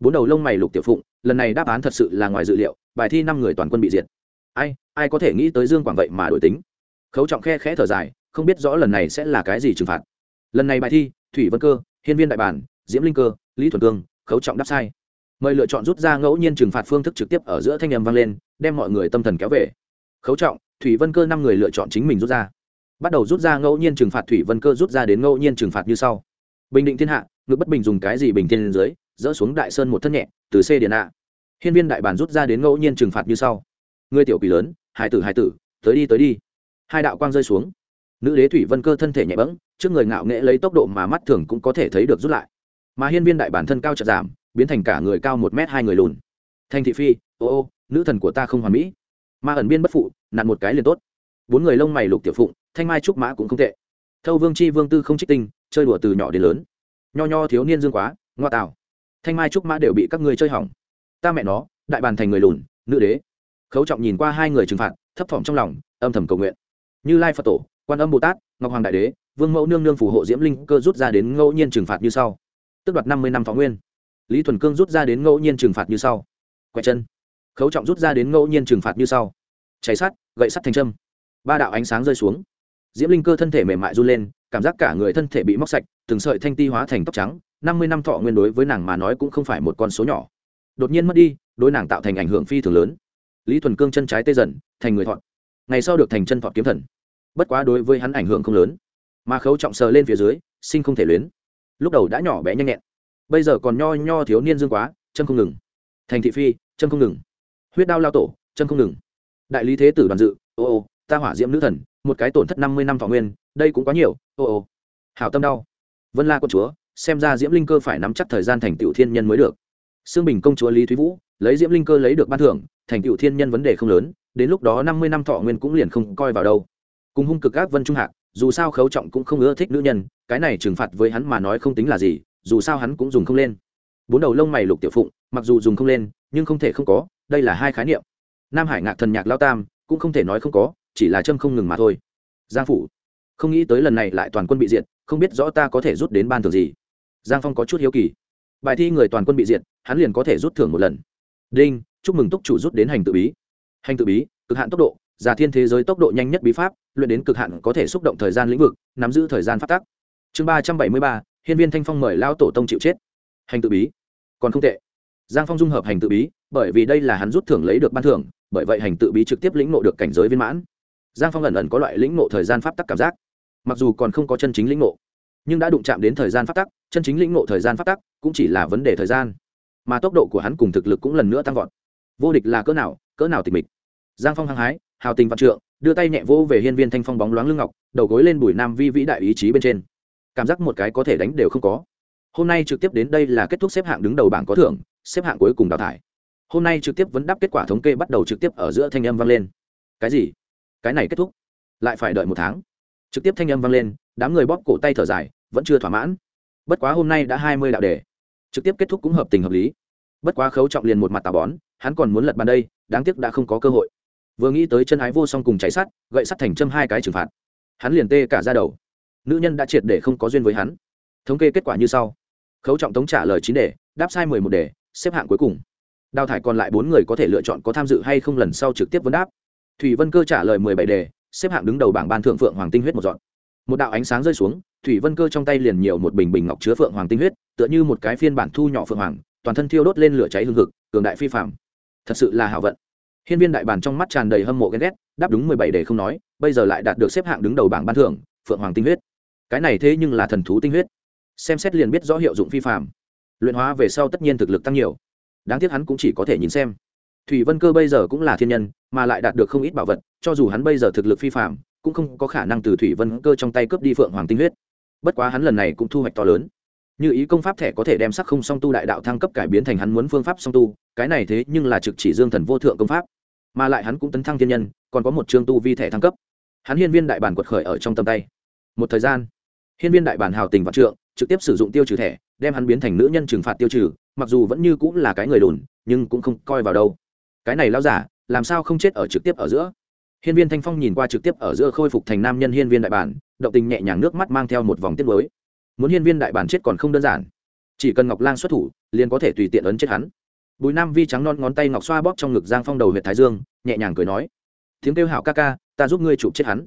bốn đầu lông mày lục tiểu phụng, lần này đáp án thật sự là ngoài dự liệu, bài thi năm người toàn quân bị diệt. Ai ai có thể nghĩ tới dương quảng vậy mà đổi tính? Khấu trọng khe khẽ thở dài, không biết rõ lần này sẽ là cái gì trừng phạt. Lần này bài thi, thủy vân cơ, hiên viên đại bản, diễm linh cơ, lý thuần cương, khấu trọng đáp sai. Mời lựa chọn rút ra ngẫu nhiên trừng phạt phương thức trực tiếp ở giữa thanh âm vang lên, đem mọi người tâm thần kéo về. Khấu trọng, thủy vân cơ năm người lựa chọn chính mình rút ra. Bắt đầu rút ra ngẫu nhiên trừng phạt, thủy vân cơ rút ra đến ngẫu nhiên trừng phạt như sau. Bình định thiên hạ ngự bất bình dùng cái gì bình thiên dưới? Dỡ xuống đại sơn một thân nhẹ, từ c điện a hiên viên đại bản rút ra đến ngẫu nhiên trừng phạt như sau. Người tiểu quỷ lớn hải tử hải tử, tới đi tới đi. Hai đạo quang rơi xuống. Nữ đế thủy vân cơ thân thể nhẹ bẫng, trước người ngạo nghễ lấy tốc độ mà mắt thường cũng có thể thấy được rút lại. Mà hiên viên đại bản thân cao chợt giảm, biến thành cả người cao một m hai người lùn. Thanh thị phi, ô ô, nữ thần của ta không hoàn mỹ. Ma ẩn biên bất phụ, nặn một cái liền tốt. Bốn người lông mày lục tiểu phụng, thanh mai trúc mã cũng không tệ. Thâu vương chi vương tư không trích tinh, chơi đùa từ nhỏ đến lớn. Nho nho thiếu niên dương quá, ngoa tào thanh mai trúc mã đều bị các ngươi chơi hỏng. Ta mẹ nó, đại bàn thành người lùn, nữ đế. Khấu trọng nhìn qua hai người trừng phạt, thấp thỏm trong lòng, âm thầm cầu nguyện. Như lai phật tổ, quan âm bồ tát, ngọc hoàng đại đế, vương mẫu nương nương phù hộ diễm linh cơ rút ra đến ngẫu nhiên trừng phạt như sau. Tức đoạt năm mươi năm phó nguyên. Lý thuần cương rút ra đến ngẫu nhiên trừng phạt như sau. Quẹt chân. Khấu trọng rút ra đến ngẫu nhiên trừng phạt như sau. Cháy sắt, gậy sắt thành trâm ba đạo ánh sáng rơi xuống. Diễm linh cơ thân thể mềm mại run lên, cảm giác cả người thân thể bị móc sạch, từng sợi thanh ti hóa thành tóc trắng năm mươi năm thọ nguyên đối với nàng mà nói cũng không phải một con số nhỏ. Đột nhiên mất đi, đối nàng tạo thành ảnh hưởng phi thường lớn. Lý thuần cương chân trái tê dần, thành người thọt. ngày sau được thành chân thọ kiếm thần. Bất quá đối với hắn ảnh hưởng không lớn, mà khấu trọng sờ lên phía dưới, sinh không thể luyến. Lúc đầu đã nhỏ bé nhanh nhẹn, bây giờ còn nho nho thiếu niên dương quá, chân không ngừng. Thành thị phi, chân không ngừng. Huyết đao lao tổ, chân không ngừng. Đại lý thế tử đoàn dự, ô ô, ta hỏa diễm nữ thần, một cái tổn thất năm mươi năm thọ nguyên, đây cũng quá nhiều, ô ô. Hảo tâm đau. Vân la quân chúa xem ra diễm linh cơ phải nắm chắc thời gian thành tựu thiên nhân mới được. Xương bình công chúa lý thúy vũ, lấy diễm linh cơ lấy được ban thưởng, thành tựu thiên nhân vấn đề không lớn, đến lúc đó năm mươi năm thọ nguyên cũng liền không coi vào đâu. Cùng hung cực ác vân trung hạc, dù sao khấu trọng cũng không ưa thích nữ nhân, cái này trừng phạt với hắn mà nói không tính là gì, dù sao hắn cũng dùng không lên. Bốn đầu lông mày lục tiểu phụng, mặc dù dùng không lên, nhưng không thể không có, đây là hai khái niệm. Nam hải ngạc thần nhạc lao tam, cũng không thể nói không có, chỉ là châm không ngừng mà thôi. Giang phủ, không nghĩ tới lần này lại toàn quân bị diệt, không biết rõ ta có thể rút đến ban thường gì giang phong có chút hiếu kỳ. Bài thi người toàn quân bị diệt, hắn liền có thể rút thưởng một lần. Đinh, chúc mừng túc chủ rút đến hành tự bí. Hành tự bí, cực hạn tốc độ, giả thiên thế giới tốc độ nhanh nhất bí pháp, luyện đến cực hạn có thể xúc động thời gian lĩnh vực, nắm giữ thời gian phát tắc. chương ba trăm bảy mươi ba, hiên viên thanh phong mời lao tổ tông chịu chết. Hành tự bí. Còn không tệ. Giang phong dung hợp hành tự bí, bởi vì đây là hắn rút thưởng lấy được ban thưởng, bởi vậy hành tự bí trực tiếp lĩnh nộ được cảnh giới viên mãn. Giang phong ẩn ẩn có loại lĩnh nộ thời gian pháp tắc cảm giác. Mặc dù còn không có chân chính lĩnh nộ nhưng đã đụng chạm đến thời gian pháp tắc, chân chính lĩnh ngộ thời gian pháp tắc cũng chỉ là vấn đề thời gian, mà tốc độ của hắn cùng thực lực cũng lần nữa tăng vọt. Vô địch là cỡ nào cỡ nào tịch mịch. Giang phong hăng hái, hào tình vạn trượng, đưa tay nhẹ vô về hiên viên thanh phong bóng loáng lưng ngọc, đầu gối lên bùi nam vi vĩ đại ý chí bên trên. Cảm giác một cái có thể đánh đều không có. Hôm nay trực tiếp đến đây là kết thúc xếp hạng đứng đầu bảng có thưởng, xếp hạng cuối cùng đào thải. Hôm nay trực tiếp vấn đáp kết quả thống kê bắt đầu trực tiếp ở giữa thanh âm vang lên. Cái gì? Cái này kết thúc. Lại phải đợi một tháng. Trực tiếp thanh âm vang lên, đám người bóp cổ tay thở dài vẫn chưa thỏa mãn. Bất quá hôm nay đã hai mươi đạo đề. Trực tiếp kết thúc cũng hợp tình hợp lý. Bất quá khấu trọng liền một mặt tà bón, hắn còn muốn lật bàn đây, đáng tiếc đã không có cơ hội. Vừa nghĩ tới chân ái vô song cùng cháy sắt, gậy sắt thành châm hai cái trừng phạt. Hắn liền tê cả ra đầu. Nữ nhân đã triệt để không có duyên với hắn. Thống kê kết quả như sau. Khấu trọng tống trả lời chín đề, đáp sai mười một đề, xếp hạng cuối cùng. Đào thải còn lại bốn người có thể lựa chọn có tham dự hay không lần sau trực tiếp vấn đáp. Thủy vân cơ trả lời mười bảy đề, xếp hạng đứng đầu bảng ban thượng phượng hoàng tinh huyết một dọn. Một đạo ánh sáng rơi xuống thủy vân cơ trong tay liền nhiều một bình bình ngọc chứa phượng hoàng tinh huyết, tựa như một cái phiên bản thu nhỏ phượng hoàng, toàn thân thiêu đốt lên lửa cháy hương thực cường đại phi phạm thật sự là hảo vận. Hiên viên đại bản trong mắt tràn đầy hâm mộ ghen ghét, đáp đúng mười bảy để không nói, bây giờ lại đạt được xếp hạng đứng đầu bảng ban thưởng, phượng hoàng tinh huyết. Cái này thế nhưng là thần thú tinh huyết. Xem xét liền biết rõ hiệu dụng phi phạm luyện hóa về sau tất nhiên thực lực tăng nhiều. Đáng tiếc hắn cũng chỉ có thể nhìn xem. Thủy vân cơ bây giờ cũng là thiên nhân, mà lại đạt được không ít bảo vật, cho dù hắn bây giờ thực lực phi phạm cũng không có khả năng từ thủy vân cơ trong tay cướp đi phượng hoàng tinh huyết bất quá hắn lần này cũng thu hoạch to lớn. Như ý công pháp thẻ có thể đem sắc không song tu đại đạo thăng cấp cải biến thành hắn muốn phương pháp song tu, cái này thế nhưng là trực chỉ dương thần vô thượng công pháp. Mà lại hắn cũng tấn thăng thiên nhân, còn có một chương tu vi thẻ thăng cấp. Hắn hiên viên đại bản quật khởi ở trong tầm tay. Một thời gian, hiên viên đại bản hào tình vạn trượng, trực tiếp sử dụng tiêu trừ thẻ, đem hắn biến thành nữ nhân trừng phạt tiêu trừ, mặc dù vẫn như cũng là cái người lùn nhưng cũng không coi vào đâu. Cái này lao giả, làm sao không chết ở trực tiếp ở giữa? Hiên viên thanh phong nhìn qua trực tiếp ở giữa khôi phục thành nam nhân hiên viên đại bản động tình nhẹ nhàng nước mắt mang theo một vòng tiết nuối. muốn hiên viên đại bản chết còn không đơn giản. Chỉ cần ngọc lang xuất thủ liền có thể tùy tiện ấn chết hắn. Bùi nam vi trắng non ngón tay ngọc xoa bóp trong ngực giang phong đầu huyện thái dương nhẹ nhàng cười nói tiếng kêu hảo ca ca ta giúp ngươi chụp chết hắn.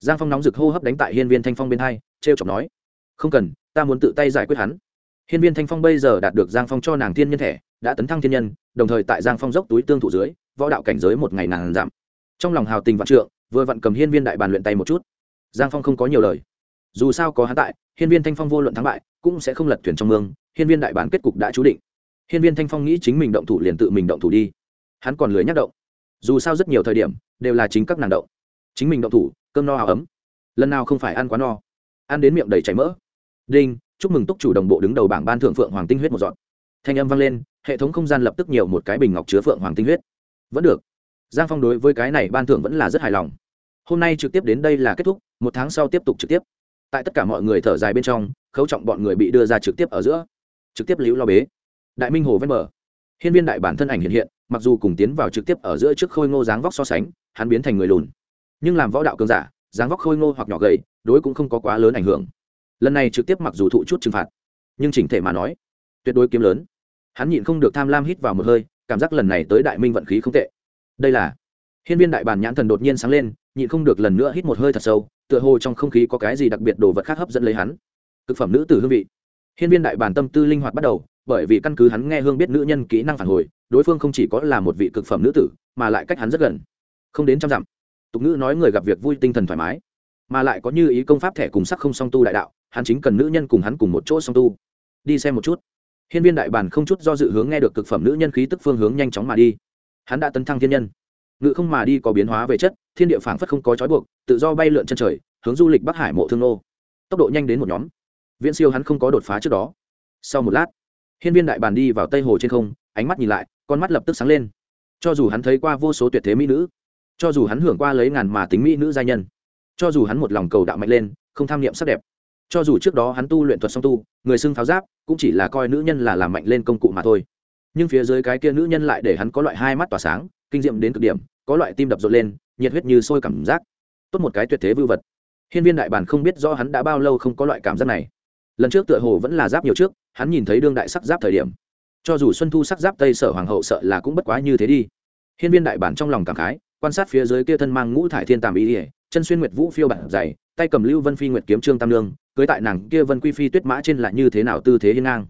Giang phong nóng rực hô hấp đánh tại hiên viên thanh phong bên hai trêu chọc nói không cần ta muốn tự tay giải quyết hắn. Hiên viên thanh phong bây giờ đạt được giang phong cho nàng thiên nhân thể, đã tấn thăng thiên nhân đồng thời tại giang phong dốc túi tương thụ dưới võ đạo cảnh giới một ngày nàng giảm trong lòng hào tình vạn trượng, vừa vặn cầm hiên viên đại bàn luyện tay một chút. Giang phong không có nhiều lời. Dù sao có hắn tại, hiên viên thanh phong vô luận thắng bại, cũng sẽ không lật thuyền trong mương, hiên viên đại bản kết cục đã chú định. Hiên viên thanh phong nghĩ chính mình động thủ liền tự mình động thủ đi. Hắn còn lười nhắc động. Dù sao rất nhiều thời điểm, đều là chính các nàng động. Chính mình động thủ, cơm no áo ấm. Lần nào không phải ăn quá no. Ăn đến miệng đầy chảy mỡ. Đinh, chúc mừng túc chủ đồng bộ đứng đầu bảng ban thượng phượng hoàng tinh huyết một dọn. Thanh âm vang lên, hệ thống không gian lập tức nhiều một cái bình ngọc chứa phượng hoàng tinh huyết. Vẫn được giang phong đối với cái này ban thưởng vẫn là rất hài lòng. Hôm nay trực tiếp đến đây là kết thúc, một tháng sau tiếp tục trực tiếp. Tại tất cả mọi người thở dài bên trong, khấu trọng bọn người bị đưa ra trực tiếp ở giữa. Trực tiếp liễu lo bế. Đại minh hồ ven bờ. Hiên viên đại bản thân ảnh hiện hiện, mặc dù cùng tiến vào trực tiếp ở giữa trước khôi ngô dáng vóc so sánh, hắn biến thành người lùn. Nhưng làm võ đạo cường giả, dáng vóc khôi ngô hoặc nhỏ gầy, đối cũng không có quá lớn ảnh hưởng. Lần này trực tiếp mặc dù thụ chút trừng phạt, nhưng chỉnh thể mà nói, tuyệt đối kiếm lớn. Hắn nhịn không được tham lam hít vào một hơi, cảm giác lần này tới đại minh vận khí không tệ đây là hiên viên đại bản nhãn thần đột nhiên sáng lên, nhịn không được lần nữa hít một hơi thật sâu, tựa hồ trong không khí có cái gì đặc biệt đồ vật khác hấp dẫn lấy hắn. Thực phẩm nữ tử hương vị. Hiên viên đại bản tâm tư linh hoạt bắt đầu, bởi vì căn cứ hắn nghe hương biết nữ nhân kỹ năng phản hồi, đối phương không chỉ có là một vị cực phẩm nữ tử, mà lại cách hắn rất gần. Không đến trăm dặm, tục ngữ nói người gặp việc vui tinh thần thoải mái, mà lại có như ý công pháp thẻ cùng sắc không song tu đại đạo, hắn chính cần nữ nhân cùng hắn cùng một chỗ song tu. Đi xem một chút. Hiên viên đại bản không chút do dự hướng nghe được cực phẩm nữ nhân khí tức phương hướng nhanh chóng mà đi hắn đã tấn thăng thiên nhân. Ngự không mà đi có biến hóa về chất, thiên địa phảng phất không có trói buộc, tự do bay lượn chân trời, hướng du lịch bắc hải mộ thương nô. Tốc độ nhanh đến một nhóm. Viễn siêu hắn không có đột phá trước đó. Sau một lát, hiên viên đại bàn đi vào tây hồ trên không, ánh mắt nhìn lại, con mắt lập tức sáng lên. Cho dù hắn thấy qua vô số tuyệt thế mỹ nữ, cho dù hắn hưởng qua lấy ngàn mà tính mỹ nữ gia nhân, cho dù hắn một lòng cầu đạo mạnh lên, không tham niệm sắc đẹp, cho dù trước đó hắn tu luyện thuật song tu, người xưng tháo giáp, cũng chỉ là coi nữ nhân là làm mạnh lên công cụ mà thôi nhưng phía dưới cái kia nữ nhân lại để hắn có loại hai mắt tỏa sáng, kinh diệm đến cực điểm, có loại tim đập rộn lên, nhiệt huyết như sôi cảm giác. Tốt một cái tuyệt thế vưu vật. Hiên viên đại bản không biết do hắn đã bao lâu không có loại cảm giác này. Lần trước tựa hồ vẫn là giáp nhiều trước, hắn nhìn thấy đương đại sắc giáp thời điểm. Cho dù xuân thu sắc giáp tây sở hoàng hậu sợ là cũng bất quá như thế đi. Hiên viên đại bản trong lòng cảm khái, quan sát phía dưới kia thân mang ngũ thải thiên tàm ý ỉa chân xuyên nguyệt vũ phiêu bản dày, tay cầm lưu vân phi nguyệt kiếm trương tam lương cưới tại nàng kia vân quy phi tuyết mã trên là như thế nào tư thế hiên ngang.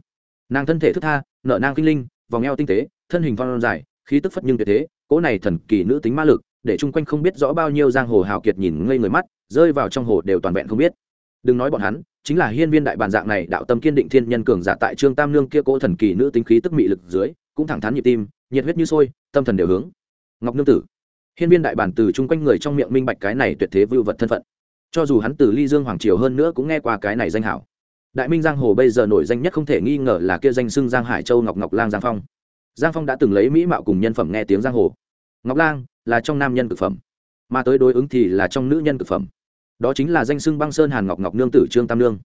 Nàng thân thể thức tha nợ nang kinh linh vòng eo tinh tế, thân hình phong dài, khí tức phất nhưng tuyệt thế, cỗ này thần kỳ nữ tính ma lực, để chung quanh không biết rõ bao nhiêu giang hồ hào kiệt nhìn ngây người mắt, rơi vào trong hồ đều toàn vẹn không biết. Đừng nói bọn hắn, chính là hiên viên đại bàn dạng này đạo tâm kiên định thiên nhân cường giả tại trương tam nương kia cỗ thần kỳ nữ tính khí tức mị lực dưới, cũng thẳng thắn nhịp tim, nhiệt huyết như sôi, tâm thần đều hướng. Ngọc nương tử. Hiên viên đại bản từ chung quanh người trong miệng minh bạch cái này tuyệt thế vưu vật thân phận. Cho dù hắn từ ly dương hoàng triều hơn nữa cũng nghe qua cái này danh hảo đại minh giang hồ bây giờ nổi danh nhất không thể nghi ngờ là kia danh xưng giang hải châu ngọc ngọc lang giang phong. Giang phong đã từng lấy mỹ mạo cùng nhân phẩm nghe tiếng giang hồ. Ngọc lang là trong nam nhân cực phẩm, mà tới đối ứng thì là trong nữ nhân cực phẩm. Đó chính là danh xưng băng sơn hàn ngọc ngọc nương tử trương tam nương.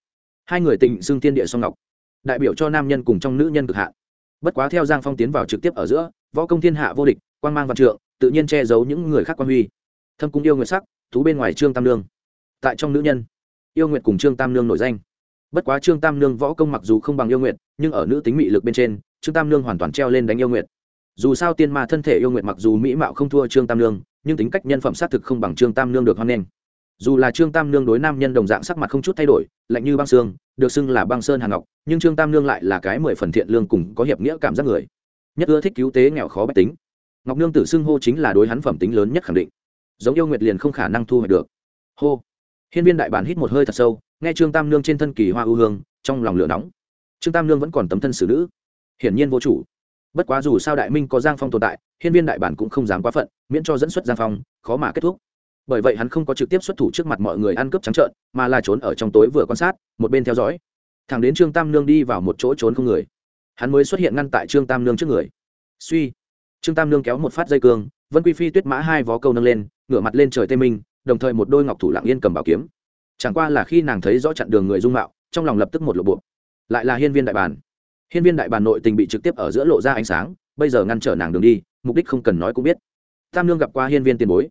Hai người tịnh xưng tiên địa song ngọc, đại biểu cho nam nhân cùng trong nữ nhân cực hạ bất quá theo giang phong tiến vào trực tiếp ở giữa, võ công thiên hạ vô địch quan mang văn trượng, tự nhiên che giấu những người khác quan huy. Thâm cung yêu nguyệt sắc, thú bên ngoài trương tam nương. Tại trong nữ nhân, yêu nguyệt cùng trương tam nương nổi danh bất quá trương tam nương võ công mặc dù không bằng yêu nguyệt, nhưng ở nữ tính mị lực bên trên, trương tam nương hoàn toàn treo lên đánh yêu nguyệt. Dù sao tiên ma thân thể yêu nguyệt mặc dù mỹ mạo không thua trương tam nương, nhưng tính cách nhân phẩm xác thực không bằng trương tam nương được hoan nghênh. Dù là trương tam nương đối nam nhân đồng dạng sắc mặt không chút thay đổi, lạnh như băng xương, được xưng là băng sơn hàng ngọc, nhưng trương tam nương lại là cái mười phần thiện lương cùng có hiệp nghĩa cảm giác người. Nhất ưa thích cứu tế nghèo khó bách tính. Ngọc nương tử xưng hô chính là đối hắn phẩm tính lớn nhất khẳng định. Giống yêu nguyệt liền không khả năng thu hoạch được. Hô. Hiên viên đại bản hít một hơi thật sâu nghe trương tam nương trên thân kỳ hoa ưu hương, trong lòng lửa nóng. Trương tam nương vẫn còn tấm thân xử nữ. Hiển nhiên vô chủ. Bất quá dù sao đại minh có giang phong tồn tại, hiên viên đại bản cũng không dám quá phận, miễn cho dẫn xuất giang phong, khó mà kết thúc. Bởi vậy hắn không có trực tiếp xuất thủ trước mặt mọi người ăn cướp trắng trợn, mà là trốn ở trong tối vừa quan sát, một bên theo dõi. Thằng đến trương tam nương đi vào một chỗ trốn không người. Hắn mới xuất hiện ngăn tại trương tam nương trước người. Suy. Trương tam nương kéo một phát dây cương, vân quy phi tuyết mã hai vó câu nâng lên, ngửa mặt lên trời tây minh, đồng thời một đôi ngọc thủ lặng yên cầm bảo kiếm chẳng qua là khi nàng thấy rõ chặn đường người dung mạo, trong lòng lập tức một lộ bộ. Lại là hiên viên đại bàn. Hiên viên đại bàn nội tình bị trực tiếp ở giữa lộ ra ánh sáng, bây giờ ngăn trở nàng đường đi, mục đích không cần nói cũng biết. Tam nương gặp qua hiên viên tiền bối.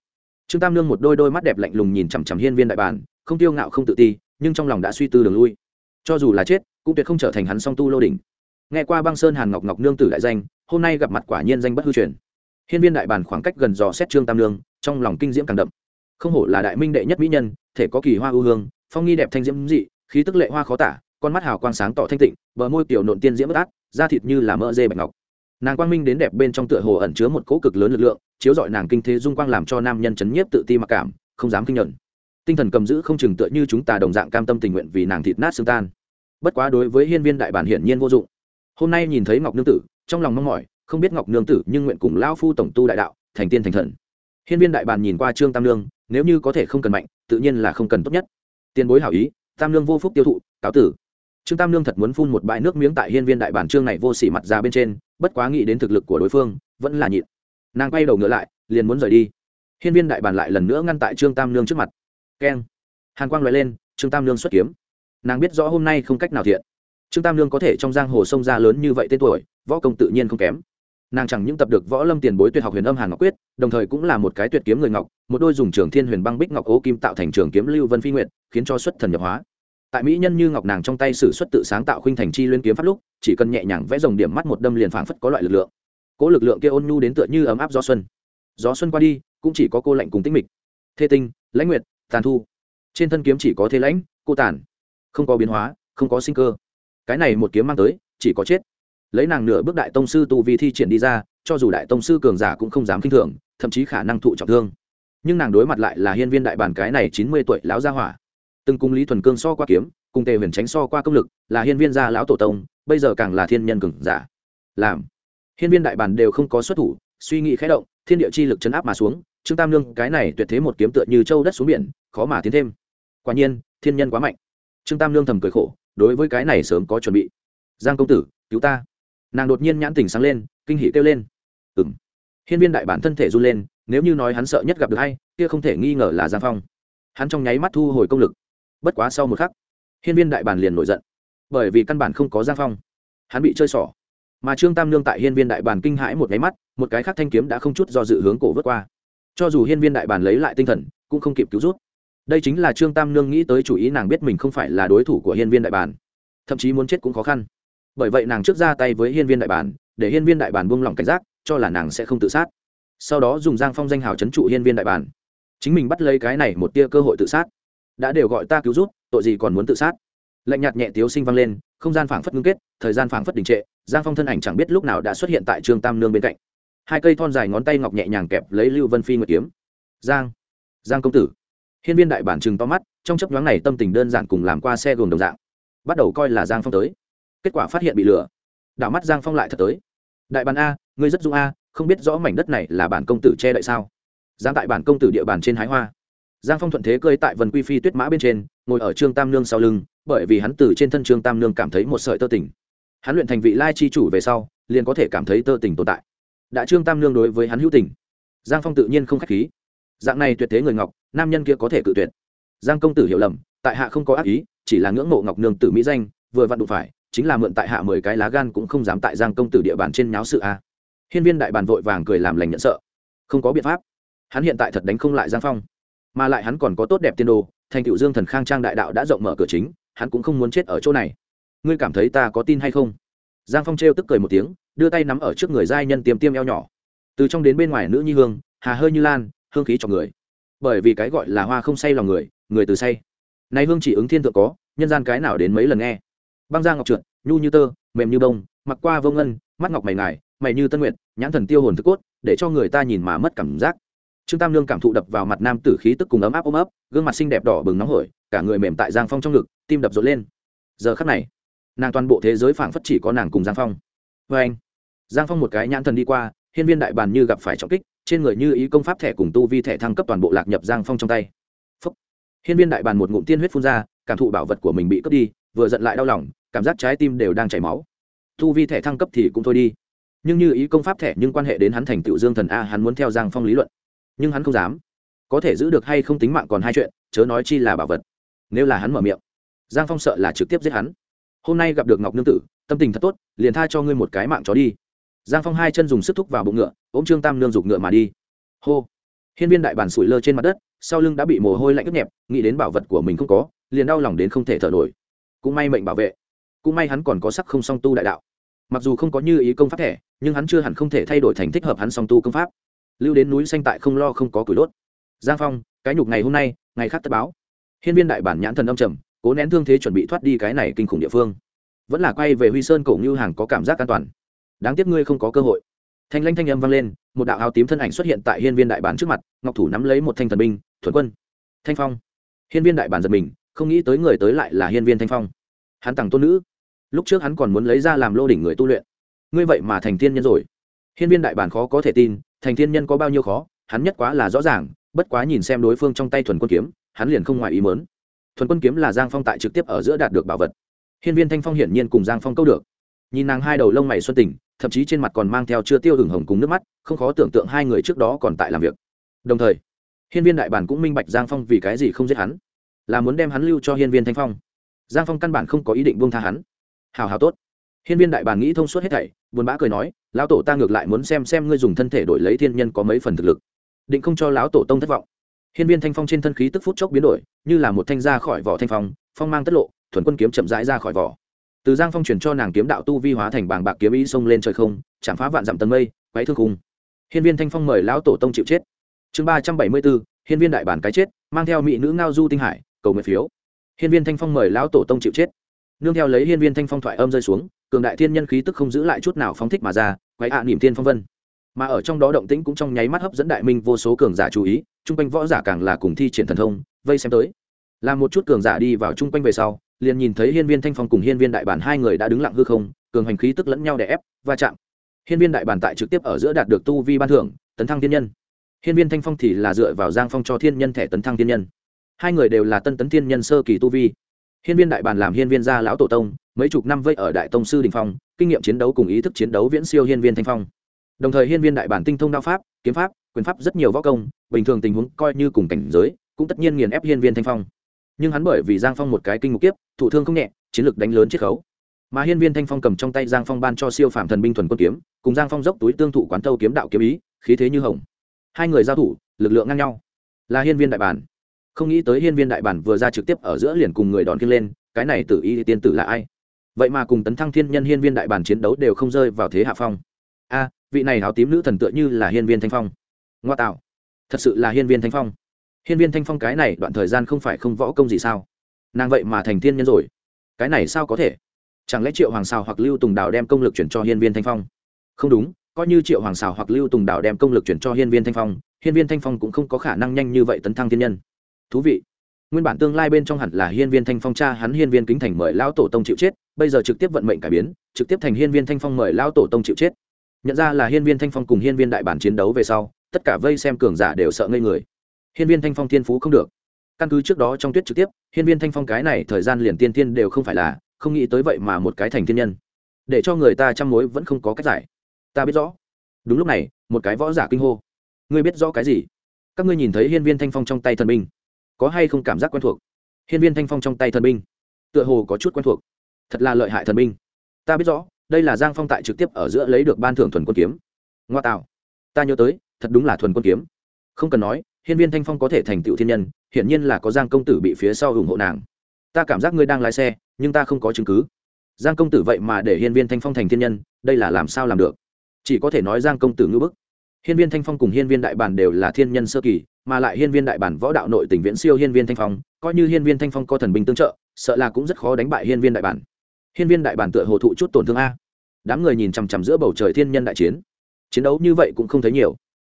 Trương tam nương một đôi đôi mắt đẹp lạnh lùng nhìn chằm chằm hiên viên đại bàn, không tiêu ngạo không tự ti, nhưng trong lòng đã suy tư đường lui. Cho dù là chết, cũng tuyệt không trở thành hắn song tu lô đỉnh. Nghe qua băng sơn hàn ngọc ngọc nương tử đại danh, hôm nay gặp mặt quả nhiên danh bất hư truyền. Hiên viên đại bàn khoảng cách gần dò xét trương tam nương, trong lòng kinh diễm càng đậm không hổ là đại minh đệ nhất mỹ nhân, thể có kỳ hoa ưu hương, phong nghi đẹp thanh diễm dị, khí tức lệ hoa khó tả, con mắt hào quang sáng tỏ thanh tịnh, bờ môi kiểu nộn tiên diễm bất át, da thịt như là mỡ dê bạch ngọc. Nàng quang minh đến đẹp bên trong tựa hồ ẩn chứa một cỗ cực lớn lực lượng, chiếu dọi nàng kinh thế dung quang làm cho nam nhân chấn nhiếp tự ti mặc cảm, không dám kinh nhận tinh thần cầm giữ không chừng tựa như chúng ta đồng dạng cam tâm tình nguyện vì nàng thịt nát xương tan. Bất quá đối với hiên viên đại bản hiển nhiên vô dụng. Hôm nay nhìn thấy ngọc nương tử, trong lòng mong mỏi, không biết ngọc nương tử nhưng nguyện cùng lão phu tổng tu đại đạo, thành tiên thành thần. Hiên viên đại bản nhìn qua trương tam nương nếu như có thể không cần mạnh, tự nhiên là không cần tốt nhất. Tiền bối hảo ý, tam nương vô phúc tiêu thụ, cáo tử. Trương tam nương thật muốn phun một bãi nước miếng tại hiên viên đại bản trương này vô sỉ mặt ra bên trên, bất quá nghĩ đến thực lực của đối phương, vẫn là nhịn. Nàng quay đầu ngựa lại, liền muốn rời đi. Hiên viên đại bản lại lần nữa ngăn tại trương tam nương trước mặt. Keng. Hàn quang loại lên, trương tam nương xuất kiếm. Nàng biết rõ hôm nay không cách nào thiện. Trương tam nương có thể trong giang hồ sông ra lớn như vậy tên tuổi, võ công tự nhiên không kém nàng chẳng những tập được võ lâm tiền bối tuyệt học huyền âm hàn ngọc quyết, đồng thời cũng là một cái tuyệt kiếm người ngọc, một đôi dùng trường thiên huyền băng bích ngọc ố kim tạo thành trường kiếm lưu vân phi nguyện khiến cho xuất thần nhập hóa. Tại mỹ nhân như ngọc nàng trong tay sử xuất tự sáng tạo khuynh thành chi liên kiếm pháp lúc, chỉ cần nhẹ nhàng vẽ dòng điểm mắt một đâm liền phảng phất có loại lực lượng. Cố lực lượng kia ôn nhu đến tựa như ấm áp gió xuân. Gió xuân qua đi, cũng chỉ có cô lạnh cùng tĩnh mịch. Thê tinh, lãnh nguyệt, tàn thu. Trên thân kiếm chỉ có thế lãnh, cô tàn. Không có biến hóa, không có sinh cơ. Cái này một kiếm mang tới, chỉ có chết lấy nàng nửa bước đại tông sư tu vi thi triển đi ra, cho dù đại tông sư cường giả cũng không dám kinh thường, thậm chí khả năng thụ trọng thương. Nhưng nàng đối mặt lại là hiên viên đại bản cái này chín mươi tuổi lão gia hỏa. Từng cùng lý thuần cương so qua kiếm, cùng tề huyền tránh so qua công lực, là hiên viên gia lão tổ tông, bây giờ càng là thiên nhân cường giả. Làm. Hiên viên đại bản đều không có xuất thủ, suy nghĩ khẽ động, thiên địa chi lực chấn áp mà xuống, trương tam lương cái này tuyệt thế một kiếm tựa như châu đất xuống biển, khó mà tiến thêm. Quả nhiên, thiên nhân quá mạnh. Trương tam lương thầm cười khổ, đối với cái này sớm có chuẩn bị. Giang công tử, cứu ta nàng đột nhiên nhãn tình sáng lên, kinh hỉ kêu lên. Ừng hiên viên đại bản thân thể run lên, nếu như nói hắn sợ nhất gặp được hay kia không thể nghi ngờ là giang phong. Hắn trong nháy mắt thu hồi công lực. Bất quá sau một khắc, hiên viên đại bản liền nổi giận. Bởi vì căn bản không có giang phong. Hắn bị chơi xỏ. Mà trương tam nương tại hiên viên đại bản kinh hãi một nháy mắt, một cái khác thanh kiếm đã không chút do dự hướng cổ vớt qua. Cho dù hiên viên đại bản lấy lại tinh thần, cũng không kịp cứu rút. Đây chính là trương tam nương nghĩ tới chủ ý nàng biết mình không phải là đối thủ của hiên viên đại bản. Thậm chí muốn chết cũng khó khăn bởi vậy nàng trước ra tay với hiên viên đại bản, để hiên viên đại bản buông lỏng cảnh giác, cho là nàng sẽ không tự sát. Sau đó dùng giang phong danh hào c h ấ n trụ hiên viên đại bản. Chính mình bắt lấy cái này một tia cơ hội tự sát. Đã đều gọi ta cứu rút tội gì còn muốn tự sát? Lạnh nhạt nhẹ tiếu sinh vang lên, không gian phảng phất ngưng kết, thời gian phảng phất đình trệ, giang phong thân ảnh chẳng biết lúc nào đã xuất hiện tại trương tam nương bên cạnh. Hai cây thon dài ngón tay ngọc nhẹ nhàng kẹp lấy lưu vân phi nguyệt kiếm. Giang giang công tử. Hiên viên đại bản chừng to mắt, trong chấp nhoáng này tâm tình đơn giản cùng làm qua xe gồm đồng dạng. Bắt đầu coi là giang phong tới kết quả phát hiện bị lừa. Đảo mắt giang phong lại thật tới. Đại bàn a, ngươi rất dung a, không biết rõ mảnh đất này là bản công tử che đậy sao? Giang tại bản công tử địa bàn trên hái hoa. Giang phong thuận thế cơi tại vần quy phi tuyết mã bên trên, ngồi ở trương tam nương sau lưng, bởi vì hắn từ trên thân trương tam nương cảm thấy một sợi tơ tình. Hắn luyện thành vị lai chi chủ về sau, liền có thể cảm thấy tơ tình tồn tại. Đã trương tam nương đối với hắn hữu tình. Giang phong tự nhiên không k h á c h khí. Dạng này tuyệt thế người ngọc, nam nhân kia có thể cự tuyệt. Giang công tử hiểu lầm, tại hạ không có ác ý, chỉ là ngưỡng mộ ngọc nương tử mỹ danh, vừa vặn đụng phải chính là mượn tại hạ mười cái lá gan cũng không dám tại giang công tử địa bàn trên nháo sự a. Hiên viên đại bàn vội vàng cười làm lành nhận sợ. Không có biện pháp. Hắn hiện tại thật đánh không lại giang phong. Mà lại hắn còn có tốt đẹp tiên đồ, thành cựu dương thần khang trang đại đạo đã rộng mở cửa chính, hắn cũng không muốn chết ở chỗ này. Ngươi cảm thấy ta có tin hay không? Giang phong trêu tức cười một tiếng, đưa tay nắm ở trước người giai nhân tiêm tiêm eo nhỏ. Từ trong đến bên ngoài nữ nhi hương, hà hơi như lan, hương khí cho người. Bởi vì cái gọi là hoa không say lòng người người từ say. Nay hương chỉ ứng thiên thượng có, nhân gian cái nào đến mấy lần nghe? Băng da ngọc trượt, nhu như tơ, mềm như bông, mặc qua vô ngân, mắt ngọc mày ngài, mày như tân nguyện nhãn thần tiêu hồn thức cốt, để cho người ta nhìn mà mất cảm giác. Trương tam lương cảm thụ đập vào mặt nam tử khí tức cùng ấm áp ôm ấp, gương mặt xinh đẹp đỏ bừng nóng hổi, cả người mềm tại giang phong trong ngực, tim đập rộn lên. Giờ khắc này, nàng toàn bộ thế giới phảng phất chỉ có nàng cùng giang phong. Vê anh, giang phong một cái nhãn thần đi qua, hiên viên đại bàn như gặp phải trọng kích, trên người như ý công pháp thẻ cùng tu vi thẻ thăng cấp toàn bộ lạc nhập giang phong trong tay. Phúc. hiên viên đại bàn một ngụm tiên huyết phun ra, cảm thụ bảo vật của mình bị cướp đi, vừa giận lại đau lòng cảm giác trái tim đều đang chảy máu. Thu vi thẻ thăng cấp thì cũng thôi đi. Nhưng như ý công pháp thẻ nhưng quan hệ đến hắn thành tựu dương thần a, hắn muốn theo giang phong lý luận. Nhưng hắn không dám. Có thể giữ được hay không tính mạng còn hai chuyện, chớ nói chi là bảo vật. Nếu là hắn mở miệng, giang phong sợ là trực tiếp giết hắn. Hôm nay gặp được ngọc nương tử, tâm tình thật tốt, liền tha cho ngươi một cái mạng chó đi. Giang phong hai chân dùng sức thúc vào bụng ngựa, ôm trương tam nương giục ngựa mà đi. Hô. Hiên viên đại bản sủi lơ trên mặt đất, sau lưng đã bị mồ hôi lạnh ướt nhẹp, nghĩ đến bảo vật của mình không có, liền đau lòng đến không thể thở nổi. Cũng may mệnh bảo vệ cũng may hắn còn có sắc không song tu đại đạo. Mặc dù không có như ý công pháp thẻ nhưng hắn chưa hẳn không thể thay đổi thành thích hợp hắn song tu công pháp. Lưu đến núi xanh tại không lo không có củi đốt. Giang phong, cái nhục ngày hôm nay, ngày khác tất báo. Hiên viên đại bản nhãn thần âm trầm, cố nén thương thế chuẩn bị thoát đi cái này kinh khủng địa phương. Vẫn là quay về huy sơn cổ ngưu hàng có cảm giác an toàn. Đáng tiếc ngươi không có cơ hội. Thanh lanh thanh âm vang lên, một đạo áo tím thân ảnh xuất hiện tại hiên viên đại bản trước mặt, ngọc thủ nắm lấy một thanh thần binh thuần quân. Thanh phong. Hiên viên đại bản giật mình, không nghĩ tới người tới lại là hiên viên thanh phong hắn tặng tôn nữ. Lúc trước hắn còn muốn lấy ra làm lô đỉnh người tu luyện. Ngươi vậy mà thành tiên nhân rồi. Hiên viên đại bản khó có thể tin, thành tiên nhân có bao nhiêu khó, hắn nhất quá là rõ ràng, bất quá nhìn xem đối phương trong tay thuần quân kiếm, hắn liền không ngoài ý mớn thuần quân kiếm là giang phong tại trực tiếp ở giữa đạt được bảo vật. Hiên viên thanh phong hiển nhiên cùng giang phong câu được. Nhìn nàng hai đầu lông mày xuân tình, thậm chí trên mặt còn mang theo chưa tiêu hừng hồng cùng nước mắt, không khó tưởng tượng hai người trước đó còn tại làm việc. Đồng thời, hiên viên đại bản cũng minh bạch giang phong vì cái gì không giết hắn, là muốn đem hắn lưu cho hiên viên thanh phong giang phong căn bản không có ý định buông tha hắn. Hào hào tốt. Hiên viên đại Bàn nghĩ thông suốt hết thảy, buồn bã cười nói, lão tổ ta ngược lại muốn xem xem ngươi dùng thân thể đổi lấy thiên nhân có mấy phần thực lực. Định không cho lão tổ tông thất vọng. Hiên viên thanh phong trên thân khí tức phút chốc biến đổi, như là một thanh ra khỏi vỏ thanh phong phong mang tất lộ, thuần quân kiếm chậm rãi ra khỏi vỏ. Từ giang phong truyền cho nàng kiếm đạo tu vi hóa thành bảng bạc kiếm ý xông lên trời không, chạm phá vạn dặm tầng mây quáy thương khung. Hiên viên thanh phong mời lão tổ tông chịu chết. Chương ba trăm bảy mươi bốn, hiên viên đại bản cái chết, mang theo mỹ nữ ngao du tinh hải, cầu nguyện phiếu hiên viên thanh phong mời lão tổ tông chịu chết. Nương theo lấy hiên viên thanh phong thoại âm rơi xuống, cường đại thiên nhân khí tức không giữ lại chút nào phóng thích mà ra quấy ạ niềm thiên phong vân. Mà ở trong đó động tĩnh cũng trong nháy mắt hấp dẫn đại minh vô số cường giả chú ý, chung quanh võ giả càng là cùng thi triển thần thông, vây xem tới. Làm một chút cường giả đi vào chung quanh về sau, liền nhìn thấy hiên viên thanh phong cùng hiên viên đại bản hai người đã đứng lặng hư không, cường hành khí tức lẫn nhau để ép, va chạm. Hiên viên đại bản tại trực tiếp ở giữa đạt được tu vi ban thưởng, tấn thăng thiên nhân. Hiên viên thanh phong thì là dựa vào giang phong cho thiên nhân thẻ tấn thăng thiên nhân hai người đều là tân tấn thiên nhân sơ kỳ tu vi. Hiên viên đại bản làm hiên viên gia lão tổ tông, mấy chục năm vây ở đại tông sư đình phong, kinh nghiệm chiến đấu cùng ý thức chiến đấu viễn siêu hiên viên thanh phong. Đồng thời hiên viên đại bản tinh thông đao pháp, kiếm pháp, quyền pháp rất nhiều võ công, bình thường tình huống coi như cùng cảnh giới, cũng tất nhiên nghiền ép hiên viên thanh phong. Nhưng hắn bởi vì giang phong một cái kinh mục kiếp thụ thương không nhẹ, chiến lược đánh lớn chiết khấu. Mà hiên viên thanh phong cầm trong tay giang phong ban cho siêu phạm thần binh thuần quân kiếm, cùng giang phong dốc túi tương thụ quán thâu kiếm đạo kiếm ý, khí thế như hồng. Hai người giao thủ, lực lượng ngang nhau. Là hiên viên đại bản không nghĩ tới hiên viên đại bản vừa ra trực tiếp ở giữa liền cùng người đón kiêng lên, cái này tự y tiên tử là ai? Vậy mà cùng tấn thăng thiên nhân hiên viên đại bản chiến đấu đều không rơi vào thế hạ phong. A, vị này áo tím nữ thần tựa như là hiên viên thanh phong. Ngoa tạo. Thật sự là hiên viên thanh phong. Hiên viên thanh phong cái này đoạn thời gian không phải không võ công gì sao? Nàng vậy mà thành thiên nhân rồi. Cái này sao có thể? Chẳng lẽ triệu hoàng xào hoặc lưu tùng đào đem công lực chuyển cho hiên viên thanh phong? Không đúng, coi như triệu hoàng xào hoặc lưu tùng đào đem công lực chuyển cho hiên viên thanh phong, hiên viên thanh phong cũng không có khả năng nhanh như vậy tấn thăng thiên nhân thú vị. Nguyên bản tương lai bên trong hẳn là hiên viên thanh phong cha hắn hiên viên kính thành mời lão tổ tông chịu chết, bây giờ trực tiếp vận mệnh cải biến, trực tiếp thành hiên viên thanh phong mời lão tổ tông chịu chết. Nhận ra là hiên viên thanh phong cùng hiên viên đại bản chiến đấu về sau, tất cả vây xem cường giả đều sợ ngây người. Hiên viên thanh phong thiên phú không được. Căn cứ trước đó trong tuyết trực tiếp, hiên viên thanh phong cái này thời gian liền tiên tiên đều không phải là, không nghĩ tới vậy mà một cái thành thiên nhân. Để cho người ta chăm mối vẫn không có cách giải. Ta biết rõ. Đúng lúc này, một cái võ giả kinh hô. Ngươi biết rõ cái gì? Các ngươi nhìn thấy hiên viên thanh phong trong tay thần binh có hay không cảm giác quen thuộc? Hiên viên thanh phong trong tay thần binh, tựa hồ có chút quen thuộc. Thật là lợi hại thần binh. Ta biết rõ, đây là giang phong tại trực tiếp ở giữa lấy được ban thưởng thuần quân kiếm. Ngoa tạo. Ta nhớ tới, thật đúng là thuần quân kiếm. Không cần nói, hiên viên thanh phong có thể thành tựu thiên nhân, hiển nhiên là có giang công tử bị phía sau ủng hộ nàng. Ta cảm giác ngươi đang lái xe, nhưng ta không có chứng cứ. Giang công tử vậy mà để hiên viên thanh phong thành thiên nhân, đây là làm sao làm được? Chỉ có thể nói giang công tử ngưỡng bức. Hiên viên thanh phong cùng hiên viên đại bản đều là thiên nhân sơ kỳ mà lại hiên viên đại bản võ đạo nội tỉnh viễn siêu hiên viên thanh phong, coi như hiên viên thanh phong có thần binh tương trợ, sợ là cũng rất khó đánh bại hiên viên đại bản. Hiên viên đại bản tựa hồ thụ chút tổn thương a. Đám người nhìn chằm chằm giữa bầu trời thiên nhân đại chiến. Chiến đấu như vậy cũng không thấy nhiều.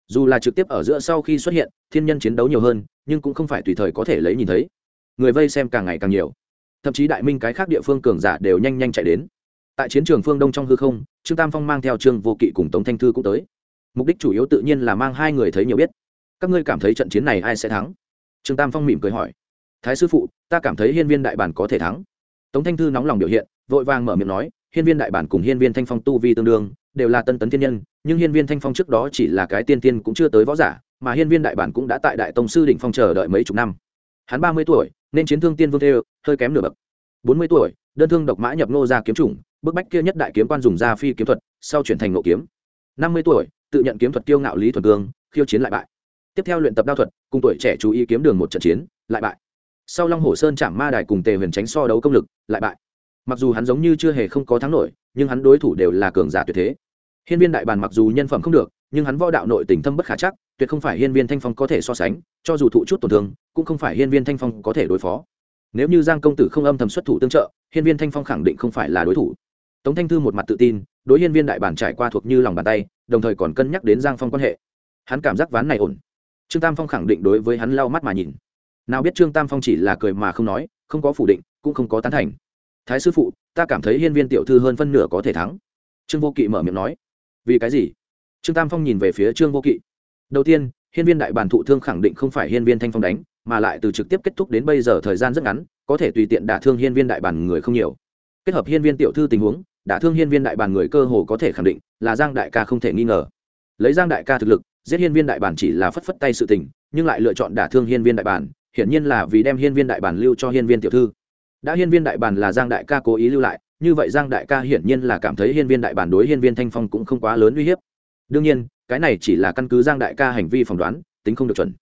Dù là trực tiếp ở giữa sau khi xuất hiện, thiên nhân chiến đấu nhiều hơn, nhưng cũng không phải tùy thời có thể lấy nhìn thấy. Người vây xem càng ngày càng nhiều. Thậm chí đại minh cái khác địa phương cường giả đều nhanh nhanh chạy đến. Tại chiến trường phương đông trong hư không, trương tam phong mang theo trương vô kỵ cùng tống thanh thư cũng tới. Mục đích chủ yếu tự nhiên là mang hai người thấy nhiều biết các ngươi cảm thấy trận chiến này ai sẽ thắng? Trương tam phong mỉm cười hỏi. Thái sư phụ, ta cảm thấy hiên viên đại bản có thể thắng. Tống thanh thư nóng lòng biểu hiện, vội vàng mở miệng nói, hiên viên đại bản cùng hiên viên thanh phong tu vi tương đương, đều là tân tấn thiên nhân, nhưng hiên viên thanh phong trước đó chỉ là cái tiên tiên cũng chưa tới võ giả, mà hiên viên đại bản cũng đã tại đại tông sư đỉnh phong chờ đợi mấy chục năm. Hắn ba mươi tuổi, nên chiến thương tiên vương thê, hơi kém nửa bậc. Bốn mươi tuổi, đơn thương độc mã nhập nô ra kiếm chủng bức bách kia nhất đại kiếm quan dùng ra phi kiếm thuật, sau chuyển thành nộ kiếm. Năm mươi tuổi, tự nhận kiếm thuật kiêu ngạo lý thuần cương, khiêu chiến lại bại tiếp theo luyện tập đao thuật, cùng tuổi trẻ chú ý kiếm đường một trận chiến, lại bại. Sau long hồ sơn chạm ma đài cùng tề huyền tránh so đấu công lực, lại bại. Mặc dù hắn giống như chưa hề không có thắng nổi, nhưng hắn đối thủ đều là cường giả tuyệt thế. Hiên viên đại bàn mặc dù nhân phẩm không được, nhưng hắn võ đạo nội tình thâm bất khả chắc, tuyệt không phải hiên viên thanh phong có thể so sánh, cho dù thụ chút tổn thương, cũng không phải hiên viên thanh phong có thể đối phó. Nếu như giang công tử không âm thầm xuất thủ tương trợ, hiên viên thanh phong khẳng định không phải là đối thủ. Tống thanh thư một mặt tự tin, đối hiên viên đại bản trải qua thuộc như lòng bàn tay, đồng thời còn cân nhắc đến giang phong quan hệ. Hắn cảm giác ván này ổn trương tam phong khẳng định đối với hắn lau mắt mà nhìn. Nào biết trương tam phong chỉ là cười mà không nói, không có phủ định, cũng không có tán thành. Thái sư phụ, ta cảm thấy hiên viên tiểu thư hơn phân nửa có thể thắng. Trương vô kỵ mở miệng nói. Vì cái gì? Trương tam phong nhìn về phía trương vô kỵ. Đầu tiên, hiên viên đại bản thụ thương khẳng định không phải hiên viên thanh phong đánh, mà lại từ trực tiếp kết thúc đến bây giờ thời gian rất ngắn, có thể tùy tiện đả thương hiên viên đại bản người không nhiều. Kết hợp hiên viên tiểu thư tình huống, đả thương hiên viên đại bản người cơ hồ có thể khẳng định là giang đại ca không thể nghi ngờ. Lấy giang đại ca thực lực giết hiên viên đại bản chỉ là phất phất tay sự tình nhưng lại lựa chọn đả thương hiên viên đại bản hiển nhiên là vì đem hiên viên đại bản lưu cho hiên viên tiểu thư đã hiên viên đại bản là giang đại ca cố ý lưu lại như vậy giang đại ca hiển nhiên là cảm thấy hiên viên đại bản đối hiên viên thanh phong cũng không quá lớn uy hiếp đương nhiên cái này chỉ là căn cứ giang đại ca hành vi phỏng đoán tính không được chuẩn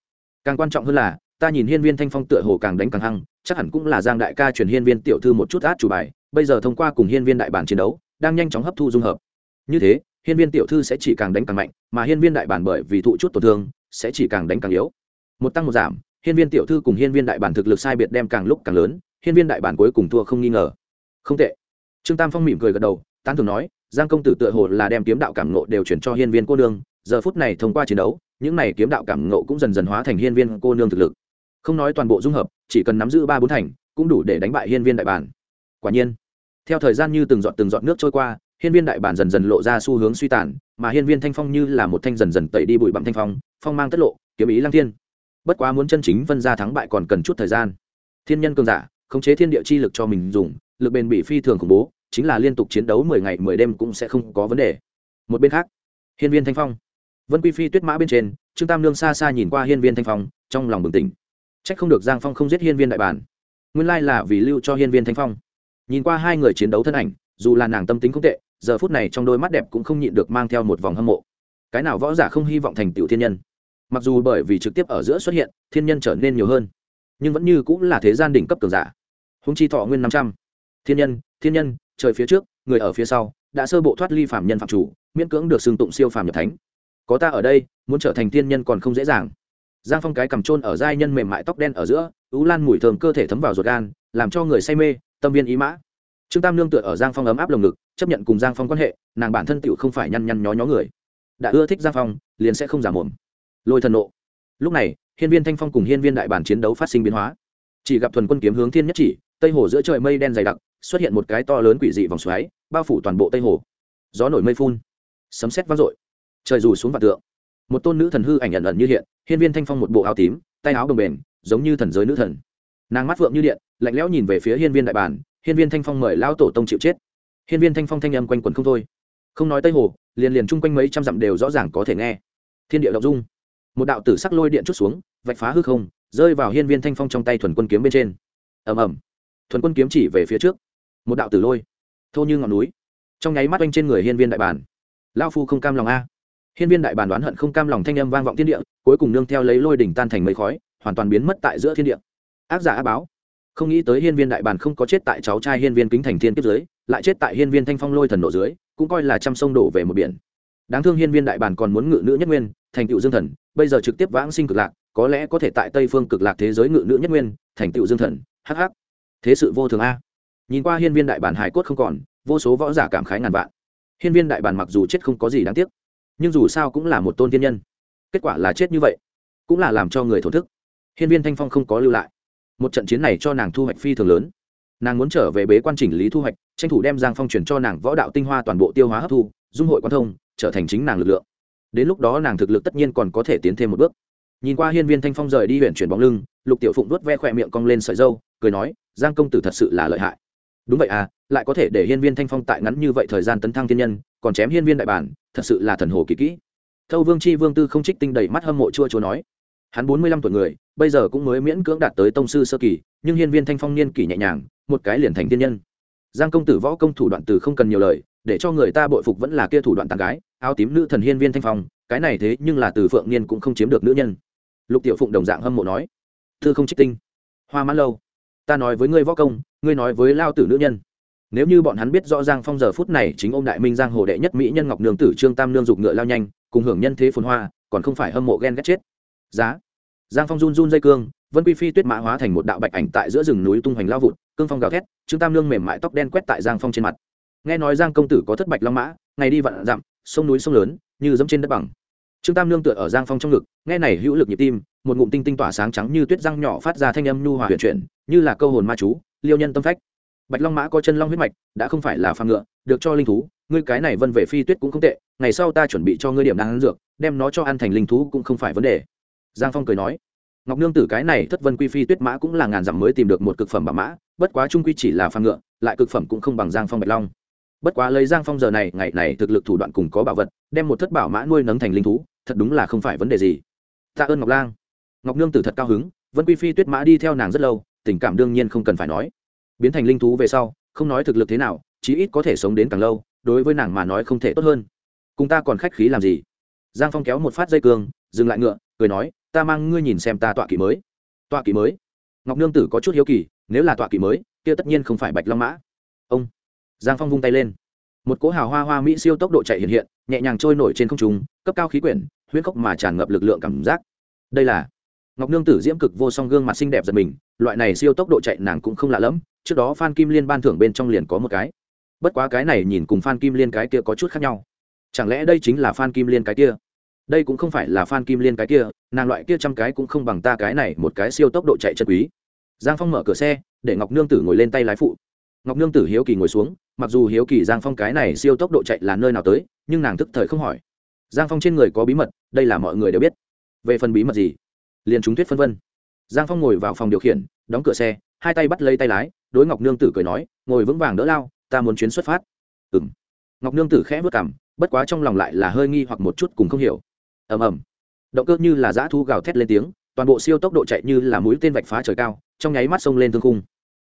càng quan trọng hơn là ta nhìn hiên viên thanh phong tựa hồ càng đánh càng hăng chắc hẳn cũng là giang đại ca truyền hiên viên tiểu thư một chút át chủ bài bây giờ thông qua cùng hiên viên đại bản chiến đấu đang nhanh chóng hấp thu dung hợp như thế hiên viên tiểu thư sẽ chỉ càng đánh càng mạnh, mà hiên viên đại bản bởi vì thụ chút tổn thương, sẽ chỉ càng đánh càng yếu. Một tăng một giảm, hiên viên tiểu thư cùng hiên viên đại bản thực lực sai biệt đem càng lúc càng lớn, hiên viên đại bản cuối cùng thua không nghi ngờ. Không tệ. Trương tam phong mỉm cười gật đầu, tán thường nói, giang công tử tựa hồ là đem kiếm đạo cảm nộ đều chuyển cho hiên viên cô nương, giờ phút này thông qua chiến đấu, những này kiếm đạo cảm nộ cũng dần dần hóa thành hiên viên cô nương thực lực. Không nói toàn bộ dung hợp, chỉ cần nắm giữ ba bốn thành, cũng đủ để đánh bại hiên viên đại bản. Quả nhiên, theo thời gian như từng giọt từng giọt nước trôi qua hiên viên đại bản dần dần lộ ra xu hướng suy tàn, mà hiên viên thanh phong như là một thanh dần dần tẩy đi bụi bặm thanh phong phong mang tất lộ, kiếm ý lăng thiên. Bất quá muốn chân chính phân ra thắng bại còn cần chút thời gian. Thiên nhân cường giả, khống chế thiên địa chi lực cho mình dùng, lực bền bị phi thường khủng bố, chính là liên tục chiến đấu mười ngày mười đêm cũng sẽ không có vấn đề. Một bên khác, hiên viên thanh phong. Vân quy phi tuyết mã bên trên, trương tam lương xa xa nhìn qua hiên viên thanh phong, trong lòng bừng tỉnh. Trách không được giang phong không giết hiên viên đại bản. Nguyên lai là vì lưu cho hiên viên thanh phong. Nhìn qua hai người chiến đấu thân ảnh, dù là nàng tâm tính không tệ giờ phút này trong đôi mắt đẹp cũng không nhịn được mang theo một vòng hâm mộ. Cái nào võ giả không hy vọng thành tựu thiên nhân? Mặc dù bởi vì trực tiếp ở giữa xuất hiện, thiên nhân trở nên nhiều hơn, nhưng vẫn như cũng là thế gian đỉnh cấp cường giả. Húng chi thọ nguyên năm trăm. Thiên nhân thiên nhân, trời phía trước, người ở phía sau, đã sơ bộ thoát ly phạm nhân phạm chủ, miễn cưỡng được xưng tụng siêu phàm nhập thánh. Có ta ở đây, muốn trở thành thiên nhân còn không dễ dàng. Giang phong cái cầm trôn ở giai nhân mềm mại tóc đen ở giữa, ú lan mùi thơm cơ thể thấm vào ruột gan, làm cho người say mê, tâm viên ý mã trương tam nương tựa ở giang phong ấm áp lồng ngực, chấp nhận cùng giang phong quan hệ, nàng bản thân tựu không phải nhăn nhăn nhó nhó người. Đã ưa thích giang phong, liền sẽ không giả mồm. Lôi thần nộ. Lúc này, hiên viên thanh phong cùng hiên viên đại bản chiến đấu phát sinh biến hóa. Chỉ gặp thuần quân kiếm hướng thiên nhất chỉ, tây hồ giữa trời mây đen dày đặc, xuất hiện một cái to lớn quỷ dị vòng xoáy, bao phủ toàn bộ tây hồ. Gió nổi mây phun. Sấm sét vang dội. Trời dù xuống vạn tượng. Một tôn nữ thần hư ảnh ẩn ẩn như hiện, hiên viên thanh phong một bộ áo tím, tay áo đồng bền, giống như thần giới nữ thần. Nàng mắt vượng như điện, lạnh lẽo nhìn về phía hiên viên đại bản hiên viên thanh phong mời lão tổ tông chịu chết. Hiên viên thanh phong thanh âm quanh quẩn không thôi. Không nói tây hồ, liền liền chung quanh mấy trăm dặm đều rõ ràng có thể nghe. Thiên địa động dung. Một đạo tử sắc lôi điện chút xuống, vạch phá hư không, rơi vào hiên viên thanh phong trong tay thuần quân kiếm bên trên. Ầm ầm. Thuần quân kiếm chỉ về phía trước. Một đạo tử lôi. Thô như ngọn núi. Trong nháy mắt oanh trên người hiên viên đại bản. Lao phu không cam lòng a. Hiên viên đại bản đoán hận không cam lòng thanh âm vang vọng thiên địa, cuối cùng nương theo lấy lôi đỉnh tan thành mây khói, hoàn toàn biến mất tại giữa thiên địa. Ác giả ác báo không nghĩ tới hiên viên đại bản không có chết tại cháu trai hiên viên kính thành thiên kiếp dưới, lại chết tại hiên viên thanh phong lôi thần nổ dưới, cũng coi là trăm sông đổ về một biển. Đáng thương hiên viên đại bản còn muốn ngự nữ nhất nguyên, thành tựu dương thần, bây giờ trực tiếp vãng sinh cực lạc, có lẽ có thể tại tây phương cực lạc thế giới ngự nữ nhất nguyên, thành tựu dương thần hh thế sự vô thường a. Nhìn qua hiên viên đại bản hải cốt không còn, vô số võ giả cảm khái ngàn vạn. Hiên viên đại bản mặc dù chết không có gì đáng tiếc, nhưng dù sao cũng là một tôn tiên nhân. Kết quả là chết như vậy, cũng là làm cho người thổn thức. Hiên viên thanh phong không có lưu lại một trận chiến này cho nàng thu hoạch phi thường lớn. Nàng muốn trở về bế quan chỉnh lý thu hoạch, tranh thủ đem giang phong truyền cho nàng võ đạo tinh hoa toàn bộ tiêu hóa hấp thu, dung hội quan thông, trở thành chính nàng lực lượng. Đến lúc đó nàng thực lực tất nhiên còn có thể tiến thêm một bước. Nhìn qua hiên viên thanh phong rời đi huyện chuyển bóng lưng, lục tiểu phụng đuốt ve khỏe miệng cong lên sợi dâu cười nói, giang công tử thật sự là lợi hại. Đúng vậy à lại có thể để hiên viên thanh phong tại ngắn như vậy thời gian tấn thăng thiên nhân, còn chém hiên viên đại bản, thật sự là thần hồ kỳ kỹ. Thâu vương chi vương tư không trích tinh đầy mắt hâm mộ chua chua nói hắn bốn mươi lăm tuổi người, bây giờ cũng mới miễn cưỡng đạt tới tông sư sơ kỳ, nhưng hiên viên thanh phong niên kỷ nhẹ nhàng, một cái liền thành tiên nhân. Giang công tử võ công thủ đoạn từ không cần nhiều lời, để cho người ta bội phục vẫn là kia thủ đoạn tàn gái, áo tím nữ thần hiên viên thanh phong, cái này thế nhưng là từ phượng niên cũng không chiếm được nữ nhân. Lục tiểu phụng đồng dạng hâm mộ nói, thư không trích tinh, hoa mãn lâu, ta nói với ngươi võ công, ngươi nói với lao tử nữ nhân. Nếu như bọn hắn biết rõ giang phong giờ phút này chính ô m đại minh giang hồ đệ nhất mỹ nhân ngọc nương tử trương tam nương dục ngựa lao nhanh, cùng hưởng nhân thế phồn hoa, còn không phải hâm mộ ghen ghét chết giá. Giang phong run run dây cương, vân quy phi tuyết mã hóa thành một đạo bạch ảnh tại giữa rừng núi tung hoành lao vụt, cương phong gào thét, trương tam Lương mềm mại tóc đen quét tại giang phong trên mặt. Nghe nói giang công tử có thất bạch long mã, ngày đi vạn dặm, sông núi sông lớn, như dẫm trên đất bằng. Trương tam Lương tựa ở giang phong trong ngực, nghe này hữu lực nhịp tim, một ngụm tinh tinh tỏa sáng trắng như tuyết răng nhỏ phát ra thanh âm nhu hòa huyền chuyển, như là câu hồn ma chú, liêu nhân tâm phách. Bạch long mã có chân long huyết mạch, đã không phải là phàm ngựa, được cho linh thú, ngươi cái này vân về phi tuyết cũng không tệ, ngày sau ta chuẩn bị cho ngươi điểm đáng ăn dược, đem nó cho ăn thành linh thú cũng không phải vấn đề giang phong cười nói, ngọc nương tử cái này thất vân quy phi tuyết mã cũng là ngàn dặm mới tìm được một cực phẩm bảo mã, bất quá trung quy chỉ là phàm ngựa, lại cực phẩm cũng không bằng giang phong bạch long. Bất quá lấy giang phong giờ này, ngày này thực lực thủ đoạn cùng có bảo vật, đem một thất bảo mã nuôi nấng thành linh thú, thật đúng là không phải vấn đề gì. Tạ ơn ngọc lang. Ngọc nương tử thật cao hứng, vân quy phi tuyết mã đi theo nàng rất lâu, tình cảm đương nhiên không cần phải nói. Biến thành linh thú về sau, không nói thực lực thế nào, chí ít có thể sống đến càng lâu, đối với nàng mà nói không thể tốt hơn. Cùng ta còn khách khí làm gì? Giang phong kéo một phát dây cương, dừng lại ngựa, cười nói ta mang ngươi nhìn xem ta tọa kỵ mới. Tọa kỵ mới? Ngọc nương tử có chút hiếu kỳ, nếu là tọa kỵ mới, kia tất nhiên không phải bạch long mã. Ông! Giang phong vung tay lên. Một cỗ hào hoa hoa mỹ siêu tốc độ chạy hiện hiện, nhẹ nhàng trôi nổi trên không trung, cấp cao khí quyển, huyễn khốc mà tràn ngập lực lượng cảm giác. Đây là ngọc nương tử diễm cực vô song gương mặt xinh đẹp giật mình, loại này siêu tốc độ chạy nàng cũng không lạ lẫm, trước đó phan kim liên ban thưởng bên trong liền có một cái. Bất quá cái này nhìn cùng phan kim liên cái kia có chút khác nhau. Chẳng lẽ đây chính là phan kim liên cái kia? Đây cũng không phải là phan kim liên cái kia, nàng loại kia trăm cái cũng không bằng ta cái này một cái siêu tốc độ chạy chân quý. Giang phong mở cửa xe, để ngọc nương tử ngồi lên tay lái phụ. Ngọc nương tử hiếu kỳ ngồi xuống, mặc dù hiếu kỳ giang phong cái này siêu tốc độ chạy là nơi nào tới, nhưng nàng thức thời không hỏi. Giang phong trên người có bí mật, đây là mọi người đều biết. Về phần bí mật gì? Liền chúng thuyết phân vân. Giang phong ngồi vào phòng điều khiển, đóng cửa xe, hai tay bắt lấy tay lái, đối ngọc nương tử cười nói, ngồi vững vàng đỡ lao, ta muốn chuyến xuất phát. Ừ m ngọc nương tử khẽ vất cảm bất quá trong lòng lại là hơi nghi hoặc một chút cùng không hiểu ầm ầm. Động cơ như là dã thu gào thét lên tiếng, toàn bộ siêu tốc độ chạy như là mũi tên vạch phá trời cao, trong nháy mắt xông lên thương khung.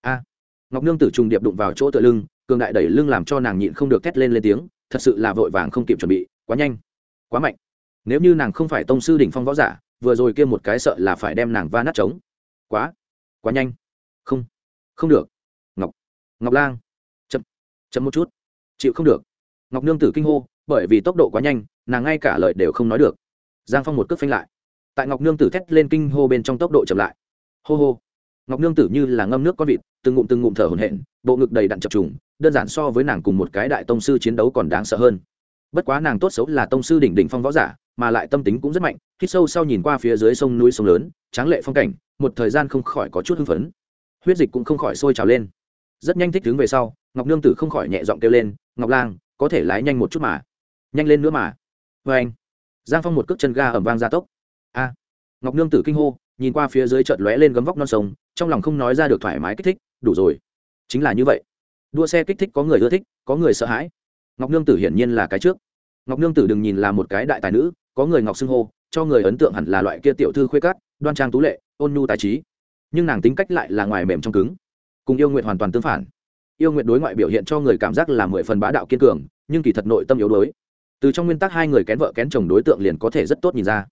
A! Ngọc nương tử trùng điệp đụng vào chỗ tựa lưng, cường đại đẩy lưng làm cho nàng nhịn không được thét lên lên tiếng, thật sự là vội vàng không kịp chuẩn bị, quá nhanh, quá mạnh. Nếu như nàng không phải tông sư đỉnh phong võ giả, vừa rồi kia một cái sợ là phải đem nàng va nát trống. Quá quá nhanh. Không không được. Ngọc ngọc lang, chậm chậm một chút. Chịu không được. Ngọc nương tử kinh hô, bởi vì tốc độ quá nhanh, nàng ngay cả lời đều không nói được giang phong một cước phanh lại. Tại ngọc nương tử thét lên kinh hô bên trong tốc độ chậm lại. Hô hô. Ngọc nương tử như là ngâm nước con vịt, từng ngụm từng ngụm thở hổn hển, bộ ngực đầy đặn chập trùng, đơn giản so với nàng cùng một cái đại tông sư chiến đấu còn đáng sợ hơn. Bất quá nàng tốt xấu là tông sư đỉnh đỉnh phong võ giả, mà lại tâm tính cũng rất mạnh, hít sâu sau nhìn qua phía dưới sông núi sông lớn, tráng lệ phong cảnh, một thời gian không khỏi có chút hưng phấn. Huyết dịch cũng không khỏi sôi trào lên. Rất nhanh thích đứng về sau, ngọc nương tử không khỏi nhẹ giọng kêu lên, ngọc lang, có thể lái nhanh một chút mà. Nhanh lên nữa mà. Vê anh giang phong một cước chân ga ẩm vang ra tốc. A! Ngọc nương tử kinh hô, nhìn qua phía dưới chợt lóe lên gấm vóc non sông, trong lòng không nói ra được thoải mái kích thích, đủ rồi. Chính là như vậy. Đua xe kích thích có người ưa thích, có người sợ hãi. Ngọc nương tử hiển nhiên là cái trước. Ngọc nương tử đừng nhìn là một cái đại tài nữ, có người ngọc xưng hô, cho người ấn tượng hẳn là loại kia tiểu thư khuê cát đoan trang tú lệ, ôn nhu tài trí. Nhưng nàng tính cách lại là ngoài mềm trong cứng. Cùng yêu nguyện hoàn toàn tương phản. Yêu nguyện đối ngoại biểu hiện cho người cảm giác là mười phần bá đạo kiên cường, nhưng kỳ thật nội tâm yếu đuối từ trong nguyên tắc hai người kén vợ kén chồng đối tượng liền có thể rất tốt nhìn ra.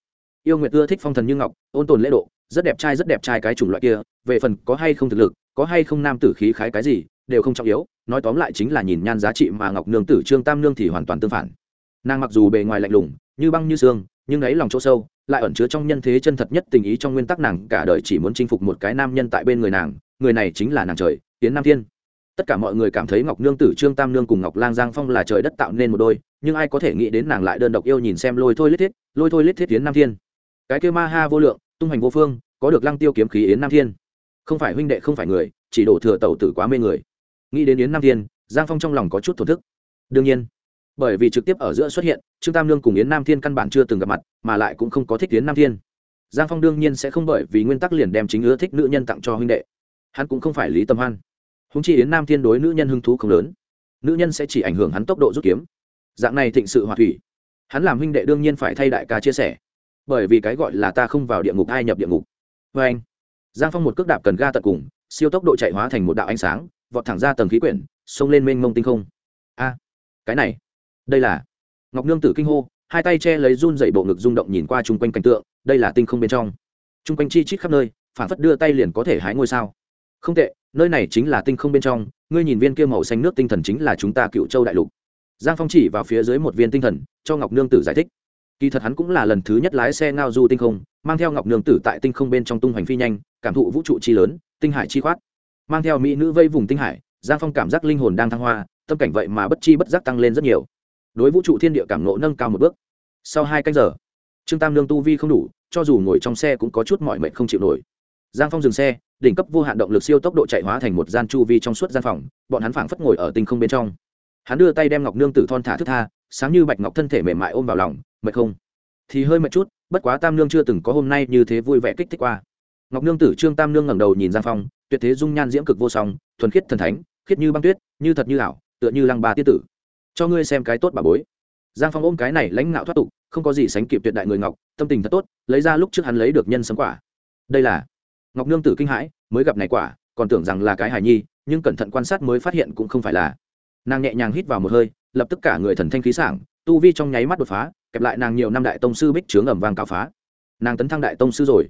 Yêu nguyệt ưa thích phong thần như ngọc, ôn tồn lễ độ, rất đẹp trai rất đẹp trai cái chủng loại kia, về phần có hay không thực lực, có hay không nam tử khí khái cái gì, đều không trọng yếu, nói tóm lại chính là nhìn nhan giá trị mà ngọc nương tử trương tam nương thì hoàn toàn tương phản. Nàng mặc dù bề ngoài lạnh lùng, như băng như xương, nhưng ấy lòng chỗ sâu, lại ẩn chứa trong nhân thế chân thật nhất tình ý trong nguyên tắc nàng cả đời chỉ muốn chinh phục một cái nam nhân tại bên người nàng, người này chính là nàng trời tiến nam thiên. Tất cả mọi người cảm thấy ngọc nương tử trương tam nương cùng ngọc lang giang phong là trời đất tạo nên một đôi nhưng ai có thể nghĩ đến nàng lại đơn độc yêu nhìn xem lôi thôi lết thiết, lôi thôi lết thiết tiến nam thiên. Cái kêu ma ha vô lượng, tung hành vô phương, có được lăng tiêu kiếm khí yến nam thiên. Không phải huynh đệ, không phải người, chỉ đổ thừa tẩu tử quá mê người. Nghĩ đến yến nam thiên, giang phong trong lòng có chút thổ thức. Đương nhiên, bởi vì trực tiếp ở giữa xuất hiện, trương tam lương cùng yến nam thiên căn bản chưa từng gặp mặt, mà lại cũng không có thích yến nam thiên. Giang phong đương nhiên sẽ không bởi vì nguyên tắc liền đem chính ưa thích nữ nhân tặng cho huynh đệ. Hắn cũng không phải lý tâm hoan. Húng chi yến nam thiên đối nữ nhân hứng thú không lớn. Nữ nhân sẽ chỉ ảnh hưởng hắn tốc độ rút kiếm dạng này thịnh sự hòa thủy, hắn làm huynh đệ đương nhiên phải thay đại ca chia sẻ. Bởi vì cái gọi là ta không vào địa ngục, ai nhập địa ngục. Vê anh, giang phong một cước đạp cần ga tận cùng, siêu tốc độ chạy hóa thành một đạo ánh sáng, vọt thẳng ra tầng khí quyển, xông lên mênh mông tinh không. A, cái này, đây là ngọc nương tử kinh hô, hai tay che lấy run dậy bộ ngực rung động nhìn qua chung quanh cảnh tượng, đây là tinh không bên trong. Chung quanh chi chít khắp nơi, phản phất đưa tay liền có thể hái ngôi sao. Không tệ, nơi này chính là tinh không bên trong, ngươi nhìn viên kia màu xanh nước tinh thần chính là chúng ta cựu châu đại lục giang phong chỉ vào phía dưới một viên tinh thần, cho ngọc nương tử giải thích. Kỳ thật hắn cũng là lần thứ nhất lái xe ngao du tinh không, mang theo ngọc nương tử tại tinh không bên trong tung hoành phi nhanh, cảm thụ vũ trụ chi lớn, tinh hải chi khoát. Mang theo mỹ nữ vây vùng tinh hải, giang phong cảm giác linh hồn đang thăng hoa, tâm cảnh vậy mà bất chi bất giác tăng lên rất nhiều. Đối vũ trụ thiên địa cảm nộ nâng cao một bước. Sau hai canh giờ, trương tam Nương tu vi không đủ, cho dù ngồi trong xe cũng có chút mọi mệnh không chịu nổi. Giang phong dừng xe, đỉnh cấp vô hạn động lực siêu tốc độ chạy hóa thành một gian chu vi trong suốt gian phòng, bọn hắn phảng phất ngồi ở tinh không bên trong hắn đưa tay đem ngọc nương tử thon thả thức tha, sáng như bạch ngọc thân thể mềm mại ôm vào lòng, mệt không? Thì hơi mệt chút, bất quá tam nương chưa từng có hôm nay như thế vui vẻ kích thích qua. Ngọc nương tử trương tam nương ngẩng đầu nhìn giang phong, tuyệt thế dung nhan diễm cực vô song, thuần khiết thần thánh, khiết như băng tuyết, như thật như ảo, tựa như lăng ba tiết tử. Cho ngươi xem cái tốt bà bối. Giang phong ôm cái này lãnh ngạo thoát tục, không có gì sánh kịp tuyệt đại người ngọc, tâm tình thật tốt, lấy ra lúc trước hắn lấy được nhân sấm quả. Đây là ngọc nương tử kinh hãi, mới gặp này quả, còn tưởng rằng là cái hài nhi, nhưng cẩn thận quan sát mới phát hiện cũng không phải là nàng nhẹ nhàng hít vào một hơi, lập tức cả người thần thanh khí sảng, tu vi trong nháy mắt đột phá, kẹp lại nàng nhiều năm đại tông sư bích trướng ẩm vàng cao phá. Nàng tấn thăng đại tông sư rồi.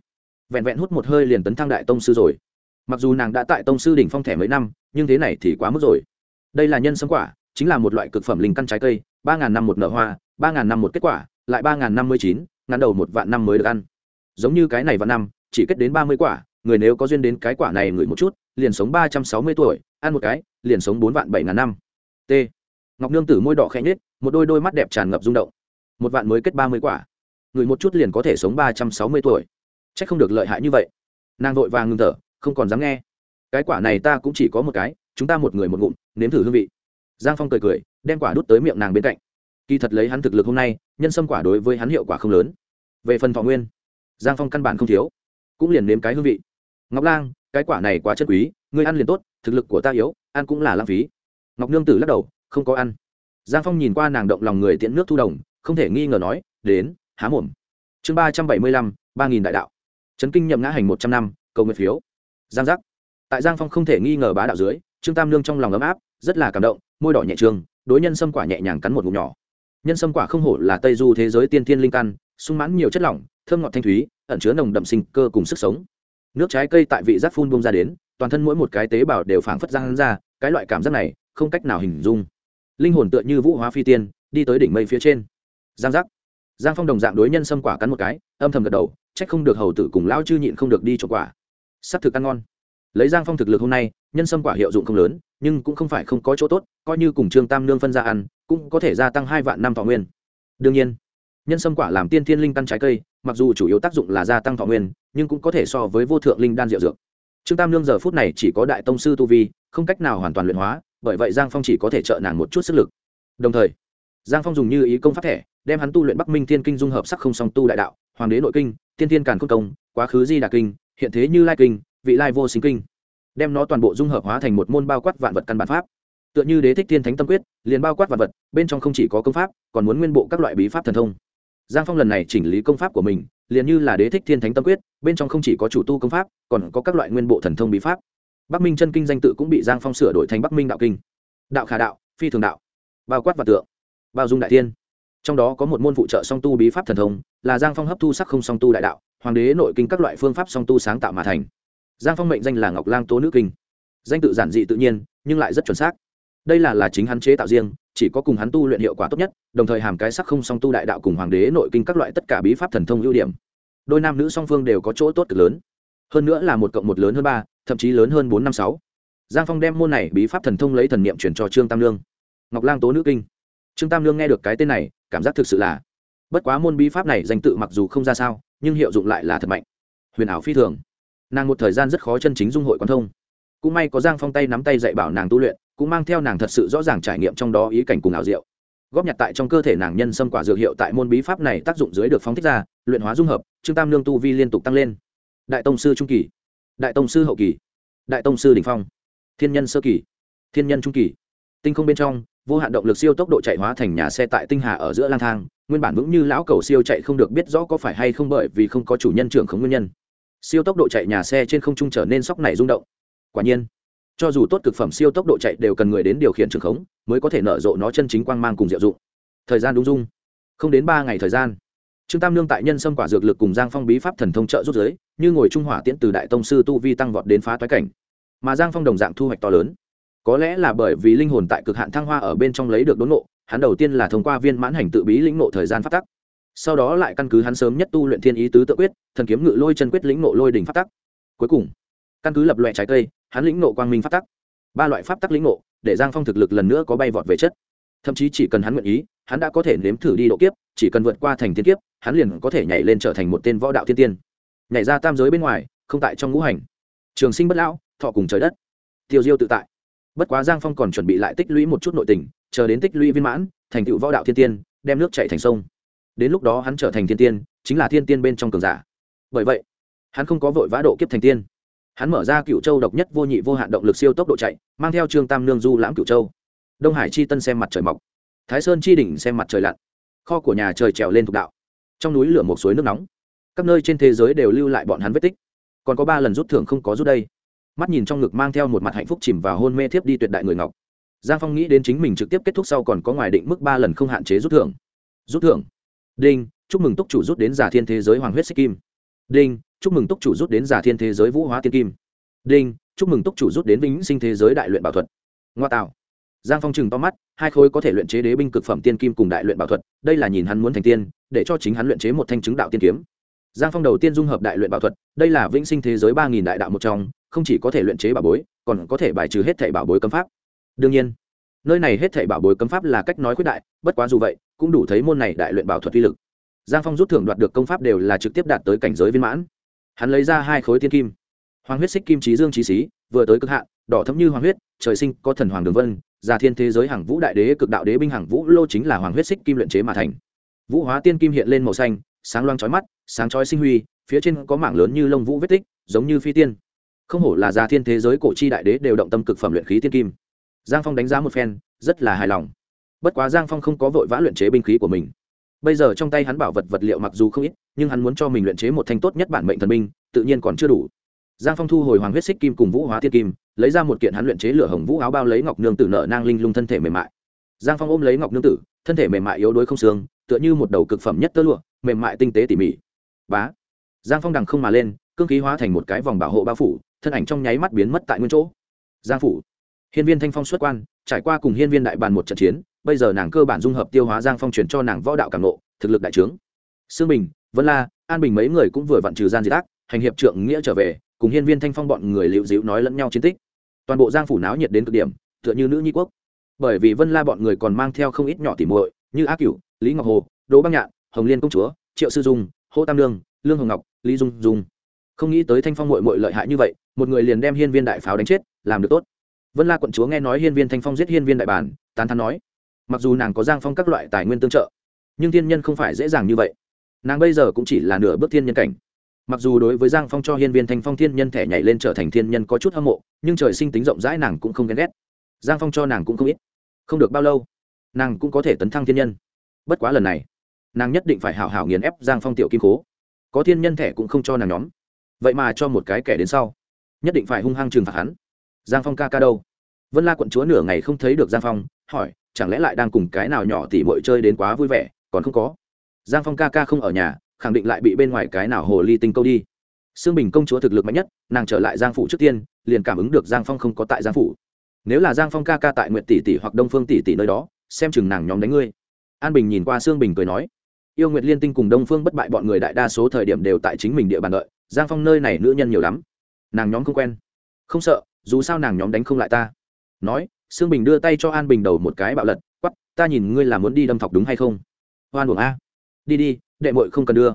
Vẹn vẹn hút một hơi liền tấn thăng đại tông sư rồi. Mặc dù nàng đã tại tông sư đỉnh phong thẻ mấy năm, nhưng thế này thì quá mức rồi. Đây là nhân sâm quả, chính là một loại cực phẩm linh căn trái cây, ba ngàn năm một nở hoa, ba ngàn năm một kết quả, lại ba ngàn năm mươi chín, ngắn đầu một vạn năm mới được ăn. Giống như cái này vạn năm, chỉ kết đến ba mươi quả, người nếu có duyên đến cái quả này ngửi một chút, liền sống ba trăm sáu mươi tuổi, ăn một cái, liền sống bốn vạn bảy ngàn năm t. Ngọc nương tử môi đỏ khẽ nhết một đôi đôi mắt đẹp tràn ngập rung động. Một vạn mới kết ba mươi quả. Người một chút liền có thể sống ba trăm sáu mươi tuổi. C h ắ c không được lợi hại như vậy. Nàng vội vàng ngừng thở, không còn dám nghe. Cái quả này ta cũng chỉ có một cái, chúng ta một người một ngụm, nếm thử hương vị. Giang phong cười cười, đem quả đút tới miệng nàng bên cạnh. Kỳ thật lấy hắn thực lực hôm nay, nhân sâm quả đối với hắn hiệu quả không lớn. Về phần thọ nguyên, giang phong căn bản không thiếu. Cũng liền nếm cái hương vị. Ngọc lang, cái quả này quá chất quý, ngươi ăn liền tốt, thực lực của ta yếu, ăn cũng là lãng phí ngọc nương tử lắc đầu, không có ăn. Giang phong nhìn qua nàng động lòng người tiễn nước thu đồng, không thể nghi ngờ nói, đến, há mồm. Chương ba trăm bảy mươi lăm, ba nghìn đại đạo. Trấn kinh nhậm ngã hành một trăm năm, cầu nguyện phiếu. Giang giác. Tại giang phong không thể nghi ngờ bá đạo dưới, trương tam lương trong lòng ấm áp, rất là cảm động, môi đỏ nhẹ trường đối nhân sâm quả nhẹ nhàng cắn một ngụm nhỏ. Nhân sâm quả không hổ là tây du thế giới tiên thiên linh căn, sung mãn nhiều chất lỏng, thơm ngọt thanh thúy, ẩn chứa nồng đậm sinh cơ cùng sức sống. Nước trái cây tại vị giác phun bông ra đến, toàn thân mỗi một cái tế bào đều phảng phất răng ra cái loại cảm giác này không cách nào hình dung. Linh hồn tựa như vũ hóa phi tiên, đi tới đỉnh mây phía trên. Giang giác. Giang phong đồng dạng đối nhân xâm quả cắn một cái, âm thầm gật đầu c h ắ c không được hầu tử cùng lão chư nhịn không được đi trộm quả. S ắ c thực ăn ngon. Lấy giang phong thực lực hôm nay, nhân xâm quả hiệu dụng không lớn, nhưng cũng không phải không có chỗ tốt, coi như cùng trương tam nương phân ra ăn, cũng có thể gia tăng hai vạn năm thọ nguyên. Đương nhiên, nhân sâm quả làm tiên thiên linh căn trái cây, mặc dù chủ yếu tác dụng là gia tăng thọ nguyên, nhưng cũng có thể so với vô thượng linh đan diệu dược. Trương tam nương giờ phút này chỉ có đại tông sư tu vi không cách nào hoàn toàn luyện hóa, bởi vậy giang phong chỉ có thể trợ nàng một chút sức lực. Đồng thời, giang phong dùng như ý công pháp thẻ, đem hắn tu luyện bắc minh thiên kinh dung hợp sắc không song tu đại đạo, hoàng đế nội kinh, tiên thiên càn công công, quá khứ di đà kinh, hiện thế như lai kinh, vị lai vô sinh kinh. Đem nó toàn bộ dung hợp hóa thành một môn bao quát vạn vật căn bản pháp. Tựa như đế thích thiên thánh tâm quyết, liền bao quát vạn vật, bên trong không chỉ có công pháp, còn muốn nguyên bộ các loại bí pháp thần thông. Giang phong lần này chỉnh lý công pháp của mình, liền như là đế thích thiên thánh tâm quyết, bên trong không chỉ có chủ tu công pháp, còn có các loại nguyên bộ thần thông bí pháp bắc minh chân kinh danh tự cũng bị giang phong sửa đổi thành bắc minh đạo kinh. Đạo khả đạo, phi thường đạo. Bao quát và tượng, bao dung đại thiên. Trong đó có một môn phụ trợ song tu bí pháp thần thông, là giang phong hấp thu sắc không song tu đại đạo, hoàng đế nội kinh các loại phương pháp song tu sáng tạo mà thành. Giang phong mệnh danh là ngọc lang tố nữ kinh. Danh tự giản dị tự nhiên, nhưng lại rất chuẩn xác. Đây là là chính hắn chế tạo riêng, chỉ có cùng hắn tu luyện hiệu quả tốt nhất, đồng thời hàm cái sắc không song tu đại đạo cùng hoàng đế nội kinh các loại tất cả bí pháp thần thông ưu điểm. Đôi nam nữ song phương đều có chỗ tốt cực lớn hơn nữa là một cộng một lớn hơn ba, thậm chí lớn hơn bốn năm sáu. Giang phong đem môn này bí pháp thần thông lấy thần niệm chuyển cho trương tam lương. Ngọc lang tố nữ kinh. Trương tam lương nghe được cái tên này, cảm giác thực sự là bất quá môn bí pháp này danh tự mặc dù không ra sao, nhưng hiệu dụng lại là thật mạnh. Huyền ảo phi thường. Nàng một thời gian rất khó chân chính dung hội quan thông. Cũng may có giang phong tay nắm tay dạy bảo nàng tu luyện, cũng mang theo nàng thật sự rõ ràng trải nghiệm trong đó ý cảnh cùng ảo diệu. Góp nhặt tại trong cơ thể nàng nhân xâm quả dược hiệu tại môn bí pháp này tác dụng dưới được phóng thích ra, luyện hóa dung hợp, trương tam lương tu vi liên tục tăng lên đại tông sư trung kỳ, đại tông sư hậu kỳ, đại tông sư đ ỉ n h phong, thiên nhân sơ kỳ, thiên nhân trung kỳ. Tinh không bên trong, vô hạn động lực siêu tốc độ chạy hóa thành nhà xe tại tinh hà ở giữa lang thang, nguyên bản vững như lão cầu siêu chạy không được biết rõ có phải hay không bởi vì không có chủ nhân trưởng không nguyên nhân. Siêu tốc độ chạy nhà xe trên không trung trở nên sóc này rung động. Quả nhiên, cho dù tốt cực phẩm siêu tốc độ chạy đều cần người đến điều khiển trường khống, mới có thể nở rộ nó chân chính quang mang cùng diệu dụng. Thời gian đúng dung không đến ba ngày thời gian trương tam Nương tại nhân sâm quả dược lực cùng giang phong bí pháp thần thông trợ rút giới, như ngồi trung hỏa tiễn từ đại tông sư tu vi tăng vọt đến phá toái cảnh. Mà giang phong đồng dạng thu hoạch to lớn. Có lẽ là bởi vì linh hồn tại cực hạn thăng hoa ở bên trong lấy được đốn nộ hắn đầu tiên là thông qua viên mãn hành tự bí lĩnh nộ thời gian phát tắc. Sau đó lại căn cứ hắn sớm nhất tu luyện thiên ý tứ tự quyết, thần kiếm ngự lôi chân quyết lĩnh nộ lôi đỉnh phát tắc. Cuối cùng, căn cứ lập loại trái cây, hắn lĩnh nộ quang minh phát tắc. Ba loại pháp tắc lĩnh nộ để giang phong thực lực lần nữa có bay vọt về chất. Thậm chí chỉ cần hắn nguyện ý, hắn đã có thể nếm thử đi độ kiếp, chỉ cần vượt qua thành thiên kiếp hắn liền có thể nhảy lên trở thành một tên võ đạo thiên tiên. Nhảy ra tam giới bên ngoài, không tại trong ngũ hành. Trường sinh bất lão, thọ cùng trời đất. Tiêu diêu tự tại. Bất quá giang phong còn chuẩn bị lại tích lũy một chút nội tình, chờ đến tích lũy viên mãn, thành tựu võ đạo thiên tiên, đem nước chạy thành sông. Đến lúc đó hắn trở thành thiên tiên, chính là thiên tiên bên trong cường giả. Bởi vậy, hắn không có vội vã độ kiếp thành tiên. Hắn mở ra cựu châu độc nhất vô nhị vô hạn động lực siêu tốc độ chạy, mang theo trương tam nương du lãm cựu châu. Đông hải chi tân xem mặt trời mọc. Thái sơn chi đỉnh xem mặt trời lặn. Kho của nhà trời trèo lên thuộc đạo trong núi lửa một suối nước nóng. Các nơi trên thế giới đều lưu lại bọn hắn vết tích. Còn có ba lần rút thưởng không có rút đây. Mắt nhìn trong ngực mang theo một mặt hạnh phúc chìm vào hôn mê thiếp đi tuyệt đại người ngọc. Giang phong nghĩ đến chính mình trực tiếp kết thúc sau còn có ngoài định mức ba lần không hạn chế rút thưởng. Rút thưởng. Đinh, chúc mừng túc chủ rút đến giả thiên thế giới hoàng huyết xích kim. Đinh, chúc mừng túc chủ rút đến giả thiên thế giới vũ hóa tiên kim. Đinh, chúc mừng túc chủ rút đến vĩnh sinh thế giới đại luyện bảo thuật. Ngoa tạo giang phong chừng to mắt, hai khối có thể luyện chế đế binh cực phẩm tiên kim cùng đại luyện bảo thuật, đây là nhìn hắn muốn thành tiên, để cho chính hắn luyện chế một thanh chứng đạo tiên kiếm. Giang phong đầu tiên dung hợp đại luyện bảo thuật, đây là vĩnh sinh thế giới ba nghìn đại đạo một trong, không chỉ có thể luyện chế bảo bối, còn có thể bài trừ hết thảy bảo bối cấm pháp. Đương nhiên, nơi này hết thảy bảo bối cấm pháp là cách nói khuyết đại, bất quá dù vậy, cũng đủ thấy môn này đại luyện bảo thuật uy lực. Giang phong rút thưởng đoạt được công pháp đều là trực tiếp đạt tới cảnh giới viên mãn. Hắn lấy ra hai khối tiên kim. Hoàng huyết xích kim trí dương trí xí, vừa tới cực hạn, đỏ thấm như hoàng huyết, trời sinh có thần hoàng đường vân gia thiên thế giới hàng vũ đại đế, cực đạo đế binh hàng vũ lô chính là hoàng huyết xích kim luyện chế mà thành. Vũ hóa tiên kim hiện lên màu xanh, sáng loang chói mắt, sáng chói sinh huy, phía trên có mảng lớn như lông vũ vết tích, giống như phi tiên. Không hổ là gia thiên thế giới cổ chi đại đế đều động tâm cực phẩm luyện khí tiên kim. Giang phong đánh giá một phen, rất là hài lòng. Bất quá giang phong không có vội vã luyện chế binh khí của mình. Bây giờ trong tay hắn bảo vật vật liệu mặc dù không ít, nhưng hắn muốn cho mình luyện chế một thanh tốt nhất bản mệnh thần binh, tự nhiên còn chưa đủ giang phong thu hồi hoàng huyết xích kim cùng vũ hóa thiên kim, lấy ra một kiện hắn luyện chế lửa hồng vũ áo bao lấy ngọc nương tử nợ nang linh lung thân thể mềm mại. Giang phong ôm lấy ngọc nương tử, thân thể mềm mại yếu đuối không xương, tựa như một đầu cực phẩm nhất tơ lụa, mềm mại tinh tế tỉ mỉ. Bá. Giang phong đằng không mà lên, cương khí hóa thành một cái vòng bảo hộ bao phủ, thân ảnh trong nháy mắt biến mất tại nguyên chỗ. Giang phủ. Hiên viên thanh phong xuất quan, trải qua cùng hiên viên đại bàn một trận chiến, bây giờ nàng cơ bản dung hợp tiêu hóa giang phong truyền cho nàng võ đạo cảm nộ thực lực đại trướng. Sương bình, vân la, an bình mấy người cũng vừa vặn trừ gian di tác hành hiệp trượng nghĩa trở về cùng hiên viên thanh phong bọn người liễu dịu nói lẫn nhau chiến tích. Toàn bộ giang phủ náo nhiệt đến cực điểm, tựa như nữ nhi quốc. Bởi vì vân la bọn người còn mang theo không ít nhỏ tỉ muội, như á cửu, lý ngọc hồ, đỗ băng nhạn, hồng liên công chúa, triệu sư dung, hô tam lương lương hồng ngọc, lý dung dung. Không nghĩ tới thanh phong mội mội lợi hại như vậy, một người liền đem hiên viên đại pháo đánh chết, làm được tốt. Vân la quận chúa nghe nói hiên viên thanh phong giết hiên viên đại bản, tán thắn nói, mặc dù nàng có giang phong các loại tài nguyên tương trợ, nhưng thiên nhân không phải dễ dàng như vậy. Nàng bây giờ cũng chỉ là nửa bước thiên nhân cảnh mặc dù đối với giang phong cho hiên viên thanh phong thiên nhân thẻ nhảy lên trở thành thiên nhân có chút hâm mộ, nhưng trời sinh tính rộng rãi nàng cũng không ghen ghét. Giang phong cho nàng cũng không ít. Không được bao lâu, nàng cũng có thể tấn thăng thiên nhân. Bất quá lần này, nàng nhất định phải hảo hảo nghiền ép giang phong tiểu kim cố có thiên nhân thẻ cũng không cho nàng nhóm. Vậy mà cho một cái kẻ đến sau, nhất định phải hung hăng trừng phạt hắn. Giang phong ca ca đâu? Vân la quận chúa nửa ngày không thấy được giang phong, hỏi, chẳng lẽ lại đang cùng cái nào nhỏ tỉ mội chơi đến quá vui vẻ, còn không có? Giang phong ca ca không ở nhà khẳng định lại bị bên ngoài cái nào hồ ly tinh câu đi. Sương bình công chúa thực lực mạnh nhất, nàng trở lại giang phủ trước tiên, liền cảm ứng được giang phong không có tại giang phủ. Nếu là giang phong ca ca tại nguyện tỷ tỷ hoặc đông phương tỷ tỷ nơi đó, xem chừng nàng nhóm đánh ngươi. An bình nhìn qua sương bình cười nói, yêu nguyện liên tinh cùng đông phương bất bại bọn người đại đa số thời điểm đều tại chính mình địa bàn đợi, giang phong nơi này nữ nhân nhiều lắm. Nàng nhóm không quen. Không sợ, dù sao nàng nhóm đánh không lại ta. Nói, sương bình đưa tay cho an bình đầu một cái bạo lật, quắp, ta nhìn ngươi là muốn đi đâm thọc đúng hay không? Hoan buồng a. Đi đi đệ mội không cần đưa.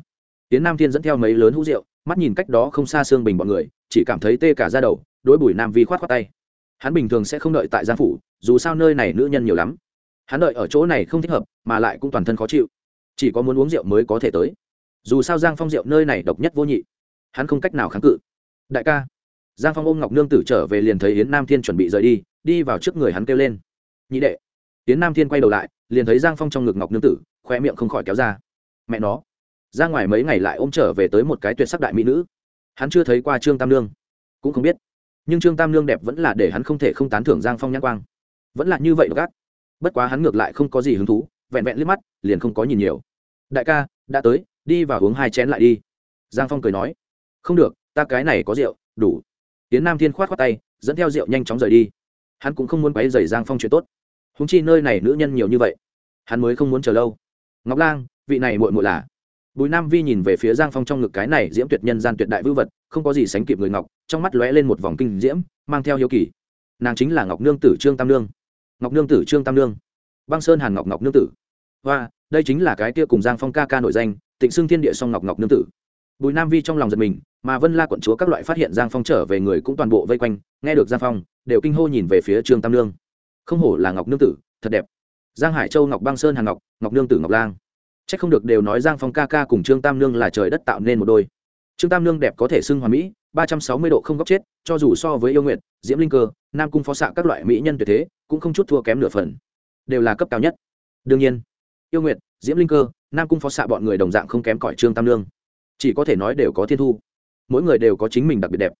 Tiến nam thiên dẫn theo mấy lớn hũ rượu, mắt nhìn cách đó không xa xương bình bọn người, chỉ cảm thấy tê cả ra đầu, đối bùi nam vi khoát khoát tay. Hắn bình thường sẽ không đợi tại giang phủ, dù sao nơi này nữ nhân nhiều lắm. Hắn đợi ở chỗ này không thích hợp, mà lại cũng toàn thân khó chịu. Chỉ có muốn uống rượu mới có thể tới. Dù sao giang phong rượu nơi này độc nhất vô nhị. Hắn không cách nào kháng cự. Đại ca. Giang phong ôm ngọc nương tử trở về liền thấy yến nam thiên chuẩn bị rời đi đi vào trước người hắn kêu lên. Nhị đệ. Yến nam thiên quay đầu lại, liền thấy giang phong trong ngực ngọc nương tử khoe miệng không khỏi kéo ra mẹ nó. Ra ngoài mấy ngày lại ôm trở về tới một cái tuyệt sắc đại mỹ nữ. Hắn chưa thấy qua trương tam lương cũng không biết. Nhưng trương tam lương đẹp vẫn là để hắn không thể không tán thưởng giang phong nhãn quang. Vẫn là như vậy gác bất quá hắn ngược lại không có gì hứng thú, vẹn vẹn liếc mắt, liền không có nhìn nhiều. Đại ca, đã tới, đi và uống hai chén lại đi. Giang phong cười nói. Không được, ta cái này có rượu, đủ. Tiến nam thiên khoát khoát tay, dẫn theo rượu nhanh chóng rời đi. Hắn cũng không muốn quấy rầy giang phong chuyện tốt. Húng chi nơi này nữ nhân nhiều như vậy, hắn mới không muốn chờ lâu. Ngọc lang vị này muội muội là. Bùi nam vi nhìn về phía giang phong trong ngực cái này diễm tuyệt nhân gian tuyệt đại vư vật, không có gì sánh kịp người ngọc, trong mắt lóe lên một vòng kinh diễm, mang theo hiếu kỳ. Nàng chính là ngọc nương tử trương tam nương. Ngọc nương tử trương tam nương. Băng sơn hàn ngọc ngọc nương tử. Và đây chính là cái kia cùng giang phong ca ca nổi danh, tịnh xưng thiên địa song ngọc ngọc nương tử. Bùi nam vi trong lòng giật mình, mà vân la quận chúa các loại phát hiện giang phong trở về người cũng toàn bộ vây quanh, nghe được giang phong, đều kinh hô nhìn về phía trương tam nương. Không hổ là ngọc nương tử, thật đẹp. Giang hải châu ngọc băng sơn hàn ngọc ngọc nương tử ngọc lang c h ắ c không được đều nói giang phong ca ca cùng trương tam nương là trời đất tạo nên một đôi. Trương tam nương đẹp có thể xưng hoàn mỹ, ba trăm sáu mươi độ không góc chết, cho dù so với yêu nguyện diễm linh cơ, nam cung phó xạ các loại mỹ nhân tuyệt thế, cũng không chút thua kém nửa phần. Đều là cấp cao nhất. Đương nhiên, yêu nguyện diễm linh cơ, nam cung phó xạ bọn người đồng dạng không kém cỏi trương tam nương. Chỉ có thể nói đều có thiên thu. Mỗi người đều có chính mình đặc biệt đẹp,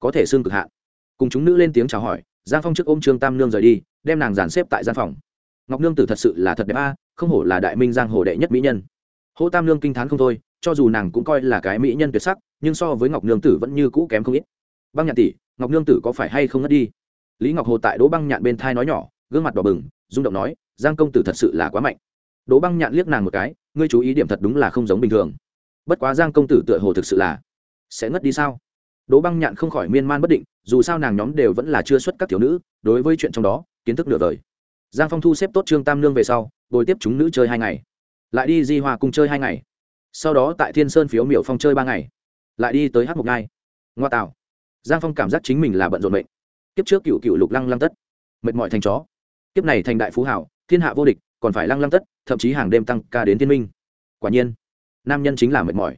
có thể xương cực hạn. Cùng chúng nữ lên tiếng chào hỏi, giang phong trước ôm trương tam nương rời đi, đem nàng dàn xếp tại gian phòng ngọc nương tử thật sự là thật đẹp a, không hổ là đại minh giang hồ đệ nhất mỹ nhân. Hỗ tam nương kinh t h á n không thôi, cho dù nàng cũng coi là cái mỹ nhân tuyệt sắc, nhưng so với ngọc nương tử vẫn như cũ kém không ít. Băng nhạn tỷ, ngọc nương tử có phải hay không ngất đi? Lý ngọc hồ tại đỗ băng nhạn bên thai nói nhỏ, gương mặt đỏ bừng, rung động nói, giang công tử thật sự là quá mạnh. Đỗ băng nhạn liếc nàng một cái, ngươi chú ý điểm thật đúng là không giống bình thường. Bất quá giang công tử tựa hồ thực sự là sẽ ngất đi sao? Đỗ băng nhạn không khỏi miên man bất định, dù sao nàng nhóm đều vẫn là chưa xuất các thiếu nữ, đối với chuyện trong đó, kiến thức nửa vời giang phong thu xếp tốt trương tam nương về sau, bồi tiếp chúng nữ chơi hai ngày. Lại đi di hoa cùng chơi hai ngày. Sau đó tại thiên sơn phiếu miểu phong chơi ba ngày. Lại đi tới hát mộc ngai ngoa tạo. Giang phong cảm giác chính mình là bận rộn mệnh kiếp trước cựu cựu lục lăng lăng tất. Mệt mỏi thành chó. Kiếp này thành đại phú hảo, thiên hạ vô địch, còn phải lăng lăng tất, thậm chí hàng đêm tăng ca đến thiên minh. Quả nhiên, nam nhân chính là mệt mỏi.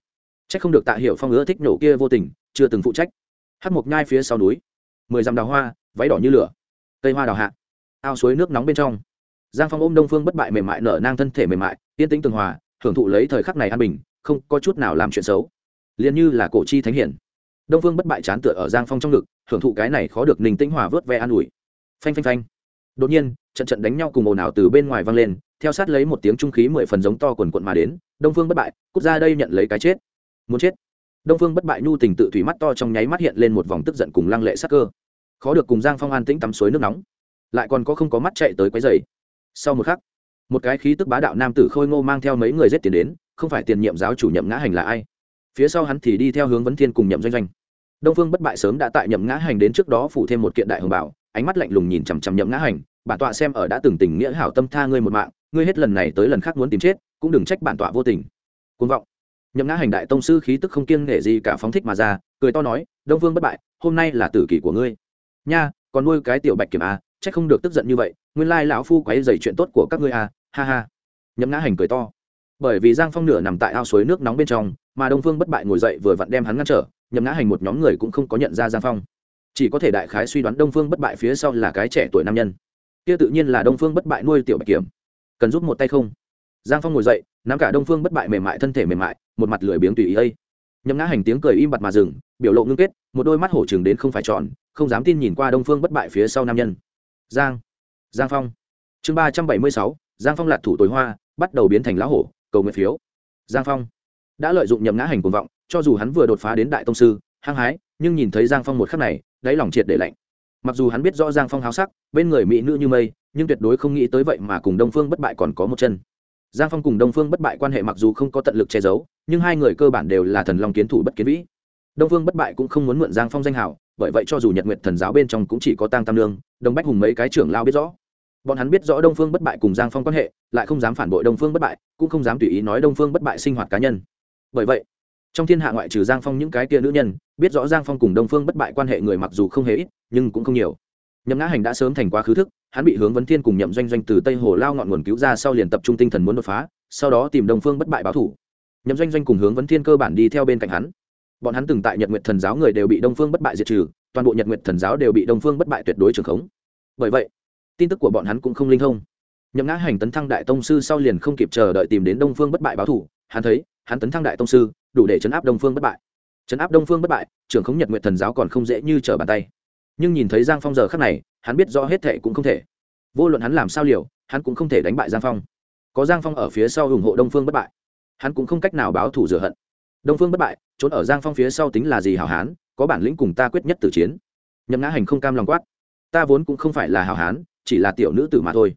Trách không được tạ hiểu phong ứa thích nổ kia vô tình, chưa từng phụ trách. Hát mộc nhai phía sau núi. Mười dặm đào hoa, váy đỏ như lửa. Cây hoa đào hạ ao suối nước nóng bên trong. Giang phong ôm đông phương bất bại mềm mại nở nang thân thể mềm mại, yên tĩnh tường hòa, hưởng thụ lấy thời khắc này an bình, không có chút nào làm chuyện xấu. Liền như là cổ chi thánh hiển. Đông phương bất bại chán tựa ở giang phong trong ngực, hưởng thụ cái này khó được ninh tĩnh hòa vớt ve an ủi. Phanh phanh phanh. Đột nhiên, trận trận đánh nhau cùng ồn ào từ bên ngoài vang lên, theo sát lấy một tiếng trung khí mười phần giống to quần quận mà đến, đông phương bất bại, cút ra đây nhận lấy cái chết. Muốn chết. Đông phương bất bại nhu tình tự thủy mắt to trong nháy mắt hiện lên một vòng tức giận cùng lăng lệ sắc cơ. Khó được cùng giang phong an tĩnh tắm suối nước nóng lại còn có không có mắt chạy tới quấy dày sau một khắc, một cái khí tức bá đạo nam tử khôi ngô mang theo mấy người giết tiền đến, không phải tiền nhiệm giáo chủ nhậm ngã hành là ai? Phía sau hắn thì đi theo hướng vấn thiên cùng nhậm doanh doanh. Đông phương bất bại sớm đã tại nhậm ngã hành đến trước đó phủ thêm một kiện đại hồng bảo, ánh mắt lạnh lùng nhìn chằm chằm nhậm ngã hành, bản tọa xem ở đã từng tình nghĩa hảo tâm tha ngươi một mạng, ngươi hết lần này tới lần khác muốn tìm chết, cũng đừng trách bản tọa vô tình. Côn vọng. Nhậm ngã hành đại tông sư khí tức không kiêng nể gì cả phóng thích mà ra, cười to nói, đông Phương bất bại, hôm nay là tử kỷ của ngươi. Nha, còn nuôi cái tiểu bạch kiểm a trách không được tức giận như vậy nguyên lai lão phu quấy dày chuyện tốt của các ngươi à, ha ha. Nhậm ngã hành cười to. Bởi vì giang phong nửa nằm tại ao suối nước nóng bên trong mà đông phương bất bại ngồi dậy vừa vặn đem hắn ngăn trở nhậm ngã hành một nhóm người cũng không có nhận ra giang phong. Chỉ có thể đại khái suy đoán đông phương bất bại phía sau là cái trẻ tuổi nam nhân. Kia tự nhiên là đông phương bất bại nuôi tiểu bạch kiểm. Cần giúp một tay không? Giang phong ngồi dậy nắm cả đông phương bất bại mềm mại thân thể mềm mại một mặt lười biếng tùy ý ây. Nhấm ngã hành tiếng cười im bặt mà dừng biểu lộ ngưng kết một đôi mắt hổ chừng đến không phải tròn không dám tin nhìn qua đông phương bất bại phía sau nam nhân giang. Giang phong. Chương ba trăm bảy mươi sáu, giang phong lạc thủ tối hoa, bắt đầu biến thành lá hổ, cầu nguyện phiếu. Giang phong. Đã lợi dụng nhầm ngã hành cuồng vọng, cho dù hắn vừa đột phá đến đại tông sư, hăng hái, nhưng nhìn thấy giang phong một khắc này, đáy lòng triệt để lạnh. Mặc dù hắn biết rõ giang phong háo sắc, bên người mỹ nữ như mây, nhưng tuyệt đối không nghĩ tới vậy mà cùng đông phương bất bại còn có một chân. Giang phong cùng đông phương bất bại quan hệ mặc dù không có tận lực che giấu, nhưng hai người cơ bản đều là thần long kiến thủ bất kiến vĩ. Đông phương bất bại cũng không muốn mượn giang phong danh hào bởi vậy cho dù nhật nguyện thần giáo bên trong cũng chỉ có tăng tam lương, đông bách hùng mấy cái trưởng lao biết rõ. Bọn hắn biết rõ đông phương bất bại cùng giang phong quan hệ, lại không dám phản bội đông phương bất bại, cũng không dám tùy ý nói đông phương bất bại sinh hoạt cá nhân. Bởi vậy, trong thiên hạ ngoại trừ giang phong những cái kia nữ nhân, biết rõ giang phong cùng đông phương bất bại quan hệ người mặc dù không hề ít, nhưng cũng không nhiều. Nhậm ngã hành đã sớm thành quá khứ thức, hắn bị hướng vấn thiên cùng nhậm doanh doanh từ tây hồ lao ngọn nguồn cứu ra sau liền tập trung tinh thần muốn đột phá, sau đó tìm đồng phương bất bại báo thủ. Nhậm doanh doanh cùng hướng vấn thiên cơ bản đi theo bên cạnh hắn bọn hắn từng tại nhật nguyệt thần giáo người đều bị đông phương bất bại diệt trừ, toàn bộ nhật nguyệt thần giáo đều bị đông phương bất bại tuyệt đối trường khống. Bởi vậy, tin tức của bọn hắn cũng không linh thông. Nhậm ngã hành tấn thăng đại tông sư sau liền không kịp chờ đợi tìm đến đông phương bất bại báo thủ, hắn thấy, hắn tấn thăng đại tông sư, đủ để chấn áp đông phương bất bại. Chấn áp đông phương bất bại, trưởng khống nhật nguyệt thần giáo còn không dễ như trở bàn tay. Nhưng nhìn thấy giang phong giờ khắc này, hắn biết rõ hết thệ cũng không thể. Vô luận hắn làm sao liều, hắn cũng không thể đánh bại giang phong. Có giang phong ở phía sau ủng hộ đông phương bất bại, hắn cũng không cách nào báo thủ rửa hận đông phương bất bại, trốn ở giang phong phía sau tính là gì hảo hán, có bản lĩnh cùng ta quyết nhất tử chiến. Nhậm ngã hành không cam lòng quát. Ta vốn cũng không phải là hào hán, chỉ là tiểu nữ tử mà thôi.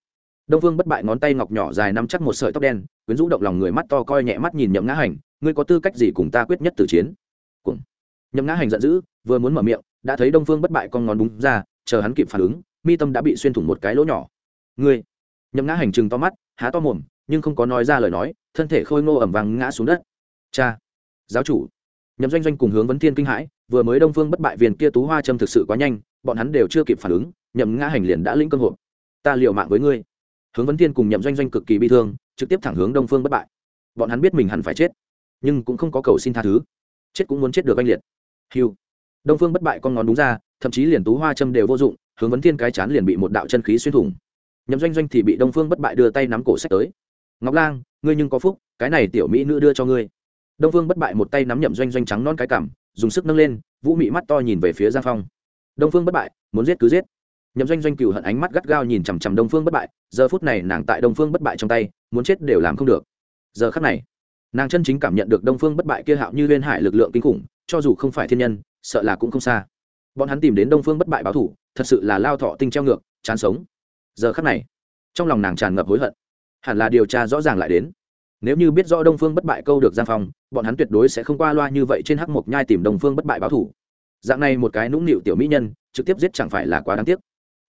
Đông phương bất bại ngón tay ngọc nhỏ dài nắm chắc một sợi tóc đen, quyến rũ động lòng người mắt to coi nhẹ mắt nhìn nhậm ngã hành, ngươi có tư cách gì cùng ta quyết nhất tử chiến? Cùng nhậm ngã hành giận dữ, vừa muốn mở miệng, đã thấy đông phương bất bại con ngón đúng ra, chờ hắn kịp phản ứng, mi tâm đã bị xuyên thủng một cái lỗ nhỏ. Ngươi. Nhậm ngã hành chừng to mắt, há to mồm, nhưng không có nói ra lời nói, thân thể khôi ngô ẩm vàng ngã xuống đất. Cha giáo chủ. Nhậm doanh doanh cùng hướng vấn thiên kinh hãi, vừa mới đông phương bất bại viên kia tú hoa châm thực sự quá nhanh, bọn hắn đều chưa kịp phản ứng, nhậm ngã hành liền đã lĩnh cơ hội ta liều mạng với ngươi. Hướng vấn thiên cùng nhậm doanh doanh cực kỳ bi thương, trực tiếp thẳng hướng đông phương bất bại. Bọn hắn biết mình hẳn phải chết, nhưng cũng không có cầu xin tha thứ. Chết cũng muốn chết được anh liệt. Hiu đông phương bất bại con ngón đúng ra, thậm chí liền tú hoa châm đều vô dụng, hướng vấn thiên cái chán liền bị một đạo chân khí xuyên thủng. Nhậm doanh doanh thì bị đông phương bất bại đưa tay nắm cổ sách tới. Ngọc lang, ngươi nhưng có phúc, cái này tiểu mỹ nữ đưa cho ngươi đông phương bất bại một tay nắm nhậm doanh doanh trắng non cái cảm dùng sức nâng lên, vũ mị mắt to nhìn về phía giang phong. Đông phương bất bại, muốn giết cứ giết. Nhậm doanh doanh cựu hận ánh mắt gắt gao nhìn chằm chằm đông phương bất bại, giờ phút này nàng tại đông phương bất bại trong tay, muốn chết đều làm không được. Giờ khắc này, nàng chân chính cảm nhận được đông phương bất bại kia hạo như liên hải lực lượng kinh khủng, cho dù không phải thiên nhân, sợ là cũng không xa. Bọn hắn tìm đến đông phương bất bại báo thủ, thật sự là lao thọ tinh treo ngược, chán sống. Giờ khắc này, trong lòng nàng tràn ngập hối hận. Hẳn là điều tra rõ ràng lại đến nếu như biết rõ đông phương bất bại câu được giang phong, bọn hắn tuyệt đối sẽ không qua loa như vậy trên hắc mộc nhai tìm đông phương bất bại báo thủ. Dạng này một cái nũng nịu tiểu mỹ nhân, trực tiếp giết chẳng phải là quá đáng tiếc.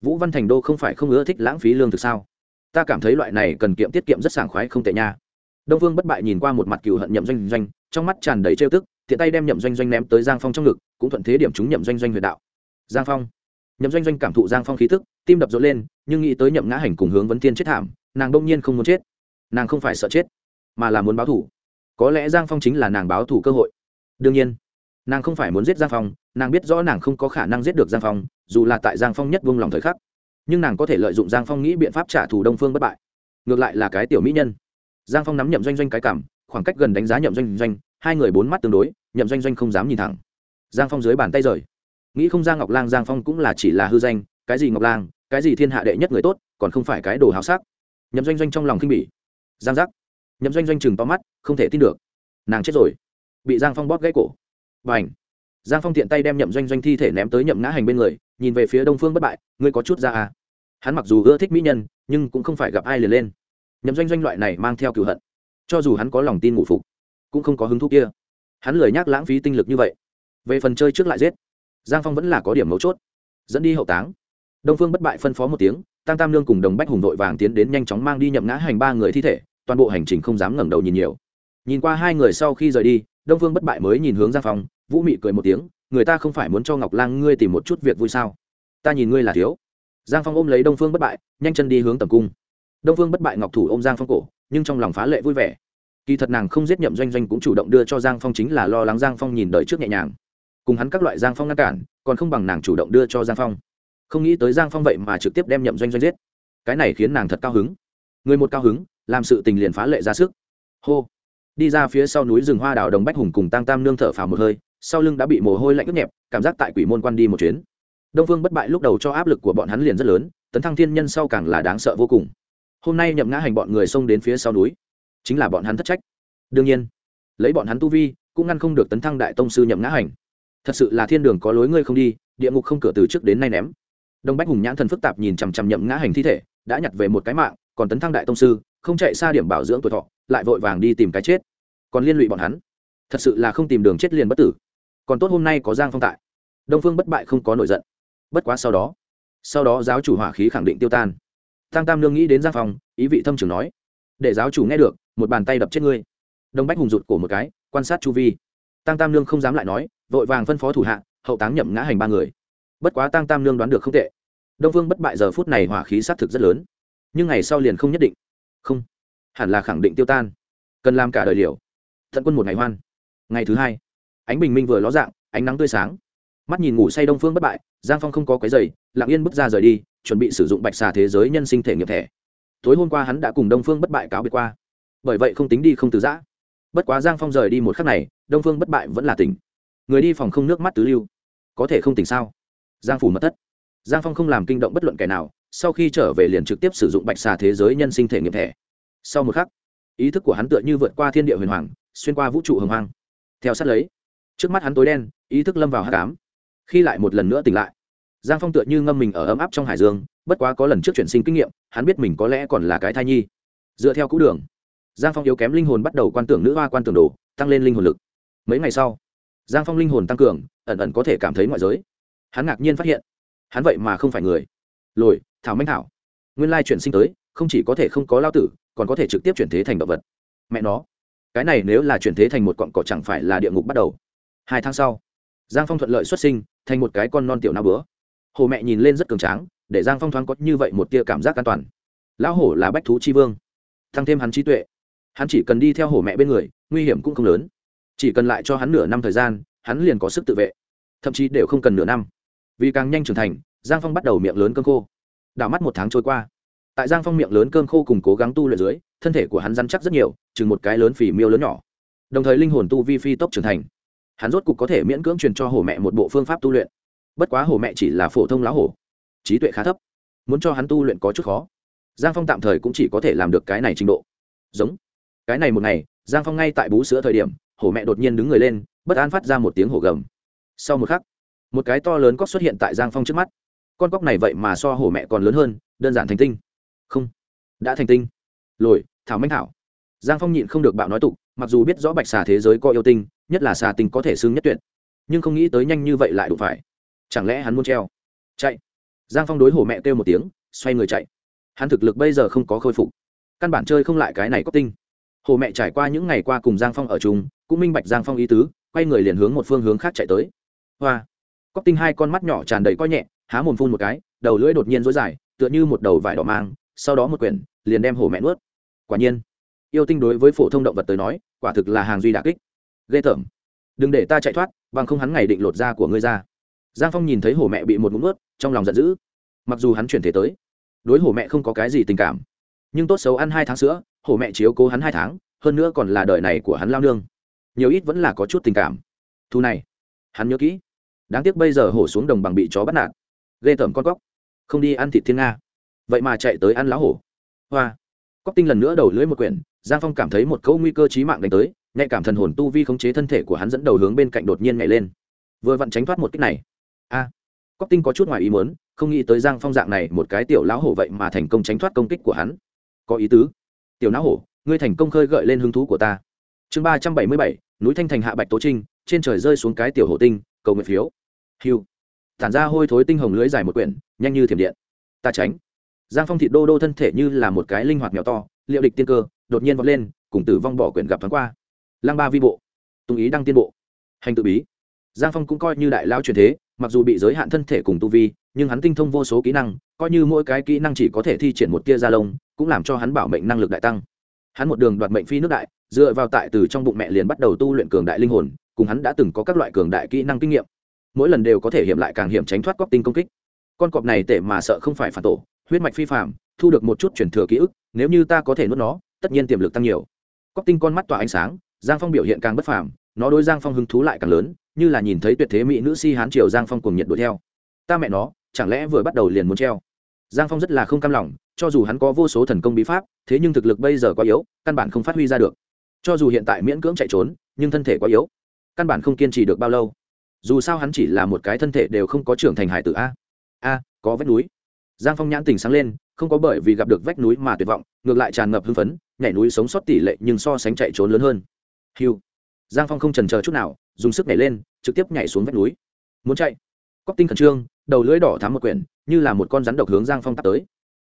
Vũ văn thành đô không phải không ưa thích lãng phí lương thực sao? Ta cảm thấy loại này cần kiệm tiết kiệm rất sảng khoái không tệ nha. Đông phương bất bại nhìn qua một mặt cừu hận nhậm doanh doanh, trong mắt tràn đầy trêu tức, tiện tay đem nhậm doanh doanh ném tới giang phong trong ngực, cũng thuận thế điểm chúng nhậm doanh doanh huyền đạo. Giang phong. Nhậm doanh doanh cảm thụ giang phong khí tức, tim đập rộn lên, nhưng nghĩ tới nhậm ngã hành cùng hướng vấn thiên chết thảm, nàng đông nhiên không muốn chết. Nàng không phải sợ chết mà là muốn báo thủ. Có lẽ giang phong chính là nàng báo thủ cơ hội. Đương nhiên, nàng không phải muốn giết giang phong, nàng biết rõ nàng không có khả năng giết được giang phong, dù là tại giang phong nhất vung lòng thời khắc. Nhưng nàng có thể lợi dụng giang phong nghĩ biện pháp trả thù đông phương bất bại. Ngược lại là cái tiểu mỹ nhân. Giang phong nắm nhậm doanh doanh cái cảm, khoảng cách gần đánh giá nhậm doanh doanh, hai người bốn mắt tương đối, nhậm doanh doanh không dám nhìn thẳng. Giang phong dưới bàn tay rời. Nghĩ không ra ngọc lang giang phong cũng là chỉ là hư danh, cái gì ngọc lang, cái gì thiên hạ đệ nhất người tốt, còn không phải cái đồ háo sắc. Nhậm doanh doanh trong lòng khinh bỉ. Giang giác nhậm doanh doanh chừng to mắt, không thể tin được. Nàng chết rồi. Bị giang phong bóp gãy cổ. B à n h giang phong tiện tay đem nhậm doanh doanh thi thể ném tới nhậm ngã hành bên người, nhìn về phía đông phương bất bại, ngươi có chút ra à? Hắn mặc dù ưa thích mỹ nhân, nhưng cũng không phải gặp ai liền lên. Nhậm doanh doanh loại này mang theo cựu hận. Cho dù hắn có lòng tin ngủ phục, cũng không có hứng thú kia. Hắn lười nhác lãng phí tinh lực như vậy. Về phần chơi trước lại giết, giang phong vẫn là có điểm mấu chốt. Dẫn đi hậu táng. Đông phương bất bại phân phó một tiếng tăng tam lương cùng đồng bách hùng đội vàng tiến đến nhanh chóng mang đi nhậm ngã hành ba người thi thể toàn bộ hành trình không dám ngẩng đầu nhìn nhiều. Nhìn qua hai người sau khi rời đi, đông phương bất bại mới nhìn hướng giang phong vũ mị cười một tiếng, người ta không phải muốn cho ngọc lang ngươi tìm một chút việc vui sao? Ta nhìn ngươi là thiếu. Giang phong ôm lấy đông phương bất bại, nhanh chân đi hướng tầm cung. Đông phương bất bại ngọc thủ ôm giang phong cổ, nhưng trong lòng phá lệ vui vẻ. Kỳ thật nàng không giết nhậm doanh doanh cũng chủ động đưa cho giang phong chính là lo lắng giang phong nhìn đợi trước nhẹ nhàng. Cùng hắn các loại giang phong ngăn cản, còn không bằng nàng chủ động đưa cho giang phong. Không nghĩ tới giang phong vậy mà trực tiếp đem nhậm doanh doanh giết. Cái này khiến nàng thật cao hứng. Người một cao hứng làm sự tình liền phá lệ ra sức. Hô. Đi ra phía sau núi rừng hoa đào đồng bách hùng cùng tăng tam nương thở phào một hơi, sau lưng đã bị mồ hôi lạnh ướt nhẹp, cảm giác tại quỷ môn quan đi một chuyến. Đông phương bất bại lúc đầu cho áp lực của bọn hắn liền rất lớn, tấn thăng thiên nhân sau càng là đáng sợ vô cùng. Hôm nay nhậm ngã hành bọn người xông đến phía sau núi, chính là bọn hắn thất trách. Đương nhiên, lấy bọn hắn tu vi, cũng ngăn không được tấn thăng đại tông sư nhậm ngã hành. Thật sự là thiên đường có lối ngươi không đi, địa ngục không cửa từ trước đến nay ném. Đông bách hùng nhãn thần phức tạp nhìn chằm chằm nhậm ngã hành thi thể, đã nhặt về một cái mạng, còn tấn thăng đại tông sư không chạy xa điểm bảo dưỡng tuổi thọ, lại vội vàng đi tìm cái chết. Còn liên lụy bọn hắn. Thật sự là không tìm đường chết liền bất tử. Còn tốt hôm nay có giang phong tại. Đông phương bất bại không có nổi giận. Bất quá sau đó sau đó giáo chủ hỏa khí khẳng định tiêu tan. Tăng tam lương nghĩ đến giang phong, ý vị thâm trường nói, để giáo chủ nghe được, một bàn tay đập chết ngươi. Đông bách hùng rụt cổ một cái, quan sát chu vi. Tăng tam lương không dám lại nói, vội vàng phân phó thủ hạ, hậu táng nhậm ngã hành ba người. Bất quá tăng tam lương đoán được không tệ. Đông phương bất bại giờ phút này hỏa khí xác thực rất lớn. Nhưng ngày sau liền không nhất định không. Hẳn là khẳng định tiêu tan. Cần làm cả đời liều. Thận quân một ngày hoan. Ngày thứ hai, ánh bình minh vừa ló dạng, ánh nắng tươi sáng. Mắt nhìn ngủ say đông phương bất bại, giang phong không có cái giày lặng yên bước ra rời đi, chuẩn bị sử dụng bạch xà thế giới nhân sinh thể nghiệp thẻ. Tối hôm qua hắn đã cùng đông phương bất bại cáo biệt qua. Bởi vậy không tính đi không từ giã. Bất quá giang phong rời đi một khắc này, đông phương bất bại vẫn là tỉnh. Người đi phòng không nước mắt tứ lưu. Có thể không tỉnh sao? Giang phủ mất tất giang phong không làm kinh động bất luận kẻ nào sau khi trở về liền trực tiếp sử dụng bạch xà thế giới nhân sinh thể nghiệm thẻ. Sau một khắc, ý thức của hắn tựa như vượt qua thiên địa huyền hoàng, xuyên qua vũ trụ hồng hoang. Theo sát lấy, trước mắt hắn tối đen, ý thức lâm vào hát cám khi lại một lần nữa tỉnh lại, giang phong tựa như ngâm mình ở ấm áp trong hải dương, bất quá có lần trước chuyển sinh kinh nghiệm, hắn biết mình có lẽ còn là cái thai nhi. Dựa theo cũ đường, giang phong yếu kém linh hồn bắt đầu quan tưởng nữ hoa quan tưởng đồ, tăng lên linh hồn lực. Mấy ngày sau, giang phong linh hồn tăng cường, ẩn ẩn có thể cảm thấy ngoại giới. Hắn ngạc nhiên phát hiện, hắn vậy mà không phải người. Lồi thảo minh thảo. Nguyên lai chuyển sinh tới, không chỉ có thể không có lao tử, còn có thể trực tiếp chuyển thế thành động vật. Mẹ nó, cái này nếu là chuyển thế thành một cọn cỏ chẳng phải là địa ngục bắt đầu. Hai tháng sau, giang phong thuận lợi xuất sinh, thành một cái con non tiểu nao bứa. Hồ mẹ nhìn lên rất cường tráng, để giang phong thoáng có như vậy một tia cảm giác an toàn. Lão hổ là bách thú chi vương tăng thêm hắn trí tuệ. Hắn chỉ cần đi theo hổ mẹ bên người, nguy hiểm cũng không lớn. Chỉ cần lại cho hắn nửa năm thời gian, hắn liền có sức tự vệ. Thậm chí đều không cần nửa năm. Vì càng nhanh trưởng thành, giang phong bắt đầu miệng lớn cơm khô đảo mắt một tháng trôi qua. Tại giang phong miệng lớn cơm khô cùng cố gắng tu luyện dưới, thân thể của hắn dăn chắc rất nhiều, chừng một cái lớn phỉ miêu lớn nhỏ. Đồng thời linh hồn tu vi phi tốc trưởng thành. Hắn rốt cục có thể miễn cưỡng truyền cho hổ mẹ một bộ phương pháp tu luyện. Bất quá hổ mẹ chỉ là phổ thông lão hổ, trí tuệ khá thấp. Muốn cho hắn tu luyện có chút khó. Giang phong tạm thời cũng chỉ có thể làm được cái này trình độ. Giống. Cái này một ngày, giang phong ngay tại bú sữa thời điểm, hổ mẹ đột nhiên đứng người lên, bất an phát ra một tiếng hổ gầm. Sau một khắc, một cái to lớn cóc xuất hiện tại giang phong trước mắt con cóc này vậy mà so hổ mẹ còn lớn hơn, đơn giản thành tinh. Không. Đã thành tinh. Lồi, thảo manh thảo. Giang phong nhịn không được bạo nói tục, mặc dù biết rõ bạch xà thế giới có yêu tinh, nhất là xà tinh có thể xưng nhất tuyệt. Nhưng không nghĩ tới nhanh như vậy lại đủ phải. Chẳng lẽ hắn muốn treo? Chạy. Giang phong đối hổ mẹ kêu một tiếng, xoay người chạy. Hắn thực lực bây giờ không có khôi phục. Căn bản chơi không lại cái này có tinh. Hồ mẹ trải qua những ngày qua cùng giang phong ở chung, cũng minh bạch giang phong ý tứ, quay người liền hướng một phương hướng khác chạy tới. Hoa. Cóc tinh hai con mắt nhỏ tràn đầy coi nhẹ há mồm phun một cái, đầu lưỡi đột nhiên rối dài, tựa như một đầu vải đỏ mang, sau đó một quyển, liền đem hổ mẹ nuốt. Quả nhiên, yêu tinh đối với phổ thông động vật tới nói, quả thực là hàng duy đà kích. Ghê tởm. Đừng để ta chạy thoát, bằng không hắn ngày định lột da của ngươi ra. Giang phong nhìn thấy hổ mẹ bị một mũm nuốt, trong lòng giận dữ. Mặc dù hắn chuyển thể tới, đối hổ mẹ không có cái gì tình cảm, nhưng tốt xấu ăn hai tháng sữa, hổ mẹ chiếu cố hắn hai tháng, hơn nữa còn là đời này của hắn lao nương. Nhiều ít vẫn là có chút tình cảm. Thu này, hắn nhớ kỹ. Đáng tiếc bây giờ hổ xuống đồng bằng bị chó bắt nạt ghê tởm con cóc. Không đi ăn thịt thiên nga. Vậy mà chạy tới ăn lá hổ. Hoa. Cóc tinh lần nữa đầu lưỡi một quyển, giang phong cảm thấy một câu nguy cơ trí mạng đánh tới, nhạy cảm thần hồn tu vi khống chế thân thể của hắn dẫn đầu hướng bên cạnh đột nhiên nhảy lên. Vừa vặn tránh thoát một cách này. A. Cóc tinh có chút ngoài ý muốn, không nghĩ tới giang phong dạng này một cái tiểu lão hổ vậy mà thành công tránh thoát công kích của hắn. Có ý tứ. Tiểu lão hổ, ngươi thành công khơi gợi lên hứng thú của ta. Chương ba trăm bảy mươi bảy, núi thanh thành hạ bạch tố trinh, trên trời rơi xuống cái tiểu hổ tinh, cầu nguyện phiếu. Hiu tản ra hôi thối tinh hồng lưới dài một quyển, nhanh như thiểm điện. Ta tránh. Giang phong thịt đô đô thân thể như là một cái linh hoạt mèo to, liệu địch tiên cơ, đột nhiên vọt lên, cùng tử vong bỏ quyển gặp thoáng qua. Lăng ba vi bộ. Tùng ý đăng tiên bộ. Hành tự bí. Giang phong cũng coi như đại lao truyền thế, mặc dù bị giới hạn thân thể cùng tu vi, nhưng hắn tinh thông vô số kỹ năng, coi như mỗi cái kỹ năng chỉ có thể thi triển một tia da lông, cũng làm cho hắn bảo mệnh năng lực đại tăng. Hắn một đường đoạt mệnh phi nước đại, dựa vào tại từ trong bụng mẹ liền bắt đầu tu luyện cường đại linh hồn, cùng hắn đã từng có các loại cường đại kỹ năng kinh nghiệm mỗi lần đều có thể hiểm lại càng hiểm tránh thoát cóc tinh công kích. Con cọp này tệ mà sợ không phải phản tổ, huyết mạch phi phạm thu được một chút chuyển thừa ký ức, nếu như ta có thể nuốt nó, tất nhiên tiềm lực tăng nhiều. Cóc tinh con mắt tỏa ánh sáng, giang phong biểu hiện càng bất phàm, nó đối giang phong hứng thú lại càng lớn, như là nhìn thấy tuyệt thế mỹ nữ si hán triều giang phong cùng nhiệt đuổi theo. Ta mẹ nó, chẳng lẽ vừa bắt đầu liền muốn treo? Giang phong rất là không cam lòng, cho dù hắn có vô số thần công bí pháp, thế nhưng thực lực bây giờ quá yếu, căn bản không phát huy ra được. Cho dù hiện tại miễn cưỡng chạy trốn, nhưng thân thể quá yếu, căn bản không kiên trì được bao lâu dù sao hắn chỉ là một cái thân thể đều không có trưởng thành hải tử a. A, có vách núi. Giang phong nhãn tình sáng lên, không có bởi vì gặp được vách núi mà tuyệt vọng, ngược lại tràn ngập hưng phấn, nhảy núi sống sót tỷ lệ nhưng so sánh chạy trốn lớn hơn. Hiu giang phong không trần chờ chút nào, dùng sức nhảy lên, trực tiếp nhảy xuống vách núi. Muốn chạy. Cóc tinh khẩn trương, đầu lưỡi đỏ thám một quyển, như là một con rắn độc hướng giang phong tắt tới.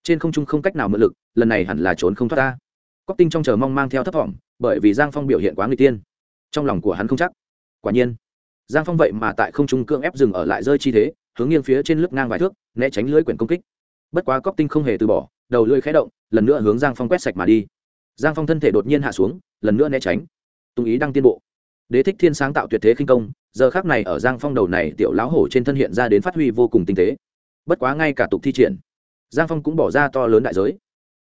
Trên không trung không cách nào mượn lực, lần này hẳn là trốn không thoát ta. Cóc tinh trong chờ mong mang theo thấp thỏm bởi vì giang phong biểu hiện quá người tiên. Trong lòng của hắn không chắc. Quả nhiên giang phong vậy mà tại không trung cưỡng ép dừng ở lại rơi chi thế, hướng nghiêng phía trên lớp ngang vài thước, né tránh lưỡi quyển công kích. Bất quá cóc tinh không hề từ bỏ, đầu lưỡi khé động, lần nữa hướng giang phong quét sạch mà đi. Giang phong thân thể đột nhiên hạ xuống, lần nữa né tránh. Tung ý đang tiên bộ. Đế thích thiên sáng tạo tuyệt thế khinh công, giờ khác này ở giang phong đầu này tiểu lão hổ trên thân hiện ra đến phát huy vô cùng tinh tế. Bất quá ngay cả tục thi triển, giang phong cũng bỏ ra to lớn đại giới.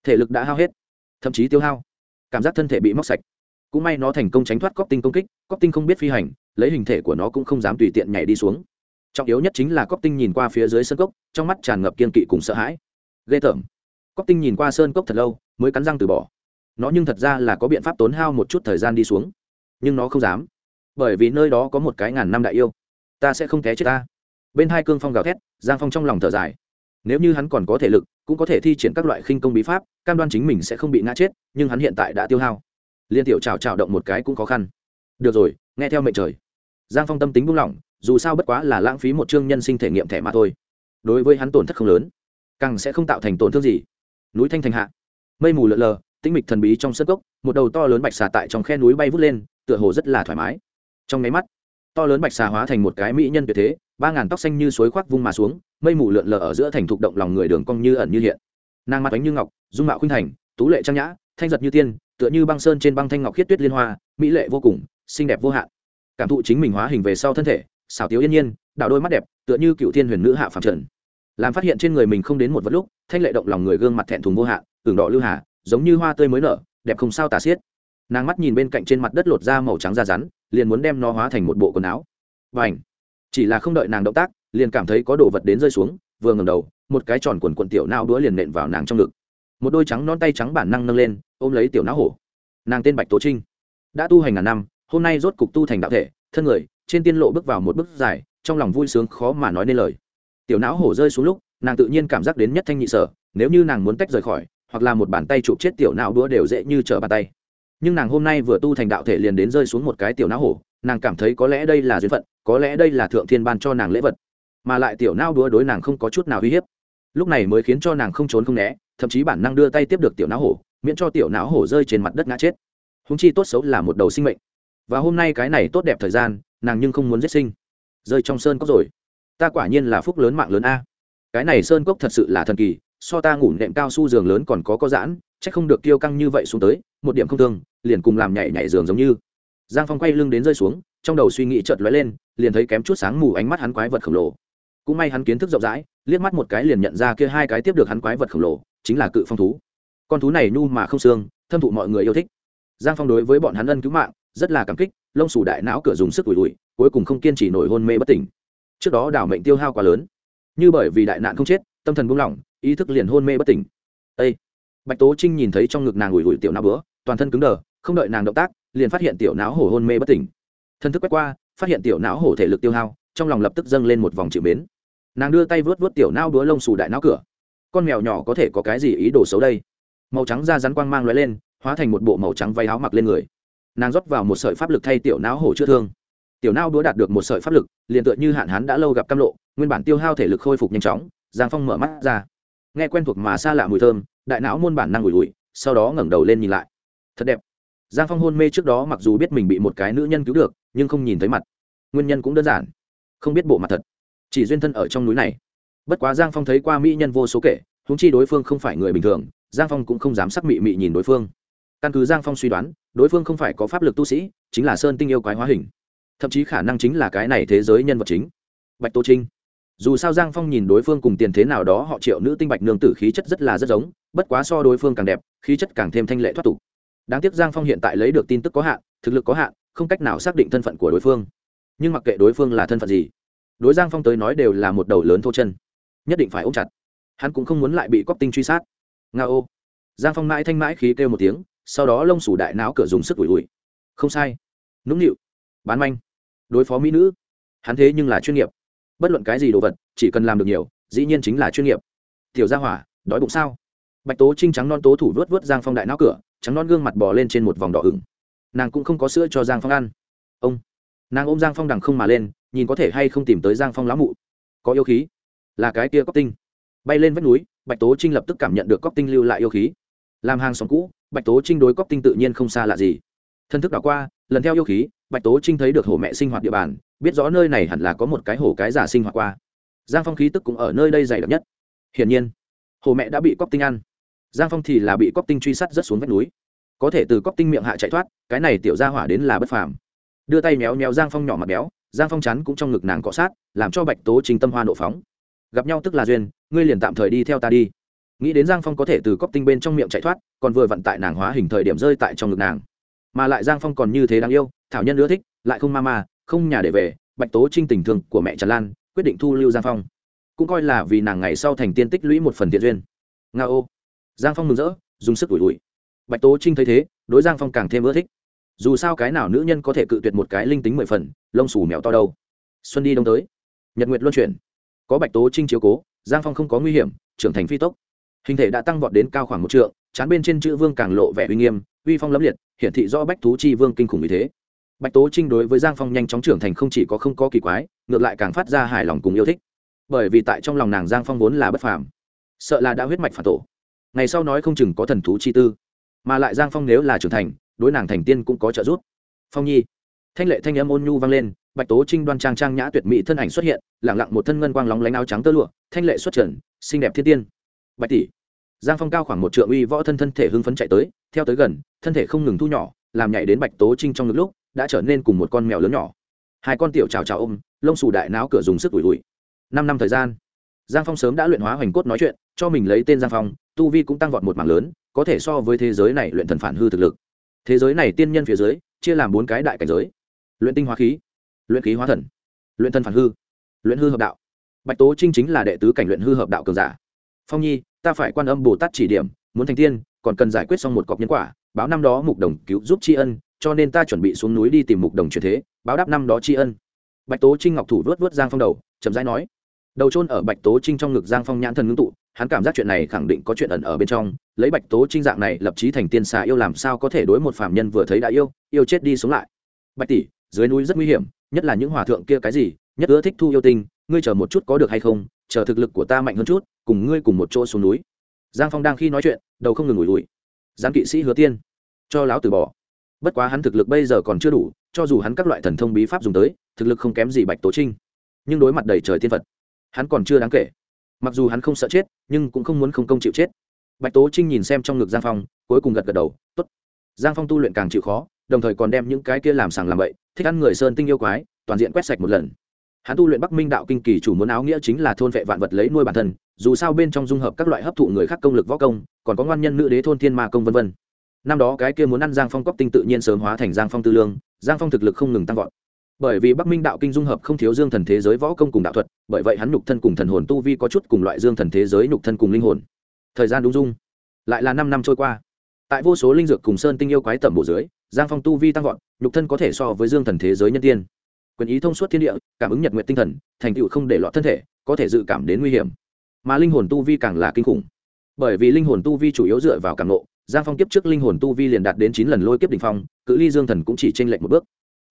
Thể lực đã hao hết, thậm chí tiêu hao. Cảm giác thân thể bị móc sạch. Cũng may nó thành công tránh thoát cóc tinh công kích, cóc tinh không biết phi hành lấy hình thể của nó cũng không dám tùy tiện nhảy đi xuống. Trọng yếu nhất chính là cóc tinh nhìn qua phía dưới sân cốc, trong mắt tràn ngập kiên kỵ cùng sợ hãi. Ghê tởm. Cóc tinh nhìn qua sơn cốc thật lâu, mới cắn răng từ bỏ. Nó nhưng thật ra là có biện pháp tốn hao một chút thời gian đi xuống. Nhưng nó không dám. Bởi vì nơi đó có một cái ngàn năm đại yêu. Ta sẽ không té chết ta. Bên hai cương phong gào thét, giang phong trong lòng thở dài. Nếu như hắn còn có thể lực, cũng có thể thi triển các loại khinh công bí pháp, cam đoan chính mình sẽ không bị ngã chết, nhưng hắn hiện tại đã tiêu hao. Liên tiểu trào trào động một cái cũng khó khăn. Được rồi nghe theo mệnh trời. Giang phong tâm tính buông lỏng, dù sao bất quá là lãng phí một chương nhân sinh thể nghiệm thẻ mà thôi. Đối với hắn tổn thất không lớn, càng sẽ không tạo thành tổn thương gì. Núi thanh thành hạ, mây mù lợn lờ, tĩnh mịch thần bí trong sân cốc, một đầu to lớn bạch xà tại trong khe núi bay vút lên, tựa hồ rất là thoải mái. Trong máy mắt, to lớn bạch xà hóa thành một cái mỹ nhân tuyệt thế, ba ngàn tóc xanh như suối khoác vung mà xuống, mây mù lượn lờ ở giữa thành thục động lòng người đường cong như ẩn như hiện. Nàng mặt ánh như ngọc, dung mạo khuynh thành, tú lệ trang nhã, thanh giật như tiên, tựa như băng sơn trên băng thanh ngọc khiết tuyết liên hoa, mỹ lệ vô cùng xinh đẹp vô hạn. Cảm thụ chính mình hóa hình về sau thân thể, xảo tiếu yên nhiên, đạo đôi mắt đẹp, tựa như cựu thiên huyền nữ hạ phạm trần. Làm phát hiện trên người mình không đến một vật lúc, thanh lệ động lòng người gương mặt thẹn thùng vô hạn tường đỏ lưu hà, giống như hoa tươi mới nở, đẹp không sao tà xiết. Nàng mắt nhìn bên cạnh trên mặt đất lột da màu trắng da rắn, liền muốn đem nó hóa thành một bộ quần áo. Và ảnh chỉ là không đợi nàng động tác, liền cảm thấy có đồ vật đến rơi xuống, vừa ngầm đầu, một cái tròn quần quần tiểu nao đũa liền nện vào nàng trong ngực. Một đôi trắng non tay trắng bản năng nâng lên, ôm lấy tiểu não hổ. Nàng tên bạch tố trinh. Đã tu hành ngàn năm hôm nay rốt cục tu thành đạo thể, thân người, trên tiên lộ bước vào một bước dài, trong lòng vui sướng khó mà nói nên lời. Tiểu não hổ rơi xuống lúc, nàng tự nhiên cảm giác đến nhất thanh nhị sở, nếu như nàng muốn tách rời khỏi, hoặc là một bàn tay chụp chết tiểu não đũa đều dễ như trở bàn tay. Nhưng nàng hôm nay vừa tu thành đạo thể liền đến rơi xuống một cái tiểu não hổ, nàng cảm thấy có lẽ đây là duyên phận, có lẽ đây là thượng thiên ban cho nàng lễ vật. Mà lại tiểu não đũa đối nàng không có chút nào uy hiếp. Lúc này mới khiến cho nàng không trốn không né, thậm chí bản năng đưa tay tiếp được tiểu não hổ, miễn cho tiểu não hổ rơi trên mặt đất ngã chết. Húng chi tốt xấu là một đầu sinh mệnh và hôm nay cái này tốt đẹp thời gian, nàng nhưng không muốn giết sinh. Rơi trong sơn cốc rồi. Ta quả nhiên là phúc lớn mạng lớn a. Cái này sơn cốc thật sự là thần kỳ, so ta ngủ nệm cao su giường lớn còn có có giãn c h ắ c không được tiêu căng như vậy xuống tới, một điểm không thương, liền cùng làm nhảy nhảy giường giống như. Giang phong quay lưng đến rơi xuống, trong đầu suy nghĩ chợt lóe lên, liền thấy kém chút sáng mù ánh mắt hắn quái vật khổng lồ. Cũng may hắn kiến thức rộng rãi, liếc mắt một cái liền nhận ra kia hai cái tiếp được hắn quái vật khổng lồ, chính là cự phong thú. Con thú này nhu mà không xương, thâm thụ mọi người yêu thích. Giang phong đối với bọn hắn ân cứu mạng rất là cảm kích, lông xù đại não cửa dùng sức ủi ủi, cuối cùng không kiên trì nổi hôn mê bất tỉnh. Trước đó đảo mệnh tiêu hao quá lớn. Như bởi vì đại nạn không chết, tâm thần buông lỏng, ý thức liền hôn mê bất tỉnh. Ê! bạch tố trinh nhìn thấy trong ngực nàng ủi ủi tiểu não bữa, toàn thân cứng đờ, không đợi nàng động tác, liền phát hiện tiểu não hổ hôn mê bất tỉnh. Thân thức quét qua, phát hiện tiểu não hổ thể lực tiêu hao, trong lòng lập tức dâng lên một vòng chịu mến. Nàng đưa tay vớt vớt tiểu não búa lông xù đại não cửa. Con mèo nhỏ có thể có cái gì ý đồ xấu đây? Màu trắng da rắn quang mang lóe lên, hóa thành một bộ màu trắng váy áo mặc lên người nàng rót vào một sợi pháp lực thay tiểu não hổ chữa thương. Tiểu não đũa đạt được một sợi pháp lực, liền tựa như hạn hán đã lâu gặp cam lộ, nguyên bản tiêu hao thể lực khôi phục nhanh chóng, giang phong mở mắt ra. Nghe quen thuộc mà xa lạ mùi thơm, đại não muôn bản năng ủi ủi, sau đó ngẩng đầu lên nhìn lại. Thật đẹp. Giang phong hôn mê trước đó mặc dù biết mình bị một cái nữ nhân cứu được, nhưng không nhìn thấy mặt. Nguyên nhân cũng đơn giản. Không biết bộ mặt thật. Chỉ duyên thân ở trong núi này. Bất quá giang phong thấy qua mỹ nhân vô số kể húng chi đối phương không phải người bình thường, giang phong cũng không dám sắc mị mị nhìn đối phương căn cứ giang phong suy đoán đối phương không phải có pháp lực tu sĩ chính là sơn tinh yêu quái hóa hình thậm chí khả năng chính là cái này thế giới nhân vật chính bạch tô trinh dù sao giang phong nhìn đối phương cùng tiền thế nào đó họ triệu nữ tinh bạch nương tử khí chất rất là rất giống bất quá so đối phương càng đẹp khí chất càng thêm thanh lệ thoát tục đáng tiếc giang phong hiện tại lấy được tin tức có hạn thực lực có hạn không cách nào xác định thân phận của đối phương nhưng mặc kệ đối phương là thân phận gì đối giang phong tới nói đều là một đầu lớn thô chân nhất định phải ôm chặt hắn cũng không muốn lại bị cóc tinh truy sát nga ô giang phong mãi thanh mãi khí kêu một tiếng sau đó lông sủ đại não cửa dùng sức ủi ủi. Không sai. Nũng nịu. Bán manh. Đối phó mỹ nữ. Hắn thế nhưng là chuyên nghiệp. Bất luận cái gì đồ vật, chỉ cần làm được nhiều, dĩ nhiên chính là chuyên nghiệp. Tiểu gia hỏa, đói bụng sao? Bạch tố trinh trắng non tố thủ vớt vớt giang phong đại não cửa, trắng non gương mặt bò lên trên một vòng đỏ ửng. Nàng cũng không có sữa cho giang phong ăn. Ông. Nàng ôm giang phong đằng không mà lên, nhìn có thể hay không tìm tới giang phong lão mụ. Có yêu khí. Là cái kia cóc tinh. Bay lên vách núi, bạch tố trinh lập tức cảm nhận được cóc tinh lưu lại yêu khí làm hàng xóm cũ, bạch tố trinh đối cóc tinh tự nhiên không xa lạ gì. Thân thức đảo qua, lần theo yêu khí, bạch tố trinh thấy được hổ mẹ sinh hoạt địa bàn, biết rõ nơi này hẳn là có một cái hổ cái giả sinh hoạt qua. Giang phong khí tức cũng ở nơi đây dày đặc nhất. Hiển nhiên hổ mẹ đã bị cóc tinh ăn. Giang phong thì là bị cóc tinh truy sát rất xuống vách núi. Có thể từ cóc tinh miệng hạ chạy thoát, cái này tiểu ra hỏa đến là bất phàm. Đưa tay méo méo giang phong nhỏ mặt béo, giang phong chắn cũng trong ngực nàng cọ sát, làm cho bạch tố trinh tâm hoa nộ phóng. Gặp nhau tức là duyên, ngươi liền tạm thời đi theo ta đi nghĩ đến giang phong có thể từ cóc tinh bên trong miệng chạy thoát, còn vừa vận tại nàng hóa hình thời điểm rơi tại trong ngực nàng. Mà lại giang phong còn như thế đáng yêu, thảo nhân ưa thích, lại không ma ma, không nhà để về, bạch tố trinh tình thương của mẹ trần lan, quyết định thu lưu giang phong. Cũng coi là vì nàng ngày sau thành tiên tích lũy một phần thiện duyên. Nga ô. Giang phong mừng rỡ, dùng sức ủi ủi. Bạch tố trinh thấy thế, đối giang phong càng thêm ưa thích. Dù sao cái nào nữ nhân có thể cự tuyệt một cái linh tính mười phần, lông xù mèo to đâu. Xuân đi đông tới. Nhật nguyệt luân chuyển. Có bạch tố trinh chiếu cố, giang phong không có nguy hiểm, trưởng thành phi tốc hình thể đã tăng vọt đến cao khoảng một trượng, chán bên trên chữ vương càng lộ vẻ uy nghiêm, uy phong lẫm liệt, hiển thị rõ bách thú chi vương kinh khủng như thế. Bạch tố trinh đối với giang phong nhanh chóng trưởng thành không chỉ có không có kỳ quái, ngược lại càng phát ra hài lòng cùng yêu thích. Bởi vì tại trong lòng nàng giang phong vốn là bất phàm, sợ là đã huyết mạch phản tổ. Ngày sau nói không chừng có thần thú chi tư, mà lại giang phong nếu là trưởng thành, đối nàng thành tiên cũng có trợ giúp. Phong nhi, thanh lệ thanh âm ôn nhu vang lên, bạch tố trinh đoan trang trang nhã tuyệt mỹ thân ảnh xuất hiện lẳng lặng một thân ngân quang lóng lánh áo trắng tơ lụa, thanh lệ xuất trần, xinh đẹp thiên tiên bạch tỷ. Giang phong cao khoảng một trượng uy võ thân thân thể hưng phấn chạy tới, theo tới gần, thân thể không ngừng thu nhỏ, làm nhảy đến bạch tố trinh trong ngực lúc, đã trở nên cùng một con mèo lớn nhỏ. Hai con tiểu chào chào ôm, lông xù đại não cửa dùng sức ủi ủi. Năm năm thời gian, giang phong sớm đã luyện hóa hoành cốt nói chuyện, cho mình lấy tên giang phong, tu vi cũng tăng vọt một mảng lớn, có thể so với thế giới này luyện thần phản hư thực lực. Thế giới này tiên nhân phía dưới, chia làm bốn cái đại cảnh giới. Luyện tinh hóa khí, luyện khí hóa thần, luyện thân phản hư, luyện hư hợp đạo. Bạch tố trinh chính là đệ tứ cảnh luyện hư hợp đạo cường giả phong nhi, ta phải quan âm bồ tát chỉ điểm, muốn thành tiên, còn cần giải quyết xong một cọc nhân quả, báo năm đó mục đồng cứu giúp tri ân, cho nên ta chuẩn bị xuống núi đi tìm mục đồng truyền thế, báo đáp năm đó tri ân. Bạch tố trinh ngọc thủ vớt vớt giang phong đầu, chậm rãi nói, đầu trôn ở bạch tố trinh trong ngực giang phong nhãn thần ngưng tụ, hắn cảm giác chuyện này khẳng định có chuyện ẩn ở bên trong, lấy bạch tố trinh dạng này lập trí thành tiên xà yêu làm sao có thể đối một phạm nhân vừa thấy đã yêu yêu chết đi sống lại. Bạch tỷ, dưới núi rất nguy hiểm, nhất là những hòa thượng kia cái gì, nhất ưa thích thu yêu tinh, ngươi chờ một chút có được hay không chờ thực lực của ta mạnh hơn chút, cùng ngươi cùng một chỗ xuống núi. Giang phong đang khi nói chuyện, đầu không ngừng ủi ủi. Giang kỵ sĩ hứa tiên, cho lão từ bỏ. Bất quá hắn thực lực bây giờ còn chưa đủ, cho dù hắn các loại thần thông bí pháp dùng tới, thực lực không kém gì bạch tố trinh. Nhưng đối mặt đầy trời tiên phật, hắn còn chưa đáng kể. Mặc dù hắn không sợ chết, nhưng cũng không muốn không công chịu chết. Bạch tố trinh nhìn xem trong ngực giang phong, cuối cùng gật gật đầu t ố t giang phong tu luyện càng chịu khó, đồng thời còn đem những cái kia làm sàng làm bậy, thích ăn người sơn tinh yêu quái, toàn diện quét sạch một lần hắn tu luyện bắc minh đạo kinh kỳ chủ muốn áo nghĩa chính là thôn vệ vạn vật lấy nuôi bản thân, dù sao bên trong dung hợp các loại hấp thụ người khác công lực võ công, còn có ngoan nhân nữ đế thôn thiên ma công v v năm đó cái kia muốn ăn giang phong cóc tinh tự nhiên sớm hóa thành giang phong tư lương, giang phong thực lực không ngừng tăng vọt. Bởi vì bắc minh đạo kinh dung hợp không thiếu dương thần thế giới võ công cùng đạo thuật, bởi vậy hắn nhục thân cùng thần hồn tu vi có chút cùng loại dương thần thế giới nhục thân cùng linh hồn. Thời gian đúng dung. Lại là năm năm trôi qua. Tại vô số linh dược cùng sơn tinh yêu quái tẩm bổ dưới, giang phong tu vi tăng vọt, nhục thân có thể so với dương thần thế giới nhân tiên quyền ý thông suốt thiên địa, cảm ứng nhật nguyện tinh thần, thành tựu không để lọt thân thể, có thể dự cảm đến nguy hiểm. Mà linh hồn tu vi càng là kinh khủng. Bởi vì linh hồn tu vi chủ yếu dựa vào cảm nộ, giang phong kiếp trước linh hồn tu vi liền đạt đến chín lần lôi kiếp đ ỉ n h phong, cự ly dương thần cũng chỉ tranh lệch một bước.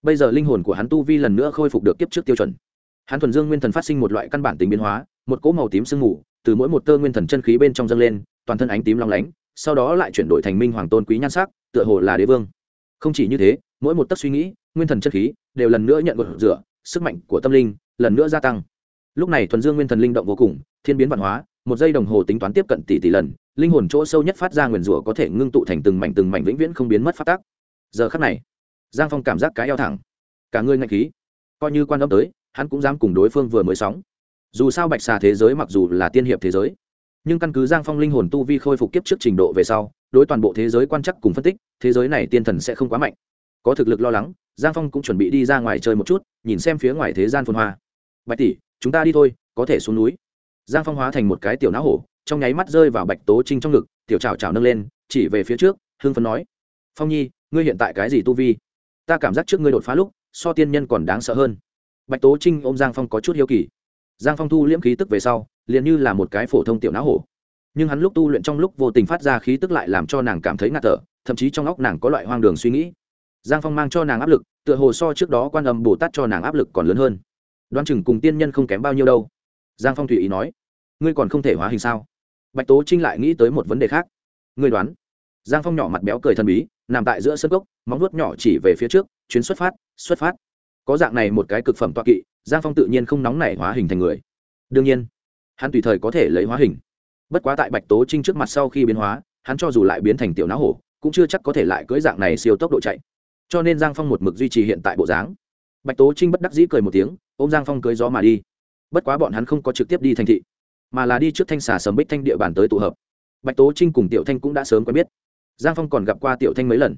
Bây giờ linh hồn của hắn tu vi lần nữa khôi phục được kiếp trước tiêu chuẩn. Hắn thuần dương nguyên thần phát sinh một loại căn bản tính biến hóa, một cỗ màu tím sương mù, từ mỗi một tơ nguyên thần chân khí bên trong dâng lên, toàn thân ánh tím long lánh, sau đó lại chuyển đổi thành minh hoàng tôn quý nhan sắc, tựa hồ là đế vương. Không chỉ như thế mỗi một tấc suy nghĩ, nguyên thần chất khí đều lần nữa nhận một rửa sức mạnh của tâm linh lần nữa gia tăng. Lúc này thuần dương nguyên thần linh động vô cùng, thiên biến văn hóa, một giây đồng hồ tính toán tiếp cận tỷ tỷ lần, linh hồn chỗ sâu nhất phát ra nguyền rủa có thể ngưng tụ thành từng mảnh từng mảnh vĩnh viễn không biến mất phát tác giờ khắc này, giang phong cảm giác cái eo thẳng, cả người ngạch khí, coi như quan âm tới, hắn cũng dám cùng đối phương vừa mới sóng. Dù sao bạch xà thế giới mặc dù là tiên hiệp thế giới, nhưng căn cứ giang phong linh hồn tu vi khôi phục kiếp trước trình độ về sau, đối toàn bộ thế giới quan chắc cùng phân tích, thế giới này tiên thần sẽ không quá mạnh có thực lực lo lắng, giang phong cũng chuẩn bị đi ra ngoài chơi một chút, nhìn xem phía ngoài thế gian phồn hoa. Bạch tỷ, chúng ta đi thôi, có thể xuống núi. Giang phong hóa thành một cái tiểu não hổ, trong nháy mắt rơi vào bạch tố trinh trong ngực, tiểu trào trào nâng lên, chỉ về phía trước hương phấn nói, phong nhi, ngươi hiện tại cái gì tu vi? Ta cảm giác trước ngươi đột phá lúc, so tiên nhân còn đáng sợ hơn. Bạch tố trinh ôm giang phong có chút hiếu kỳ. Giang phong thu liễm khí tức về sau, liền như là một cái phổ thông tiểu não hổ. Nhưng hắn lúc tu luyện trong lúc vô tình phát ra khí tức lại làm cho nàng cảm thấy ngạt thở, thậm chí trong óc nàng có loại hoang đường suy nghĩ giang phong mang cho nàng áp lực, tựa hồ so trước đó quan âm bồ tát cho nàng áp lực còn lớn hơn. Đoan chừng cùng tiên nhân không kém bao nhiêu đâu. Giang phong tùy ý nói, ngươi còn không thể hóa hình sao? Bạch tố trinh lại nghĩ tới một vấn đề khác. Ngươi đoán? Giang phong nhỏ mặt béo cười thần bí, nằm tại giữa sân gốc, móng nuốt nhỏ chỉ về phía trước, chuyến xuất phát xuất phát. Có dạng này một cái cực phẩm toa kỵ, giang phong tự nhiên không nóng nảy hóa hình thành người. Đương nhiên, hắn tùy thời có thể lấy hóa hình. Bất quá tại bạch tố trinh trước mặt sau khi biến hóa, hắn cho dù lại biến thành tiểu não hổ, cũng chưa chắc có thể lại cưỡi dạng này siêu tốc độ chạy cho nên giang phong một mực duy trì hiện tại bộ dáng. Bạch tố trinh bất đắc dĩ cười một tiếng ô m giang phong cưới gió mà đi. Bất quá bọn hắn không có trực tiếp đi thành thị, mà là đi trước thanh xà sầm bích thanh địa bàn tới tụ hợp. Bạch tố trinh cùng tiểu thanh cũng đã sớm quen biết. Giang phong còn gặp qua tiểu thanh mấy lần.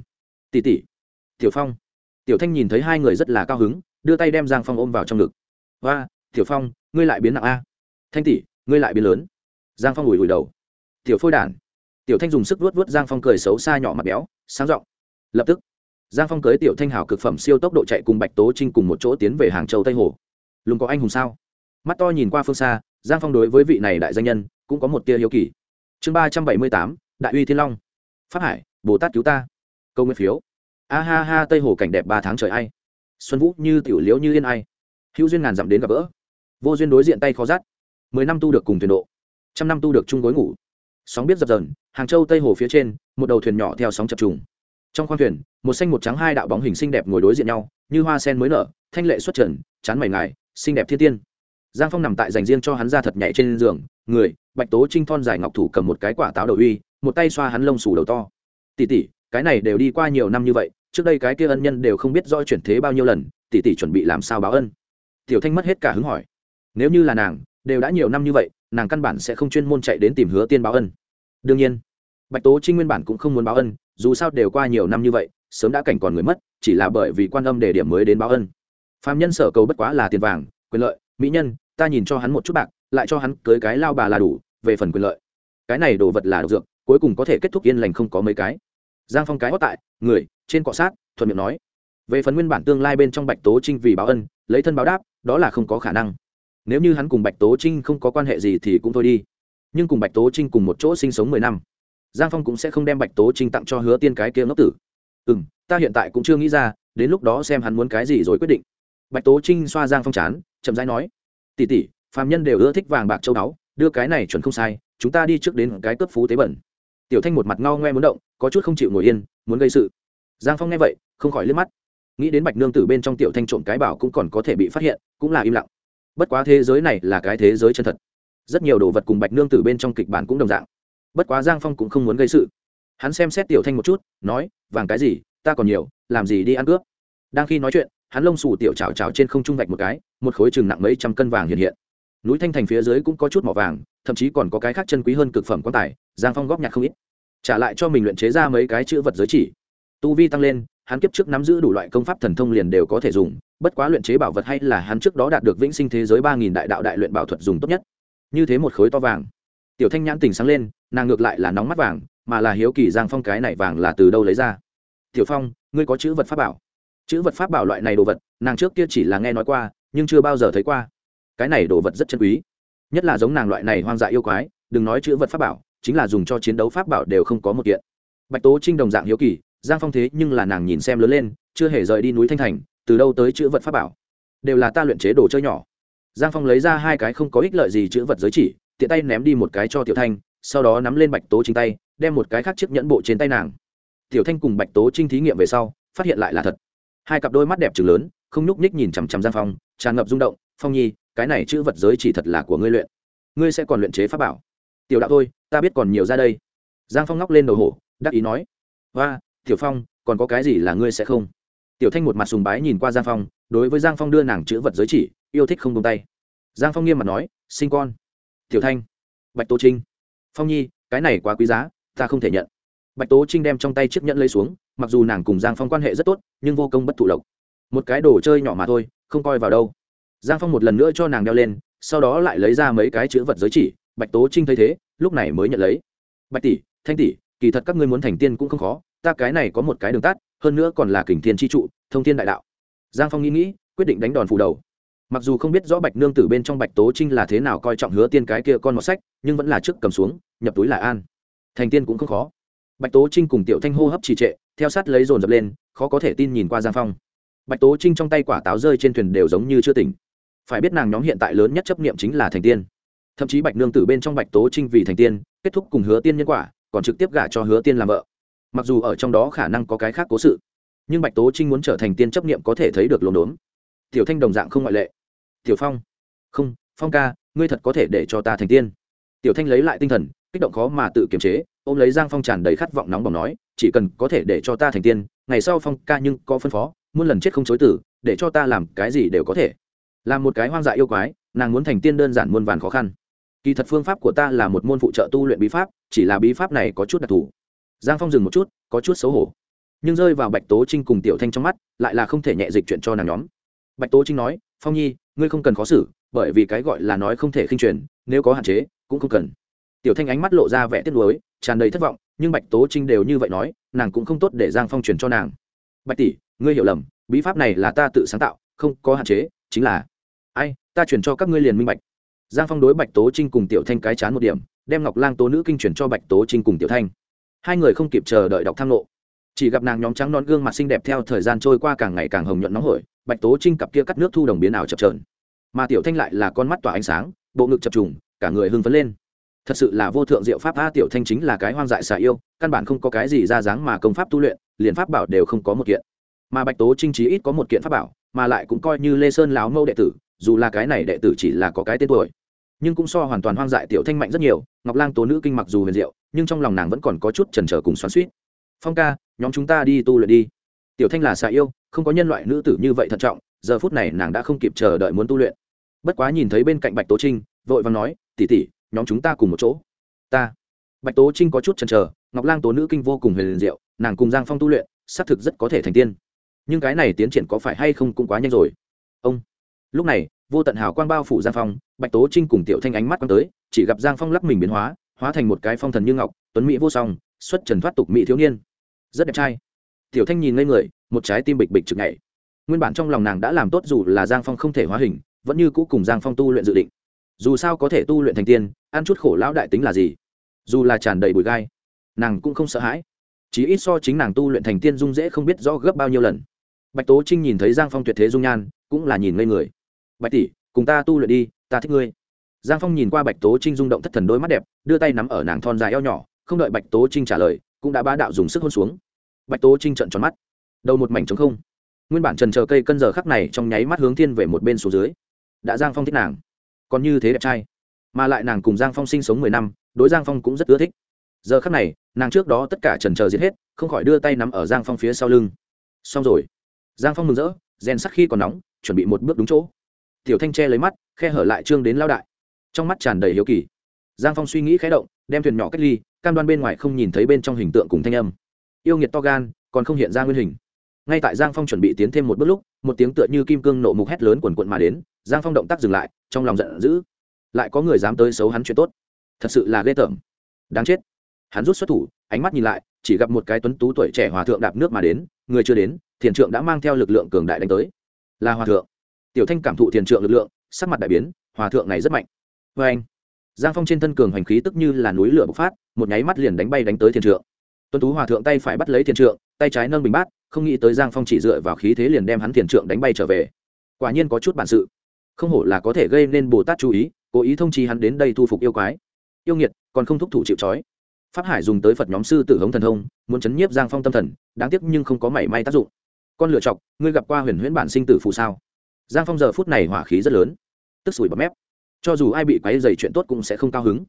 Tỷ tỷ, tiểu phong. Tiểu thanh nhìn thấy hai người rất là cao hứng, đưa tay đem giang phong ôm vào trong ngực. Và tiểu phong, ngươi lại biến nặng a. Thanh tỷ, ngươi lại biến lớn. Giang phong ủi ủi đầu. Tiểu phôi đản. Tiểu thanh dùng sức vuốt vuốt giang phong cười xấu xa nhỏ mặt béo, sáng r ộ n lập tức giang phong cưới tiểu thanh hảo cực phẩm siêu tốc độ chạy cùng bạch tố trinh cùng một chỗ tiến về hàng châu tây hồ. Lùng có anh hùng sao? Mắt to nhìn qua phương xa, giang phong đối với vị này đại danh nhân cũng có một tia hiếu kỳ. Chương ba trăm bảy mươi tám, đại uy thiên long. Phát hải, bồ tát cứu ta. Câu nguyên phiếu. A ha ha, tây hồ cảnh đẹp ba tháng trời ai? Xuân vũ như tiểu liễu như yên ai? Hữu duyên ngàn dặm đến gặp gỡ. Vô duyên đối diện tay khó rát mười năm tu được cùng thuyền độ. Trăm năm tu được chung gối ngủ. Sóng biết dập dờn, hàng châu tây hồ phía trên, một đầu thuyền nhỏ theo sóng chập trùng trong khoang thuyền, một xanh một trắng hai đạo bóng hình xinh đẹp ngồi đối diện nhau, như hoa sen mới nở, thanh lệ xuất trần, chán mày ngài, xinh đẹp thiên tiên. Giang phong nằm tại dành riêng cho hắn ra thật nhảy trên giường, người, bạch tố trinh thon dài ngọc thủ cầm một cái quả táo đầu uy, một tay xoa hắn lông xù đầu to. Tỉ tỉ cái này đều đi qua nhiều năm như vậy, trước đây cái kia ân nhân đều không biết do chuyển thế bao nhiêu lần tỉ tỉ chuẩn bị làm sao báo ân? Tiểu thanh mất hết cả hứng hỏi. Nếu như là nàng, đều đã nhiều năm như vậy, nàng căn bản sẽ không chuyên môn chạy đến tìm hứa tiên báo ân. Đương nhiên, bạch tố trinh nguyên bản cũng không muốn báo ân dù sao đều qua nhiều năm như vậy, sớm đã cảnh còn người mất, chỉ là bởi vì quan âm đề điểm mới đến báo ân. Phạm nhân sở cầu bất quá là tiền vàng, quyền lợi. Mỹ nhân, ta nhìn cho hắn một chút bạc, lại cho hắn cưới cái lao bà là đủ, về phần quyền lợi. Cái này đồ vật là độc dược, cuối cùng có thể kết thúc yên lành không có mấy cái. Giang phong cái hót tại, người, trên cọ sát, thuận miệng nói. Về phần nguyên bản tương lai bên trong bạch tố trinh vì báo ân, lấy thân báo đáp, đó là không có khả năng. Nếu như hắn cùng bạch tố trinh không có quan hệ gì thì cũng thôi đi. Nhưng cùng bạch tố trinh cùng một chỗ sinh sống mười năm giang phong cũng sẽ không đem bạch tố trinh tặng cho hứa tiên cái kia ngốc tử. Ừ m ta hiện tại cũng chưa nghĩ ra, đến lúc đó xem hắn muốn cái gì rồi quyết định. Bạch tố trinh xoa giang phong chán, chậm rãi nói tỉ tỉ phàm nhân đều ưa thích vàng bạc châu báu, đưa cái này chuẩn không sai, chúng ta đi trước đến cái cấp phú tế bẩn. Tiểu thanh một mặt ngao ngoe muốn động, có chút không chịu ngồi yên, muốn gây sự. Giang phong nghe vậy, không khỏi liếc mắt. Nghĩ đến bạch nương tử bên trong tiểu thanh trộm cái bảo cũng còn có thể bị phát hiện, cũng là im lặng. Bất quá thế giới này là cái thế giới chân thật. Rất nhiều đồ vật cùng bạch nương tử bên trong kịch bản cũng đồng dạng bất quá giang phong cũng không muốn gây sự. Hắn xem xét tiểu thanh một chút, nói, vàng cái gì, ta còn nhiều, làm gì đi ăn cướp? Đang khi nói chuyện, hắn lông xù tiểu chảo chảo trên không trung vạch một cái, một khối chừng nặng mấy trăm cân vàng hiện hiện. Núi thanh thành phía dưới cũng có chút mỏ vàng, thậm chí còn có cái khác chân quý hơn cực phẩm quan tài, giang phong góp nhặt không ít. Trả lại cho mình luyện chế ra mấy cái chữ vật giới chỉ. Tu vi tăng lên, hắn kiếp trước nắm giữ đủ loại công pháp thần thông liền đều có thể dùng, bất quá luyện chế bảo vật hay là hắn trước đó đạt được vĩnh sinh thế giới ba nghìn đại đạo đại luyện bảo thuật dùng tốt nhất. Như thế một khối to vàng tiểu thanh nhãn tình sáng lên, nàng ngược lại là nóng mắt vàng, mà là hiếu kỳ giang phong cái này vàng là từ đâu lấy ra. Tiểu phong, ngươi có chữ vật pháp bảo? Chữ vật pháp bảo loại này đồ vật, nàng trước kia chỉ là nghe nói qua, nhưng chưa bao giờ thấy qua. Cái này đồ vật rất chân quý. Nhất là giống nàng loại này hoang dại yêu quái, đừng nói chữ vật pháp bảo, chính là dùng cho chiến đấu pháp bảo đều không có một kiện. Bạch tố trinh đồng dạng hiếu kỳ, giang phong thế nhưng là nàng nhìn xem lớn lên, chưa hề rời đi núi thanh thành, từ đâu tới chữ vật pháp bảo? Đều là ta luyện chế đồ chơi nhỏ. Giang phong lấy ra hai cái không có ích lợi gì chữ vật giới chỉ tiện tay ném đi một cái cho tiểu thanh, sau đó nắm lên bạch tố trinh tay, đem một cái khác chiếc nhẫn bộ trên tay nàng. Tiểu thanh cùng bạch tố trinh thí nghiệm về sau, phát hiện lại là thật. Hai cặp đôi mắt đẹp trừng lớn, không nhúc nhích nhìn chằm chằm giang phong, tràn ngập rung động, phong nhi, cái này chữ vật giới chỉ thật là của ngươi luyện. Ngươi sẽ còn luyện chế pháp bảo. Tiểu đạo thôi, ta biết còn nhiều ra đây. Giang phong ngóc lên đầu hổ, đắc ý nói. Và tiểu phong, còn có cái gì là ngươi sẽ không? Tiểu thanh một mặt sùng bái nhìn qua giang phong, đối với giang phong đưa nàng chữ vật giới chỉ, yêu thích không tung tay. Giang phong nghiêm mặt nói, sinh con tiểu thanh. Bạch tô trinh. Phong nhi, cái này quá quý giá, ta không thể nhận. Bạch tố trinh đem trong tay chiếc nhẫn lấy xuống, mặc dù nàng cùng giang phong quan hệ rất tốt, nhưng vô công bất thụ lộc. Một cái đồ chơi nhỏ mà thôi, không coi vào đâu. Giang phong một lần nữa cho nàng đeo lên, sau đó lại lấy ra mấy cái chữ vật giới chỉ, bạch tố trinh thấy thế, lúc này mới nhận lấy. Bạch tỷ, thanh tỷ, kỳ thật các ngươi muốn thành tiên cũng không khó, ta cái này có một cái đường tắt, hơn nữa còn là kình thiên tri trụ, thông thiên đại đạo. Giang phong nghĩ nghĩ, quyết định đánh đòn phủ đầu mặc dù không biết rõ bạch nương tử bên trong bạch tố trinh là thế nào coi trọng hứa tiên cái kia con mọt sách, nhưng vẫn là trước cầm xuống, nhập túi là an. Thành tiên cũng không khó. Bạch tố trinh cùng tiểu thanh hô hấp trì trệ, theo sát lấy dồn dập lên, khó có thể tin nhìn qua giang phong. Bạch tố trinh trong tay quả táo rơi trên thuyền đều giống như chưa tỉnh. Phải biết nàng nhóm hiện tại lớn nhất chấp niệm chính là thành tiên. Thậm chí bạch nương tử bên trong bạch tố trinh vì thành tiên, kết thúc cùng hứa tiên nhân quả, còn trực tiếp gả cho hứa tiên làm vợ. Mặc dù ở trong đó khả năng có cái khác cố sự, nhưng bạch tố trinh muốn trở thành tiên chấp niệm có thể thấy được lồn đốn. Tiểu thanh đồng dạng không ngoại lệ tiểu phong. Không, phong ca, ngươi thật có thể để cho ta thành tiên. Tiểu thanh lấy lại tinh thần, kích động khó mà tự kiềm chế, ôm lấy giang phong tràn đầy khát vọng nóng bỏng nói, chỉ cần có thể để cho ta thành tiên, ngày sau phong ca nhưng có phân phó, muôn lần chết không chối tử để cho ta làm cái gì đều có thể. Làm một cái hoang dại yêu quái, nàng muốn thành tiên đơn giản muôn vàn khó khăn. Kỳ thật phương pháp của ta là một môn phụ trợ tu luyện bí pháp, chỉ là bí pháp này có chút đặc thù. Giang phong dừng một chút, có chút xấu hổ. Nhưng rơi vào bạch tố trinh cùng tiểu thanh trong mắt, lại là không thể nhẹ dịch chuyện cho nàng nhóm. Bạch tố trinh nói phong nhi ngươi không cần khó xử bởi vì cái gọi là nói không thể khinh truyền nếu có hạn chế cũng không cần. Tiểu thanh ánh mắt lộ ra vẻ tiếc nuối tràn đầy thất vọng nhưng bạch tố trinh đều như vậy nói nàng cũng không tốt để giang phong truyền cho nàng. Bạch tỷ ngươi hiểu lầm bí pháp này là ta tự sáng tạo không có hạn chế chính là ai ta chuyển cho các ngươi liền minh bạch. Giang phong đối bạch tố trinh cùng tiểu thanh cái chán một điểm đem ngọc lang tố nữ kinh chuyển cho bạch tố trinh cùng tiểu thanh. Hai người không kịp chờ đợi đọc thang lộ, chỉ gặp nàng nhóm trắng non gương mặt xinh đẹp theo thời gian trôi qua càng ngày càng hồng nhuận nóng hổi bạch tố trinh cặp kia cắt nước thu đồng biến ảo chập trờn mà tiểu thanh lại là con mắt tỏa ánh sáng, bộ ngực chập trùng, cả người hưng phấn lên. Thật sự là vô thượng diệu pháp a tiểu thanh chính là cái hoang dại xà yêu, căn bản không có cái gì ra dáng mà công pháp tu luyện, liền pháp bảo đều không có một kiện. Mà bạch tố trinh trí ít có một kiện pháp bảo, mà lại cũng coi như lê sơn láo mâu đệ tử, dù là cái này đệ tử chỉ là có cái tên tuổi. Nhưng cũng so hoàn toàn hoang dại tiểu thanh mạnh rất nhiều, ngọc lang tố nữ kinh mặc dù huyền diệu, nhưng trong lòng nàng vẫn còn có chút trần trở cùng xoắn suýt phong ca, nhóm chúng ta đi tu luyện đi. Tiểu thanh là xà yêu không có nhân loại nữ tử như vậy thận trọng, giờ phút này nàng đã không kịp chờ đợi muốn tu luyện. Bất quá nhìn thấy bên cạnh bạch tố trinh, vội vàng nói tỉ tỉ nhóm chúng ta cùng một chỗ. Ta. Bạch tố trinh có chút chần chờ, ngọc lang tố nữ kinh vô cùng huyền diệu, nàng cùng giang phong tu luyện, xác thực rất có thể thành tiên. Nhưng cái này tiến triển có phải hay không cũng quá nhanh rồi. Ông. Lúc này, vô tận hào quang bao phủ giang phong, bạch tố trinh cùng tiểu thanh ánh mắt quăng tới, chỉ gặp giang phong lắc mình biến hóa hóa thành một cái phong thần như ngọc, tuấn mỹ vô song, xuất trần thoát tục mỹ thiếu niên. Rất đẹp trai. Tiểu thanh nhìn ngây người một trái tim bịch bịch chực nhảy. Nguyên bản trong lòng nàng đã làm tốt dù là giang phong không thể hóa hình, vẫn như cũ cùng giang phong tu luyện dự định. Dù sao có thể tu luyện thành tiên, ăn chút khổ lão đại tính là gì? Dù là tràn đầy bụi gai, nàng cũng không sợ hãi. Chỉ ít so chính nàng tu luyện thành tiên dung dễ không biết rõ gấp bao nhiêu lần. Bạch tố trinh nhìn thấy giang phong tuyệt thế dung nhan, cũng là nhìn ngây người. Bạch tỷ, cùng ta tu luyện đi, ta thích ngươi. Giang phong nhìn qua bạch tố trinh rung động thất thần đôi mắt đẹp, đưa tay nắm ở nàng thon dài eo nhỏ, không đợi bạch tố trinh trả lời, cũng đã bá đạo dùng sức hôn xuống. Bạch tố trinh trận tròn mắt đầu một mảnh trống không. Nguyên bản trần chờ cây cân giờ khắc này trong nháy mắt hướng thiên về một bên xuống dưới. Đã giang phong thích nàng. Còn như thế đẹp trai. Mà lại nàng cùng giang phong sinh sống mười năm, đối giang phong cũng rất ưa thích. Giờ khắc này, nàng trước đó tất cả trần chờ giết hết, không khỏi đưa tay nắm ở giang phong phía sau lưng. Xong rồi. Giang phong mừng rỡ, rèn sắc khi còn nóng, chuẩn bị một bước đúng chỗ. Tiểu thanh tre lấy mắt, khe hở lại trương đến lao đại. Trong mắt tràn đầy hiếu kỳ. Giang phong suy nghĩ khé động, đem thuyền nhỏ cách ly, cam đoan bên ngoài không nhìn thấy bên trong hình tượng cùng thanh âm. Yêu nghiệt to gan, còn không hiện ra nguyên hình ngay tại giang phong chuẩn bị tiến thêm một bước lúc, một tiếng tựa như kim cương nộ mục hét lớn quần quận mà đến, giang phong động tác dừng lại, trong lòng giận dữ. Lại có người dám tới xấu hắn chuyện tốt. Thật sự là ghê tởm. Đáng chết. Hắn rút xuất thủ, ánh mắt nhìn lại, chỉ gặp một cái tuấn tú tuổi trẻ hòa thượng đạp nước mà đến, người chưa đến, thiền trượng đã mang theo lực lượng cường đại đánh tới. Là hòa thượng. Tiểu thanh cảm thụ thiền trượng lực lượng, sắc mặt đại biến, hòa thượng này rất mạnh. Vê anh, giang phong trên thân cường hành khí tức như là núi lửa bộc phát, một nháy mắt liền đánh bay đánh tới thiền trượng. Tuấn tú hòa thượng tay phải bắt lấy thiền trượng, tay trái nâng bình bát không nghĩ tới giang phong chỉ dựa vào khí thế liền đem hắn thiền trượng đánh bay trở về. Quả nhiên có chút bản sự. Không hổ là có thể gây nên bồ tát chú ý, cố ý thông chi hắn đến đây thu phục yêu quái. Yêu nghiệt, còn không thúc thủ chịu trói. Pháp hải dùng tới phật nhóm sư tử hống thần thông, muốn chấn nhiếp giang phong tâm thần, đáng tiếc nhưng không có mảy may tác dụng. Con lựa chọc, ngươi gặp qua huyền huyễn bản sinh tử phù sao? Giang phong giờ phút này hỏa khí rất lớn, tức sủi bọt mép. Cho dù ai bị quáy dày chuyện tốt cũng sẽ không cao hứng.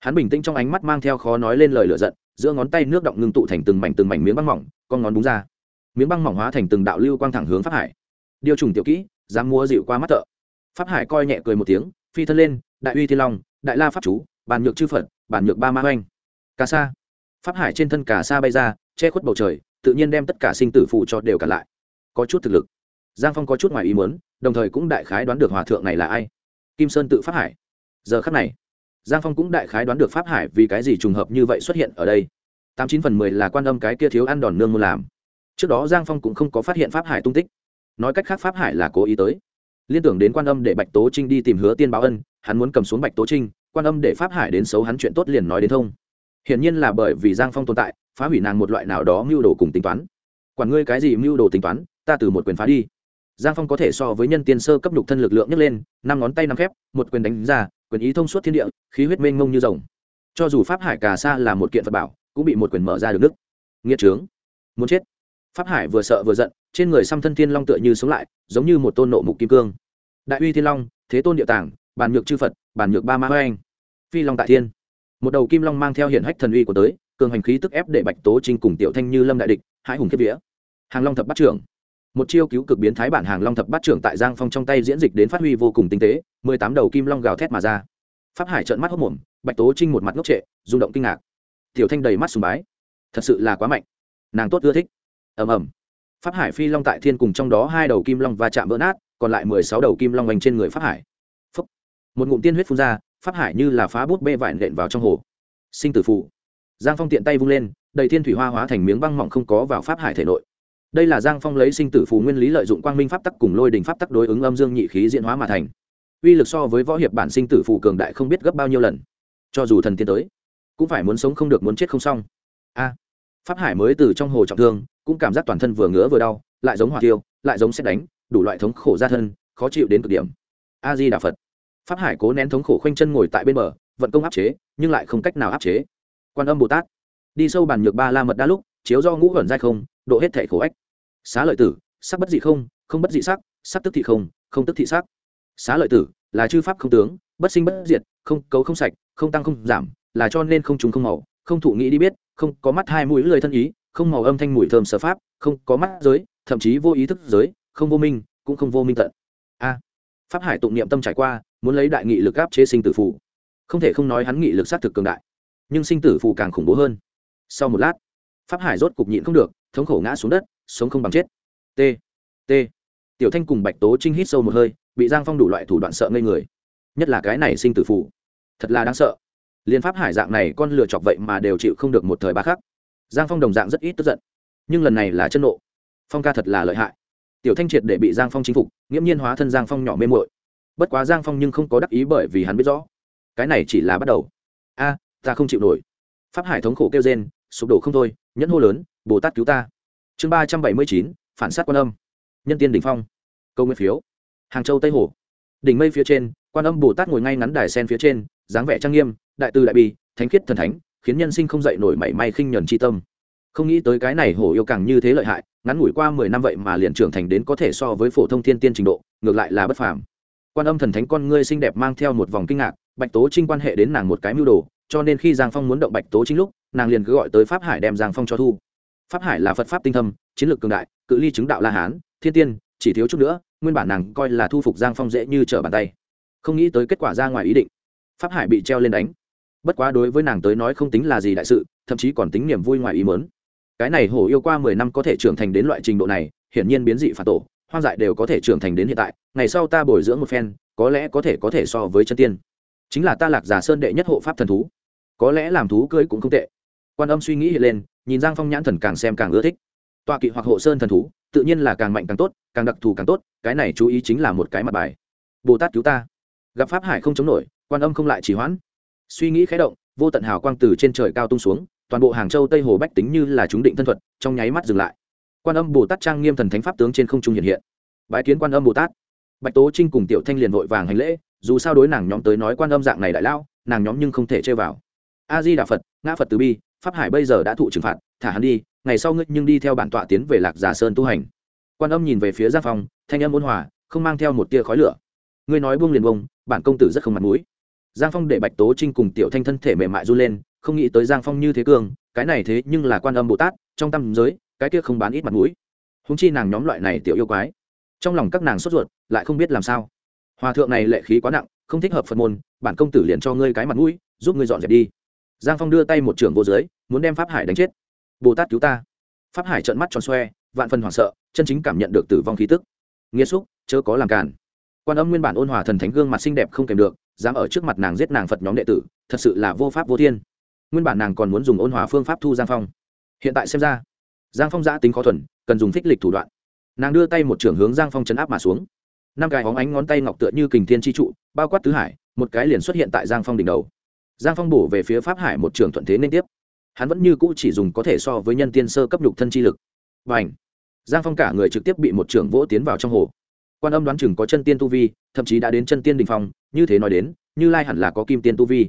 Hắn bình tĩnh trong ánh mắt mang theo khó nói lên lời lựa giận, giữa ngón tay nước động ngưng tụ thành từng mảnh từng mảnh miếng băng mỏng, con ngón búng ra miếng băng mỏng hóa thành từng đạo lưu quang thẳng hướng pháp hải. Điều trùng tiểu kỹ, dám mua dịu qua mắt thợ. Pháp hải coi nhẹ cười một tiếng, phi thân lên, đại uy thiên long, đại la pháp chú, bàn nhược chư phật, bàn nhược ba ma oanh cà sa. Pháp hải trên thân cà sa bay ra, che khuất bầu trời, tự nhiên đem tất cả sinh tử phụ cho đều cả lại. Có chút thực lực. Giang phong có chút ngoài ý muốn, đồng thời cũng đại khái đoán được hòa thượng này là ai. Kim sơn tự pháp hải. Giờ khắc này, giang phong cũng đại khái đoán được pháp hải vì cái gì trùng hợp như vậy xuất hiện ở đây. Tám chín phần mười là quan âm cái kia thiếu ăn đòn nương muốn làm trước đó giang phong cũng không có phát hiện pháp hải tung tích. Nói cách khác pháp hải là cố ý tới. Liên tưởng đến quan âm để bạch tố trinh đi tìm hứa tiên báo ân, hắn muốn cầm xuống bạch tố trinh, quan âm để pháp hải đến xấu hắn chuyện tốt liền nói đến thông. Hiển nhiên là bởi vì giang phong tồn tại, phá hủy nàng một loại nào đó mưu đồ cùng tính toán. Quản ngươi cái gì mưu đồ tính toán, ta từ một quyền phá đi. Giang phong có thể so với nhân tiên sơ cấp nhục thân lực lượng nhấc lên, năm ngón tay năm khép, một quyền đánh ra, quyền ý thông suốt thiên địa, khí huyết mênh mông như rồng. Cho dù pháp hải cà sa là một kiện phật bảo, cũng bị một quyền mở ra được nước. nghĩa trướng muốn chết pháp hải vừa sợ vừa giận, trên người xăm thân thiên long tựa như sống lại, giống như một tôn nộ mục kim cương. Đại uy thiên long, thế tôn địa tàng, bàn nhược chư phật, bàn nhược ba ma anh phi long tại thiên. Một đầu kim long mang theo hiển hách thần uy của tới, cường hành khí tức ép để bạch tố trinh cùng tiểu thanh như lâm đại địch hãi hùng kiếp vía. Hàng long thập bắt trưởng. Một chiêu cứu cực biến thái bản hàng long thập bát trưởng tại giang phong trong tay diễn dịch đến phát huy vô cùng tinh tế, mười tám đầu kim long gào thét mà ra. Pháp hải trợn mắt hốc mồm, bạch tố trinh một mặt ngốc trệ, rung động kinh ngạc. Tiểu thanh đầy mắt sùng bái. Thật sự là quá mạnh. Nàng tốt ưa thích ầm ầm. Pháp hải phi long tại thiên cùng trong đó hai đầu kim long va chạm vỡ nát, còn lại mười sáu đầu kim long oanh trên người pháp hải. Phúc. một ngụm tiên huyết phun ra, pháp hải như là phá bút bê vải nện vào trong hồ. Sinh tử phụ giang phong tiện tay vung lên, đầy thiên thủy hoa hóa thành miếng băng mỏng không có vào pháp hải thể nội. Đây là giang phong lấy sinh tử phù nguyên lý lợi dụng quang minh pháp tắc cùng lôi đình pháp tắc đối ứng âm dương nhị khí diễn hóa mà thành. Uy lực so với võ hiệp bản sinh tử phù cường đại không biết gấp bao nhiêu lần. Cho dù thần tiên tới, cũng phải muốn sống không được muốn chết không xong. A pháp hải mới từ trong hồ trọng thương, cũng cảm giác toàn thân vừa ngứa vừa đau, lại giống hỏa tiêu lại giống xét đánh, đủ loại thống khổ ra thân, khó chịu đến cực điểm. A di đà phật pháp hải cố nén thống khổ khoanh chân ngồi tại bên bờ, vận công áp chế, nhưng lại không cách nào áp chế. Quan âm bồ tát đi sâu bàn nhược ba la mật đa lúc, chiếu do ngũ ẩn dai không, độ hết thể khổ ách. Xá lợi tử, sắc bất dị không không bất dị sắc sắc tức thị không không tức thị sắc. Xá lợi tử, là chư pháp không tướng, bất sinh bất diệt, không cấu không sạch, không tăng không giảm, là cho nên không trùng không màu, không thụ nghĩ đi biết không có mắt hai mũi lười thân ý, không màu âm thanh mùi thơm sở pháp, không có mắt giới, thậm chí vô ý thức giới, không vô minh, cũng không vô minh tận. A. Pháp hải tụng niệm tâm trải qua, muốn lấy đại nghị lực áp chế sinh tử phù. Không thể không nói hắn nghị lực sát thực cường đại. Nhưng sinh tử phù càng khủng bố hơn. Sau một lát, pháp hải rốt cục nhịn không được, thống khổ ngã xuống đất, sống không bằng chết. T. T. Tiểu thanh cùng bạch tố trinh hít sâu một hơi, bị giang phong đủ loại thủ đoạn sợ ngây người. Nhất là cái này sinh tử phù. Thật là đáng sợ liên pháp hải dạng này con lừa chọc vậy mà đều chịu không được một thời ba khắc. Giang phong đồng dạng rất ít tức giận. Nhưng lần này là chân nộ. Phong ca thật là lợi hại. Tiểu thanh triệt để bị giang phong chinh phục, nghiễm nhiên hóa thân giang phong nhỏ mê mội bất quá giang phong nhưng không có đắc ý bởi vì hắn biết rõ. Cái này chỉ là bắt đầu. A, ta không chịu nổi. Pháp hải thống khổ kêu rên, sụp đổ không thôi, nhẫn hô lớn, bồ tát cứu ta. Chương ba trăm bảy mươi chín, phản s á t quan âm. Nhân tiên đ ỉ n h phong. Câu nguyên phiếu. Hàng châu tây hồ. Đỉnh mây phía trên, quan âm bồ tát ngồi ngay ngắn đài sen phía trên, dáng vẻ trang nghiêm đại tư đại bi, thánh khiết thần thánh, khiến nhân sinh không dậy nổi mảy may khinh nhuần c tâm. Không nghĩ tới cái này hổ yêu càng như thế lợi hại, ngắn ngủi qua mười năm vậy mà liền trưởng thành đến có thể so với phổ thông thiên tiên trình độ, ngược lại là bất phàm. Quan âm thần thánh con ngươi xinh đẹp mang theo một vòng kinh ngạc, bạch tố trinh quan hệ đến nàng một cái mưu đồ, cho nên khi giang phong muốn động bạch tố trinh lúc, nàng liền cứ gọi tới pháp hải đem giang phong cho thu. Pháp hải là phật pháp tinh thâm, chiến lược cường đại, cự ly chứng đạo la hán, thiên tiên, chỉ thiếu chút nữa, nguyên bản nàng coi là thu phục giang phong dễ như trở bàn tay. Không nghĩ tới kết quả ra ngoài ý định, pháp hải bị treo lên đánh bất quá đối với nàng tới nói không tính là gì đại sự, thậm chí còn tính niềm vui ngoài ý mớn cái này hổ yêu qua mười năm có thể trưởng thành đến loại trình độ này, hiển nhiên biến dị phản tổ, hoang dại đều có thể trưởng thành đến hiện tại, ngày sau ta bồi dưỡng một phen, có lẽ có thể có thể so với chân tiên. Chính là ta lạc giả sơn đệ nhất hộ pháp thần thú. Có lẽ làm thú cưới cũng không tệ. Quan âm suy nghĩ hiện lên, nhìn giang phong nhãn thần càng xem càng ưa thích. Tọa kỵ hoặc hộ sơn thần thú, tự nhiên là càng mạnh càng tốt, càng đặc thù càng tốt, cái này chú ý chính là một cái mặt bài. Bồ tát cứu ta. Gặp pháp hải không chống nổi, quan âm không lại chỉ hoãn suy nghĩ khẽ động, vô tận hào quang từ trên trời cao tung xuống, toàn bộ hàng châu tây hồ bách tính như là chúng định thân thuật, trong nháy mắt dừng lại. Quan âm bồ tát trang nghiêm thần thánh pháp tướng trên không trung hiện hiện. Bái kiến quan âm bồ tát. Bạch tố trinh cùng tiểu thanh liền vội vàng hành lễ, dù sao đối nàng nhóm tới nói quan âm dạng này đại lao, nàng nhóm nhưng không thể chơi vào. A di đà phật, ngã phật từ bi, pháp hải bây giờ đã thụ trừng phạt, thả hắn đi, ngày sau ngươi nhưng đi theo bản tọa tiến về lạc giả sơn tu hành. Quan âm nhìn về phía giang phong, thanh âm ôn hòa, không mang theo một tia khói lửa. Ngươi nói buông liền bông bản công tử rất không mặt mũi giang phong để bạch tố trinh cùng tiểu thanh thân thể mềm mại run lên, không nghĩ tới giang phong như thế cường, cái này thế nhưng là quan âm bồ tát, trong tâm giới, cái kia không bán ít mặt mũi. Húng chi nàng nhóm loại này tiểu yêu quái, trong lòng các nàng sốt ruột, lại không biết làm sao. Hòa thượng này lệ khí quá nặng, không thích hợp phật môn, bản công tử liền cho ngươi cái mặt mũi, giúp ngươi dọn dẹp đi. Giang phong đưa tay một trưởng vô dưới, muốn đem pháp hải đánh chết. Bồ tát cứu ta. Pháp hải trợn mắt tròn xoe, vạn phần hoảng sợ, chân chính cảm nhận được tử vong khí tức. Nghĩa xúc, chớ có làm cản quan âm nguyên bản ôn hòa thần thánh gương mặt xinh đẹp không kèm được dám ở trước mặt nàng giết nàng phật nhóm đệ tử, thật sự là vô pháp vô thiên. Nguyên bản nàng còn muốn dùng ôn hòa phương pháp thu giang phong. Hiện tại xem ra, giang phong giã tính khó thuần, cần dùng thích lịch thủ đoạn. Nàng đưa tay một trưởng hướng giang phong chấn áp mà xuống. Năm cái hóng ánh ngón tay ngọc tựa như kình thiên tri trụ, bao quát tứ hải, một cái liền xuất hiện tại giang phong đỉnh đầu. Giang phong bổ về phía pháp hải một trường thuận thế nên tiếp. Hắn vẫn như cũ chỉ dùng có thể so với nhân tiên sơ cấp nhục thân chi lực. Và ảnh giang phong cả người trực tiếp bị một trưởng vỗ tiến vào trong hồ quan âm đoán chừng có chân tiên tu vi, thậm chí đã đến chân tiên đình phong, như thế nói đến, như lai hẳn là có kim tiên tu vi.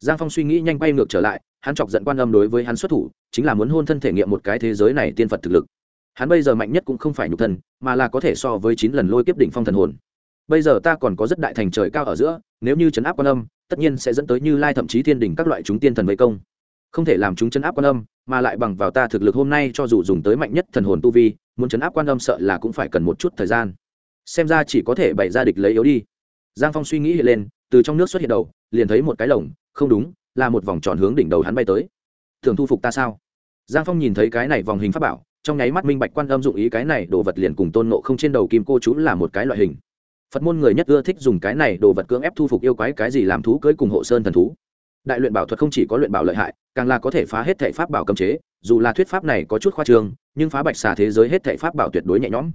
Giang phong suy nghĩ nhanh bay ngược trở lại, hắn chọc giận quan âm đối với hắn xuất thủ, chính là muốn hôn thân thể nghiệm một cái thế giới này tiên phật thực lực. Hắn bây giờ mạnh nhất cũng không phải nhục thân, mà là có thể so với chín lần lôi kiếp đỉnh phong thần hồn. Bây giờ ta còn có rất đại thành trời cao ở giữa, nếu như chấn áp quan âm, tất nhiên sẽ dẫn tới như lai thậm chí thiên đình các loại chúng tiên thần vây công. Không thể làm chúng chấn áp quan âm, mà lại bằng vào ta thực lực hôm nay cho dù dùng tới mạnh nhất thần hồn tu vi, muốn chấn áp quan âm sợ là cũng phải cần một chút thời gian xem ra chỉ có thể bày ra địch lấy yếu đi. Giang phong suy nghĩ hiện lên, từ trong nước xuất hiện đầu, liền thấy một cái lồng, không đúng, là một vòng tròn hướng đỉnh đầu hắn bay tới. Thường thu phục ta sao? Giang phong nhìn thấy cái này vòng hình pháp bảo, trong nháy mắt minh bạch quan âm dụng ý cái này đồ vật liền cùng tôn nộ không trên đầu kim cô chú là một cái loại hình. Phật môn người nhất ưa thích dùng cái này đồ vật cưỡng ép thu phục yêu quái cái gì làm thú cưới cùng hộ sơn thần thú. Đại luyện bảo thuật không chỉ có luyện bảo lợi hại, càng là có thể phá hết thể pháp bảo cấm chế, dù là thuyết pháp này có chút khoa trương, nhưng phá bạch xà thế giới hết thể pháp bảo tuyệt đối nhẹ nhõm.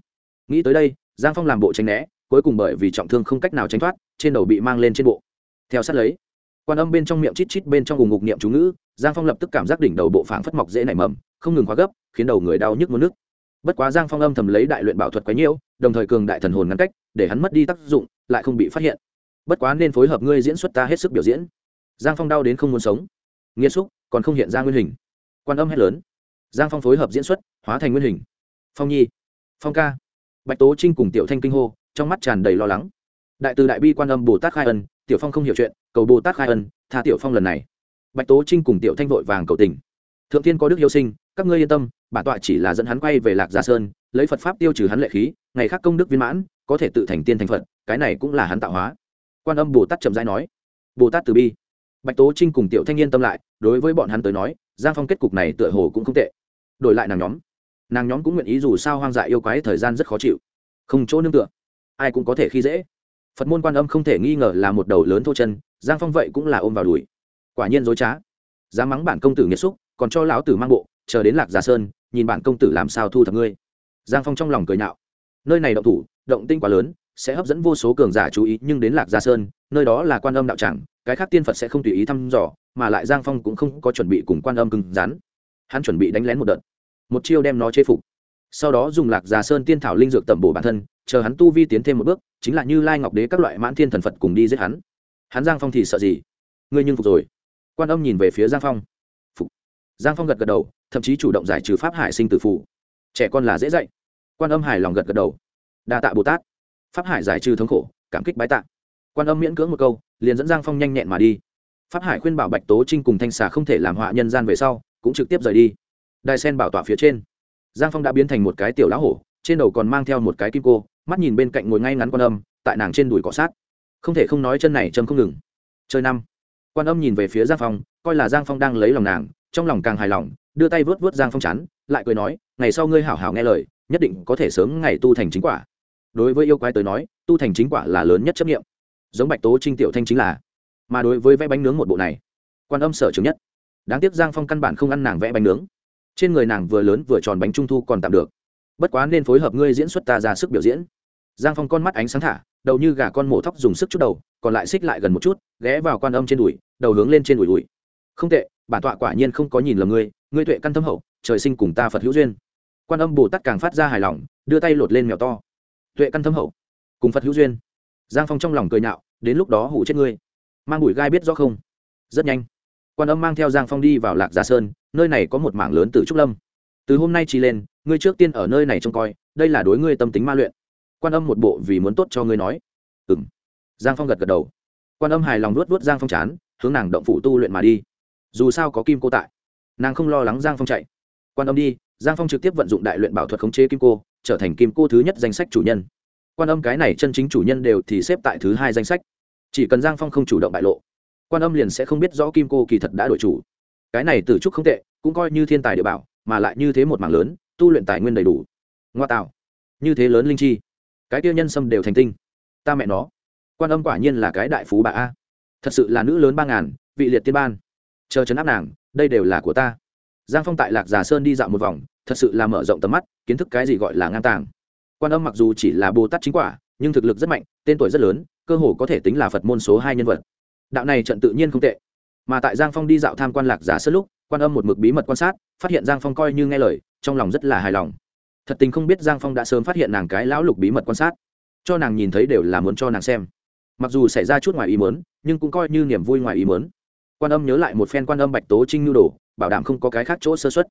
Nghĩ tới đây giang phong làm bộ tranh né, cuối cùng bởi vì trọng thương không cách nào tránh thoát, trên đầu bị mang lên trên bộ. Theo sát lấy, quan âm bên trong miệng chít chít bên trong vùng ngục niệm chú ngữ, giang phong lập tức cảm giác đỉnh đầu bộ phảng phất mọc dễ nảy mầm, không ngừng khóa gấp, khiến đầu người đau nhức muốn nước. Bất quá giang phong âm thầm lấy đại luyện bảo thuật quấy nhiễu, đồng thời cường đại thần hồn ngăn cách, để hắn mất đi tác dụng, lại không bị phát hiện. Bất quá nên phối hợp ngươi diễn xuất ta hết sức biểu diễn. Giang phong đau đến không muốn sống. Nghiêm xúc, còn không hiện ra nguyên hình. Quan âm hét lớn. Giang phong phối hợp diễn xuất, hóa thành nguyên hình. Phong nhi. Phong ca bạch tố trinh cùng tiểu thanh kinh hô, trong mắt tràn đầy lo lắng. Đại từ đại bi quan âm bồ tát khai ân, tiểu phong không hiểu chuyện, cầu bồ tát khai ân, tha tiểu phong lần này. Bạch tố trinh cùng tiểu thanh vội vàng cầu tình. Thượng tiên có đức yêu sinh, các ngươi yên tâm bản tọa chỉ là dẫn hắn quay về lạc gia sơn, lấy phật pháp tiêu trừ hắn lệ khí, ngày khác công đức viên mãn, có thể tự thành tiên thành phật, cái này cũng là hắn tạo hóa. Quan âm bồ tát chậm rãi nói. Bồ tát từ bi. Bạch tố trinh cùng tiểu thanh niên tâm lại, đối với bọn hắn tới nói, giang phong kết cục này tựa hồ cũng không tệ. Đổi lại nàng nhóm nàng nhóm cũng nguyện ý dù sao hoang dại yêu quái thời gian rất khó chịu. Không chỗ nương tựa. Ai cũng có thể khi dễ. Phật môn quan âm không thể nghi ngờ là một đầu lớn thô chân, giang phong vậy cũng là ôm vào đùi. Quả nhiên dối trá. Dám mắng bản công tử nghiệt xúc, còn cho lão tử mang bộ, chờ đến lạc gia sơn, nhìn bản công tử làm sao thu thập ngươi. Giang phong trong lòng cười nhạo. Nơi này động thủ, động tinh quá lớn, sẽ hấp dẫn vô số cường giả chú ý, nhưng đến lạc gia sơn, nơi đó là quan âm đạo tràng, cái khác tiên phật sẽ không tùy ý thăm dò, mà lại giang phong cũng không có chuẩn bị cùng quan âm cứng rắn. Hắn chuẩn bị đánh lén một đợt một chiêu đem nó chế phục. Sau đó dùng lạc già sơn tiên thảo linh dược tẩm bổ bản thân, chờ hắn tu vi tiến thêm một bước, chính là như lai ngọc đế các loại mãn thiên thần phật cùng đi giết hắn. Hắn giang phong thì sợ gì? Ngươi nhưng phục rồi. Quan âm nhìn về phía giang phong. Phục. Giang phong gật gật đầu, thậm chí chủ động giải trừ pháp hải sinh tử phụ trẻ con là dễ dạy. Quan âm hài lòng gật gật đầu. Đa tạ bồ tát. Pháp hải giải trừ thống khổ, cảm kích bái tạ. Quan âm miễn cưỡng một câu, liền dẫn giang phong nhanh nhẹn mà đi. Pháp hải khuyên bảo bạch tố trinh cùng thanh xà không thể làm họa nhân gian về sau, cũng trực tiếp rời đi đài sen bảo tọa phía trên. Giang phong đã biến thành một cái tiểu lá hổ, trên đầu còn mang theo một cái kim cô, mắt nhìn bên cạnh ngồi ngay ngắn quan âm, tại nàng trên đùi cọ sát. Không thể không nói chân này châm không ngừng. Chơi năm. Quan âm nhìn về phía giang phong, coi là giang phong đang lấy lòng nàng, trong lòng càng hài lòng, đưa tay vớt vớt giang phong chắn lại cười nói, ngày sau ngươi hảo hảo nghe lời, nhất định có thể sớm ngày tu thành chính quả. Đối với yêu quái tới nói, tu thành chính quả là lớn nhất chấp nghiệm giống bạch tố trinh tiểu thanh chính là. Mà đối với vẽ bánh nướng một bộ này, quan âm sở trường nhất. Đáng tiếc giang phong căn bản không ăn nàng vẽ bánh nướng trên người nàng vừa lớn vừa tròn bánh trung thu còn tạm được. Bất quá nên phối hợp ngươi diễn xuất ta ra sức biểu diễn. Giang phong con mắt ánh sáng thả, đầu như gà con mổ thóc dùng sức chút đầu, còn lại xích lại gần một chút, ghé vào quan âm trên đùi, đầu hướng lên trên đùi đùi. Không tệ, bản tọa quả nhiên không có nhìn lầm ngươi ngươi tuệ căn thâm hậu, trời sinh cùng ta phật hữu duyên. Quan âm bồ tát càng phát ra hài lòng, đưa tay lột lên mèo to. Tuệ căn thâm hậu, cùng phật hữu duyên. Giang phong trong lòng cười nhạo, đến lúc đó hủ chết ngươi. Mang bụi gai biết rõ không? Rất nhanh. Quan âm mang theo giang phong đi vào lạc gia sơn nơi này có một mảng lớn từ trúc lâm. Từ hôm nay chi lên, ngươi trước tiên ở nơi này trông coi, đây là đối ngươi tâm tính ma luyện. Quan âm một bộ vì muốn tốt cho ngươi nói. Ừ m giang phong gật gật đầu. Quan âm hài lòng luốt luốt giang phong chán, hướng nàng động phủ tu luyện mà đi. Dù sao có kim cô tại, nàng không lo lắng giang phong chạy. Quan âm đi, giang phong trực tiếp vận dụng đại luyện bảo thuật khống chế kim cô, trở thành kim cô thứ nhất danh sách chủ nhân. Quan âm cái này chân chính chủ nhân đều thì xếp tại thứ hai danh sách. Chỉ cần giang phong không chủ động bại lộ, quan âm liền sẽ không biết rõ kim cô kỳ thật đã đổi chủ cái này từ trúc không tệ, cũng coi như thiên tài địa bảo, mà lại như thế một mảng lớn, tu luyện tài nguyên đầy đủ. Ngoa tạo. Như thế lớn linh chi. Cái kia nhân sâm đều thành tinh. Ta mẹ nó. Quan âm quả nhiên là cái đại phú bà a. Thật sự là nữ lớn ba ngàn, vị liệt tiên ban. Chờ chấn áp nàng, đây đều là của ta. Giang phong tại lạc già sơn đi dạo một vòng, thật sự là mở rộng tầm mắt, kiến thức cái gì gọi là ngang tàng. Quan âm mặc dù chỉ là bồ tát chính quả, nhưng thực lực rất mạnh, tên tuổi rất lớn, cơ hồ có thể tính là phật môn số hai nhân vật. Đạo này trận tự nhiên không tệ mà tại giang phong đi dạo tham quan lạc giả sơ lúc, quan âm một mực bí mật quan sát, phát hiện giang phong coi như nghe lời, trong lòng rất là hài lòng. Thật tình không biết giang phong đã sớm phát hiện nàng cái lão lục bí mật quan sát. Cho nàng nhìn thấy đều là muốn cho nàng xem. Mặc dù xảy ra chút ngoài ý mớn nhưng cũng coi như niềm vui ngoài ý mớn quan âm nhớ lại một phen quan âm bạch tố trinh nhu đồ, bảo đảm không có cái khác chỗ sơ xuất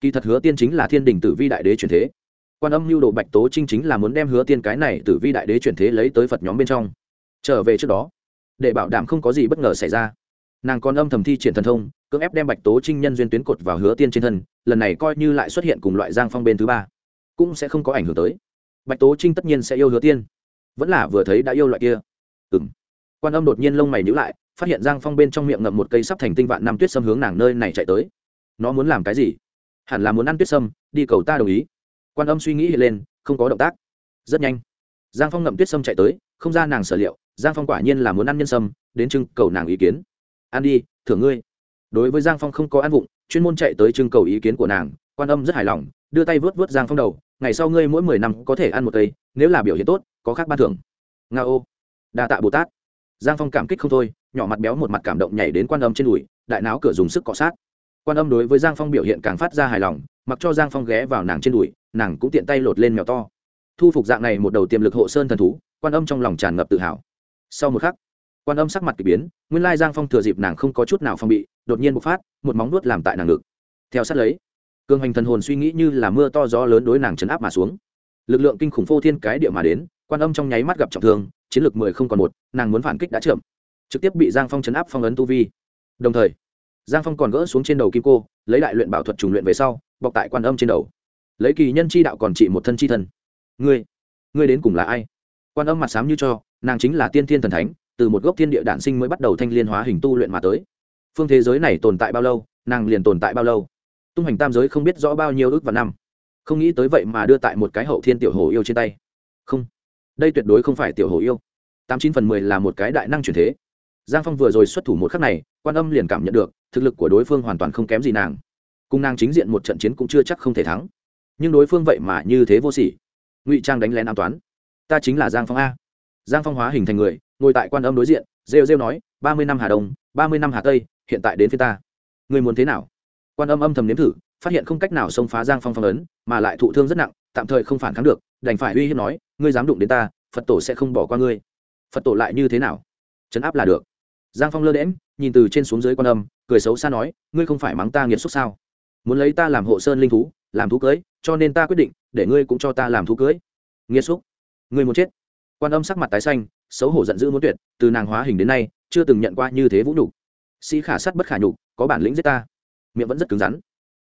kỳ thật hứa tiên chính là thiên đình tử vi đại đế truyền thế. Quan âm nhu đồ bạch tố trinh chính là muốn đem hứa tiên cái này tử vi đại đế truyền thế lấy tới phật nhóm bên trong. Trở về trước đó, để bảo đảm không có gì bất ngờ xảy ra nàng còn âm thầm thi triển thần thông, cưỡng ép đem bạch tố trinh nhân duyên tuyến cột vào hứa tiên trên thân, lần này coi như lại xuất hiện cùng loại giang phong bên thứ ba, cũng sẽ không có ảnh hưởng tới. Bạch tố trinh tất nhiên sẽ yêu hứa tiên, vẫn là vừa thấy đã yêu loại kia. Ừ m quan âm đột nhiên lông mày nhữ lại, phát hiện giang phong bên trong miệng ngậm một cây sắp thành tinh vạn năm tuyết sâm hướng nàng nơi này chạy tới. Nó muốn làm cái gì? Hẳn là muốn ăn tuyết sâm, đi cầu ta đồng ý. Quan âm suy nghĩ lên, không có động tác. Rất nhanh, giang phong ngậm tuyết sâm chạy tới, không ra nàng sở liệu, giang phong quả nhiên là muốn ăn nhân sâm, đến trưng cầu nàng ý kiến ăn đi, thưởng ngươi. Đối với giang phong không có ăn vụng, chuyên môn chạy tới trưng cầu ý kiến của nàng, quan âm rất hài lòng, đưa tay vớt vớt giang phong đầu, ngày sau ngươi mỗi mười năm có thể ăn một cây, nếu là biểu hiện tốt, có khác ban thưởng. Nga ô, đa tạ bồ tát. Giang phong cảm kích không thôi, nhỏ mặt béo một mặt cảm động nhảy đến quan âm trên đùi, đại não cửa dùng sức cọ sát. Quan âm đối với giang phong biểu hiện càng phát ra hài lòng, mặc cho giang phong ghé vào nàng trên đùi, nàng cũng tiện tay lột lên mèo to. Thu phục dạng này một đầu tiềm lực hộ sơn thần thú, quan âm trong lòng tràn ngập tự hào. Sau một khắc quan âm sắc mặt k ỳ biến, nguyên lai giang phong thừa dịp nàng không có chút nào phong bị, đột nhiên bộc phát, một móng nuốt làm tại nàng ngực. Theo sát lấy, cường hành thần hồn suy nghĩ như là mưa to gió lớn đối nàng chấn áp mà xuống. Lực lượng kinh khủng phô thiên cái địa mà đến, quan âm trong nháy mắt gặp trọng thương, chiến lược mười không còn một, nàng muốn phản kích đã chậm, trực tiếp bị giang phong chấn áp phong ấn tu vi. Đồng thời, giang phong còn gỡ xuống trên đầu kim cô, lấy đại luyện bảo thuật trùng luyện về sau, bọc tại quan âm trên đầu. Lấy kỳ nhân chi đạo còn trị một thân chi thân ngươi ngươi đến cùng là ai? Quan âm mặt sám như cho, nàng chính là tiên thiên thần thánh từ một gốc thiên địa đản sinh mới bắt đầu thanh liên hóa hình tu luyện mà tới. Phương thế giới này tồn tại bao lâu, nàng liền tồn tại bao lâu. Tung hành tam giới không biết rõ bao nhiêu ước và năm. Không nghĩ tới vậy mà đưa tại một cái hậu thiên tiểu hồ yêu trên tay. Không, đây tuyệt đối không phải tiểu hồ yêu. Tám chín phần mười là một cái đại năng truyền thế. Giang phong vừa rồi xuất thủ một khắc này, quan âm liền cảm nhận được, thực lực của đối phương hoàn toàn không kém gì nàng. Cùng nàng chính diện một trận chiến cũng chưa chắc không thể thắng. Nhưng đối phương vậy mà như thế vô sỉ. Ngụy trang đánh lén an toán. Ta chính là giang phong a. Giang phong hóa hình thành người ngồi tại quan âm đối diện, rêu rêu nói, ba mươi năm hà đông, ba mươi năm hà tây, hiện tại đến phía ta. Người muốn thế nào? Quan âm âm thầm nếm thử, phát hiện không cách nào xông phá giang phong phong ấn, mà lại thụ thương rất nặng, tạm thời không phản kháng được, đành phải uy hiếp nói, ngươi dám đụng đến ta, phật tổ sẽ không bỏ qua ngươi. Phật tổ lại như thế nào? Chấn áp là được. Giang phong lơ đễm nhìn từ trên xuống dưới quan âm, cười xấu xa nói, ngươi không phải mắng ta nghiệt xúc sao? Muốn lấy ta làm hộ sơn linh thú, làm thú cưới, cho nên ta quyết định, để ngươi cũng cho ta làm thú cưới. Nghiệt xúc. Ngươi muốn chết. Quan âm sắc mặt tái xanh xấu hổ giận dữ muốn tuyệt, từ nàng hóa hình đến nay, chưa từng nhận qua như thế vũ nhục. Sĩ khả sắt bất khả nhục, có bản lĩnh giết ta. Miệng vẫn rất cứng rắn.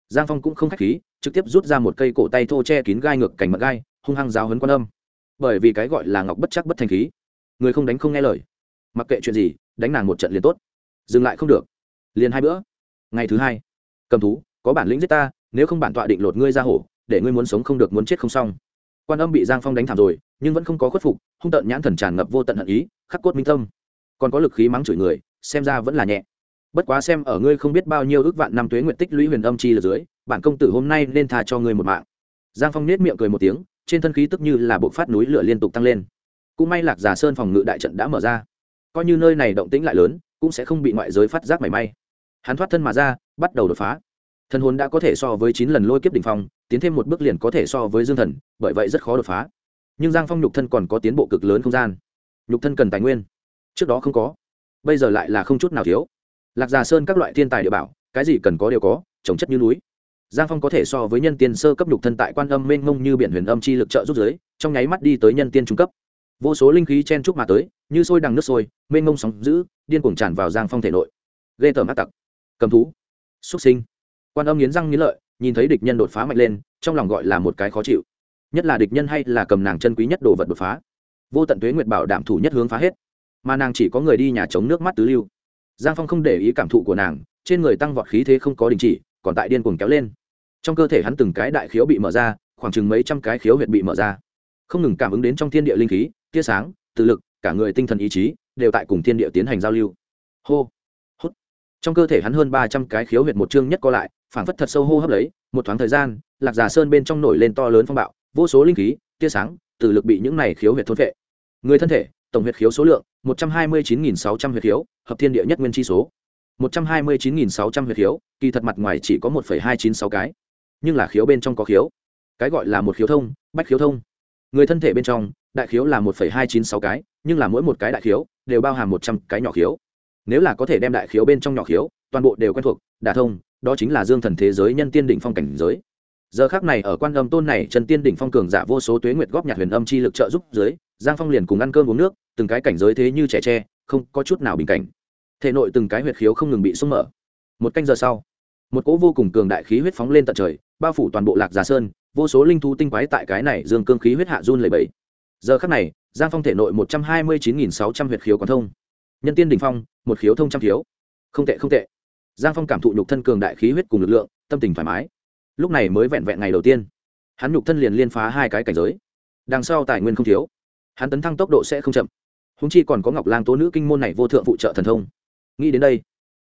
Giang phong cũng không k h á c h khí, trực tiếp rút ra một cây cổ tay thô che kín gai ngược cảnh mật gai, hung hăng giáo hấn quan âm. Bởi vì cái gọi là ngọc bất chắc bất thành khí, người không đánh không nghe lời. Mặc kệ chuyện gì, đánh nàng một trận liền tốt. Dừng lại không được. Liền hai bữa. Ngày thứ hai, cầm thú, có bản lĩnh giết ta, nếu không bản tọa định lột ngươi ra hổ, để ngươi muốn sống không được muốn chết không xong quan âm bị giang phong đánh thảm rồi, nhưng vẫn không có khuất phục, hung tợn nhãn thần tràn ngập vô tận hận ý, khắc cốt minh tâm. Còn có lực khí mắng chửi người, xem ra vẫn là nhẹ. Bất quá xem ở ngươi không biết bao nhiêu ước vạn năm tuế nguyện tích lũy huyền âm chi ở dưới, bản công tử hôm nay nên tha cho ngươi một mạng. Giang phong nết miệng cười một tiếng, trên thân khí tức như là bộ phát núi lửa liên tục tăng lên. Cũng may lạc giả sơn phòng ngự đại trận đã mở ra. Coi như nơi này động tĩnh lại lớn, cũng sẽ không bị ngoại giới phát giác mảy may. Hắn thoát thân mà ra, bắt đầu đột phá. Thần hồn đã có thể so với chín lần lôi kiếp đ ỉ n h phong tiến thêm một bước liền có thể so với dương thần, bởi vậy rất khó đột phá. Nhưng giang phong nhục thân còn có tiến bộ cực lớn không gian. Nhục thân cần tài nguyên. Trước đó không có. Bây giờ lại là không chút nào thiếu. Lạc già sơn các loại thiên tài địa bảo, cái gì cần có đều có, trồng chất như núi. Giang phong có thể so với nhân tiên sơ cấp nhục thân tại quan âm mênh mông như biển huyền âm chi lực trợ rút giới, trong nháy mắt đi tới nhân tiên trung cấp. Vô số linh khí chen trúc mà tới, như sôi đằng nước sôi, mênh mông sóng giữ điên cuồng tràn vào giang phong thể nội. Ghê tởm ác tặc. Cầm thú. Xuất sinh. Quan âm nghiến răng nghiến lợi nhìn thấy địch nhân đột phá mạnh lên, trong lòng gọi là một cái khó chịu. Nhất là địch nhân hay là cầm nàng chân quý nhất đồ vật đột phá. Vô tận tuế nguyệt bảo đảm thủ nhất hướng phá hết. Mà nàng chỉ có người đi nhà chống nước mắt tứ lưu. Giang phong không để ý cảm thụ của nàng, trên người tăng vọt khí thế không có đình chỉ, còn tại điên cuồng kéo lên. Trong cơ thể hắn từng cái đại khiếu bị mở ra, khoảng chừng mấy trăm cái khiếu huyệt bị mở ra. Không ngừng cảm ứng đến trong thiên địa linh khí, tia sáng, tự lực, cả người tinh thần ý chí, đều tại cùng thiên địa tiến hành giao lưu. Hô, hút. Trong cơ thể hắn hơn ba trăm cái khiếu huyệt một chương nhất co lại phảng phất thật sâu hô hấp lấy, một thoáng thời gian, lạc giả sơn bên trong nổi lên to lớn phong bạo, vô số linh khí, tia sáng từ lực bị những này khiếu huyệt thôn vệ người thân thể, tổng huyệt khiếu số lượng, một trăm hai mươi chín nghìn sáu trăm huyệt khiếu, hợp thiên địa nhất nguyên chi số. Một trăm hai mươi chín nghìn sáu trăm huyệt khiếu, kỳ thật mặt ngoài chỉ có một phẩy hai chín sáu cái. Nhưng là khiếu bên trong có khiếu. Cái gọi là một khiếu thông, bách khiếu thông. Người thân thể bên trong, đại khiếu là một hai chín sáu cái, nhưng là mỗi một cái đại khiếu đều bao hàm một trăm cái nhỏ khiếu. Nếu là có thể đem đại khiếu bên trong nhỏ khiếu, toàn bộ đều quen thuộc, đả thông đó chính là dương thần thế giới nhân tiên đỉnh phong cảnh giới. Giờ khác này ở quan âm tôn này trần tiên đỉnh phong cường giả vô số tuế nguyệt góp nhặt huyền âm chi lực trợ giúp dưới, giang phong liền cùng ăn cơm uống nước, từng cái cảnh giới thế như trẻ tre, không có chút nào bình cảnh. Thể nội từng cái huyệt khiếu không ngừng bị xung mở. Một canh giờ sau, một cỗ vô cùng cường đại khí huyết phóng lên tận trời, bao phủ toàn bộ lạc giả sơn, vô số linh thú tinh quái tại cái này dương cương khí huyết hạ run lầy bẫy giờ khắc này, giang phong thể nội một trăm hai mươi chín nghìn sáu trăm huyệt khiếu quán thông. Nhân tiên đình phong, một khiếu thông trăm khiếu không tệ không tệ giang phong cảm thụ nhục thân cường đại khí huyết cùng lực lượng, tâm tình thoải mái. Lúc này mới vẹn vẹn ngày đầu tiên, hắn nhục thân liền liên phá hai cái cảnh giới. Đằng sau tài nguyên không thiếu, hắn tấn thăng tốc độ sẽ không chậm. Húng chi còn có ngọc lang tố nữ kinh môn này vô thượng phụ trợ thần thông. Nghĩ đến đây,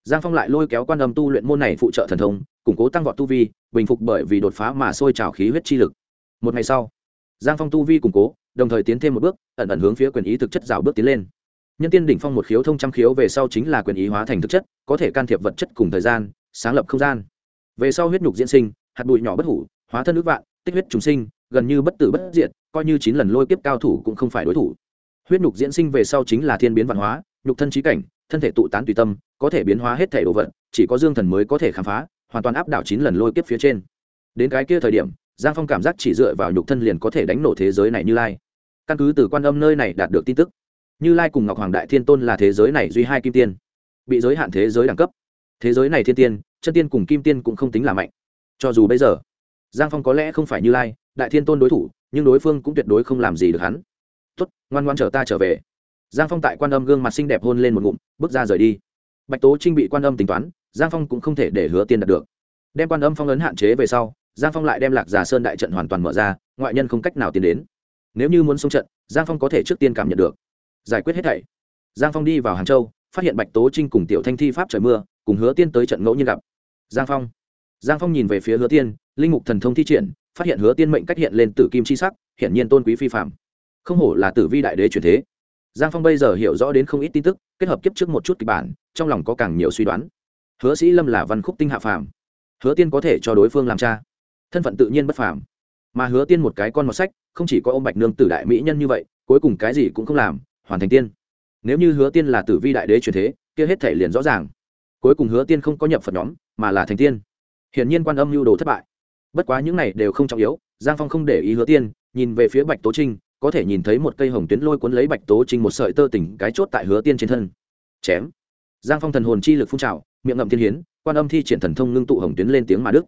giang phong lại lôi kéo quan âm tu luyện môn này phụ trợ thần thông, củng cố tăng vọt tu vi, bình phục bởi vì đột phá mà sôi trào khí huyết chi lực. Một ngày sau, giang phong tu vi củng cố, đồng thời tiến thêm một bước, ẩn ẩn hướng phía quyền ý thực chất rào bước tiến lên nhân tiên đỉnh phong một khiếu thông trăm khiếu về sau chính là quyền ý hóa thành thực chất, có thể can thiệp vật chất cùng thời gian, sáng lập không gian. Về sau huyết nhục diễn sinh, hạt bụi nhỏ bất hủ, hóa thân ước vạn, tích huyết chúng sinh, gần như bất tử bất diệt, coi như chín lần lôi kiếp cao thủ cũng không phải đối thủ. Huyết nhục diễn sinh về sau chính là thiên biến văn hóa, nhục thân trí cảnh, thân thể tụ tán tùy tâm, có thể biến hóa hết thể đồ vật, chỉ có dương thần mới có thể khám phá, hoàn toàn áp đảo chín lần lôi kiếp phía trên. Đến cái kia thời điểm, giang phong cảm giác chỉ dựa vào nhục thân liền có thể đánh nổ thế giới này như lai. Căn cứ từ quan âm nơi này đạt được tin tức như lai cùng ngọc hoàng đại thiên tôn là thế giới này duy hai kim tiên. Bị giới hạn thế giới đẳng cấp. Thế giới này thiên tiên chân tiên cùng kim tiên cũng không tính là mạnh. Cho dù bây giờ giang phong có lẽ không phải như lai đại thiên tôn đối thủ nhưng đối phương cũng tuyệt đối không làm gì được hắn. Tuất, ngoan ngoan chờ ta trở về. Giang phong tại quan âm gương mặt xinh đẹp hôn lên một ngụm bước ra rời đi. Bạch tố trinh bị quan âm tính toán giang phong cũng không thể để hứa tiên đạt được. Đem quan âm phong ấn hạn chế về sau giang phong lại đem lạc giả sơn đại trận hoàn toàn mở ra ngoại nhân không cách nào tiến đến. Nếu như muốn xông trận giang phong có thể trước tiên cảm nhận được giải quyết hết thảy. Giang phong đi vào hàng châu, phát hiện bạch tố trinh cùng tiểu thanh thi pháp trời mưa, cùng hứa tiên tới trận ngẫu nhiên gặp. Giang phong. Giang phong nhìn về phía hứa tiên, linh mục thần thông thi triển, phát hiện hứa tiên mệnh cách hiện lên tử kim chi sắc, hiển nhiên tôn quý phi phạm không hổ là tử vi đại đế truyền thế. Giang phong bây giờ hiểu rõ đến không ít tin tức, kết hợp kiếp trước một chút kịch bản, trong lòng có càng nhiều suy đoán. Hứa sĩ lâm là văn khúc tinh hạ phàm. Hứa tiên có thể cho đối phương làm cha. Thân phận tự nhiên bất phàm. Mà hứa tiên một cái con mọt sách, không chỉ có ông bạch nương tử đại mỹ nhân như vậy, cuối cùng cái gì cũng không làm hoàn thành tiên. Nếu như hứa tiên là tử vi đại đế truyền thế, kia hết thể liền rõ ràng. Cuối cùng hứa tiên không có nhập phật nhóm, mà là thành tiên. Hiển nhiên quan âm lưu đồ thất bại. Bất quá những này đều không trọng yếu, giang phong không để ý hứa tiên, nhìn về phía bạch tố trinh, có thể nhìn thấy một cây hồng tuyến lôi cuốn lấy bạch tố trinh một sợi tơ tỉnh cái chốt tại hứa tiên trên thân. Chém. Giang phong thần hồn chi lực phun trào, miệng ngậm thiên hiến, quan âm thi triển thần thông ngưng tụ hồng tuyến lên tiếng mà đức.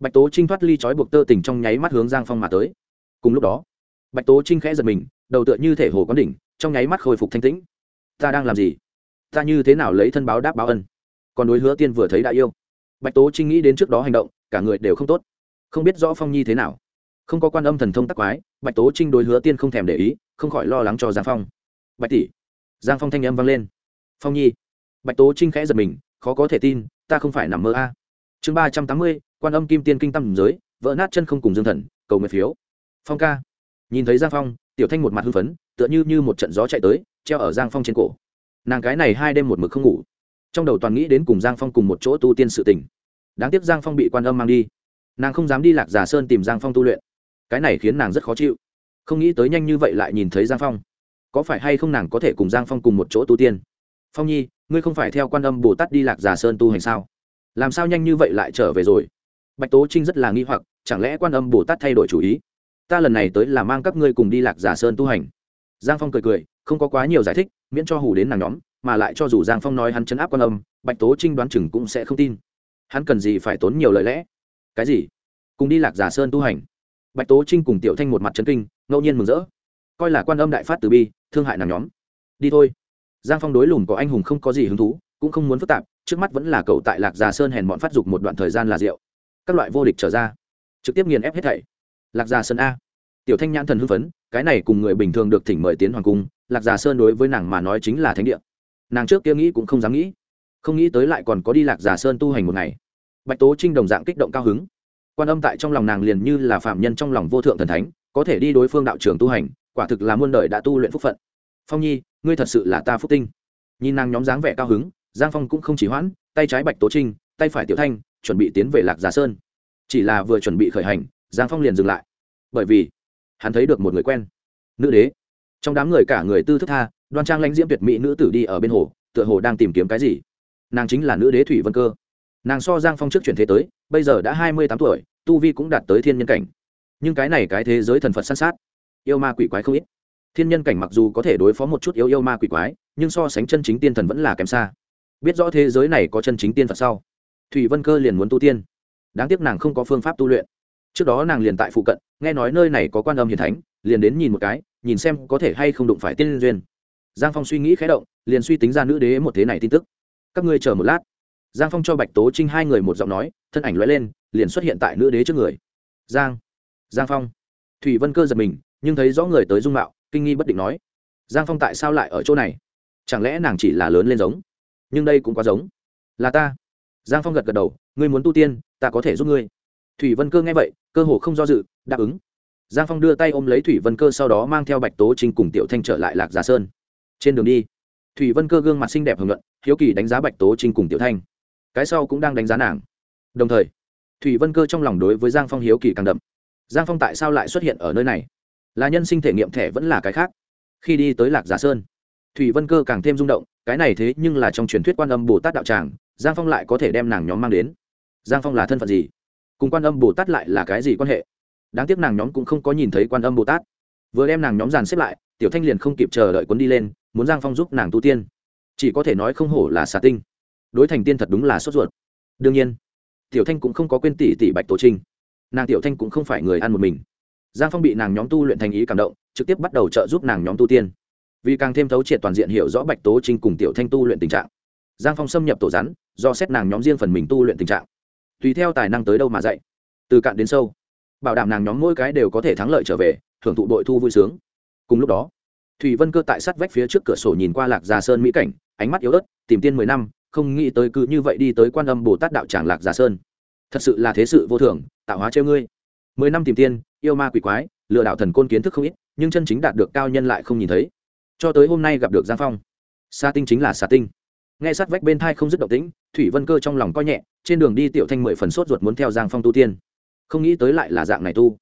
Bạch tố trinh thoát ly trói buộc tơ tình trong nháy mắt hướng giang phong mà tới. Cùng lúc đó, bạch tố trinh khẽ giật mình, đầu tựa như thể hồ quán đỉnh trong nháy mắt khôi phục thanh tĩnh. Ta đang làm gì? Ta như thế nào lấy thân báo đáp báo ân? Còn đối hứa tiên vừa thấy đã yêu. Bạch tố trinh nghĩ đến trước đó hành động, cả người đều không tốt. Không biết rõ phong nhi thế nào. Không có quan âm thần thông tắc quái, bạch tố trinh đối hứa tiên không thèm để ý, không khỏi lo lắng cho giang phong. Bạch tỷ. Giang phong thanh âm vang lên. Phong nhi. Bạch tố trinh khẽ giật mình, khó có thể tin, ta không phải nằm mơ a. Chương ba trăm tám mươi, quan âm kim tiên kinh tâm giới, vỡ nát chân không cùng dương thần, cầu nguyện phiếu. Phong ca. Nhìn thấy giang phong, tiểu thanh một mặt hưng phấn tựa như như một trận gió chạy tới, treo ở giang phong trên cổ. Nàng cái này hai đêm một mực không ngủ. Trong đầu toàn nghĩ đến cùng giang phong cùng một chỗ tu tiên sự tình. Đáng tiếc giang phong bị quan âm mang đi. Nàng không dám đi lạc giả sơn tìm giang phong tu luyện. Cái này khiến nàng rất khó chịu. Không nghĩ tới nhanh như vậy lại nhìn thấy giang phong. Có phải hay không nàng có thể cùng giang phong cùng một chỗ tu tiên? Phong nhi, ngươi không phải theo quan âm bồ tát đi lạc giả sơn tu hành sao? Làm sao nhanh như vậy lại trở về rồi? Bạch tố trinh rất là nghi hoặc, chẳng lẽ quan âm bồ tát thay đổi chủ ý? Ta lần này tới là mang các ngươi cùng đi lạc giả sơn tu hành giang phong cười cười, không có quá nhiều giải thích, miễn cho hù đến nàng nhóm, mà lại cho dù giang phong nói hắn chấn áp quan âm, bạch tố trinh đoán chừng cũng sẽ không tin. Hắn cần gì phải tốn nhiều lời lẽ? Cái gì? Cùng đi lạc giả sơn tu hành. Bạch tố trinh cùng tiểu thanh một mặt trấn kinh, ngẫu nhiên mừng rỡ. Coi là quan âm đại phát từ bi, thương hại nàng nhóm. Đi thôi. Giang phong đối lùm có anh hùng không có gì hứng thú, cũng không muốn phức tạp, trước mắt vẫn là cậu tại lạc già sơn hèn bọn phát dục một đoạn thời gian là rượu. Các loại vô địch trở ra. Trực tiếp nghiền ép hết thảy. Lạc già sơn a tiểu thanh nhãn thần hưng phấn, cái này cùng người bình thường được thỉnh mời tiến hoàng cung, lạc già sơn đối với nàng mà nói chính là thánh địa. Nàng trước kia nghĩ cũng không dám nghĩ, không nghĩ tới lại còn có đi lạc già sơn tu hành một ngày. Bạch tố trinh đồng dạng kích động cao hứng. Quan âm tại trong lòng nàng liền như là phạm nhân trong lòng vô thượng thần thánh, có thể đi đối phương đạo trường tu hành, quả thực là muôn đời đã tu luyện phúc phận. Phong nhi, ngươi thật sự là ta phúc tinh. Nhìn nàng nhóm dáng vẻ cao hứng, giang phong cũng không chỉ hoãn, tay trái bạch tố trinh, tay phải tiểu thanh, chuẩn bị tiến về lạc giả sơn. Chỉ là vừa chuẩn bị khởi hành, giang phong liền dừng lại. Bởi vì hắn thấy được một người quen, nữ đế. Trong đám người cả người tư thức tha, đoan trang lãnh diễm tuyệt mỹ nữ tử đi ở bên hồ, tựa hồ đang tìm kiếm cái gì. Nàng chính là nữ đế thủy vân cơ. Nàng so giang phong trước chuyển thế tới, bây giờ đã hai mươi tám tuổi, tu vi cũng đạt tới thiên nhân cảnh. Nhưng cái này cái thế giới thần phật săn sát, yêu ma quỷ quái không ít. Thiên nhân cảnh mặc dù có thể đối phó một chút yêu yêu ma quỷ quái, nhưng so sánh chân chính tiên thần vẫn là kém xa. Biết rõ thế giới này có chân chính tiên phật sau, thủy vân cơ liền muốn tu tiên. Đáng tiếc nàng không có phương pháp tu luyện trước đó nàng liền tại phụ cận, nghe nói nơi này có quan âm hiền thánh, liền đến nhìn một cái, nhìn xem có thể hay không đụng phải tiên duyên. Giang phong suy nghĩ khé động, liền suy tính ra nữ đế một thế này tin tức. Các ngươi chờ một lát. Giang phong cho bạch tố trinh hai người một giọng nói, thân ảnh l lên, liền xuất hiện tại nữ đế trước người. Giang giang phong. Thủy vân cơ giật mình, nhưng thấy rõ người tới dung mạo, kinh nghi bất định nói. Giang phong tại sao lại ở chỗ này? Chẳng lẽ nàng chỉ là lớn lên giống? Nhưng đây cũng quá giống. Là ta. Giang phong gật gật đầu, ngươi muốn tu tiên, ta có thể giúp ngươi thủy vân cơ nghe vậy, cơ hồ không do dự, đáp ứng. Giang phong đưa tay ôm lấy thủy vân cơ sau đó mang theo bạch tố trinh cùng tiểu thanh trở lại lạc giả sơn. Trên đường đi, thủy vân cơ gương mặt xinh đẹp hưởng luận hiếu kỳ đánh giá bạch tố trinh cùng tiểu thanh. Cái sau cũng đang đánh giá nàng. Đồng thời, thủy vân cơ trong lòng đối với giang phong hiếu kỳ càng đậm. Giang phong tại sao lại xuất hiện ở nơi này? Là nhân sinh thể nghiệm thẻ vẫn là cái khác? Khi đi tới lạc giả sơn, thủy vân cơ càng thêm rung động, cái này thế nhưng là trong truyền thuyết quan âm bồ tát đạo tràng, giang phong lại có thể đem nàng nhóm mang đến. Giang phong là thân phận gì? Cùng quan âm bồ tát lại là cái gì quan hệ? Đáng tiếc nàng nhóm cũng không có nhìn thấy quan âm bồ tát. Vừa đem nàng nhóm dàn xếp lại, tiểu thanh liền không kịp chờ đợi cuốn đi lên, muốn giang phong giúp nàng tu tiên. Chỉ có thể nói không hổ là xà tinh. Đối thành tiên thật đúng là sốt ruột. Đương nhiên, tiểu thanh cũng không có quên tỷ tỷ bạch tổ trinh. Nàng tiểu thanh cũng không phải người ăn một mình. Giang phong bị nàng nhóm tu luyện thành ý cảm động, trực tiếp bắt đầu trợ giúp nàng nhóm tu tiên. Vì càng thêm thấu triệt toàn diện hiểu rõ bạch tố trinh cùng tiểu thanh tu luyện tình trạng. Giang phong xâm nhập tổ rắn, do xét nàng nhóm riêng phần mình tu luyện tình trạng tùy theo tài năng tới đâu mà dạy. Từ cạn đến sâu, bảo đảm nàng nhóm mỗi cái đều có thể thắng lợi trở về hưởng thụ đội thu vui sướng. Cùng lúc đó, thủy vân cơ tại sát vách phía trước cửa sổ nhìn qua lạc già sơn mỹ cảnh, ánh mắt yếu ớt, tìm tiên mười năm, không nghĩ tới cứ như vậy đi tới quan âm bồ tát đạo tràng lạc già sơn. Thật sự là thế sự vô thường, tạo hóa treo ngươi. Mười năm tìm tiên, yêu ma quỷ quái, lừa đảo thần côn kiến thức không ít, nhưng chân chính đạt được cao nhân lại không nhìn thấy. Cho tới hôm nay gặp được giang phong. Sa tinh chính là sa tinh. Nghe sát vách bên thai không dứt động tĩnh, thủy vân cơ trong lòng coi nhẹ trên đường đi tiểu thanh mười phần sốt ruột muốn theo giang phong tu tiên. Không nghĩ tới lại là dạng này tu.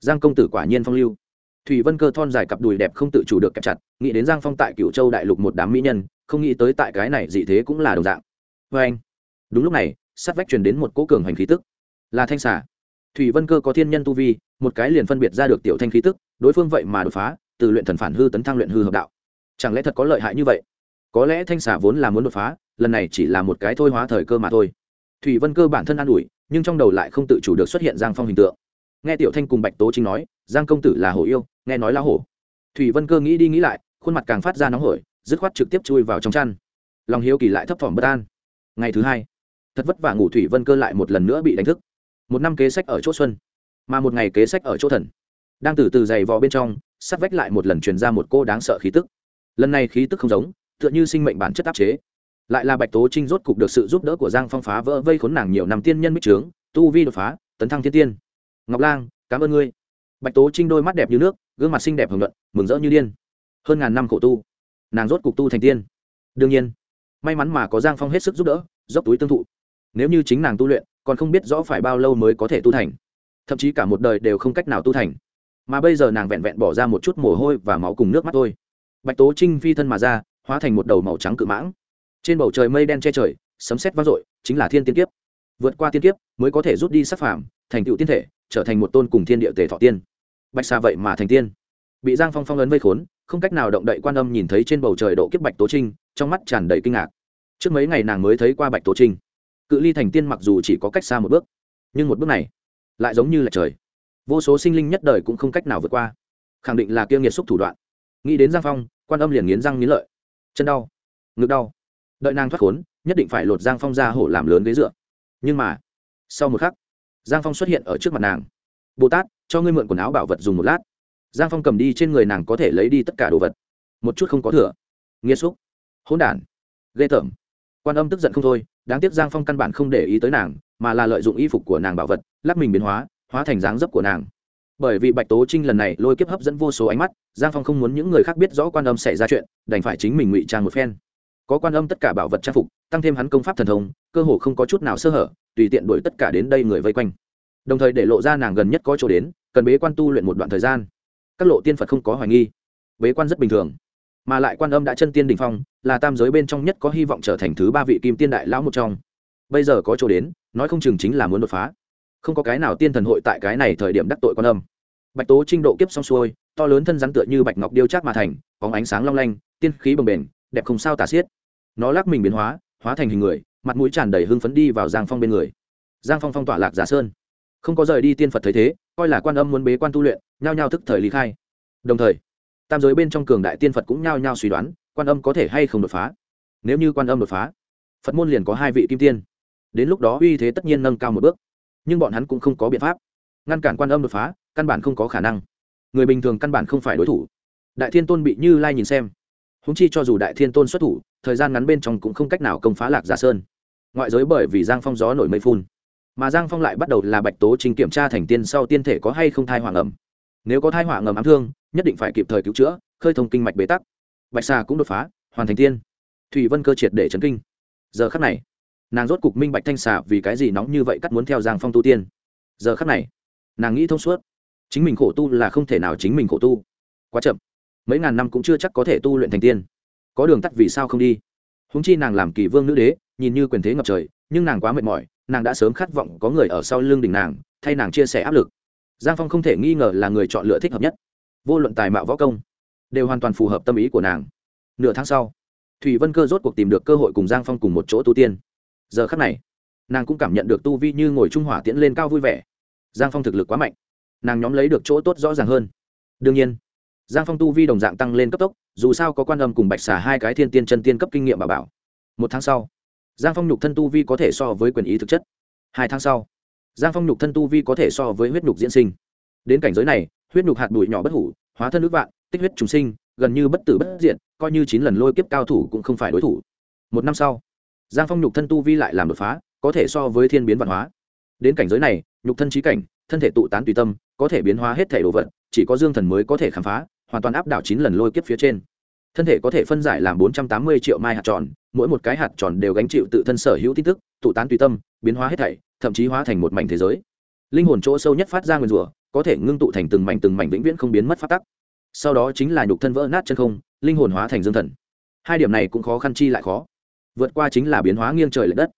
Giang công tử quả nhiên phong lưu. Thủy vân cơ thon dài cặp đùi đẹp không tự chủ được kẹp chặt, nghĩ đến giang phong tại cựu châu đại lục một đám mỹ nhân, không nghĩ tới tại cái này dị thế cũng là đồng dạng. Vê anh, đúng lúc này sát vách truyền đến một cỗ cường hành khí tức. Là thanh xả thủy vân cơ có thiên nhân tu vi, một cái liền phân biệt ra được tiểu thanh khí tức, đối phương vậy mà đột phá, từ luyện thần phản hư tấn thăng luyện hư hợp đạo. Chẳng lẽ thật có lợi hại như vậy? Có lẽ thanh xả vốn là muốn đột phá, lần này chỉ là một cái thôi hóa thời cơ mà thôi thủy vân cơ bản thân an ủi, nhưng trong đầu lại không tự chủ được xuất hiện giang phong hình tượng. Nghe tiểu thanh cùng bạch tố chính nói, giang công tử là hổ yêu, nghe nói là hổ. Thủy vân cơ nghĩ đi nghĩ lại, khuôn mặt càng phát ra nóng hổi, dứt khoát trực tiếp chui vào trong chăn. Lòng hiếu kỳ lại thấp thỏm bất an. Ngày thứ hai, thật vất vả ngủ thủy vân cơ lại một lần nữa bị đánh thức. Một năm kế sách ở chỗ xuân, mà một ngày kế sách ở chỗ thần. Đang từ từ dày vò bên trong, sắt vách lại một lần truyền ra một cô đáng sợ khí tức. Lần này khí tức không giống, tựa như sinh mệnh bản chất áp chế lại là bạch tố trinh rốt cục được sự giúp đỡ của giang phong phá vỡ vây khốn nàng nhiều năm tiên nhân bích trướng, tu vi đột phá, tấn thăng thiên tiên. Ngọc lang, cảm ơn ngươi. Bạch tố trinh đôi mắt đẹp như nước, gương mặt xinh đẹp hưởng luận mừng rỡ như điên. Hơn ngàn năm khổ tu, nàng rốt cục tu thành tiên. Đương nhiên, may mắn mà có giang phong hết sức giúp đỡ, dốc túi tương thụ. Nếu như chính nàng tu luyện, còn không biết rõ phải bao lâu mới có thể tu thành. Thậm chí cả một đời đều không cách nào tu thành. Mà bây giờ nàng vẹn vẹn bỏ ra một chút mồ hôi và máu cùng nước mắt thôi. Bạch tố trinh phi thân mà ra, hóa thành một đầu màu trắng cự mãng trên bầu trời mây đen che trời, sấm sét vang dội, chính là thiên tiên kiếp. Vượt qua tiên kiếp, mới có thể rút đi sắc phàm, thành tựu tiên thể, trở thành một tôn cùng thiên địa tề thọ tiên. Bạch xa vậy mà thành tiên. Bị giang phong phong ấn vây khốn, không cách nào động đậy quan âm nhìn thấy trên bầu trời độ kiếp bạch tố trinh, trong mắt tràn đầy kinh ngạc. Trước mấy ngày nàng mới thấy qua bạch tố trinh. Cự ly thành tiên mặc dù chỉ có cách xa một bước, nhưng một bước này lại giống như là trời. Vô số sinh linh nhất đời cũng không cách nào vượt qua. Khẳng định là kia nghiệt xúc thủ đoạn. Nghĩ đến giang phong, quan âm liền nghiến răng nghiến lợi. Chân đau, ngực đau đợi nàng thoát khốn, nhất định phải lột giang phong ra hổ làm lớn ghế dựa. Nhưng mà, sau một khắc, giang phong xuất hiện ở trước mặt nàng. Bồ tát, cho ngươi mượn quần áo bảo vật dùng một lát. Giang phong cầm đi trên người nàng có thể lấy đi tất cả đồ vật. Một chút không có thừa. Nghiêm xúc. Hỗn đản. Ghê tởm. Quan âm tức giận không thôi, đáng tiếc giang phong căn bản không để ý tới nàng, mà là lợi dụng y phục của nàng bảo vật, lắc mình biến hóa hóa thành dáng dấp của nàng. Bởi vì bạch tố trinh lần này lôi kiếp hấp dẫn vô số ánh mắt, giang phong không muốn những người khác biết rõ quan âm xảy ra chuyện, đành phải chính mình ngụy trang một phen có quan âm tất cả bảo vật trang phục, tăng thêm hắn công pháp thần thông, cơ hồ không có chút nào sơ hở, tùy tiện đuổi tất cả đến đây người vây quanh. Đồng thời để lộ ra nàng gần nhất có chỗ đến, cần bế quan tu luyện một đoạn thời gian. Các lộ tiên phật không có hoài nghi. Bế quan rất bình thường. Mà lại quan âm đã chân tiên đình phong, là tam giới bên trong nhất có hy vọng trở thành thứ ba vị kim tiên đại lão một trong. Bây giờ có chỗ đến, nói không chừng chính là muốn đột phá. Không có cái nào tiên thần hội tại cái này thời điểm đắc tội quan âm. Bạch tố trinh độ kiếp xong xuôi, to lớn thân rắn tựa như bạch ngọc điêu chát mà thành có ánh sáng long lanh, tiên khí bồng bềnh đẹp không sao tả xiết. Nó lắc mình biến hóa hóa thành hình người, mặt mũi tràn đầy hưng phấn đi vào giang phong bên người. Giang phong phong tỏa lạc giả sơn. Không có rời đi tiên phật thấy thế, coi là quan âm muốn bế quan tu luyện, nhao nhao thức thời lý khai. Đồng thời, tam giới bên trong cường đại tiên phật cũng nhao nhao suy đoán, quan âm có thể hay không đột phá. Nếu như quan âm đột phá, phật môn liền có hai vị kim tiên. Đến lúc đó uy thế tất nhiên nâng cao một bước, nhưng bọn hắn cũng không có biện pháp. Ngăn cản quan âm đột phá, căn bản không có khả năng. Người bình thường căn bản không phải đối thủ. Đại thiên tôn bị như lai nhìn xem húng chi cho dù đại thiên tôn xuất thủ, thời gian ngắn bên trong cũng không cách nào công phá lạc giả sơn. Ngoại giới bởi vì giang phong gió nổi mây phun, mà giang phong lại bắt đầu là bạch tố trình kiểm tra thành tiên sau tiên thể có hay không thai hoàng ẩm nếu có thai hoàng ngầm ám thương, nhất định phải kịp thời cứu chữa, khơi thông kinh mạch bế tắc. Bạch xà cũng đột phá, hoàn thành tiên. Thủy vân cơ triệt để chấn kinh. Giờ khắc này, nàng rốt cục minh bạch thanh xà vì cái gì nóng như vậy cắt muốn theo giang phong tu tiên. Giờ khắc này, nàng nghĩ thông suốt. Chính mình khổ tu là không thể nào chính mình khổ tu. Quá chậm mấy ngàn năm cũng chưa chắc có thể tu luyện thành tiên. Có đường tắt vì sao không đi? Húng chi nàng làm kỳ vương nữ đế, nhìn như quyền thế ngập trời, nhưng nàng quá mệt mỏi, nàng đã sớm khát vọng có người ở sau lưng đỉnh nàng, thay nàng chia sẻ áp lực. Giang phong không thể nghi ngờ là người chọn lựa thích hợp nhất. Vô luận tài mạo võ công, đều hoàn toàn phù hợp tâm ý của nàng. Nửa tháng sau, thủy vân cơ rốt cuộc tìm được cơ hội cùng giang phong cùng một chỗ tu tiên. Giờ khắc này, nàng cũng cảm nhận được tu vi như ngồi trung hỏa tiễn lên cao vui vẻ. Giang phong thực lực quá mạnh, nàng nhóm lấy được chỗ tốt rõ ràng hơn. Đương nhiên giang phong tu vi đồng dạng tăng lên cấp tốc, dù sao có quan âm cùng bạch xà hai cái thiên tiên chân tiên cấp kinh nghiệm bà bảo. Một tháng sau, giang phong nhục thân tu vi có thể so với quyền ý thực chất. Hai tháng sau, giang phong nhục thân tu vi có thể so với huyết nhục diễn sinh. Đến cảnh giới này, huyết nhục hạt bụi nhỏ bất hủ, hóa thân nước vạn, tích huyết trùng sinh, gần như bất tử bất diện coi như chín lần lôi kiếp cao thủ cũng không phải đối thủ. Một năm sau, giang phong nhục thân tu vi lại làm đột phá, có thể so với thiên biến văn hóa. Đến cảnh giới này, nhục thân trí cảnh, thân thể tụ tán tùy tâm, có thể biến hóa hết thể đồ vật, chỉ có dương thần mới có thể khám phá hoàn toàn áp đảo chín lần lôi kiếp phía trên. Thân thể có thể phân giải làm bốn trăm tám mươi triệu mai hạt tròn, mỗi một cái hạt tròn đều gánh chịu tự thân sở hữu tin tức, tụ tán tùy tâm, biến hóa hết thảy, thậm chí hóa thành một mảnh thế giới. Linh hồn chỗ sâu nhất phát ra nguyên rủa, có thể ngưng tụ thành từng mảnh từng mảnh vĩnh viễn không biến mất phát tắc. Sau đó chính là nhục thân vỡ nát chân không, linh hồn hóa thành dương thần. Hai điểm này cũng khó khăn chi lại khó. Vượt qua chính là biến hóa nghiêng trời l ệ đất.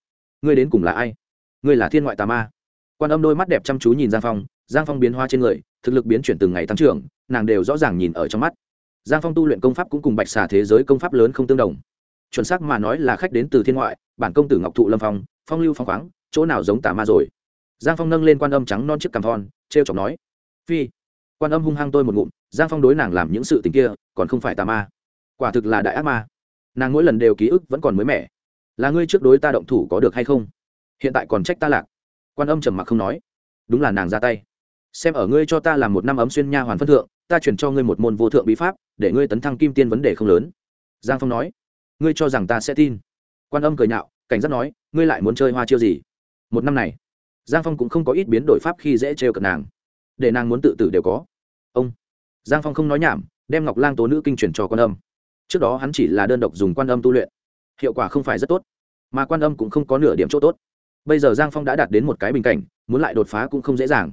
Ngươi đến cùng là ai? Ngươi là thiên ngoại tà ma. Quan âm đôi mắt đẹp chăm chú nhìn giang phong giang phong biến hoa trên người, thực lực biến chuyển từng ngày tăng trưởng, nàng đều rõ ràng nhìn ở trong mắt. Giang phong tu luyện công pháp cũng cùng bạch xà thế giới công pháp lớn không tương đồng. Chuẩn xác mà nói là khách đến từ thiên ngoại, bản công tử ngọc thụ lâm phong phong lưu phong khoáng, chỗ nào giống tà ma rồi? Giang phong nâng lên quan âm trắng non chiếc cằm thon t r e o chọc nói, phi. Quan âm hung hăng tôi một ngụm, giang phong đối nàng làm những sự tình kia, còn không phải tà ma. Quả thực là đại ác ma. Nàng mỗi lần đều ký ức vẫn còn mới mẻ. Là ngươi trước đối ta động thủ có được hay không? Hiện tại còn trách ta lạc. Quan âm trầm mặc không nói. Đúng là nàng ra tay xem ở ngươi cho ta làm một năm ấm xuyên nha hoàn phân thượng, ta chuyển cho ngươi một môn vô thượng bí pháp, để ngươi tấn thăng kim tiên vấn đề không lớn. Giang phong nói. Ngươi cho rằng ta sẽ tin? Quan âm cười nhạo, cảnh giác nói, ngươi lại muốn chơi hoa chiêu gì? Một năm này. Giang phong cũng không có ít biến đổi pháp khi dễ trêu cận nàng. Để nàng muốn tự tử đều có. Ông. Giang phong không nói nhảm, đem ngọc lang tố nữ kinh truyền cho quan âm. Trước đó hắn chỉ là đơn độc dùng quan âm tu luyện. Hiệu quả không phải rất tốt, mà quan âm cũng không có nửa điểm chỗ tốt. Bây giờ giang phong đã đạt đến một cái bình cảnh, muốn lại đột phá cũng không dễ dàng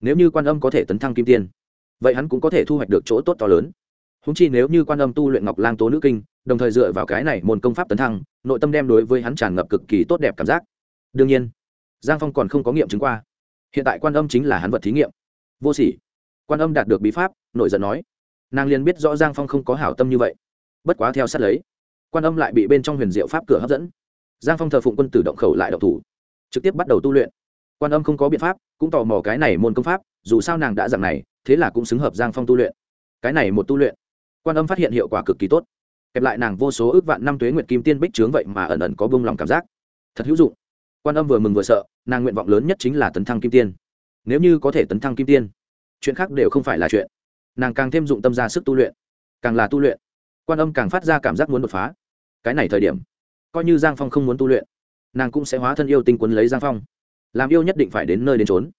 nếu như quan âm có thể tấn thăng kim tiên, vậy hắn cũng có thể thu hoạch được chỗ tốt to lớn. Húng chi nếu như quan âm tu luyện ngọc lang tố nữ kinh, đồng thời dựa vào cái này môn công pháp tấn thăng, nội tâm đem đối với hắn tràn ngập cực kỳ tốt đẹp cảm giác. Đương nhiên, giang phong còn không có nghiệm chứng qua. Hiện tại quan âm chính là hắn vật thí nghiệm. Vô sỉ. Quan âm đạt được bí pháp nội giận nói. Nàng liền biết rõ giang phong không có hảo tâm như vậy. Bất quá theo sát lấy, quan âm lại bị bên trong huyền diệu pháp cửa hấp dẫn. Giang phong thờ phụng quân tử động khẩu lại động thủ, trực tiếp bắt đầu tu luyện quan âm không có biện pháp, cũng tò mò cái này môn công pháp, dù sao nàng đã dặn này, thế là cũng xứng hợp giang phong tu luyện. Cái này một tu luyện, quan âm phát hiện hiệu quả cực kỳ tốt. Kẹp lại nàng vô số ước vạn năm tuế nguyệt kim tiên bích trướng vậy mà ẩn ẩn có bông lòng cảm giác. Thật hữu dụng. Quan âm vừa mừng vừa sợ, nàng nguyện vọng lớn nhất chính là tấn thăng kim tiên. Nếu như có thể tấn thăng kim tiên, chuyện khác đều không phải là chuyện. Nàng càng thêm dụng tâm ra sức tu luyện, càng là tu luyện, quan âm càng phát ra cảm giác muốn đột phá. Cái này thời điểm, coi như giang phong không muốn tu luyện, nàng cũng sẽ hóa thân yêu tinh quấn lấy giang phong làm yêu nhất định phải đến nơi đến trốn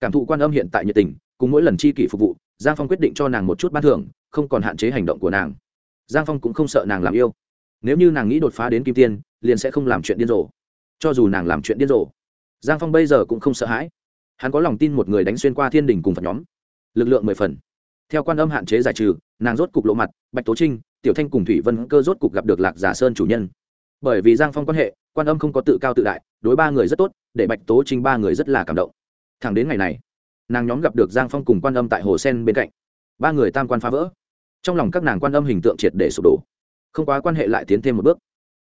cảm thụ quan âm hiện tại nhiệt tình, cùng mỗi lần chi kỷ phục vụ, giang phong quyết định cho nàng một chút ban thưởng, không còn hạn chế hành động của nàng. Giang phong cũng không sợ nàng làm yêu. Nếu như nàng nghĩ đột phá đến kim tiên, liền sẽ không làm chuyện điên rồ. Cho dù nàng làm chuyện điên rồ, giang phong bây giờ cũng không sợ hãi. Hắn có lòng tin một người đánh xuyên qua thiên đình cùng phật nhóm. Lực lượng mười phần. Theo quan âm hạn chế giải trừ, nàng rốt cục lộ mặt, bạch tố trinh, tiểu thanh cùng thủy vân cơ rốt cục gặp được lạc giả sơn chủ nhân bởi vì giang phong quan hệ, quan âm không có tự cao tự đại, đối ba người rất tốt, để bạch tố trinh ba người rất là cảm động. Thẳng đến ngày này, nàng nhóm gặp được giang phong cùng quan âm tại hồ sen bên cạnh. Ba người tam quan phá vỡ. Trong lòng các nàng quan âm hình tượng triệt để sụp đổ. Không quá quan hệ lại tiến thêm một bước.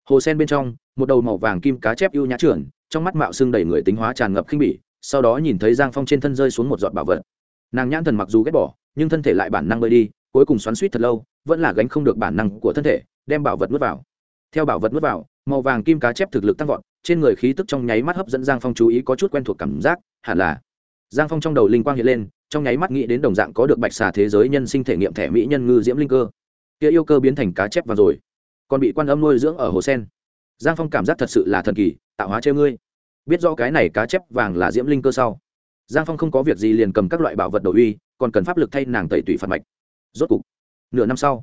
Hồ sen bên trong, một đầu màu vàng kim cá chép ưu nhã trưởng, trong mắt mạo xương đầy người tính hóa tràn ngập khinh bỉ, sau đó nhìn thấy giang phong trên thân rơi xuống một giọt bảo vật. Nàng nhãn thần mặc dù ghét bỏ, nhưng thân thể lại bản năng bơi đi, cuối cùng xoắn suýt thật lâu, vẫn là gánh không được bản năng của thân thể, đem bảo vật nuốt vào theo bảo vật nuốt vào, màu vàng kim cá chép thực lực tăng vọt, trên người khí tức trong nháy mắt hấp dẫn giang phong chú ý có chút quen thuộc cảm giác, hẳn là giang phong trong đầu linh quang hiện lên, trong nháy mắt nghĩ đến đồng dạng có được bạch xà thế giới nhân sinh thể nghiệm thẻ mỹ nhân ngư diễm linh cơ. Kia yêu cơ biến thành cá chép vào rồi, còn bị quan âm nuôi dưỡng ở hồ sen. Giang phong cảm giác thật sự là thần kỳ, tạo hóa chơi ngươi. Biết rõ cái này cá chép vàng là diễm linh cơ sau, giang phong không có việc gì liền cầm các loại bảo vật đầu uy, còn cần pháp lực thay nàng tẩy tủy phạt mạch. Rốt cục, nửa năm sau,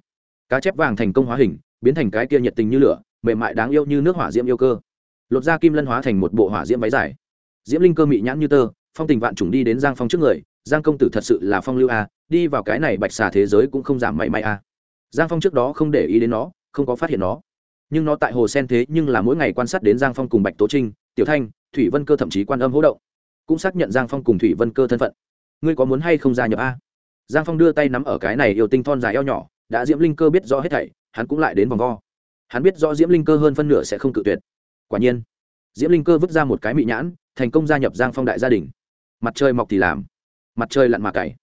cá chép vàng thành công hóa hình biến thành cái kia nhiệt tình như lửa, mềm mại đáng yêu như nước hỏa diễm yêu cơ. Lột da kim lân hóa thành một bộ hỏa diễm váy dài. Diễm linh cơ mị nhãn như tơ, phong tình vạn trùng đi đến giang phong trước người, giang công tử thật sự là phong lưu a, đi vào cái này bạch xà thế giới cũng không giảm mảy may a. Giang phong trước đó không để ý đến nó, không có phát hiện nó. Nhưng nó tại hồ sen thế nhưng là mỗi ngày quan sát đến giang phong cùng bạch tố trinh, tiểu thanh, thủy vân cơ thậm chí quan âm hỗ động, cũng xác nhận giang phong cùng thủy vân cơ thân phận. Ngươi có muốn hay không gia nhập a? Giang phong đưa tay nắm ở cái này yêu tinh thon dài eo nhỏ, đã diễm linh cơ biết rõ hết thảy hắn cũng lại đến vòng vo. Hắn biết rõ diễm linh cơ hơn phân nửa sẽ không cự tuyệt. Quả nhiên, diễm linh cơ vứt ra một cái mị nhãn, thành công gia nhập giang phong đại gia đình. Mặt trời mọc thì làm, mặt trời lặn mà cày.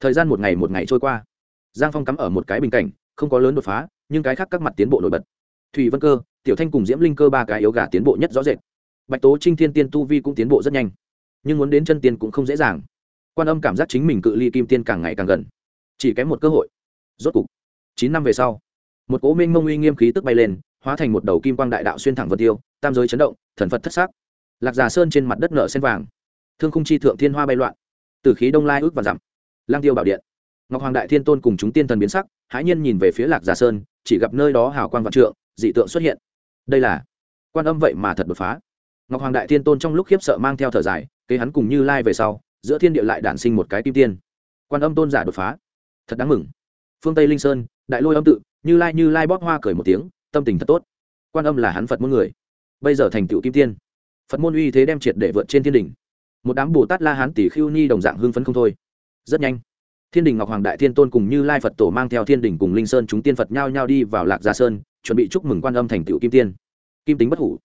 Thời gian một ngày một ngày trôi qua. Giang phong cắm ở một cái bình cảnh, không có lớn đột phá, nhưng cái khác các mặt tiến bộ nổi bật. Thủy vân cơ, tiểu thanh cùng diễm linh cơ ba cái yếu gà tiến bộ nhất rõ rệt. Bạch tố trinh thiên tiên tu vi cũng tiến bộ rất nhanh, nhưng muốn đến chân tiên cũng không dễ dàng. Quan âm cảm giác chính mình cự ly kim tiên càng ngày càng gần. Chỉ kém một cơ hội. Rốt cục, chín năm về sau một cố minh mông uy nghiêm khí tức bay lên, hóa thành một đầu kim quang đại đạo xuyên thẳng vân tiêu, tam giới chấn động, thần phật thất xác lạc già sơn trên mặt đất nợ sen vàng. Thương khung chi thượng thiên hoa bay loạn. Từ khí đông lai ước và dặm. Lang tiêu bảo điện. Ngọc hoàng đại thiên tôn cùng chúng tiên thần biến sắc, hãi nhiên nhìn về phía lạc già sơn, chỉ gặp nơi đó hào quang vạn trượng, dị tượng xuất hiện. Đây là quan âm vậy mà thật đột phá. Ngọc hoàng đại thiên tôn trong lúc khiếp sợ mang theo thở dài, kế hắn cùng như lai về sau, giữa thiên địa lại đản sinh một cái kim tiên. Quan âm tôn giả đột phá. Thật đáng mừng. Phương tây linh sơn đại lôi âm tự, như lai như lai bóp hoa cười một tiếng, tâm tình thật tốt. Quan âm là hắn phật môn người. Bây giờ thành tựu kim tiên. Phật môn uy thế đem triệt để vượt trên thiên đình. Một đám bồ tát la hán tỷ khiêu ni đồng dạng hưng phấn không thôi. Rất nhanh, thiên đình ngọc hoàng đại thiên tôn cùng như lai phật tổ mang theo thiên đình cùng linh sơn chúng tiên phật nhao nhao đi vào lạc gia sơn, chuẩn bị chúc mừng quan âm thành tựu kim tiên. Kim tính bất hủ.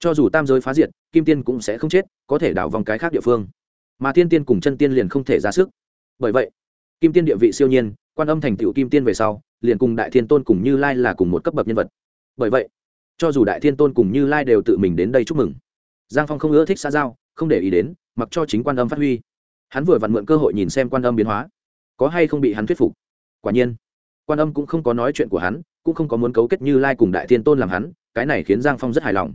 Cho dù tam giới phá diệt, kim tiên cũng sẽ không chết, có thể đảo vòng cái khác địa phương. Mà thiên tiên cùng chân tiên liền không thể ra sức. Bởi vậy, kim tiên địa vị siêu nhiên, quan âm thành tựu kim tiên về sau liền cùng đại thiên tôn cùng như lai là cùng một cấp bậc nhân vật. Bởi vậy, cho dù đại thiên tôn cùng như lai đều tự mình đến đây chúc mừng. Giang phong không ưa thích xã giao, không để ý đến, mặc cho chính quan âm phát huy. Hắn vừa vặn mượn cơ hội nhìn xem quan âm biến hóa. Có hay không bị hắn thuyết phục? Quả nhiên, quan âm cũng không có nói chuyện của hắn, cũng không có muốn cấu kết như lai cùng đại thiên tôn làm hắn, cái này khiến giang phong rất hài lòng.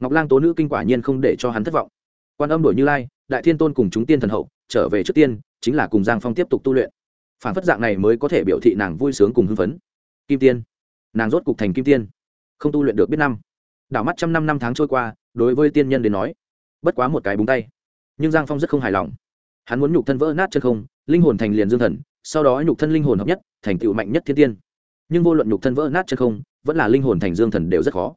Ngọc lang tố nữ kinh quả nhiên không để cho hắn thất vọng. Quan âm đổi như lai, đại thiên tôn cùng chúng tiên thần hậu, trở về trước tiên, chính là cùng giang phong tiếp tục tu luyện phản phất dạng này mới có thể biểu thị nàng vui sướng cùng hưng phấn. Kim tiên. Nàng rốt cục thành kim tiên. Không tu luyện được biết năm. Đảo mắt trăm năm năm tháng trôi qua, đối với tiên nhân đến nói, bất quá một cái búng tay. Nhưng giang phong rất không hài lòng. Hắn muốn nhục thân vỡ nát chân không, linh hồn thành liền dương thần, sau đó nhục thân linh hồn hợp nhất, thành tựu mạnh nhất thiên tiên. Nhưng vô luận nhục thân vỡ nát chân không, vẫn là linh hồn thành dương thần đều rất khó.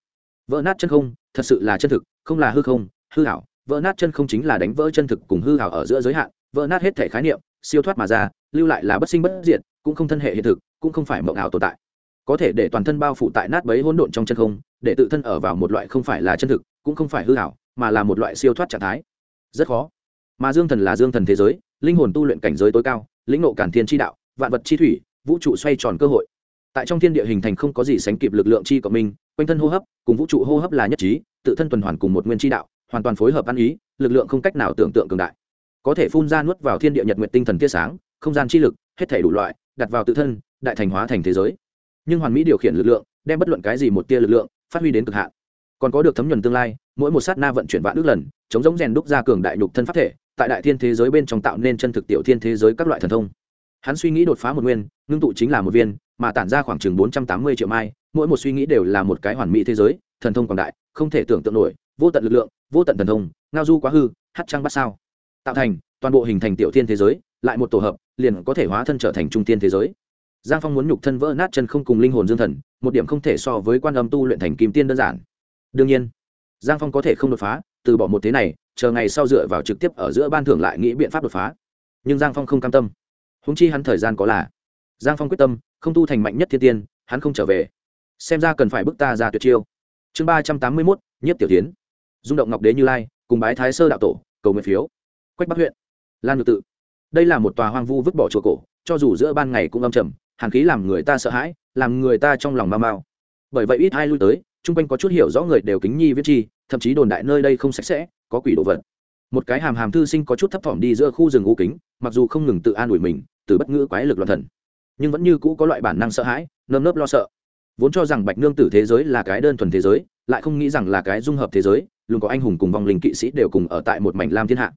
Vỡ nát chân không, thật sự là chân thực, không là hư không, hư hảo vỡ nát chân không chính là đánh vỡ chân thực cùng hư hảo ở giữa giới hạn. Vỡ nát hết thể khái niệm, siêu thoát mà ra lưu lại là bất sinh bất diệt cũng không thân hệ hiện thực cũng không phải mộng ảo tồn tại. Có thể để toàn thân bao phủ tại nát bấy hỗn độn trong chân không để tự thân ở vào một loại không phải là chân thực cũng không phải hư ảo, mà là một loại siêu thoát trạng thái. Rất khó. Mà dương thần là dương thần thế giới linh hồn tu luyện cảnh giới tối cao lĩnh nộ cản thiên tri đạo vạn vật chi thủy vũ trụ xoay tròn cơ hội. Tại trong thiên địa hình thành không có gì sánh kịp lực lượng chi cộng minh quanh thân hô hấp cùng vũ trụ hô hấp là nhất trí tự thân tuần hoàn cùng một nguyên chi đạo hoàn toàn phối hợp ăn ý lực lượng không cách nào tưởng tượng cường đại. Có thể phun ra nuốt vào thiên địa nhật nguyện tinh thần tia sáng không gian chi lực, hết thể đủ loại, đặt vào tự thân, đại thành hóa thành thế giới. Nhưng hoàn mỹ điều khiển lực lượng, đem bất luận cái gì một tia lực lượng, phát huy đến cực hạn. Còn có được thấm nhuần tương lai, mỗi một sát na vận chuyển vạn ước lần, chống giống rèn đúc ra cường đại nhục thân pháp thể, tại đại thiên thế giới bên trong tạo nên chân thực tiểu thiên thế giới các loại thần thông. Hắn suy nghĩ đột phá một nguyên, ngưng tụ chính là một viên, mà tản ra khoảng chừng bốn trăm tám mươi triệu mai, mỗi một suy nghĩ đều là một cái hoàn mỹ thế giới, thần thông quảng đại, không thể tưởng tượng nổi, vô tận lực lượng, vô tận thần thông, ngao du quá hư, hát trăng bắt sao. Tạo thành toàn bộ hình thành tiểu thiên thế giới, lại một tổ hợp, liền có thể hóa thân trở thành trung thiên thế giới. Giang phong muốn nhục thân vỡ nát chân không cùng linh hồn dương thần, một điểm không thể so với quan âm tu luyện thành kim tiên đơn giản. Đương nhiên, giang phong có thể không đột phá, từ bỏ một thế này, chờ ngày sau dựa vào trực tiếp ở giữa ban thưởng lại nghĩ biện pháp đột phá. Nhưng giang phong không cam tâm. Húng chi hắn thời gian có là, giang phong quyết tâm, không tu thành mạnh nhất thiên tiên, hắn không trở về. Xem ra cần phải bước ta ra tuyệt chiêu. Chương ba trăm tám mươi mốt nhất tiểu tiến. Rung động ngọc đế như lai, cùng bái thái sơ đạo tổ, cầu nguyện phiếu. Quách bắc huyện lan nhược tự. Đây là một tòa hoang vu vứt bỏ chùa cổ, cho dù giữa ban ngày cũng âm trầm, hàn khí làm người ta sợ hãi, làm người ta trong lòng mau mau. Bởi vậy ít ai lui tới, chung quanh có chút hiểu rõ người đều kính nhi viết chi, thậm chí đồn đại nơi đây không sạch sẽ, có quỷ đồ vật. Một cái hàm hàm thư sinh có chút thấp thỏm đi giữa khu rừng u kính, mặc dù không ngừng tự an ủi mình, từ bất ngữ quái lực loạn thần. Nhưng vẫn như cũ có loại bản năng sợ hãi, nơm nớp lo sợ. Vốn cho rằng bạch nương tử thế giới là cái đơn thuần thế giới, lại không nghĩ rằng là cái dung hợp thế giới, luôn có anh hùng cùng vòng linh kỵ sĩ đều cùng ở tại một mảnh lam thiên hạ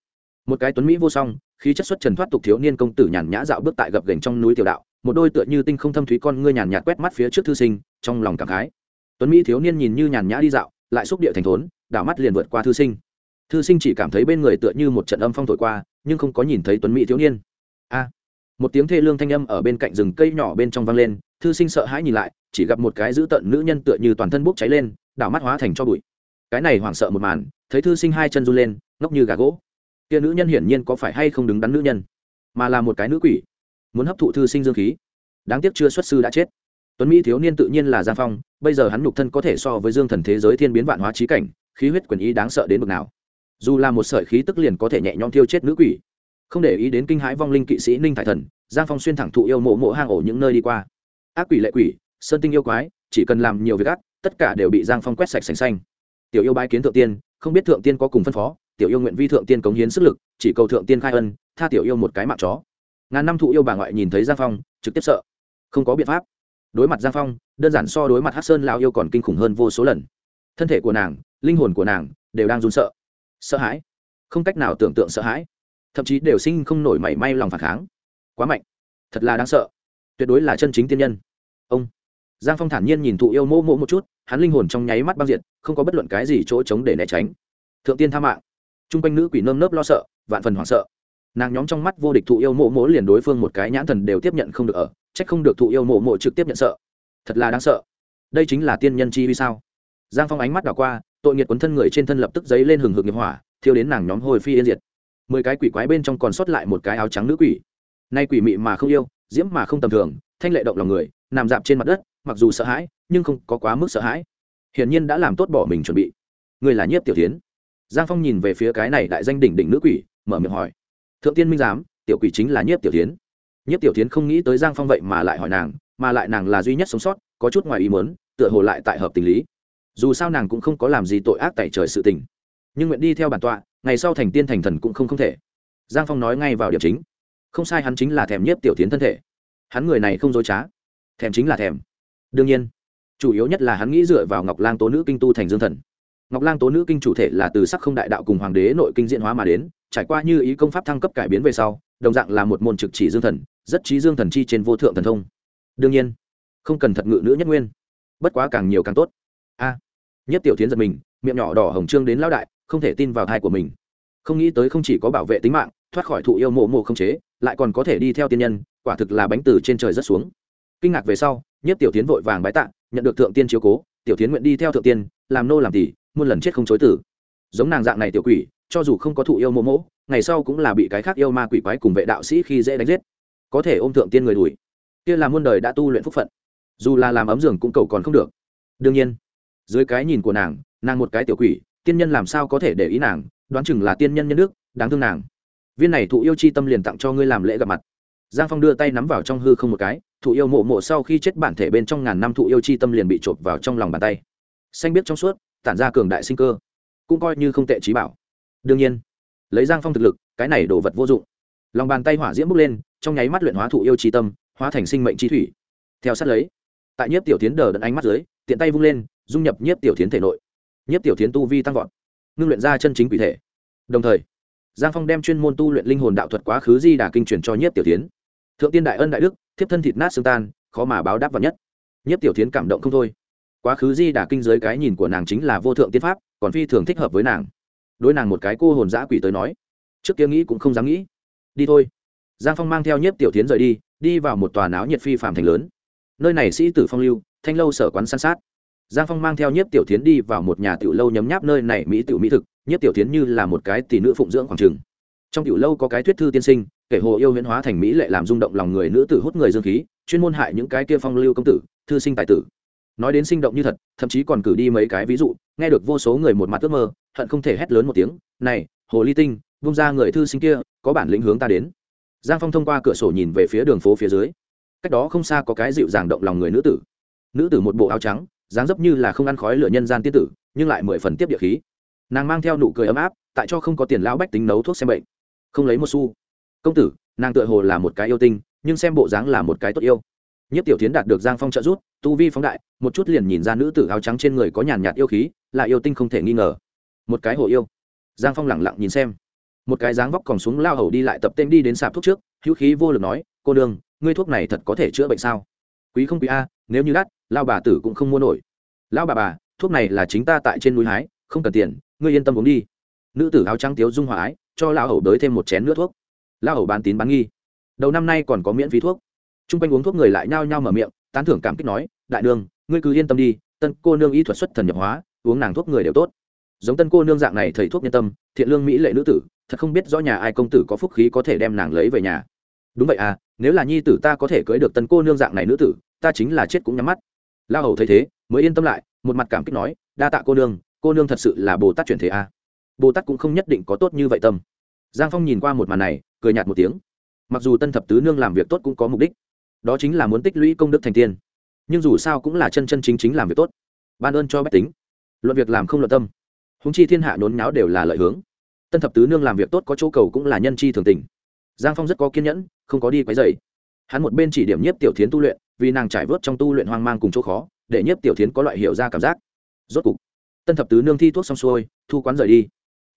một cái tuấn mỹ vô song, khí chất xuất trần thoát tục thiếu niên công tử nhàn nhã dạo bước tại gập gành trong núi tiểu đạo, một đôi tựa như tinh không thâm thúy con ngươi nhàn nhạt quét mắt phía trước thư sinh, trong lòng cảm khái. Tuấn mỹ thiếu niên nhìn như nhàn nhã đi dạo, lại xúc địa thành thốn, đảo mắt liền vượt qua thư sinh. Thư sinh chỉ cảm thấy bên người tựa như một trận âm phong thổi qua, nhưng không có nhìn thấy tuấn mỹ thiếu niên. A! Một tiếng thê lương thanh âm ở bên cạnh rừng cây nhỏ bên trong vang lên, thư sinh sợ hãi nhìn lại, chỉ gặp một cái dữ tợn nữ nhân tựa như toàn thân bốc cháy lên, đảo mắt hóa thành cho bụi. Cái này hoảng sợ một màn, thấy thư sinh hai chân run lên, ngốc như gà gỗ kia nữ nhân hiển nhiên có phải hay không đứng đắn nữ nhân, mà là một cái nữ quỷ, muốn hấp thụ thư sinh dương khí. Đáng tiếc chưa xuất sư đã chết. Tuấn mỹ thiếu niên tự nhiên là giang phong, bây giờ hắn nhục thân có thể so với dương thần thế giới thiên biến vạn hóa trí cảnh, khí huyết quyền ý đáng sợ đến bực nào. Dù là một sợi khí tức liền có thể nhẹ nhõm thiêu chết nữ quỷ. Không để ý đến kinh hãi vong linh kỵ sĩ ninh thải thần, giang phong xuyên thẳng thụ yêu mộ mộ hang ổ những nơi đi qua. Ác quỷ lệ quỷ, sơn tinh yêu quái, chỉ cần làm nhiều việc ác, tất cả đều bị giang phong quét sạch sành xanh. Tiểu yêu bái kiến thượng tiên, không biết thượng tiên có cùng phân phó tiểu yêu nguyện vi thượng tiên cống hiến sức lực chỉ cầu thượng tiên khai ân tha tiểu yêu một cái mạng chó. Ngàn năm thụ yêu bà ngoại nhìn thấy giang phong trực tiếp sợ. Không có biện pháp. Đối mặt giang phong đơn giản so đối mặt hát sơn lao yêu còn kinh khủng hơn vô số lần. Thân thể của nàng linh hồn của nàng đều đang run sợ. Sợ hãi. Không cách nào tưởng tượng sợ hãi. Thậm chí đều sinh không nổi mảy may lòng phản kháng. Quá mạnh. Thật là đáng sợ. Tuyệt đối là chân chính tiên nhân. Ông. Giang phong thản nhiên nhìn thụ yêu mô mô một chút hắn linh hồn trong nháy mắt băng diệt, không có bất luận cái gì chỗ trống để né tránh. Thượng tiên tha mạng chung quanh nữ quỷ nơm nớp lo sợ, vạn phần hoảng sợ. Nàng nhóm trong mắt vô địch thụ yêu mộ mỗ liền đối phương một cái nhãn thần đều tiếp nhận không được ở trách không được thụ yêu mộ mộ trực tiếp nhận sợ. Thật là đáng sợ. Đây chính là tiên nhân chi vì sao? Giang phong ánh mắt đảo qua, tội nghiệt quấn thân người trên thân lập tức dấy lên hừng hực nghiệp hỏa, thiêu đến nàng nhóm hồi phi yên diệt. Mười cái quỷ quái bên trong còn sót lại một cái áo trắng nữ quỷ. Nay quỷ mị mà không yêu, diễm mà không tầm thường, thanh lệ động lòng người, nằm dạp trên mặt đất, mặc dù sợ hãi, nhưng không có quá mức sợ hãi. Hiển nhiên đã làm tốt bỏ mình chuẩn bị. Người là nhiếp tiểu tiến giang phong nhìn về phía cái này đại danh đỉnh đỉnh nữ quỷ, mở miệng hỏi. Thượng tiên minh giám, tiểu quỷ chính là nhiếp tiểu tiến nhiếp tiểu tiến không nghĩ tới giang phong vậy mà lại hỏi nàng, mà lại nàng là duy nhất sống sót, có chút ngoài ý mớn tựa hồ lại tại hợp tình lý. Dù sao nàng cũng không có làm gì tội ác tại trời sự tình. Nhưng nguyện đi theo bản tọa, ngày sau thành tiên thành thần cũng không không thể. Giang phong nói ngay vào điểm chính. Không sai hắn chính là thèm nhiếp tiểu tiến thân thể. Hắn người này không dối trá. Thèm chính là thèm. Đương nhiên, chủ yếu nhất là hắn nghĩ dựa vào ngọc lang tố nữ kinh tu thành dương thần ngọc lang tố nữ kinh chủ thể là từ sắc không đại đạo cùng hoàng đế nội kinh diễn hóa mà đến, trải qua như ý công pháp thăng cấp cải biến về sau, đồng dạng là một môn trực chỉ dương thần, rất trí dương thần chi trên vô thượng thần thông. Đương nhiên, không cần thật ngự nữ nhất nguyên, bất quá càng nhiều càng tốt. A, nhất tiểu tiến giật mình, miệng nhỏ đỏ hồng trương đến lão đại, không thể tin vào thai của mình. Không nghĩ tới không chỉ có bảo vệ tính mạng, thoát khỏi thụ yêu mộ mộ không chế, lại còn có thể đi theo tiên nhân, quả thực là bánh từ trên trời rất xuống. Kinh ngạc về sau, nhất tiểu tiến vội vàng bái tạ, nhận được thượng tiên chiếu cố, tiểu tiến nguyện đi theo thượng tiên, làm nô làm tỷ muôn lần chết không chối tử. Giống nàng dạng này tiểu quỷ, cho dù không có thụ yêu mô mỗ, ngày sau cũng là bị cái khác yêu ma quỷ quái cùng vệ đạo sĩ khi dễ đánh giết. Có thể ôm thượng tiên người đuổi. Kia là muôn đời đã tu luyện phúc phận. Dù là làm ấm giường cũng cầu còn không được. Đương nhiên, dưới cái nhìn của nàng nàng một cái tiểu quỷ, tiên nhân làm sao có thể để ý nàng, đoán chừng là tiên nhân nhân đức, đáng thương nàng. Viên này thụ yêu chi tâm liền tặng cho ngươi làm lễ gặp mặt. Giang phong đưa tay nắm vào trong hư không một cái, thụ yêu mộ mộ sau khi chết bản thể bên trong ngàn năm thụ yêu chi tâm liền bị chộp vào trong lòng bàn tay. Xanh biết trong suốt tản ra cường đại sinh cơ, cũng coi như không tệ trí bảo. Đương nhiên, lấy giang phong thực lực, cái này đồ vật vô dụng. Lòng bàn tay hỏa diễm bốc lên, trong nháy mắt luyện hóa thụ yêu trí tâm, hóa thành sinh mệnh trí thủy. Theo sát lấy, tại nhiếp tiểu tiến đờ đẫn ánh mắt dưới, tiện tay vung lên, dung nhập nhiếp tiểu tiến thể nội. Nhiếp tiểu tiến tu vi tăng vọt, ngưng luyện ra chân chính quỷ thể. Đồng thời, giang phong đem chuyên môn tu luyện linh hồn đạo thuật quá khứ di đà kinh truyền cho nhiếp tiểu tiến thượng tiên đại ân đại đức, thiếp thân thịt nát xương tan, khó mà báo đáp vào nhất. Nhiếp tiểu tiến cảm động không thôi quá khứ di đà kinh dưới cái nhìn của nàng chính là vô thượng tiên pháp, còn phi thường thích hợp với nàng. Đối nàng một cái cô hồn giã quỷ tới nói, trước kia nghĩ cũng không dám nghĩ. Đi thôi. Giang phong mang theo nhiếp tiểu tiến rời đi đi vào một tòa náo nhiệt phi phạm thành lớn. Nơi này sĩ tử phong lưu, thanh lâu sở quán san sát. Giang phong mang theo nhiếp tiểu tiến đi vào một nhà tiểu lâu nhấm nháp nơi này mỹ tiểu mỹ thực, nhiếp tiểu tiến như là một cái tỷ nữ phụng dưỡng khoảng trường. Trong tiểu lâu có cái thuyết thư tiên sinh, kể hồ yêu huyễn hóa thành mỹ lệ làm rung động lòng người nữ tử hút người dương khí, chuyên môn hại những cái kia phong lưu công tử, thư sinh tài tử nói đến sinh động như thật, thậm chí còn cử đi mấy cái ví dụ, nghe được vô số người một mặt ước mơ, hận không thể hét lớn một tiếng, này, hồ ly tinh, vung ra người thư sinh kia, có bản lĩnh hướng ta đến. Giang phong thông qua cửa sổ nhìn về phía đường phố phía dưới. Cách đó không xa có cái dịu dàng động lòng người nữ tử. Nữ tử một bộ áo trắng, dáng dấp như là không ăn khói lửa nhân gian tiên tử, nhưng lại mười phần tiếp địa khí. Nàng mang theo nụ cười ấm áp, tại cho không có tiền lão bách tính nấu thuốc xem bệnh. Không lấy một xu. Công tử, nàng tựa hồ là một cái yêu tinh, nhưng xem bộ dáng là một cái tốt yêu nhất tiểu tiến đạt được giang phong trợ rút tu vi phóng đại một chút liền nhìn ra nữ tử áo trắng trên người có nhàn nhạt yêu khí là yêu tinh không thể nghi ngờ. Một cái hồ yêu. Giang phong lẳng lặng nhìn xem. Một cái dáng vóc còn xuống lao hầu đi lại tập tên đi đến sạp thuốc trước hữu khí vô lực nói cô Đường, ngươi thuốc này thật có thể chữa bệnh sao? Quý không quý a nếu như đắt lao bà tử cũng không mua nổi. Lão bà bà thuốc này là chính ta tại trên núi hái không cần tiền ngươi yên tâm uống đi. Nữ tử áo trắng tiếu dung hòa ái cho lão hầu đới thêm một chén nữa thuốc. Lão hầu bán tín bán nghi. Đầu năm nay còn có miễn phí thuốc chung quanh uống thuốc người lại nhao nhao mở miệng, tán thưởng cảm kích nói, đại nương, ngươi cứ yên tâm đi, tân cô nương y thuật xuất thần nhập hóa, uống nàng thuốc người đều tốt. Giống tân cô nương dạng này thầy thuốc nhân tâm, thiện lương mỹ lệ nữ tử, thật không biết rõ nhà ai công tử có phúc khí có thể đem nàng lấy về nhà. Đúng vậy à nếu là nhi tử ta có thể cưới được tân cô nương dạng này nữ tử, ta chính là chết cũng nhắm mắt. La hầu thấy thế, mới yên tâm lại, một mặt cảm kích nói, đa tạ cô nương cô nương thật sự là bồ tát chuyển thế à bồ tát cũng không nhất định có tốt như vậy tâm. Giang phong nhìn qua một màn này, cười nhạt một tiếng. Mặc dù tân thập tứ nương làm việc tốt cũng có mục đích đó chính là muốn tích lũy công đức thành tiên. Nhưng dù sao cũng là chân chân chính chính làm việc tốt. Ban ơn cho bách tính. Luận việc làm không luận tâm. Húng chi thiên hạ nhốn nháo đều là lợi hướng. Tân thập tứ nương làm việc tốt có chỗ cầu cũng là nhân chi thường tình. Giang phong rất có kiên nhẫn, không có đi quấy dày hắn một bên chỉ điểm nhiếp tiểu tiến tu luyện, vì nàng trải vớt trong tu luyện hoang mang cùng chỗ khó, để nhiếp tiểu tiến có loại hiểu ra cảm giác. Rốt cục, tân thập tứ nương thi thuốc xong xuôi, thu quán rời đi.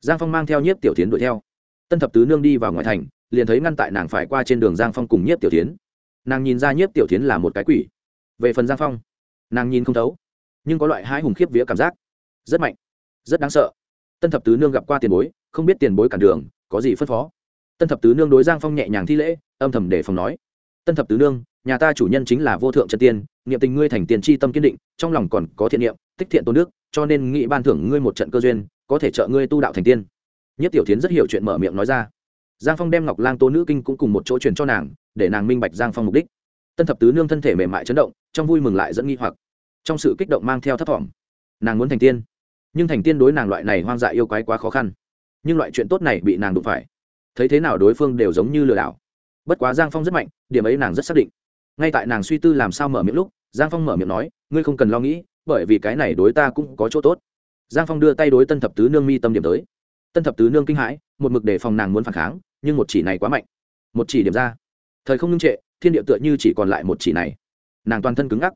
Giang phong mang theo nhiếp tiểu tiến đuổi theo. Tân thập tứ nương đi vào ngoài thành, liền thấy ngăn tại nàng phải qua trên đường giang phong cùng nhiếp tiểu tiến nàng nhìn ra nhiếp tiểu tiến là một cái quỷ. Về phần giang phong, nàng nhìn không thấu, nhưng có loại hai hùng khiếp vía cảm giác. Rất mạnh, rất đáng sợ. Tân thập tứ nương gặp qua tiền bối, không biết tiền bối cản đường, có gì phân phó? Tân thập tứ nương đối giang phong nhẹ nhàng thi lễ, âm thầm để phòng nói. Tân thập tứ nương, nhà ta chủ nhân chính là vô thượng trần tiên, niệm tình ngươi thành tiền tri tâm kiên định, trong lòng còn có thiện niệm, tích thiện tôn nước cho nên nghị ban thưởng ngươi một trận cơ duyên, có thể trợ ngươi tu đạo thành tiên. Nhất tiểu tiến rất hiểu chuyện mở miệng nói ra giang phong đem ngọc lang tố nữ kinh cũng cùng một chỗ truyền cho nàng, để nàng minh bạch giang phong mục đích. Tân thập tứ nương thân thể mềm mại chấn động, trong vui mừng lại dẫn nghi hoặc. Trong sự kích động mang theo thấp thỏm, nàng muốn thành tiên. Nhưng thành tiên đối nàng loại này hoang dại yêu quái quá khó khăn. Nhưng loại chuyện tốt này bị nàng đụng phải. Thấy thế nào đối phương đều giống như lừa đảo. Bất quá giang phong rất mạnh, điểm ấy nàng rất xác định. Ngay tại nàng suy tư làm sao mở miệng lúc, giang phong mở miệng nói, ngươi không cần lo nghĩ, bởi vì cái này đối ta cũng có chỗ tốt. Giang phong đưa tay đối tân thập tứ nương mi tâm điểm tới tân thập tứ nương kinh hãi, một mực để phòng nàng muốn phản kháng, nhưng một chỉ này quá mạnh. Một chỉ điểm ra. Thời không ngưng trệ, thiên địa tựa như chỉ còn lại một chỉ này. Nàng toàn thân cứng ngắc.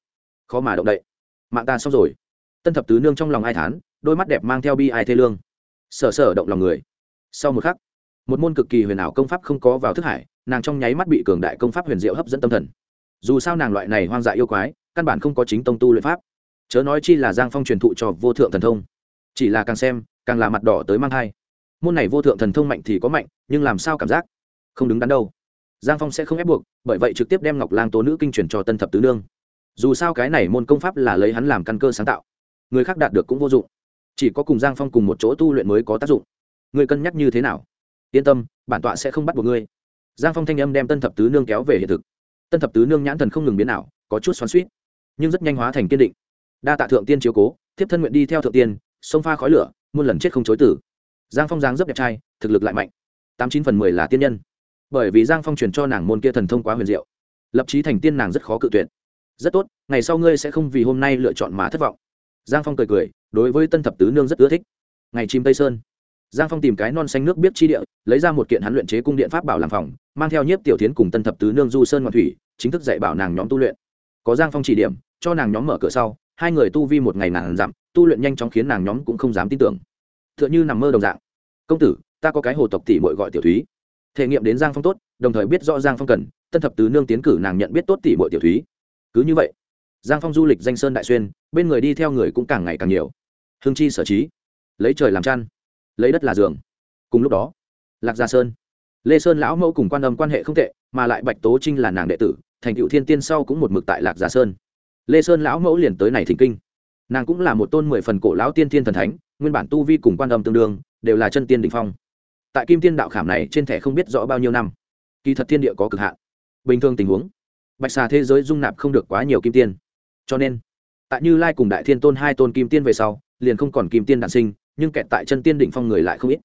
Khó mà động đậy. Mạng ta xong rồi. Tân thập tứ nương trong lòng ai thán, đôi mắt đẹp mang theo bi ai thê lương. Sở sở động lòng người. Sau một khắc, một môn cực kỳ huyền ảo công pháp không có vào thức hải, nàng trong nháy mắt bị cường đại công pháp huyền diệu hấp dẫn tâm thần. Dù sao nàng loại này hoang dại yêu quái, căn bản không có chính tông tu luyện pháp. Chớ nói chi là giang phong truyền thụ cho vô thượng thần thông. Chỉ là càng xem, càng là mặt đỏ tới mang thai môn này vô thượng thần thông mạnh thì có mạnh, nhưng làm sao cảm giác? Không đứng đắn đâu. Giang phong sẽ không ép buộc, bởi vậy trực tiếp đem ngọc lang tố nữ kinh truyền cho tân thập tứ nương. Dù sao cái này môn công pháp là lấy hắn làm căn cơ sáng tạo. Người khác đạt được cũng vô dụng. Chỉ có cùng giang phong cùng một chỗ tu luyện mới có tác dụng. Người cân nhắc như thế nào? Yên tâm, bản tọa sẽ không bắt buộc ngươi. Giang phong thanh âm đem tân thập tứ nương kéo về hiện thực. Tân thập tứ nương nhãn thần không ngừng biến nào có chút xoắn suýt nhưng rất nhanh hóa thành kiên định. Đa tạ thượng tiên chiếu cố, tiếp thân nguyện đi theo thượng tiên sông pha khói lửa, muôn lần chết không chối tử giang phong giang rất đẹp trai, thực lực lại mạnh. Tám chín phần mười là tiên nhân. Bởi vì giang phong truyền cho nàng môn kia thần thông quá huyền diệu. Lập trí thành tiên nàng rất khó cự tuyệt. Rất tốt, ngày sau ngươi sẽ không vì hôm nay lựa chọn mà thất vọng. Giang phong cười cười, đối với tân thập tứ nương rất ưa thích. Ngày chim tây sơn. Giang phong tìm cái non xanh nước biết chi địa, lấy ra một kiện hắn luyện chế cung điện pháp bảo làm phòng, mang theo nhiếp tiểu tiến cùng tân thập tứ nương du sơn ngoạn thủy, chính thức dạy bảo nàng nhóm tu luyện. Có giang phong chỉ điểm, cho nàng nhóm mở cửa sau, hai người tu vi một ngày nàng dặm, tu luyện nhanh chóng khiến nàng nhóm cũng không dám tin tưởng tựa như nằm mơ đồng dạng. Công tử, ta có cái hồ tộc tỷ mội gọi tiểu thúy. Thể nghiệm đến giang phong tốt, đồng thời biết rõ giang phong cần, tân thập tứ nương tiến cử nàng nhận biết tốt tỷ mội tiểu thúy. Cứ như vậy, giang phong du lịch danh sơn đại xuyên, bên người đi theo người cũng càng ngày càng nhiều. Hương chi sở trí, lấy trời làm chăn, lấy đất là giường. Cùng lúc đó, lạc gia sơn, lê sơn lão mẫu cùng quan âm quan hệ không tệ, mà lại bạch tố trinh là nàng đệ tử, thành cựu thiên tiên sau cũng một mực tại lạc gia sơn. Lê sơn lão mẫu liền tới này thỉnh kinh. Nàng cũng là một tôn mười phần cổ lão tiên thiên thần thánh nguyên bản tu vi cùng quan âm tương đương, đều là chân tiên đình phong. Tại kim tiên đạo khảm này trên thẻ không biết rõ bao nhiêu năm, kỳ thật thiên địa có cực hạn. Bình thường tình huống, bạch xà thế giới dung nạp không được quá nhiều kim tiên. Cho nên, tại như lai cùng đại thiên tôn hai tôn kim tiên về sau, liền không còn kim tiên đản sinh, nhưng kẹt tại chân tiên đỉnh phong người lại không ít.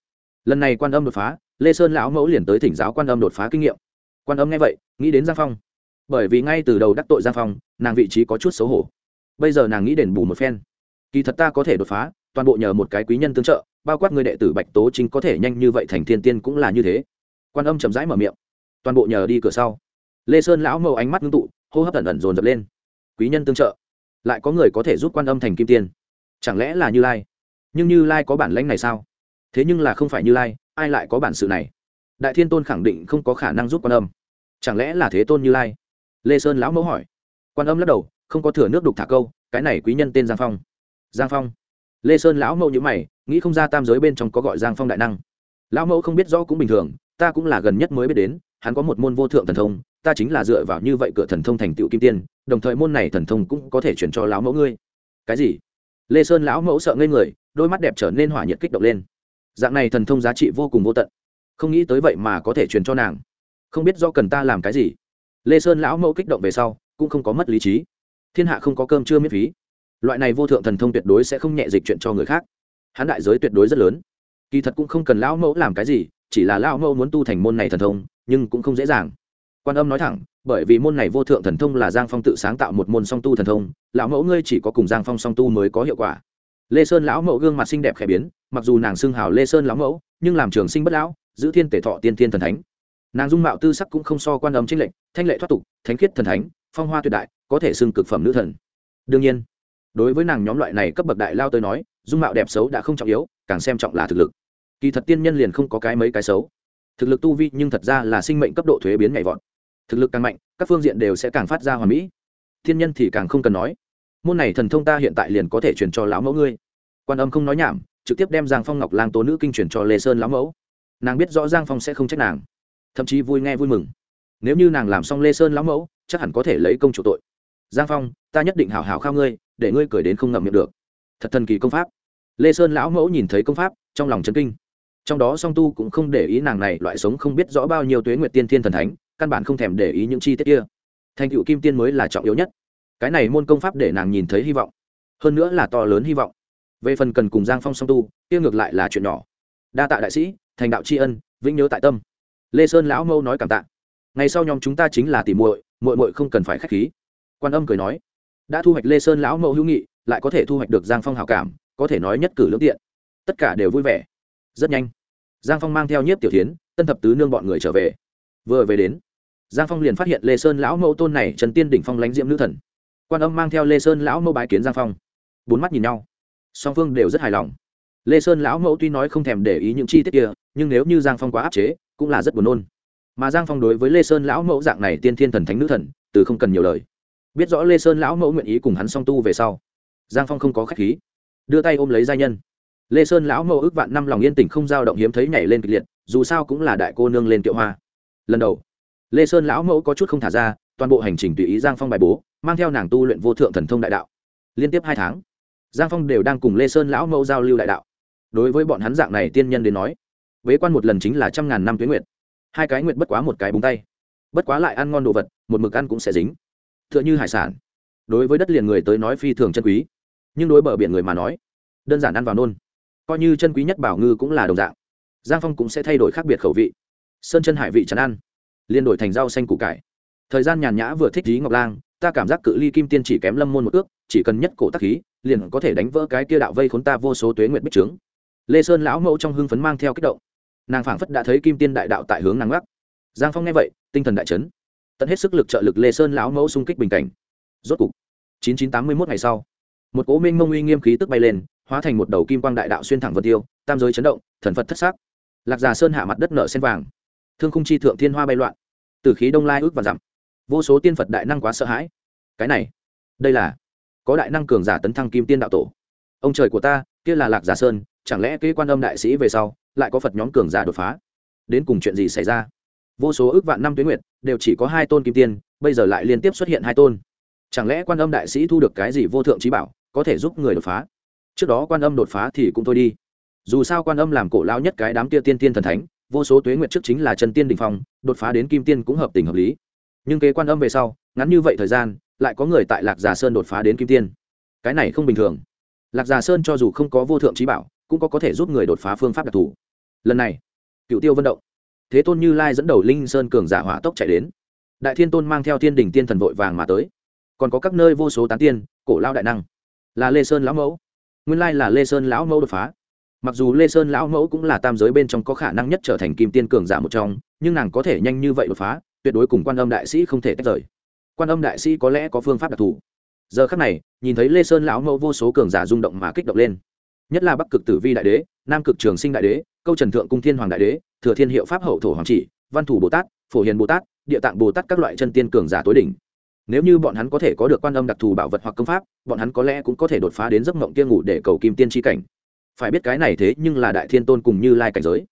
Lần này quan âm đột phá, lê sơn lão mẫu liền tới thỉnh giáo quan âm đột phá kinh nghiệm. Quan âm nghe vậy, nghĩ đến giang phong. Bởi vì ngay từ đầu đắc tội giang phong, nàng vị trí có chút xấu hổ. Bây giờ nàng nghĩ đền bù một phen. Kỳ thật ta có thể đột phá toàn bộ nhờ một cái quý nhân tương trợ, bao quát người đệ tử bạch tố chính có thể nhanh như vậy thành thiên tiên cũng là như thế. Quan âm chậm rãi mở miệng. Toàn bộ nhờ đi cửa sau. Lê sơn lão mâu ánh mắt ngưng tụ, hô hấp ẩn ẩn dồn dập lên. Quý nhân tương trợ. Lại có người có thể giúp quan âm thành kim tiên. Chẳng lẽ là như lai? Nhưng như lai có bản lãnh này sao? Thế nhưng là không phải như lai, ai lại có bản sự này? Đại thiên tôn khẳng định không có khả năng giúp quan âm. Chẳng lẽ là thế tôn như lai? Lê sơn lão mẫu hỏi. Quan âm lắc đầu, không có thừa nước đục thả câu, cái này quý nhân tên giang phong. Giang phong lê sơn lão mẫu nhữ mày, nghĩ không ra tam giới bên trong có gọi giang phong đại năng. Lão mẫu không biết rõ cũng bình thường, ta cũng là gần nhất mới biết đến, hắn có một môn vô thượng thần thông, ta chính là dựa vào như vậy cửa thần thông thành tựu kim tiên, đồng thời môn này thần thông cũng có thể chuyển cho lão mẫu ngươi. Cái gì? Lê sơn lão mẫu sợ ngây người, đôi mắt đẹp trở nên hỏa nhiệt kích động lên. Dạng này thần thông giá trị vô cùng vô tận. Không nghĩ tới vậy mà có thể truyền cho nàng. Không biết do cần ta làm cái gì. Lê sơn lão mẫu kích động về sau, cũng không có mất lý trí. Thiên hạ không có cơm chưa miễn phí loại này vô thượng thần thông tuyệt đối sẽ không nhẹ dịch chuyện cho người khác. Hắn đại giới tuyệt đối rất lớn. Kỳ thật cũng không cần lão mẫu làm cái gì, chỉ là lão mẫu muốn tu thành môn này thần thông, nhưng cũng không dễ dàng. Quan âm nói thẳng, bởi vì môn này vô thượng thần thông là giang phong tự sáng tạo một môn song tu thần thông, lão mẫu ngươi chỉ có cùng giang phong song tu mới có hiệu quả. Lê sơn lão mẫu gương mặt xinh đẹp khẽ biến, mặc dù nàng xưng hào lê sơn lão mẫu, nhưng làm trường sinh bất lão, giữ thiên tể thọ tiên thiên thần thánh. Nàng dung mạo tư sắc cũng không so quan âm trinh lệnh thanh lệ thoát tục, thánh khiết thần thánh, phong hoa tuyệt đại, có thể xưng cực phẩm nữ thần. Đương nhiên đối với nàng nhóm loại này cấp bậc đại lao tới nói, dung mạo đẹp xấu đã không trọng yếu, càng xem trọng là thực lực. Kỳ thật tiên nhân liền không có cái mấy cái xấu. Thực lực tu vi nhưng thật ra là sinh mệnh cấp độ thuế biến nhảy vọt. Thực lực càng mạnh, các phương diện đều sẽ càng phát ra hoàn mỹ. Thiên nhân thì càng không cần nói. Môn này thần thông ta hiện tại liền có thể truyền cho lão mẫu ngươi. Quan âm không nói nhảm, trực tiếp đem giang phong ngọc lang tố nữ kinh truyền cho lê sơn lão mẫu. Nàng biết rõ giang phong sẽ không trách nàng. Thậm chí vui nghe vui mừng. Nếu như nàng làm xong lê sơn lão mẫu, chắc hẳn có thể lấy công chủ tội giang phong, ta nhất định hảo hảo khao ngươi, để ngươi cười đến không ngậm miệng được. Thật thần kỳ công pháp. Lê sơn lão mẫu nhìn thấy công pháp, trong lòng chấn kinh. Trong đó song tu cũng không để ý nàng này, loại sống không biết rõ bao nhiêu tuế nguyệt tiên thiên thần thánh, căn bản không thèm để ý những chi tiết kia. Thành cựu kim tiên mới là trọng yếu nhất. Cái này môn công pháp để nàng nhìn thấy hy vọng. Hơn nữa là to lớn hy vọng. Về phần cần cùng giang phong song tu, kia ngược lại là chuyện nhỏ. Đa tạ đại sĩ, thành đạo tri ân, vĩnh nhớ tại tâm. Lê sơn lão mâu nói cảm tạ. Ngày sau nhóm chúng ta chính là tỉ muội muội muội không cần phải k h á c h khí quan âm cười nói, đã thu hoạch lê sơn lão mẫu hữu nghị, lại có thể thu hoạch được giang phong hảo cảm, có thể nói nhất cử lưỡng tiện. Tất cả đều vui vẻ. Rất nhanh, giang phong mang theo nhiếp tiểu tiến tân thập tứ nương bọn người trở về. Vừa về đến, giang phong liền phát hiện lê sơn lão mẫu tôn này trần tiên đỉnh phong lánh diễm nữ thần. Quan âm mang theo lê sơn lão mẫu bái kiến giang phong. Bốn mắt nhìn nhau, song phương đều rất hài lòng. Lê sơn lão mẫu tuy nói không thèm để ý những chi tiết kia, nhưng nếu như giang phong quá áp chế, cũng là rất buồn nôn. Mà giang phong đối với lê sơn lão mẫu dạng này tiên thiên thần thánh nữ thần, từ không cần nhiều lời biết rõ lê sơn lão mẫu nguyện ý cùng hắn song tu về sau giang phong không có k h á c h khí đưa tay ôm lấy gia nhân lê sơn lão mẫu ước vạn năm lòng yên tình không dao động hiếm thấy nhảy lên kịch liệt dù sao cũng là đại cô nương lên kiệu hoa lần đầu lê sơn lão mẫu có chút không thả ra toàn bộ hành trình tùy ý giang phong bài bố mang theo nàng tu luyện vô thượng thần thông đại đạo liên tiếp hai tháng giang phong đều đang cùng lê sơn lão mẫu giao lưu đại đạo đối với bọn hắn dạng này tiên nhân đến nói bế quan một lần chính là trăm ngàn năm tuyến nguyện hai cái nguyện bất quá một cái búng tay bất quá lại ăn ngon đồ vật một mực ăn cũng sẽ dính t h ư ợ n h ư hải sản. Đối với đất liền người tới nói phi thường chân quý. Nhưng đối bờ biển người mà nói, đơn giản ăn vào nôn. Coi như chân quý nhất bảo ngư cũng là đồng dạng. Giang phong cũng sẽ thay đổi khác biệt khẩu vị. Sơn chân hải vị chắn ăn liên đổi thành rau xanh củ cải. Thời gian nhàn nhã vừa thích lý ngọc lang, ta cảm giác cự ly kim tiên chỉ kém lâm môn một ước, chỉ cần nhất cổ tắc khí, liền có thể đánh vỡ cái kia đạo vây khốn ta vô số tuế nguyện bích trướng. Lê sơn lão mẫu trong hưng phấn mang theo kích động. Nàng phảng phất đã thấy kim tiên đại đạo tại hướng nàng gác giang phong nghe vậy, tinh thần đại chấn tận hết sức lực trợ lực lê sơn lão mẫu xung kích bình cảnh. Rốt cục, chín chín tám mươi mốt ngày sau, một cố minh mông uy nghiêm khí tức bay lên, hóa thành một đầu kim quang đại đạo xuyên thẳng vân tiêu, tam giới chấn động, thần phật thất xác lạc già sơn hạ mặt đất nợ sen vàng. Thương khung chi thượng thiên hoa bay loạn. Từ khí đông lai ước và giảm vô số tiên phật đại năng quá sợ hãi. Cái này, đây là có đại năng cường giả tấn thăng kim tiên đạo tổ. Ông trời của ta, kia là lạc giả sơn, chẳng lẽ kế quan âm đại sĩ về sau lại có phật nhóm cường giả đột phá? Đến cùng chuyện gì xảy ra? Vô số ước vạn năm tuyến nguyệt, đều chỉ có hai tôn kim tiên, bây giờ lại liên tiếp xuất hiện hai tôn. Chẳng lẽ quan âm đại sĩ thu được cái gì vô thượng trí bảo, có thể giúp người đột phá? Trước đó quan âm đột phá thì cũng thôi đi. Dù sao quan âm làm cổ lao nhất cái đám tia tiên tiên thần thánh, vô số tuế nguyệt trước chính là chân tiên đình phong, đột phá đến kim tiên cũng hợp tình hợp lý. Nhưng kế quan âm về sau, ngắn như vậy thời gian, lại có người tại lạc già sơn đột phá đến kim tiên. Cái này không bình thường. Lạc già sơn cho dù không có vô thượng trí bảo, cũng có có thể giúp người đột phá phương pháp đặc thù. Lần này, cựu tiêu vận động thế tôn như lai dẫn đầu linh sơn cường giả hỏa tốc chạy đến. Đại thiên tôn mang theo thiên đình tiên thần vội vàng mà tới. Còn có các nơi vô số tán tiên, cổ lao đại năng. Là lê sơn lão mẫu. Nguyên lai là lê sơn lão mẫu đột phá. Mặc dù lê sơn lão mẫu cũng là tam giới bên trong có khả năng nhất trở thành kim tiên cường giả một trong, nhưng nàng có thể nhanh như vậy đột phá, tuyệt đối cùng quan âm đại sĩ không thể tách rời. Quan âm đại sĩ có lẽ có phương pháp đặc thù. Giờ khắc này, nhìn thấy lê sơn lão mẫu vô số cường giả rung động mà kích động lên. Nhất là bắc cực tử vi đại đế, nam cực trường sinh đại đế câu trần thượng cung thiên hoàng đại đế, thừa thiên hiệu pháp hậu thổ hoàng chỉ, văn thủ bồ tát, phổ hiền bồ tát, địa tạng bồ tát các loại chân tiên cường giả tối đỉnh. Nếu như bọn hắn có thể có được quan âm đặc thù bảo vật hoặc công pháp, bọn hắn có lẽ cũng có thể đột phá đến giấc mộng kia ngủ để cầu kim tiên tri cảnh. Phải biết cái này thế nhưng là đại thiên tôn cùng như lai cảnh giới.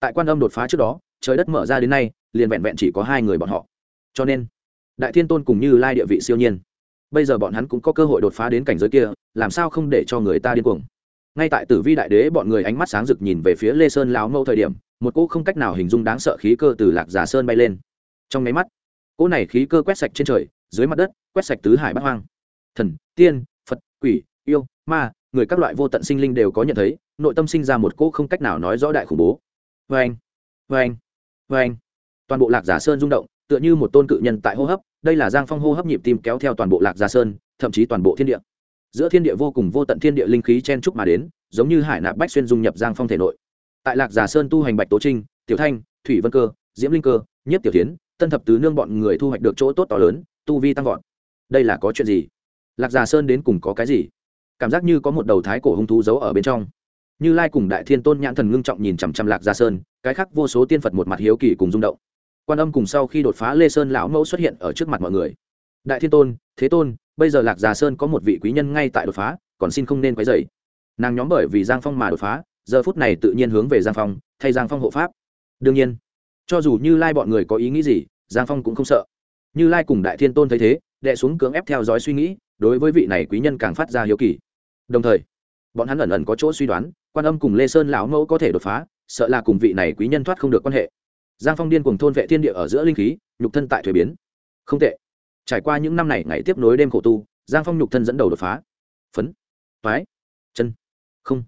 Tại quan âm đột phá trước đó, trời đất mở ra đến nay, liền vẹn vẹn chỉ có hai người bọn họ. Cho nên, đại thiên tôn cùng như lai địa vị siêu nhiên. Bây giờ bọn hắn cũng có cơ hội đột phá đến cảnh giới kia, làm sao không để cho người ta điên cuồng? Ngay tại tử vi đại đế bọn người ánh mắt sáng rực nhìn về phía lê sơn lão mẫu thời điểm, một cỗ không cách nào hình dung đáng sợ khí cơ từ lạc giả sơn bay lên. Trong nháy mắt, cỗ này khí cơ quét sạch trên trời, dưới mặt đất, quét sạch tứ hải bát hoang. Thần, tiên, phật, quỷ, yêu, ma, người các loại vô tận sinh linh đều có nhận thấy, nội tâm sinh ra một cỗ không cách nào nói rõ đại khủng bố. Vê anh vê anh vê anh toàn bộ lạc giả sơn rung động, tựa như một tôn cự nhân tại hô hấp, đây là giang phong hô hấp nhịp tim kéo theo toàn bộ lạc giả sơn, thậm chí toàn bộ thiên địa giữa thiên địa vô cùng vô tận thiên địa linh khí chen trúc mà đến, giống như hải nạp bách xuyên dung nhập giang phong thể nội. Tại lạc giả sơn tu hành bạch tố trinh, tiểu thanh, thủy vân cơ, diễm linh cơ, nhất tiểu tiến tân thập tứ nương bọn người thu hoạch được chỗ tốt to lớn, tu vi tăng vọt. Đây là có chuyện gì? Lạc giả sơn đến cùng có cái gì? Cảm giác như có một đầu thái cổ hung thú giấu ở bên trong. Như lai cùng đại thiên tôn nhãn thần ngưng trọng nhìn chằm chằm lạc gia sơn, cái khác vô số tiên phật một mặt hiếu kỳ cùng rung động. Quan âm cùng sau khi đột phá lê sơn lão mẫu xuất hiện ở trước mặt mọi người đại thiên tôn, thế tôn, bây giờ lạc già sơn có một vị quý nhân ngay tại đột phá, còn xin không nên quấy dày nàng nhóm bởi vì giang phong mà đột phá, giờ phút này tự nhiên hướng về giang phong, thay giang phong hộ pháp. Đương nhiên, cho dù như lai bọn người có ý nghĩ gì, giang phong cũng không sợ. Như lai cùng đại thiên tôn thấy thế, đệ xuống cưỡng ép theo dõi suy nghĩ, đối với vị này quý nhân càng phát ra hiếu kỳ. Đồng thời, bọn hắn ẩn ẩn có chỗ suy đoán, quan âm cùng lê sơn lão mẫu có thể đột phá, sợ là cùng vị này quý nhân thoát không được quan hệ. Giang phong điên cùng thôn vệ thiên địa ở giữa linh khí, nhục thân tại thuế biến. Không tệ trải qua những năm này ngày tiếp nối đêm khổ tu, giang phong nhục thân dẫn đầu đột phá. Phấn. Phái chân. Không.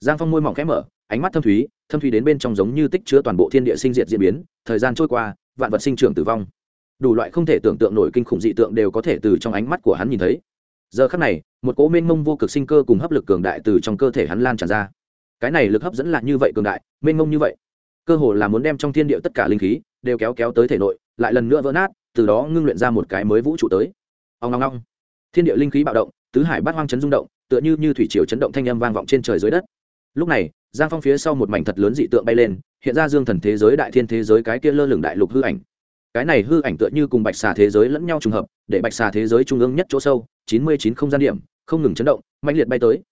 Giang phong môi mỏng khẽ mở, ánh mắt thâm thúy thâm thúy đến bên trong giống như tích chứa toàn bộ thiên địa sinh diệt diễn biến, thời gian trôi qua, vạn vật sinh trưởng tử vong. Đủ loại không thể tưởng tượng nổi kinh khủng dị tượng đều có thể từ trong ánh mắt của hắn nhìn thấy. Giờ khắc này, một cỗ mênh mông vô cực sinh cơ cùng hấp lực cường đại từ trong cơ thể hắn lan tràn ra. Cái này lực hấp dẫn là như vậy cường đại, mênh mông như vậy. Cơ hồ là muốn đem trong thiên địa tất cả linh khí đều kéo kéo tới thể nội, lại lần nữa vỡ nát từ đó ngưng luyện ra một cái mới vũ trụ tới. Ông ngong ngong thiên địa linh khí bạo động, tứ hải bát hoang chấn rung động, tựa như như thủy triều chấn động thanh âm vang vọng trên trời dưới đất. Lúc này, giang phong phía sau một mảnh thật lớn dị tượng bay lên, hiện ra dương thần thế giới, đại thiên thế giới, cái kia lơ lửng đại lục hư ảnh. Cái này hư ảnh tựa như cùng bạch xà thế giới lẫn nhau trùng hợp, để bạch xà thế giới trung ương nhất chỗ sâu, chín mươi chín không gian điểm, không ngừng chấn động mạnh liệt bay tới.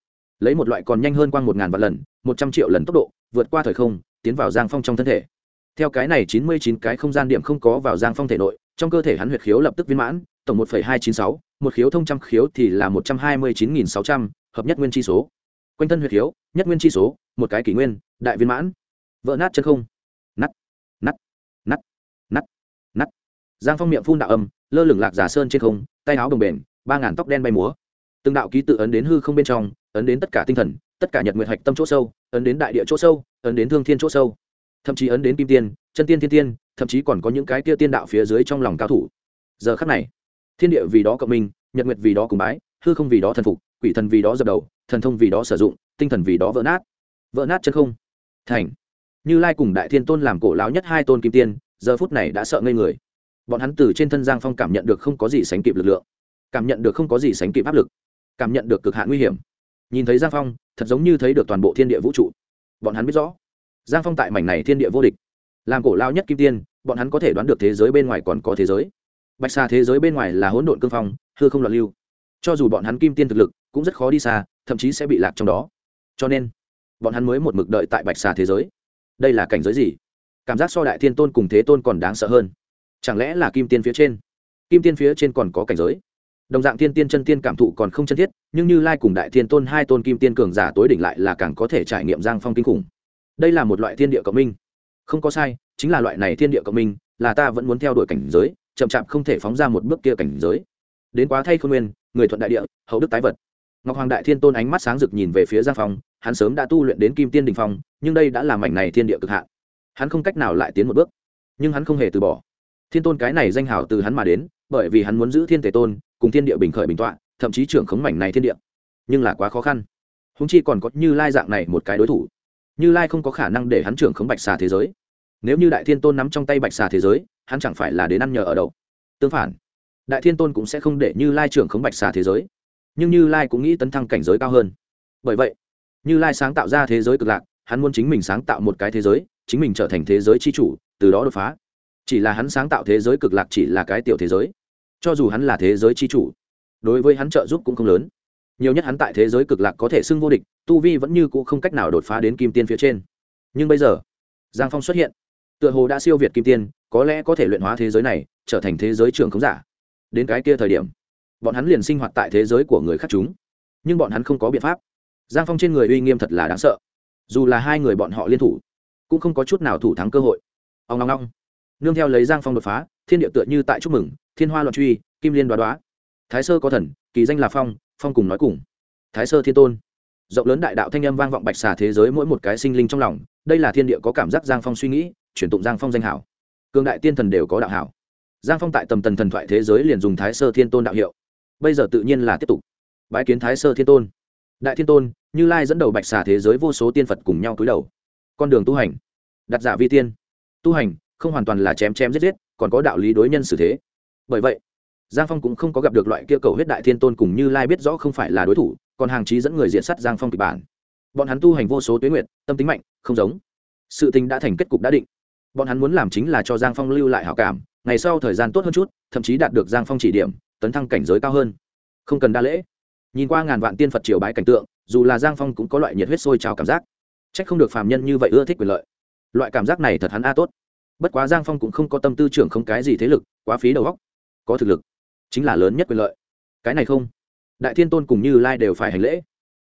Lấy một loại còn nhanh hơn quang một ngàn vạn lần, một trăm triệu lần tốc độ, vượt qua thời không, tiến vào giang phong trong thân thể. Theo cái này chín mươi chín cái không gian điểm không có vào giang phong thể nội trong cơ thể hắn huyệt khiếu lập tức viên mãn, tổng một hai chín sáu, một khiếu thông trăm khiếu thì là một trăm hai mươi chín nghìn sáu trăm, hợp nhất nguyên chi số. Quanh thân huyệt khiếu, nhất nguyên chi số, một cái kỷ nguyên, đại viên mãn. Vỡ nát chân không. Nắt nắt nắt nắt nắt giang phong miệng phun đạo âm, lơ lửng lạc giả sơn trên không, tay áo đồng bền, ba ngàn tóc đen bay múa. Từng đạo ký tự ấn đến hư không bên trong, ấn đến tất cả tinh thần, tất cả nhật nguyệt hạch tâm chỗ sâu, ấn đến đại địa chỗ sâu, ấn đến thương thiên chỗ sâu. Thậm chí ấn đến kim tiên, chân tiên thiên tiên thậm chí còn có những cái kia tiên đạo phía dưới trong lòng cao thủ. Giờ khắc này, thiên địa vì đó cộng minh, nhật nguyệt vì đó cùng bái, hư không vì đó thần phục, quỷ thần vì đó dập đầu, thần thông vì đó sử dụng, tinh thần vì đó vỡ nát. Vỡ nát chân không. Thành. Như lai cùng đại thiên tôn làm cổ lão nhất hai tôn kim tiên, giờ phút này đã sợ ngây người. Bọn hắn từ trên thân giang phong cảm nhận được không có gì sánh kịp lực lượng, cảm nhận được không có gì sánh kịp áp lực, cảm nhận được cực hạn nguy hiểm. Nhìn thấy giang phong, thật giống như thấy được toàn bộ thiên địa vũ trụ. Bọn hắn biết rõ, giang phong tại mảnh này thiên địa vô địch làm cổ lao nhất kim tiên, bọn hắn có thể đoán được thế giới bên ngoài còn có thế giới. Bạch xa thế giới bên ngoài là hỗn độn cương phong, hư không loạn lưu. Cho dù bọn hắn kim tiên thực lực cũng rất khó đi xa, thậm chí sẽ bị lạc trong đó. Cho nên, bọn hắn mới một mực đợi tại bạch xà thế giới. Đây là cảnh giới gì? Cảm giác so đại thiên tôn cùng thế tôn còn đáng sợ hơn. Chẳng lẽ là kim tiên phía trên? Kim tiên phía trên còn có cảnh giới. Đồng dạng thiên tiên chân tiên cảm thụ còn không chân thiết, nhưng như lai cùng đại thiên tôn hai tôn kim tiên cường giả tối đỉnh lại là càng có thể trải nghiệm giang phong kinh khủng. Đây là một loại thiên địa cộng minh không có sai, chính là loại này thiên địa cộng minh, là ta vẫn muốn theo đuổi cảnh giới, chậm chạp không thể phóng ra một bước kia cảnh giới. Đến quá thay khôn nguyên, người thuận đại địa, hậu đức tái vật. Ngọc hoàng đại thiên tôn ánh mắt sáng rực nhìn về phía giang phong, hắn sớm đã tu luyện đến kim tiên đình phong, nhưng đây đã là mảnh này thiên địa cực hạn. Hắn không cách nào lại tiến một bước. Nhưng hắn không hề từ bỏ. Thiên tôn cái này danh hào từ hắn mà đến, bởi vì hắn muốn giữ thiên tề tôn, cùng thiên địa bình khởi bình tọa, thậm chí trưởng khống mảnh này thiên địa. Nhưng là quá khó khăn. Húng chi còn có như lai dạng này một cái đối thủ như lai không có khả năng để hắn trưởng khống bạch xà thế giới. Nếu như đại thiên tôn nắm trong tay bạch xà thế giới, hắn chẳng phải là đến ăn nhờ ở đậu tương phản, đại thiên tôn cũng sẽ không để như lai trưởng khống bạch xà thế giới. Nhưng như lai cũng nghĩ tấn thăng cảnh giới cao hơn. Bởi vậy, như lai sáng tạo ra thế giới cực lạc, hắn muốn chính mình sáng tạo một cái thế giới, chính mình trở thành thế giới c h i chủ, từ đó đột phá. Chỉ là hắn sáng tạo thế giới cực lạc chỉ là cái tiểu thế giới. Cho dù hắn là thế giới chi chủ, đối với hắn trợ giúp cũng không lớn nhiều nhất hắn tại thế giới cực lạc có thể xưng vô địch, tu vi vẫn như cũ không cách nào đột phá đến kim tiên phía trên. Nhưng bây giờ, giang phong xuất hiện, tựa hồ đã siêu việt kim tiên, có lẽ có thể luyện hóa thế giới này, trở thành thế giới trường khống giả. Đến cái kia thời điểm, bọn hắn liền sinh hoạt tại thế giới của người khác chúng. Nhưng bọn hắn không có biện pháp. Giang phong trên người uy nghiêm thật là đáng sợ. Dù là hai người bọn họ liên thủ, cũng không có chút nào thủ thắng cơ hội. Ông ngong ngong nương theo lấy giang phong đột phá, thiên địa tựa như tại chúc mừng, thiên hoa loạn truy, kim liên đoá đoá. Thái sơ có thần, kỳ danh là phong phong cùng nói cùng. Thái sơ thiên tôn. Rộng lớn đại đạo thanh âm vang vọng bạch xà thế giới mỗi một cái sinh linh trong lòng, đây là thiên địa có cảm giác giang phong suy nghĩ, chuyển tụng giang phong danh hảo. Cường đại tiên thần đều có đạo hảo. Giang phong tại tầm tần thần thoại thế giới liền dùng thái sơ thiên tôn đạo hiệu. Bây giờ tự nhiên là tiếp tục. Bãi kiến thái sơ thiên tôn. Đại thiên tôn, như lai dẫn đầu bạch xà thế giới vô số tiên phật cùng nhau cúi đầu. Con đường tu hành. Đặt giả vi tiên. Tu hành, không hoàn toàn là chém chém giết giết, còn có đạo lý đối nhân xử thế. Bởi vậy giang phong cũng không có gặp được loại kia cầu huyết đại thiên tôn cùng như lai biết rõ không phải là đối thủ, còn hàng trí dẫn người diện sắt giang phong kịch bản. Bọn hắn tu hành vô số tuyến nguyện tâm tính mạnh, không giống. Sự tình đã thành kết cục đã định. Bọn hắn muốn làm chính là cho giang phong lưu lại hảo cảm, ngày sau thời gian tốt hơn chút, thậm chí đạt được giang phong chỉ điểm, tấn thăng cảnh giới cao hơn. Không cần đa lễ. Nhìn qua ngàn vạn tiên phật triều bái cảnh tượng, dù là giang phong cũng có loại nhiệt huyết sôi trào cảm giác. C h ắ c không được phàm nhân như vậy ưa thích quyền lợi. Loại cảm giác này thật hắn a tốt. Bất quá giang phong cũng không có tâm tư trưởng không cái gì thế lực, quá phí đầu góc có thực lực chính là lớn nhất quyền lợi. Cái này không? Đại thiên tôn cùng như lai đều phải hành lễ.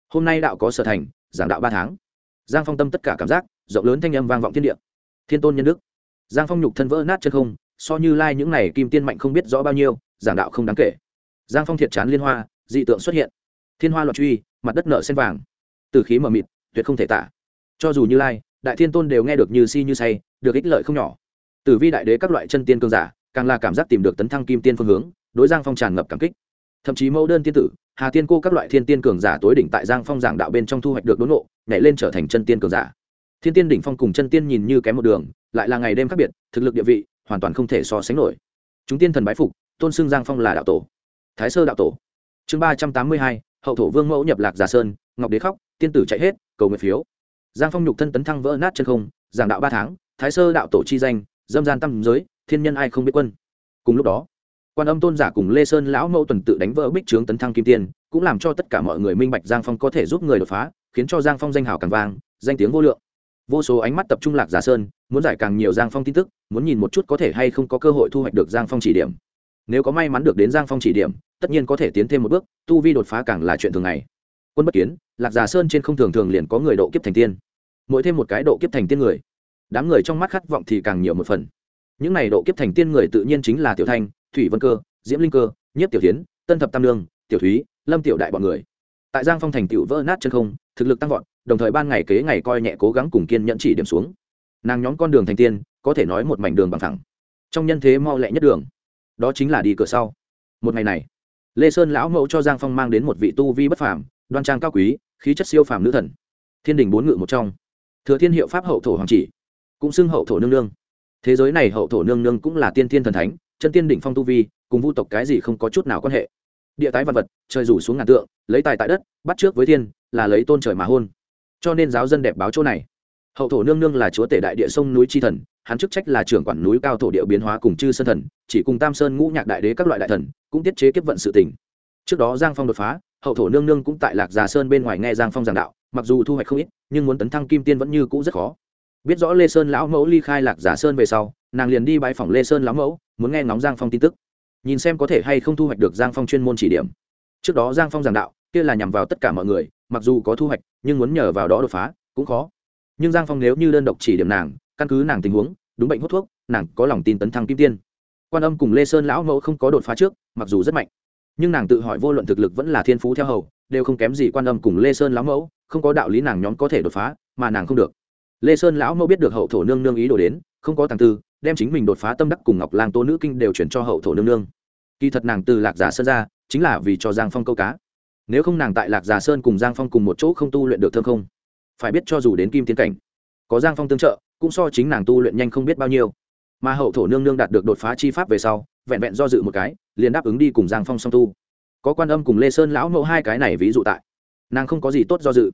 Hôm nay đạo có sở thành, giảng đạo ba tháng. Giang phong tâm tất cả cảm giác, rộng lớn thanh âm vang vọng thiên địa. Thiên tôn nhân đức. Giang phong nhục thân vỡ nát chân không, so như lai những n à y kim tiên mạnh không biết rõ bao nhiêu, giảng đạo không đáng kể. Giang phong thiệt chán liên hoa, dị tượng xuất hiện. Thiên hoa loạn truy, mặt đất nợ sen vàng. Từ khí mờ mịt, tuyệt không thể tả. Cho dù như lai, đại thiên tôn đều nghe được như si như say, được ích lợi không nhỏ. Từ vi đại đế các loại chân tiên cương giả, càng là cảm giác tìm được tấn thăng kim tiên phương hướng đối giang phong tràn ngập cảm kích. Thậm chí mẫu đơn tiên tử, hà tiên cô các loại thiên tiên cường giả tối đỉnh tại giang phong giảng đạo bên trong thu hoạch được đốn nộ nhảy lên trở thành chân tiên cường giả. Thiên tiên đỉnh phong cùng chân tiên nhìn như kém một đường, lại là ngày đêm khác biệt, thực lực địa vị hoàn toàn không thể so sánh nổi. Chúng tiên thần bái phục, tôn xưng giang phong là đạo tổ. Thái sơ đạo tổ. Chương ba trăm tám mươi hai, hậu thổ vương mẫu nhập lạc giả sơn, ngọc đế khóc, tiên tử chạy hết, cầu nguyện phiếu. Giang phong nhục thân tấn thăng vỡ nát chân không, giảng đạo ba tháng, thái sơ đạo tổ chi danh, dâm gian tâm giới, thiên nhân ai không biết quân. Cùng lúc đó quan âm tôn giả cùng lê sơn lão mẫu tuần tự đánh vỡ bích trướng tấn thăng kim tiên, cũng làm cho tất cả mọi người minh bạch giang phong có thể giúp người đột phá, khiến cho giang phong danh hào càng vang, danh tiếng vô lượng. Vô số ánh mắt tập trung lạc giả sơn, muốn giải càng nhiều giang phong tin tức, muốn nhìn một chút có thể hay không có cơ hội thu hoạch được giang phong chỉ điểm. Nếu có may mắn được đến giang phong chỉ điểm, tất nhiên có thể tiến thêm một bước, tu vi đột phá càng là chuyện thường ngày. Quân bất kiến, lạc giả sơn trên không thường thường liền có người độ kiếp thành tiên. Mỗi thêm một cái độ kiếp thành tiên người, đám người trong mắt khát vọng thì càng nhiều một phần. Những này độ kiếp thành tiên người tự nhiên chính là tiểu thanh thủy vân cơ, diễm linh cơ nhất tiểu tiến tân thập tam lương, tiểu thúy, lâm tiểu đại bọn người. Tại giang phong thành tiểu vỡ nát chân không, thực lực tăng vọt, đồng thời ban ngày kế ngày coi nhẹ cố gắng cùng kiên nhẫn chỉ điểm xuống. Nàng nhóm con đường thành tiên, có thể nói một mảnh đường bằng thẳng. Trong nhân thế mau lẹ nhất đường. Đó chính là đi cửa sau. Một ngày này, lê sơn lão mẫu cho giang phong mang đến một vị tu vi bất phàm, đoan trang cao quý, khí chất siêu phàm nữ thần. Thiên đình bốn ngự một trong. Thừa thiên hiệu pháp hậu thổ hoàng chỉ, cũng xưng hậu thổ nương nương. Thế giới này hậu thổ nương nương cũng là tiên thiên thần thánh chân tiên đỉnh phong tu vi, cùng vu tộc cái gì không có chút nào quan hệ. Địa tái vật vật, trời rủ xuống ngàn tượng, lấy tài tại đất, bắt trước với thiên, là lấy tôn trời mà hôn. Cho nên giáo dân đẹp báo chỗ này. Hậu thổ nương nương là chúa tể đại địa sông núi tri thần, hắn chức trách là trưởng quản núi cao thổ địa biến hóa cùng chư sơn thần, chỉ cùng tam sơn ngũ nhạc đại đế các loại đại thần, cũng tiết chế kiếp vận sự tình. Trước đó giang phong đột phá, hậu thổ nương nương cũng tại lạc già sơn bên ngoài nghe giang phong giảng đạo, mặc dù thu hoạch không ít, nhưng muốn tấn thăng kim tiên vẫn như cũ rất khó. Biết rõ lê sơn lão mẫu ly khai lạc giả sơn về sau, nàng liền đi bãi phòng lê sơn lão mẫu muốn nghe ngóng giang phong tin tức. Nhìn xem có thể hay không thu hoạch được giang phong chuyên môn chỉ điểm. Trước đó giang phong giảng đạo, kia là nhằm vào tất cả mọi người, mặc dù có thu hoạch, nhưng muốn nhờ vào đó đột phá, cũng khó. Nhưng giang phong nếu như đơn độc chỉ điểm nàng, căn cứ nàng tình huống, đúng bệnh hút thuốc, nàng có lòng tin tấn thăng kim tiên. Quan âm cùng lê sơn lão mẫu không có đột phá trước, mặc dù rất mạnh. Nhưng nàng tự hỏi vô luận thực lực vẫn là thiên phú theo hầu, đều không kém gì quan âm cùng lê sơn lão mẫu, không có đạo lý nàng nhóm có thể đột phá, mà nàng không được. Lê sơn lão mẫu biết được hậu thổ nương nương ý đồ đến, không có tàng tư đem chính mình đột phá tâm đắc cùng ngọc lang tô nữ kinh đều chuyển cho hậu thổ nương nương. Kỳ thật nàng từ lạc giả sơn ra, chính là vì cho giang phong câu cá. Nếu không nàng tại lạc giả sơn cùng giang phong cùng một chỗ không tu luyện được thơm không, phải biết cho dù đến kim tiến cảnh, có giang phong tương trợ, cũng so chính nàng tu luyện nhanh không biết bao nhiêu. Mà hậu thổ nương nương đạt được đột phá chi pháp về sau, vẹn vẹn do dự một cái, liền đáp ứng đi cùng giang phong song tu. Có quan âm cùng lê sơn lão mẫu hai cái này ví dụ tại. Nàng không có gì tốt do dự.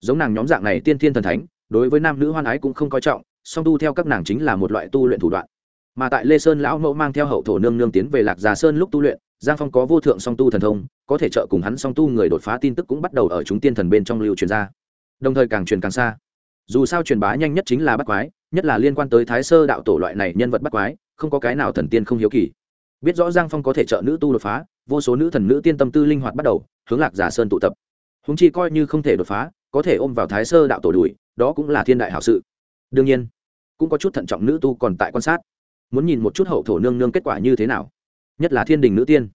Giống nàng nhóm dạng này tiên thiên thần thánh, đối với nam nữ hoan ái cũng không coi trọng song tu theo các nàng chính là một loại tu luyện thủ đoạn. Mà tại lê sơn lão mẫu mang theo hậu thổ nương nương tiến về lạc già sơn lúc tu luyện, giang phong có vô thượng song tu thần thông, có thể trợ cùng hắn song tu người đột phá tin tức cũng bắt đầu ở chúng tiên thần bên trong lưu truyền ra. Đồng thời càng truyền càng xa. Dù sao truyền bá nhanh nhất chính là bắt quái, nhất là liên quan tới thái sơ đạo tổ loại này nhân vật bắt quái, không có cái nào thần tiên không hiếu kỳ. Biết rõ giang phong có thể trợ nữ tu đột phá, vô số nữ thần nữ tiên tâm tư linh hoạt bắt đầu, hướng lạc giả sơn tụ tập. Húng chi coi như không thể đột phá, có thể ôm vào thái sơ đạo tổ đùi đó cũng là thiên đại hảo sự. Đương nhiên cũng có chút thận trọng nữ tu còn tại quan sát, muốn nhìn một chút hậu thổ nương nương kết quả như thế nào. Nhất là thiên đình nữ tiên.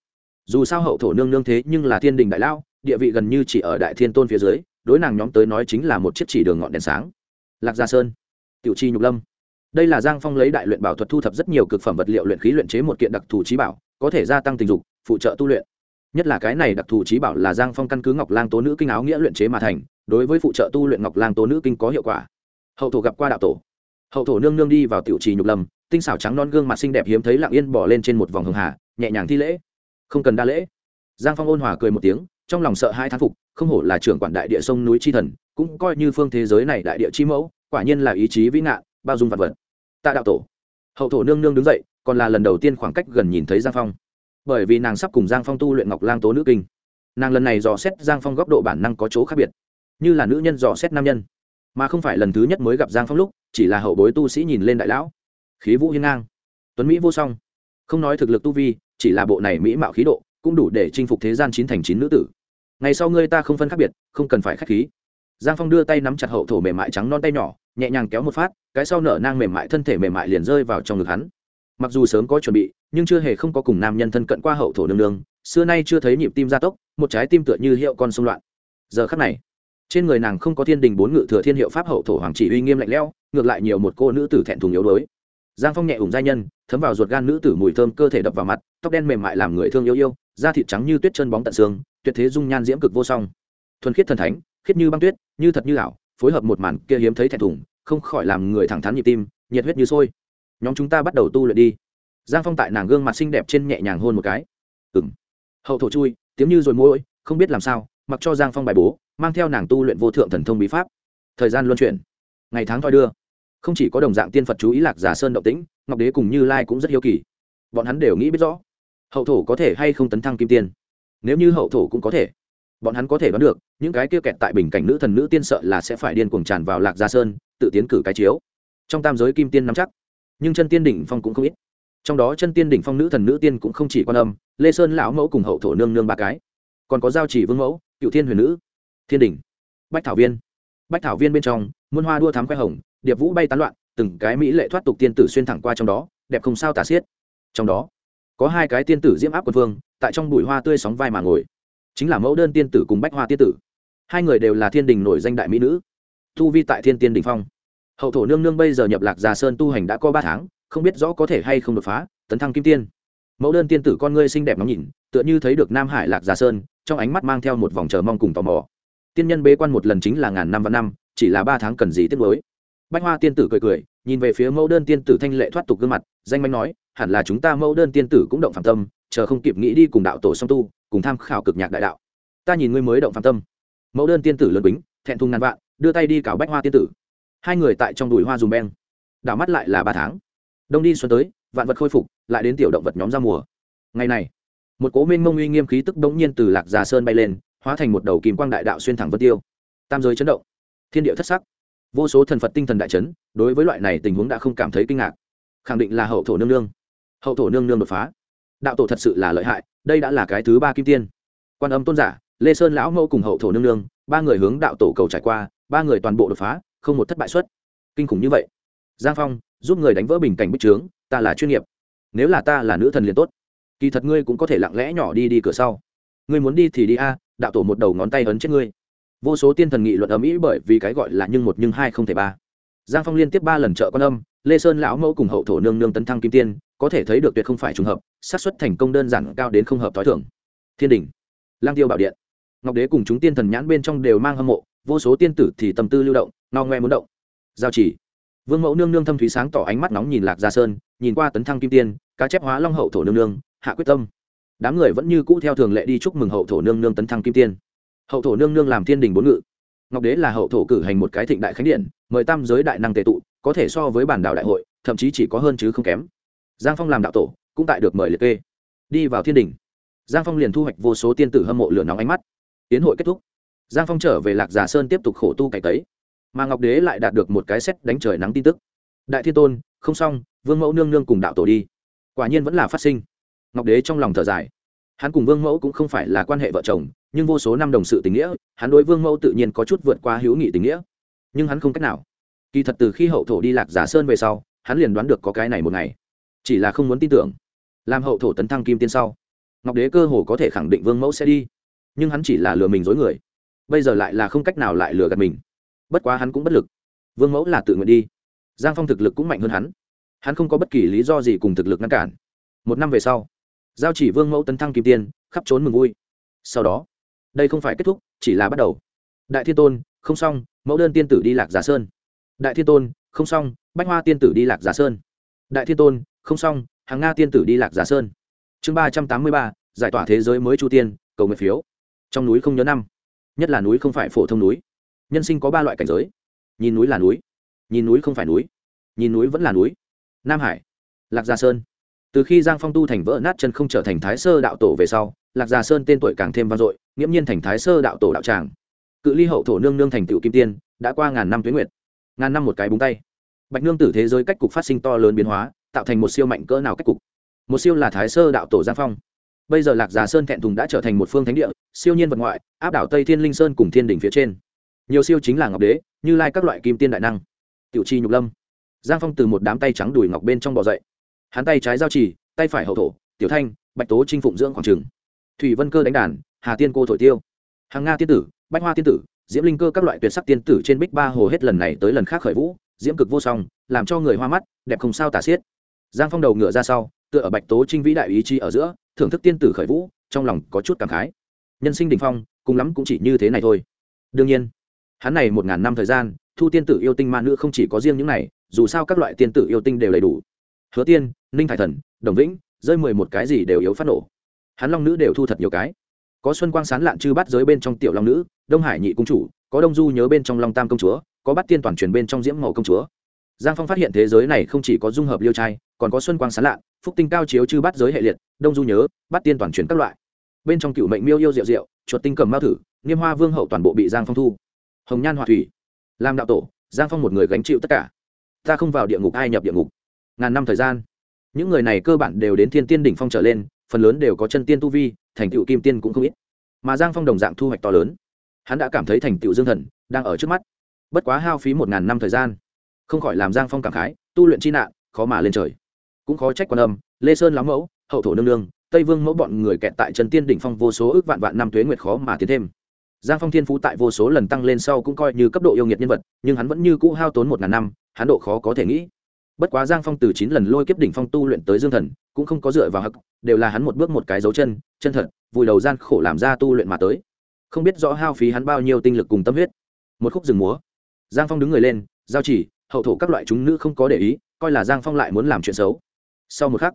Dù sao hậu thổ nương nương thế nhưng là thiên đình đại lao, địa vị gần như chỉ ở đại thiên tôn phía dưới, đối nàng nhóm tới nói chính là một chiếc chỉ đường ngọn đèn sáng. Lạc gia sơn, tiểu chi nhục lâm. Đây là giang phong lấy đại luyện bảo thuật thu thập rất nhiều cực phẩm vật liệu luyện khí luyện chế một kiện đặc thù trí bảo, có thể gia tăng tình dục, phụ trợ tu luyện. Nhất là cái này đặc thù trí bảo là giang phong căn cứ ngọc lang tố nữ kinh áo nghĩa luyện chế mà thành, đối với phụ trợ tu luyện ngọc lang tố nữ kinh có hiệu quả. Hậu thổ gặp qua đạo tổ hậu thổ nương nương đi vào tiểu trì nhục lâm, tinh xảo trắng non gương mặt xinh đẹp hiếm thấy lặng yên bỏ lên trên một vòng hường hà, nhẹ nhàng thi lễ. Không cần đa lễ. Giang phong ôn hòa cười một tiếng, trong lòng sợ hai thán phục, không hổ là trưởng quản đại địa sông núi chi thần, cũng coi như phương thế giới này đại địa chi mẫu, quả nhiên là ý chí vĩ ngạn, bao dung vật vật. Tạ đạo tổ. Hậu thổ nương nương đứng dậy, còn là lần đầu tiên khoảng cách gần nhìn thấy giang phong. Bởi vì nàng sắp cùng giang phong tu luyện ngọc lang tố nữ kinh. Nàng lần này dò xét giang phong góc độ bản năng có chỗ khác biệt. Như là nữ nhân dò xét nam nhân. Mà không phải lần thứ nhất mới gặp giang phong lúc chỉ là hậu bối tu sĩ nhìn lên đại lão. Khí vũ hiên ngang. Tuấn mỹ vô song. Không nói thực lực tu vi, chỉ là bộ này mỹ mạo khí độ, cũng đủ để chinh phục thế gian chín thành chín nữ tử. Ngày sau ngươi ta không phân khác biệt, không cần phải k h á c h khí. Giang phong đưa tay nắm chặt hậu thổ mềm mại trắng non tay nhỏ, nhẹ nhàng kéo một phát, cái sau nở nang mềm mại thân thể mềm mại liền rơi vào trong ngực hắn. Mặc dù sớm có chuẩn bị, nhưng chưa hề không có cùng nam nhân thân cận qua hậu thổ nương nương, xưa nay chưa thấy nhịp tim gia tốc, một trái tim tựa như hiệu con sông loạn. Giờ khắc này trên người nàng không có thiên đình bốn ngự thừa thiên hiệu pháp hậu thổ hoàng chỉ uy nghiêm lạnh lẽo, ngược lại nhiều một cô nữ tử thẹn thùng yếu đuối. Giang phong nhẹ ủng giai nhân, thấm vào ruột gan nữ tử mùi thơm cơ thể đập vào mặt, tóc đen mềm mại làm người thương yêu yêu, da thịt trắng như tuyết chân bóng tận xương, tuyệt thế dung nhan diễm cực vô song. Thuần khiết thần thánh, khiết như băng tuyết, như thật như ảo, phối hợp một màn kia hiếm thấy thẹn thùng, không khỏi làm người thẳng thắn nhịp tim, nhiệt huyết như sôi. Nhóm chúng ta bắt đầu tu luyện đi. Giang phong tại nàng gương mặt xinh đẹp trên nhẹ nhàng hôn một cái. Ừng hậu thổ chui, tiếng như rồi mỗi không biết làm sao, mặc cho giang phong bài bố mang theo nàng tu luyện vô thượng thần thông bí pháp. Thời gian luân chuyển, ngày tháng thoi đưa, không chỉ có đồng dạng tiên phật chú ý lạc giả sơn động tĩnh, ngọc đế cùng như lai cũng rất hiếu kỳ. Bọn hắn đều nghĩ biết rõ, hậu thổ có thể hay không tấn thăng kim tiên. Nếu như hậu thổ cũng có thể, bọn hắn có thể đoán được, những cái kia kẹt tại bình cảnh nữ thần nữ tiên sợ là sẽ phải điên cuồng tràn vào lạc gia sơn, tự tiến cử cái chiếu. Trong tam giới kim tiên nắm chắc, nhưng chân tiên đỉnh phong cũng không ít. Trong đó chân tiên đỉnh phong nữ thần nữ tiên cũng không chỉ quan âm, lê sơn lão mẫu cùng hậu thổ nương nương ba cái, còn có giao chỉ vương mẫu, cựu thiên huyền nữ thiên đình. Bách thảo viên. Bách thảo viên bên trong, muôn hoa đua thám khoe hồng, điệp vũ bay tán loạn, từng cái mỹ lệ thoát tục tiên tử xuyên thẳng qua trong đó, đẹp không sao tả xiết. Trong đó, có hai cái tiên tử diễm áp quân vương, tại trong bụi hoa tươi sóng vai mà ngồi. Chính là mẫu đơn tiên tử cùng bách hoa tiên tử. Hai người đều là thiên đình nổi danh đại mỹ nữ. Thu vi tại thiên tiên đình phong. Hậu thổ nương nương bây giờ nhập lạc già sơn tu hành đã có ba tháng, không biết rõ có thể hay không đột phá, tấn thăng kim tiên. Mẫu đơn tiên tử con ngươi xinh đẹp ngắm nhìn, tựa như thấy được nam hải lạc già sơn, trong ánh mắt mang theo một vòng chờ mong cùng tò mò tiên nhân bế quan một lần chính là ngàn năm và năm, chỉ là ba tháng cần gì tiếp mới bách hoa tiên tử cười cười, nhìn về phía mẫu đơn tiên tử thanh lệ thoát tục gương mặt, danh manh nói, hẳn là chúng ta mẫu đơn tiên tử cũng động phạm tâm, chờ không kịp nghĩ đi cùng đạo tổ song tu, cùng tham khảo cực nhạc đại đạo. Ta nhìn ngươi mới động phạm tâm. Mẫu đơn tiên tử lớn bính, thẹn thùng ngàn vạn, đưa tay đi cào bách hoa tiên tử. Hai người tại trong đùi hoa dùm beng. Đảo mắt lại là ba tháng. Đông đi xuân tới, vạn vật khôi phục, lại đến tiểu động vật nhóm ra mùa. Ngày này, một cố minh mông uy nghiêm khí tức đống nhiên từ lạc già sơn bay lên hóa thành một đầu kim quang đại đạo xuyên thẳng vân tiêu. Tam giới chấn động. Thiên địa thất sắc. Vô số thần phật tinh thần đại chấn, đối với loại này tình huống đã không cảm thấy kinh ngạc. Khẳng định là hậu thổ nương nương. Hậu thổ nương nương đột phá. Đạo tổ thật sự là lợi hại, đây đã là cái thứ ba kim tiên. Quan âm tôn giả, lê sơn lão mẫu cùng hậu thổ nương nương, ba người hướng đạo tổ cầu trải qua, ba người toàn bộ đột phá, không một thất bại xuất kinh khủng như vậy. Giang phong, giúp người đánh vỡ bình cảnh bích trướng, ta là chuyên nghiệp. Nếu là ta là nữ thần liền tốt. Kỳ thật ngươi cũng có thể lặng lẽ nhỏ đi đi cửa sau. Ngươi muốn đi thì đi a đạo tổ một đầu ngón tay ấn chết ngươi. Vô số tiên thần nghị luận ầm ĩ bởi vì cái gọi là nhưng một nhưng hai không thể ba. Giang phong liên tiếp ba lần trợ quan âm, lê sơn lão mẫu cùng hậu thổ nương nương tấn thăng kim tiên, có thể thấy được tuyệt không phải trùng hợp, xác suất thành công đơn giản cao đến không hợp t h i thưởng thiên đình, lang tiêu bảo điện. Ngọc đế cùng chúng tiên thần nhãn bên trong đều mang hâm mộ, vô số tiên tử thì tâm tư lưu động, no ngoe muốn động. Giao chỉ. Vương mẫu nương nương thâm thúy sáng tỏ ánh mắt nóng nhìn lạc gia sơn, nhìn qua tấn thăng kim tiên, cá chép hóa long hậu thổ nương nương, hạ quyết tâm đám người vẫn như cũ theo thường lệ đi chúc mừng hậu thổ nương nương tấn thăng kim tiên. Hậu thổ nương nương làm thiên đình bốn ngự. Ngọc đế là hậu thổ cử hành một cái thịnh đại khánh điện, mời tam giới đại năng tề tụ, có thể so với bản đạo đại hội, thậm chí chỉ có hơn chứ không kém. Giang phong làm đạo tổ, cũng tại được mời liệt kê. Đi vào thiên đình. Giang phong liền thu hoạch vô số tiên tử hâm mộ lửa nóng ánh mắt. Tiến hội kết thúc. Giang phong trở về lạc già sơn tiếp tục khổ tu cải tấy mà ngọc đế lại đạt được một cái xét đánh trời nắng tin tức. Đại thiên tôn, không xong, vương mẫu nương nương cùng đạo tổ đi. Quả nhiên vẫn là phát sinh ngọc đế trong lòng thở dài. Hắn cùng vương mẫu cũng không phải là quan hệ vợ chồng, nhưng vô số năm đồng sự tình nghĩa, hắn đối vương mẫu tự nhiên có chút vượt qua hữu nghị tình nghĩa. Nhưng hắn không cách nào. Kỳ thật từ khi hậu thổ đi lạc giả sơn về sau, hắn liền đoán được có cái này một ngày. Chỉ là không muốn tin tưởng. Làm hậu thổ tấn thăng kim tiên sau, ngọc đế cơ hồ có thể khẳng định vương mẫu sẽ đi. Nhưng hắn chỉ là lừa mình dối người. Bây giờ lại là không cách nào lại lừa gạt mình. Bất quá hắn cũng bất lực. Vương mẫu là tự nguyện đi. Giang phong thực lực cũng mạnh hơn hắn. Hắn không có bất kỳ lý do gì cùng thực lực ngăn cản. Một năm về sau giao chỉ vương mẫu tấn thăng kim tiên, khắp trốn mừng vui. Sau đó, đây không phải kết thúc, chỉ là bắt đầu. Đại thiên tôn, không xong, mẫu đơn tiên tử đi lạc giả sơn. Đại thiên tôn, không xong, bách hoa tiên tử đi lạc giả sơn. Đại thiên tôn, không xong, hàng nga tiên tử đi lạc giả sơn. Chương ba trăm tám mươi ba, giải tỏa thế giới mới chu tiên, cầu nguyện phiếu. Trong núi không nhớ năm, nhất là núi không phải phổ thông núi. Nhân sinh có ba loại cảnh giới. Nhìn núi là núi, nhìn núi không phải núi, nhìn núi vẫn là núi. Nam hải, lạc gia sơn từ khi giang phong tu thành vỡ nát chân không trở thành thái sơ đạo tổ về sau, lạc gia sơn tên tuổi càng thêm vang dội, nghiễm nhiên thành thái sơ đạo tổ đạo tràng. Cự ly hậu thổ nương nương thành tựu kim tiên, đã qua ngàn năm tuyến nguyệt. Ngàn năm một cái búng tay. Bạch nương tử thế giới cách cục phát sinh to lớn biến hóa, tạo thành một siêu mạnh cỡ nào cách cục. Một siêu là thái sơ đạo tổ giang phong. Bây giờ lạc già sơn thẹn thùng đã trở thành một phương thánh địa, siêu nhiên vật ngoại, áp đảo tây thiên linh sơn cùng thiên đỉnh phía trên. Nhiều siêu chính là ngọc đế, như lai các loại kim tiên đại năng. Tiểu chi nhục lâm. Giang phong từ một đám tay trắng đùi ngọc bên trong bò dậy hắn tay trái giao trì, tay phải hậu thổ, tiểu thanh, bạch tố chinh phụng dưỡng khoảng trường. Thủy vân cơ đánh đàn, hà tiên cô thổi tiêu. Hàng nga tiên tử, bách hoa tiên tử, diễm linh cơ các loại tuyệt sắc tiên tử trên bích ba hồ hết lần này tới lần khác khởi vũ, diễm cực vô song, làm cho người hoa mắt, đẹp không sao tả xiết. Giang phong đầu ngựa ra sau, tựa ở bạch tố trinh vĩ đại ý chí ở giữa, thưởng thức tiên tử khởi vũ, trong lòng có chút cảm khái. Nhân sinh đình phong, cùng lắm cũng chỉ như thế này thôi. Đương nhiên, hắn này một ngàn năm thời gian, thu tiên tử yêu tinh ma nữ không chỉ có riêng những này, dù sao các loại tiên tử yêu tinh đều đầy đủ. Hứa tiên ninh thải thần, đồng vĩnh, rơi mười một cái gì đều yếu phát nổ. Hắn long nữ đều thu thật nhiều cái. Có xuân quang sán lạn chư bắt giới bên trong tiểu long nữ, đông hải nhị cung chủ, có đông du nhớ bên trong long tam công chúa, có bắt tiên toàn truyền bên trong diễm màu công chúa. Giang phong phát hiện thế giới này không chỉ có dung hợp liêu trai, còn có xuân quang sán lạn, phúc tinh cao chiếu chư bắt giới hệ liệt, đông du nhớ bắt tiên toàn truyền các loại. Bên trong cựu mệnh miêu yêu rượu rượu chuột tinh cầm mao thử niêm hoa vương hậu toàn bộ bị giang phong thu. Hồng nhan hòa thủy làm đạo tổ, giang phong một người gánh chịu tất cả. Ta không vào địa ngục, ai nhập địa ngục? Ngàn năm thời gian những người này cơ bản đều đến thiên tiên đỉnh phong trở lên, phần lớn đều có chân tiên tu vi, thành tựu kim tiên cũng không ít. Mà giang phong đồng dạng thu hoạch to lớn. Hắn đã cảm thấy thành tựu dương thần đang ở trước mắt. Bất quá hao phí một ngàn năm thời gian, không khỏi làm giang phong cảm khái, tu luyện chi nạn, khó mà lên trời. Cũng khó trách quan âm, lê sơn lắm mẫu, hậu thổ nương nương, tây vương mẫu bọn người kẹt tại trần tiên đỉnh phong vô số ước vạn vạn năm tuế nguyệt khó mà tiến thêm. Giang phong thiên phú tại vô số lần tăng lên sau cũng coi như cấp độ yêu nghiệt nhân vật, nhưng hắn vẫn như cũ hao tốn một ngàn năm, hắn độ khó có thể nghĩ bất quá giang phong từ chín lần lôi kiếp đỉnh phong tu luyện tới dương thần, cũng không có dựa vào hắc, đều là hắn một bước một cái dấu chân chân thật, vùi đầu gian khổ làm ra tu luyện mà tới. Không biết rõ hao phí hắn bao nhiêu tinh lực cùng tâm huyết. Một khúc rừng múa. Giang phong đứng người lên, giao chỉ, hậu thổ các loại chúng nữ không có để ý, coi là giang phong lại muốn làm chuyện xấu. Sau một khắc,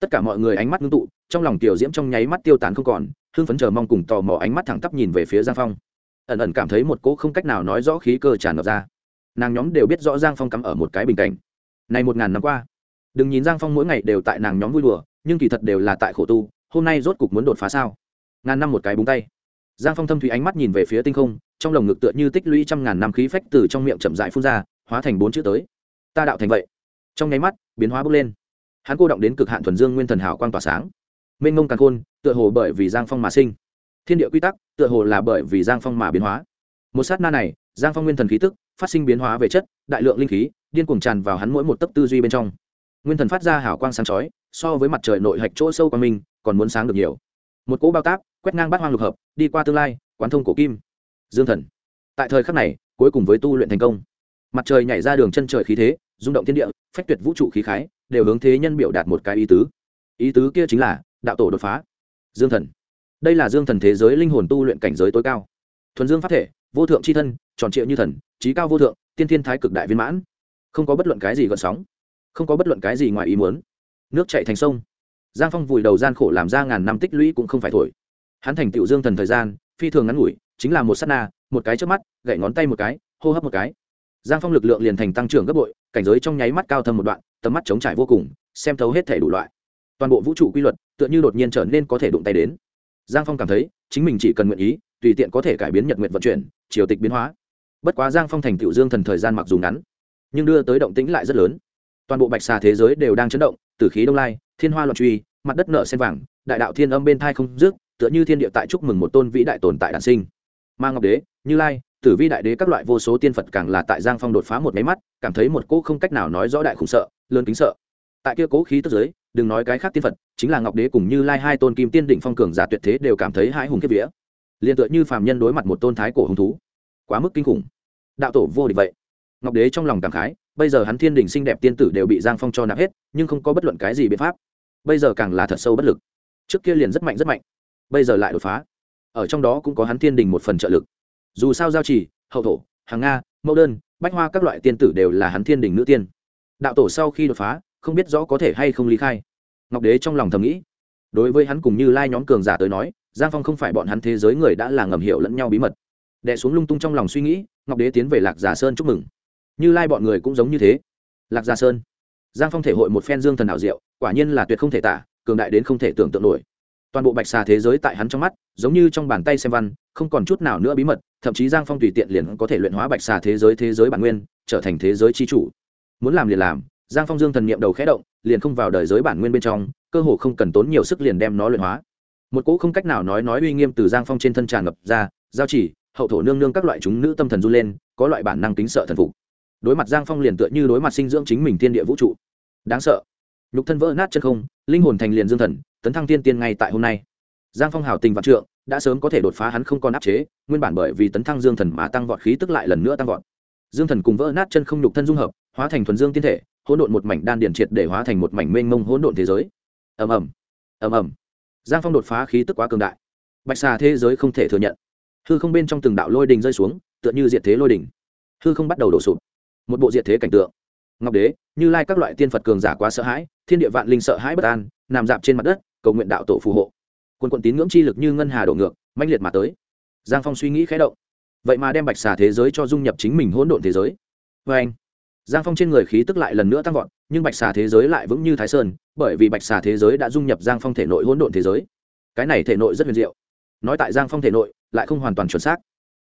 tất cả mọi người ánh mắt ngưng tụ, trong lòng tiểu diễm trong nháy mắt tiêu tán không còn, hưng phấn chờ mong cùng tò mò ánh mắt thẳng tắp nhìn về phía giang phong. Ẩn ẩn cảm thấy một cỗ không cách nào nói rõ khí cơ tràn ngập ra. Nàng nhóm đều biết rõ giang phong cắm ở một cái bình cảnh này một ngàn năm qua, đừng nhìn giang phong mỗi ngày đều tại nàng nhóm vui đùa, nhưng kỳ thật đều là tại khổ tu, hôm nay rốt cục muốn đột phá sao? Ngàn năm một cái búng tay. Giang phong thâm thủy ánh mắt nhìn về phía tinh không, trong lồng ngực tựa như tích lũy trăm ngàn năm khí phách từ trong miệng chậm dại phun ra, hóa thành bốn chữ tới. Ta đạo thành vậy. Trong nháy mắt, biến hóa bước lên. Hắn cô động đến cực hạn thuần dương nguyên thần hảo quang tỏa sáng. Mênh mông càng khôn, tựa hồ bởi vì giang phong mà sinh. Thiên địa quy tắc, tựa hồ là bởi vì giang phong mà biến hóa. Một sát na này, giang phong nguyên thần khí tức phát sinh biến hóa về chất, đại lượng linh khí, điên cuồng tràn vào hắn mỗi một tấc tư duy bên trong. Nguyên thần phát ra hảo quang sáng chói, so với mặt trời nội hạch chỗ sâu quang minh, còn muốn sáng được nhiều. Một cỗ bao tác quét ngang bát hoang lục hợp, đi qua tương lai, quán thông cổ kim. Dương thần. Tại thời khắc này, cuối cùng với tu luyện thành công. Mặt trời nhảy ra đường chân trời khí thế, rung động thiên địa, phách tuyệt vũ trụ khí khái, đều hướng thế nhân biểu đạt một cái ý tứ. Ý tứ kia chính là, đạo tổ đột phá. Dương thần. Đây là dương thần thế giới linh hồn tu luyện cảnh giới tối cao. Thuần dương pháp thể vô thượng c h i thân, tròn triệu như thần, trí cao vô thượng, tiên thiên thái cực đại viên mãn. Không có bất luận cái gì gợn sóng, không có bất luận cái gì ngoài ý muốn. Nước chạy thành sông. Giang phong vùi đầu gian khổ làm ra ngàn năm tích lũy cũng không phải thổi. Hắn thành tựu dương thần thời gian, phi thường ngắn ngủi, chính là một s á t na, một cái trước mắt, gậy ngón tay một cái, hô hấp một cái. Giang phong lực lượng liền thành tăng trưởng gấp bội, cảnh giới trong nháy mắt cao thâm một đoạn, tầm mắt chống trải vô cùng, xem thấu hết thể đủ loại. Toàn bộ vũ trụ quy luật, tựa như đột nhiên trở nên có thể đụng tay đến. Giang phong cảm thấy, chính mình chỉ cần nguyện ý tùy tiện có thể cải biến nhật nguyện vận chuyển, triều tịch biến hóa. Bất quá giang phong thành tựu dương thần thời gian mặc dù ngắn, nhưng đưa tới động tĩnh lại rất lớn. Toàn bộ bạch xà thế giới đều đang chấn động, từ khí đông lai, thiên hoa loạn truy, mặt đất nợ sen vàng, đại đạo thiên âm bên thai không dứt, tựa như thiên địa tại chúc mừng một tôn vĩ đại tồn tại đản sinh. Ma ngọc đế, như lai, tử vi đại đế các loại vô số tiên phật càng là tại giang phong đột phá một máy mắt, cảm thấy một cỗ không cách nào nói rõ đại khủng sợ, lớn kính sợ. Tại kia cố khí tức giới, đừng nói cái khác tiên phật, chính là ngọc đế cùng như lai hai tôn kim tiên đỉnh phong cường giả tuyệt thế đều cảm thấy hãi hùng kiếp vía liền tựa như phàm nhân đối mặt một tôn thái cổ hùng thú. Quá mức kinh khủng. Đạo tổ vô địch vậy. Ngọc đế trong lòng cảm khái, bây giờ hắn thiên đình xinh đẹp tiên tử đều bị giang phong cho nạp hết, nhưng không có bất luận cái gì biện pháp. Bây giờ càng là thật sâu bất lực. Trước kia liền rất mạnh rất mạnh. Bây giờ lại đột phá. Ở trong đó cũng có hắn thiên đình một phần trợ lực. Dù sao giao trì, hậu thổ, hàng nga, mẫu đơn, bách hoa các loại tiên tử đều là hắn thiên đình nữ tiên. Đạo tổ sau khi đột phá, không biết rõ có thể hay không ly khai. Ngọc đế trong lòng thầm nghĩ. Đối với hắn cùng như lai nhóm cường giả tới nói giang phong không phải bọn hắn thế giới người đã là ngầm hiểu lẫn nhau bí mật. Đẻ xuống lung tung trong lòng suy nghĩ, ngọc đế tiến về lạc giả sơn chúc mừng. Như lai bọn người cũng giống như thế. Lạc gia sơn. Giang phong thể hội một phen dương thần ảo diệu, quả nhiên là tuyệt không thể tả, cường đại đến không thể tưởng tượng nổi. Toàn bộ bạch xà thế giới tại hắn trong mắt, giống như trong bàn tay xem văn, không còn chút nào nữa bí mật, thậm chí giang phong tùy tiện liền có thể luyện hóa bạch xà thế giới thế giới bản nguyên, trở thành thế giới c h i chủ. Muốn làm liền làm, giang phong dương thần n i ệ m đầu khẽ động, liền không vào đời giới bản nguyên bên trong, cơ hồ không cần tốn nhiều sức liền đem nó luyện hóa một cỗ không cách nào nói nói uy nghiêm từ giang phong trên thân tràn ngập ra, giao chỉ, hậu thổ nương nương các loại chúng nữ tâm thần run lên, có loại bản năng tính sợ thần phục. Đối mặt giang phong liền tựa như đối mặt sinh dưỡng chính mình thiên địa vũ trụ. Đáng sợ. Nhục thân vỡ nát chân không, linh hồn thành liền dương thần, tấn thăng tiên tiên ngay tại hôm nay. Giang phong hào tình vạn trượng, đã sớm có thể đột phá hắn không còn áp chế, nguyên bản bởi vì tấn thăng dương thần mà tăng vọt khí tức lại lần nữa tăng vọt. Dương thần cùng vỡ nát chân không nhục thân dung hợp, hóa thành thuần dương tiên thể, hỗn độn một mảnh đan điển triệt để hóa thành một mảnh mênh mông hỗn độn thế giới. Ầm ầm. Ầm ầm giang phong đột phá khí tức quá cường đại. Bạch xà thế giới không thể thừa nhận. Hư không bên trong từng đạo lôi đình rơi xuống, tựa như diệt thế lôi đình. Hư không bắt đầu đổ sụp. Một bộ diệt thế cảnh tượng. Ngọc đế, như lai các loại tiên phật cường giả quá sợ hãi, thiên địa vạn linh sợ hãi bất an, nằm dạp trên mặt đất, cầu nguyện đạo tổ phù hộ. Quân quận tín ngưỡng chi lực như ngân hà đổ ngược, mãnh liệt mà tới. Giang phong suy nghĩ khé động. Vậy mà đem bạch xà thế giới cho dung nhập chính mình hỗn độn thế giới. Vê anh giang phong trên người khí tức lại lần nữa tăng vọt nhưng bạch xà thế giới lại vững như thái sơn, bởi vì bạch xà thế giới đã dung nhập giang phong thể nội hỗn độn thế giới. Cái này thể nội rất huyền diệu. Nói tại giang phong thể nội, lại không hoàn toàn chuẩn xác.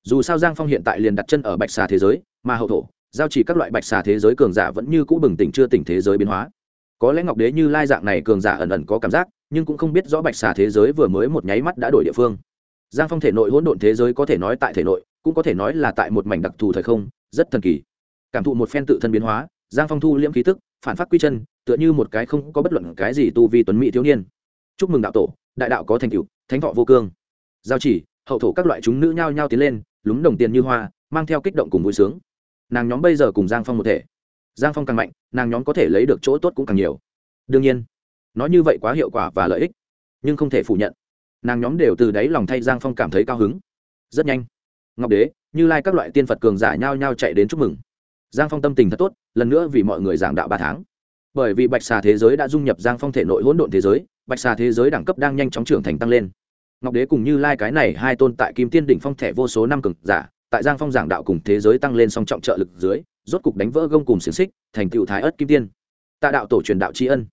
Dù sao giang phong hiện tại liền đặt chân ở bạch xà thế giới, mà hậu thổ, giao chỉ các loại bạch xà thế giới cường giả vẫn như cũ bừng tỉnh chưa tỉnh thế giới biến hóa. Có lẽ ngọc đế như lai dạng này cường giả ẩn ẩn có cảm giác, nhưng cũng không biết rõ bạch xà thế giới vừa mới một nháy mắt đã đổi địa phương. Giang phong thể nội hỗn độn thế giới có thể nói tại thể nội, cũng có thể nói là tại một mảnh đặc thù thời không, rất thần kỳ. Cảm thụ một phen tự thân biến hóa giang phong thu liễm khí tức, phản phát quy chân, tựa như một cái không có bất luận cái gì tu vi tuấn mỹ thiếu niên. Chúc mừng đạo tổ, đại đạo có thành tựu, thánh thọ vô cương. Giao chỉ, hậu thổ các loại chúng nữ nhao nhao tiến lên, lúng đồng tiền như hoa, mang theo kích động cùng vui sướng. Nàng nhóm bây giờ cùng giang phong một thể. Giang phong càng mạnh, nàng nhóm có thể lấy được chỗ tốt cũng càng nhiều. Đương nhiên, nói như vậy quá hiệu quả và lợi ích, nhưng không thể phủ nhận. Nàng nhóm đều từ đáy lòng thay giang phong cảm thấy cao hứng. Rất nhanh. Ngọc đế, như lai các loại tiên phật cường giả nhao nhao chạy đến chúc mừng giang phong tâm tình thật tốt, lần nữa vì mọi người giảng đạo ba tháng. Bởi vì bạch xà thế giới đã dung nhập giang phong thể nội hỗn độn thế giới, bạch xà thế giới đẳng cấp đang nhanh chóng trưởng thành tăng lên. Ngọc đế cùng như lai cái này hai tôn tại kim tiên đỉnh phong thẻ vô số năm cực giả, tại giang phong giảng đạo cùng thế giới tăng lên song trọng trợ lực dưới, rốt cục đánh vỡ gông cùng xiềng xích, thành tựu thái ớt kim tiên. Tạ đạo tổ truyền đạo tri ân.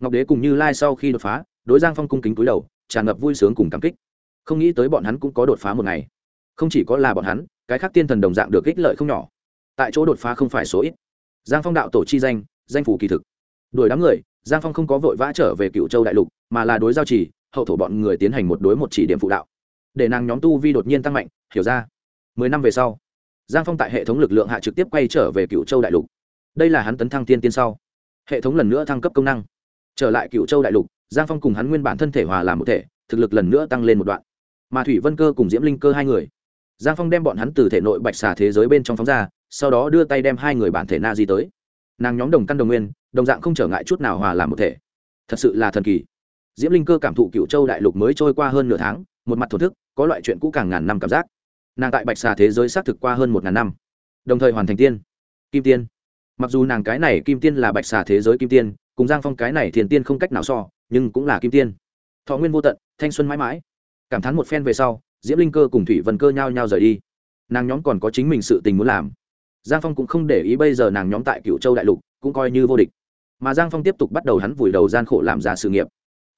Ngọc đế cùng như lai sau khi đột phá, đối giang phong cung kính túi đầu, tràn ngập vui sướng cùng cảm kích. Không nghĩ tới bọn hắn cũng có đột phá một ngày. Không chỉ có là bọn hắn, cái khác tiên thần đồng dạng được ích lợi không nhỏ tại chỗ đột phá không phải số ít. Giang phong đạo tổ chi danh danh phủ kỳ thực. Đuổi đám người giang phong không có vội vã trở về cựu châu đại lục mà là đối giao chỉ, hậu thổ bọn người tiến hành một đối một chỉ điểm phụ đạo. Để nàng nhóm tu vi đột nhiên tăng mạnh hiểu ra. Mười năm về sau giang phong tại hệ thống lực lượng hạ trực tiếp quay trở về cựu châu đại lục. Đây là hắn tấn thăng tiên tiên sau. Hệ thống lần nữa thăng cấp công năng. Trở lại cựu châu đại lục giang phong cùng hắn nguyên bản thân thể hòa làm một thể thực lực lần nữa tăng lên một đoạn. Mà thủy vân cơ cùng diễm linh cơ hai người. Giang phong đem bọn hắn từ thể nội bạch xà thế giới bên trong phóng ra sau đó đưa tay đem hai người bản thể na di tới. Nàng nhóm đồng căn đồng nguyên, đồng dạng không trở ngại chút nào hòa làm một thể. Thật sự là thần kỳ. Diễm linh cơ cảm thụ cựu châu đại lục mới trôi qua hơn nửa tháng, một mặt thổ thức, có loại chuyện cũ càng ngàn năm cảm giác. Nàng tại bạch xà thế giới xác thực qua hơn một ngàn năm. Đồng thời hoàn thành tiên. Kim tiên. Mặc dù nàng cái này kim tiên là bạch xà thế giới kim tiên, cùng giang phong cái này thiền tiên không cách nào so, nhưng cũng là kim tiên. Thọ nguyên vô tận, thanh xuân mãi mãi. Cảm thán một phen về sau, diễm linh cơ cùng thủy vân cơ nhao nhao rời đi. Nàng nhóm còn có chính mình sự tình muốn làm giang phong cũng không để ý bây giờ nàng nhóm tại cựu châu đại lục, cũng coi như vô địch. Mà giang phong tiếp tục bắt đầu hắn vùi đầu gian khổ làm ra sự nghiệp.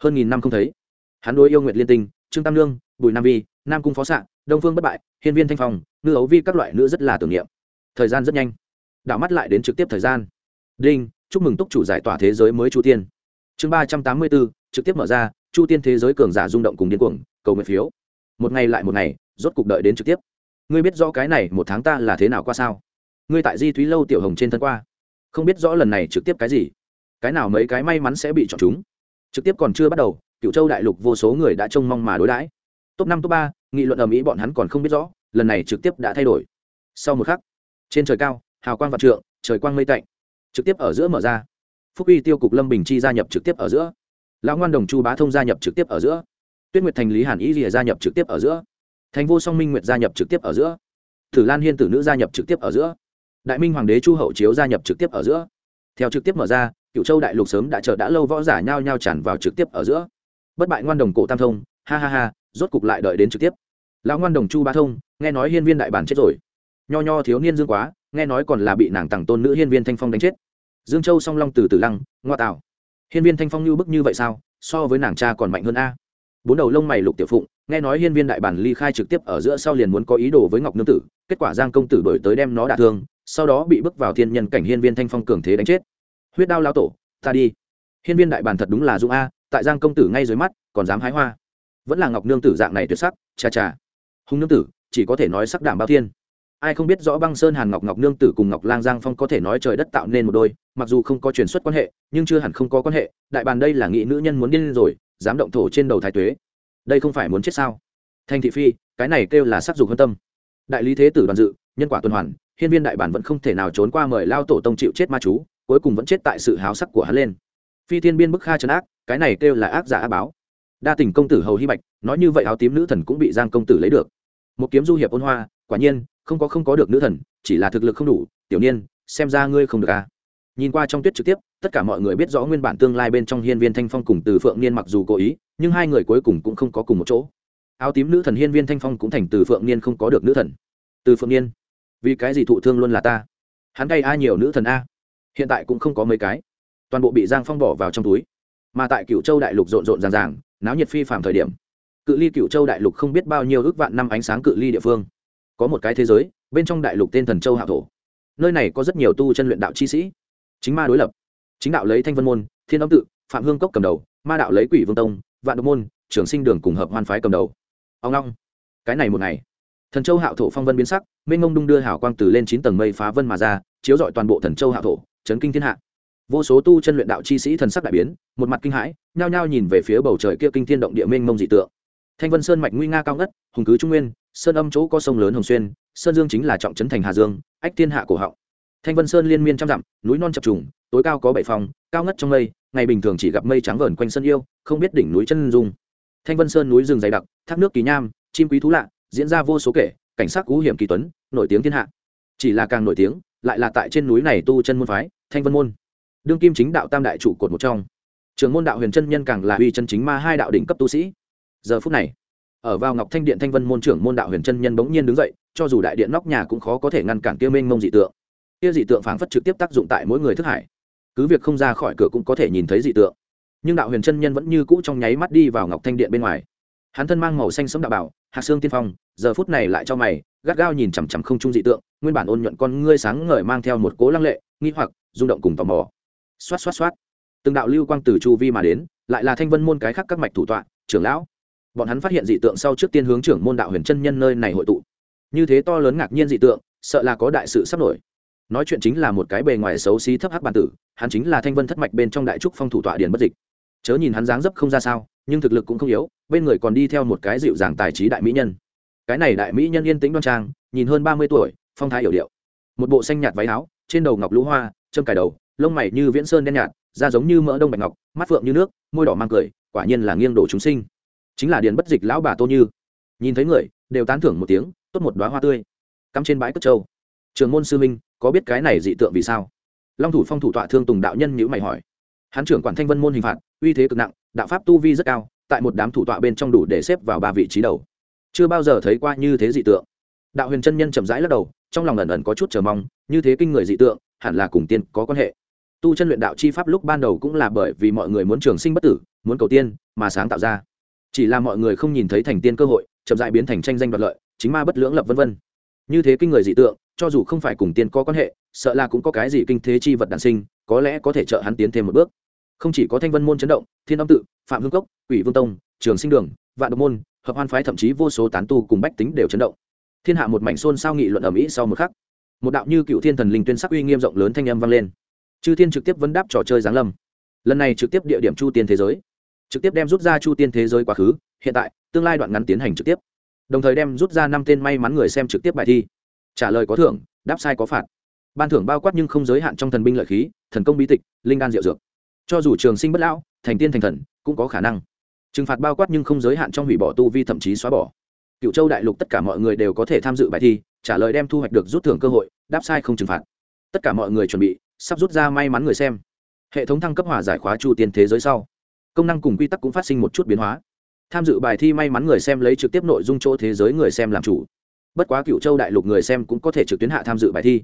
Hơn nghìn năm không thấy, hắn đối yêu nguyệt liên tinh, trương tam lương bùi nam vi, nam cung phó xạ, đông phương bất bại, hiên viên thanh phong, ngư ấu vi các loại nữ rất là tưởng niệm. Thời gian rất nhanh, đảo mắt lại đến trực tiếp thời gian. Đinh, chúc mừng túc chủ giải tỏa thế giới mới chu tiên. Chương ba trăm tám mươi bốn, trực tiếp mở ra, chu tiên thế giới cường giả rung động cùng điên cuồng, cầu nguyện phiếu. Một ngày lại một ngày, rốt cục đợi đến trực tiếp. Ngươi biết rõ cái này, một tháng ta là thế nào qua sao? Ngươi tại di thúy lâu tiểu hồng trên thân qua. Không biết rõ lần này trực tiếp cái gì. Cái nào mấy cái may mắn sẽ bị chọn chúng. Trực tiếp còn chưa bắt đầu cựu châu đại lục vô số người đã trông mong mà đối đãi. Top năm, top ba, nghị luận ở mỹ bọn hắn còn không biết rõ, lần này trực tiếp đã thay đổi. Sau một khắc, trên trời cao, hào quang vạn trượng, trời quang mây tạnh. Trực tiếp ở giữa mở ra. Phúc uy tiêu cục lâm bình chi gia nhập trực tiếp ở giữa. Lão ngoan đồng chu bá thông gia nhập trực tiếp ở giữa. Tuyết nguyệt thành lý hàn ý rìa gia nhập trực tiếp ở giữa. Thành vô song minh nguyệt gia nhập trực tiếp ở giữa. Thử lan hiên tử nữ gia nhập trực tiếp ở giữa đại minh hoàng đế chu hậu chiếu gia nhập trực tiếp ở giữa. Theo trực tiếp mở ra cựu châu đại lục sớm đã chờ đã lâu võ giả nhao nhao tràn vào trực tiếp ở giữa. Bất bại ngoan đồng cổ tam thông, ha ha ha, rốt cục lại đợi đến trực tiếp. Lão ngoan đồng chu ba thông, nghe nói hiên viên đại bản chết rồi. Nho nho thiếu niên dương quá, nghe nói còn là bị nàng tặng tôn nữ hiên viên thanh phong đánh chết. Dương châu song long từ từ lăng, ngoa tạo. Hiên viên thanh phong như bức như vậy sao, so với nàng cha còn mạnh hơn a. Bốn đầu lông mày lục tiểu phụng, nghe nói hiên viên đại bản ly khai trực tiếp ở giữa sau liền muốn có ý đồ với ngọc nương tử, kết quả giang công tử đổi tới đem nó đả thương sau đó bị bước vào thiên nhân cảnh hiên viên thanh phong cường thế đánh chết. Huyết đao lao tổ, ta đi. Hiên viên đại bản thật đúng là dũng a, tại giang công tử ngay dưới mắt, còn dám hái hoa. Vẫn là ngọc nương tử dạng này tuyệt sắc, cha cha. Hùng nương tử, chỉ có thể nói sắc đảm bao thiên. Ai không biết rõ băng sơn hàn ngọc ngọc nương tử cùng ngọc lang giang phong có thể nói trời đất tạo nên một đôi, mặc dù không có truyền xuất quan hệ, nhưng chưa hẳn không có quan hệ, đại bàn đây là nghị nữ nhân muốn điên rồi, dám động thổ trên đầu thái tuế. Đây không phải muốn chết sao? Thanh thị phi, cái này kêu là sắc dục hơn tâm. Đại lý thế tử đoàn dự, nhân quả tuần hoàn hiên viên đại bản vẫn không thể nào trốn qua mời lao tổ tông chịu chết ma chú, cuối cùng vẫn chết tại sự háo sắc của hắn lên. Phi thiên biên bức kha trấn ác, cái này kêu là ác giả ác báo. Đa tình công tử hầu hy bạch, nói như vậy áo tím nữ thần cũng bị giang công tử lấy được. Một kiếm du hiệp ôn hoa, quả nhiên, không có không có được nữ thần, chỉ là thực lực không đủ, tiểu niên, xem ra ngươi không được à. nhìn qua trong tuyết trực tiếp, tất cả mọi người biết rõ nguyên bản tương lai bên trong hiên viên thanh phong cùng từ phượng niên mặc dù cố ý, nhưng hai người cuối cùng cũng không có cùng một chỗ. Áo tím nữ thần hiên viên thanh phong cũng thành từ phượng niên không có được nữ thần. Từ phượng niên vì cái gì thụ thương luôn là ta? Hắn gây a nhiều nữ thần a. Hiện tại cũng không có mấy cái. Toàn bộ bị giang phong bỏ vào trong túi. Mà tại cựu châu đại lục rộn rộn ràng ràng, náo nhiệt phi phạm thời điểm, cự ly cựu châu đại lục không biết bao nhiêu ước vạn năm ánh sáng cự ly địa phương. Có một cái thế giới, bên trong đại lục tên thần châu hạ thổ. Nơi này có rất nhiều tu chân luyện đạo chi sĩ. Chính ma đối lập. Chính đạo lấy thanh vân môn, thiên âm tự, phạm hương cốc cầm đầu, ma đạo lấy quỷ vương tông, vạn độc môn, trường sinh đường cùng hợp hoan phái cầm đầu. Ông long, cái này một ngày thần châu hạo thổ phong vân biến sắc, mênh ngông đung đưa Hảo quang từ lên chín tầng mây phá vân mà ra, chiếu dọi toàn bộ thần châu hạo thổ, chấn kinh thiên hạ. Vô số tu chân luyện đạo chi sĩ thần sắc đại biến, một mặt kinh hãi, nhao nhao nhìn về phía bầu trời kia kinh thiên động địa mênh mông dị tượng. Thanh vân sơn mạch nguy nga cao ngất, hùng cứ trung nguyên, sơn âm chỗ có sông lớn hồng xuyên, sơn dương chính là trọng trấn thành hà dương, ách thiên hạ cổ họng. Thanh vân sơn liên miên trăm dặm, núi non chập trùng, tối cao có bảy phòng, cao ngất trong mây, ngày bình thường chỉ gặp mây trắng vờn quanh sân yêu, không biết đỉnh núi chân dung. Thanh vân sơn núi rừng dày đặc, thác nước kỳ nham, chim quý thú lạ diễn ra vô số kể, cảnh sát cú hiểm kỳ tuấn, nổi tiếng thiên hạ. Chỉ là càng nổi tiếng, lại là tại trên núi này tu chân môn phái, thanh vân môn. Đương kim chính đạo tam đại trụ cột một trong. Trường môn đạo huyền chân nhân càng là uy chân chính ma hai đạo đỉnh cấp tu sĩ. Giờ phút này, ở vào ngọc thanh điện thanh vân môn trưởng môn đạo huyền chân nhân bỗng nhiên đứng dậy, cho dù đại điện nóc nhà cũng khó có thể ngăn cản kia mênh mông dị tượng. Kia dị tượng phảng phất trực tiếp tác dụng tại mỗi người thức hải. Cứ việc không ra khỏi cửa cũng có thể nhìn thấy dị tượng. Nhưng đạo huyền chân nhân vẫn như cũ trong nháy mắt đi vào ngọc thanh điện bên ngoài hắn thân mang màu xanh sẫm đạo bảo, hạc xương tiên phong, giờ phút này lại cho mày, gắt gao nhìn chằm chằm không trung dị tượng, nguyên bản ôn nhuận con ngươi sáng ngời mang theo một cố lăng lệ, nghi hoặc, rung động cùng tò mò. Xoát xoát xoát. Từng đạo lưu quang từ chu vi mà đến, lại là thanh vân môn cái khác các mạch thủ tọa, trưởng lão. Bọn hắn phát hiện dị tượng sau trước tiên hướng trưởng môn đạo huyền chân nhân nơi này hội tụ. Như thế to lớn ngạc nhiên dị tượng, sợ là có đại sự sắp nổi. Nói chuyện chính là một cái bề ngoài xấu xí thấp hắc bản tử, hắn chính là thanh vân thất mạch bên trong đại trúc phong thủ tọa điền bất dịch chớ nhìn hắn dáng dấp không ra sao, nhưng thực lực cũng không yếu, bên người còn đi theo một cái dịu dàng tài trí đại mỹ nhân. Cái này đại mỹ nhân yên tĩnh đoan trang, nhìn hơn ba mươi tuổi, phong thái hiểu điệu. Một bộ xanh nhạt váy áo, trên đầu ngọc lũ hoa, châm cài đầu, lông mày như viễn sơn đen nhạt, da giống như mỡ đông bạch ngọc, mắt phượng như nước, môi đỏ mang cười, quả nhiên là nghiêng đổ chúng sinh. Chính là điền bất dịch lão bà tô như. Nhìn thấy người, đều tán thưởng một tiếng, tốt một đoá hoa tươi. Cắm trên bãi cất trâu. Trường môn sư minh có biết cái này dị tượng vì sao? Long thủ phong thủ tọa thương tùng đạo nhân nhữ mày hỏi. Hắn trưởng quản thanh vân môn hình phạt uy thế cực nặng, đạo pháp tu vi rất cao, tại một đám thủ tọa bên trong đủ để xếp vào ba vị trí đầu. Chưa bao giờ thấy qua như thế dị tượng. Đạo huyền chân nhân chậm rãi lắc đầu, trong lòng ẩn ẩn có chút chờ mong, như thế kinh người dị tượng, hẳn là cùng tiên có quan hệ. Tu chân luyện đạo chi pháp lúc ban đầu cũng là bởi vì mọi người muốn trường sinh bất tử, muốn cầu tiên mà sáng tạo ra. Chỉ là mọi người không nhìn thấy thành tiên cơ hội, chậm dại biến thành tranh danh đoạt lợi, chính ma bất lưỡng lập vân vân. Như thế kinh người dị tượng, cho dù không phải cùng tiên có quan hệ, sợ là cũng có cái gì kinh thế chi vật đản sinh, có lẽ có thể trợ hắn tiến thêm một bước không chỉ có thanh vân môn chấn động, thiên âm tự, phạm hương cốc, quỷ vương tông, trường sinh đường, vạn độc môn, hợp hoan phái thậm chí vô số tán tu cùng bách tính đều chấn động. Thiên hạ một mảnh xôn xao nghị luận ở mỹ sau một khắc, một đạo như cựu thiên thần linh tuyên sắc uy nghiêm rộng lớn thanh âm vang lên. Chư thiên trực tiếp vấn đáp trò chơi giáng lâm. Lần này trực tiếp địa điểm chu tiên thế giới, trực tiếp đem rút ra chu tiên thế giới quá khứ, hiện tại, tương lai đoạn ngắn tiến hành trực tiếp. Đồng thời đem rút ra năm tên may mắn người xem trực tiếp bài thi. Trả lời có thưởng, đáp sai có phạt. Ban thưởng bao quát nhưng không giới hạn trong thần binh lợi khí, thần công bí tịch, linh đan diệu dược cho dù trường sinh bất lão, thành tiên thành thần, cũng có khả năng. Trừng phạt bao quát nhưng không giới hạn trong hủy bỏ tu vi thậm chí xóa bỏ. Cựu châu đại lục tất cả mọi người đều có thể tham dự bài thi, trả lời đem thu hoạch được rút thưởng cơ hội, đáp sai không trừng phạt. Tất cả mọi người chuẩn bị, sắp rút ra may mắn người xem. Hệ thống thăng cấp hòa giải khóa chu tiên thế giới sau, công năng cùng quy tắc cũng phát sinh một chút biến hóa. Tham dự bài thi may mắn người xem lấy trực tiếp nội dung chỗ thế giới người xem làm chủ. Bất quá cựu châu đại lục người xem cũng có thể trực tuyến hạ tham dự bài thi.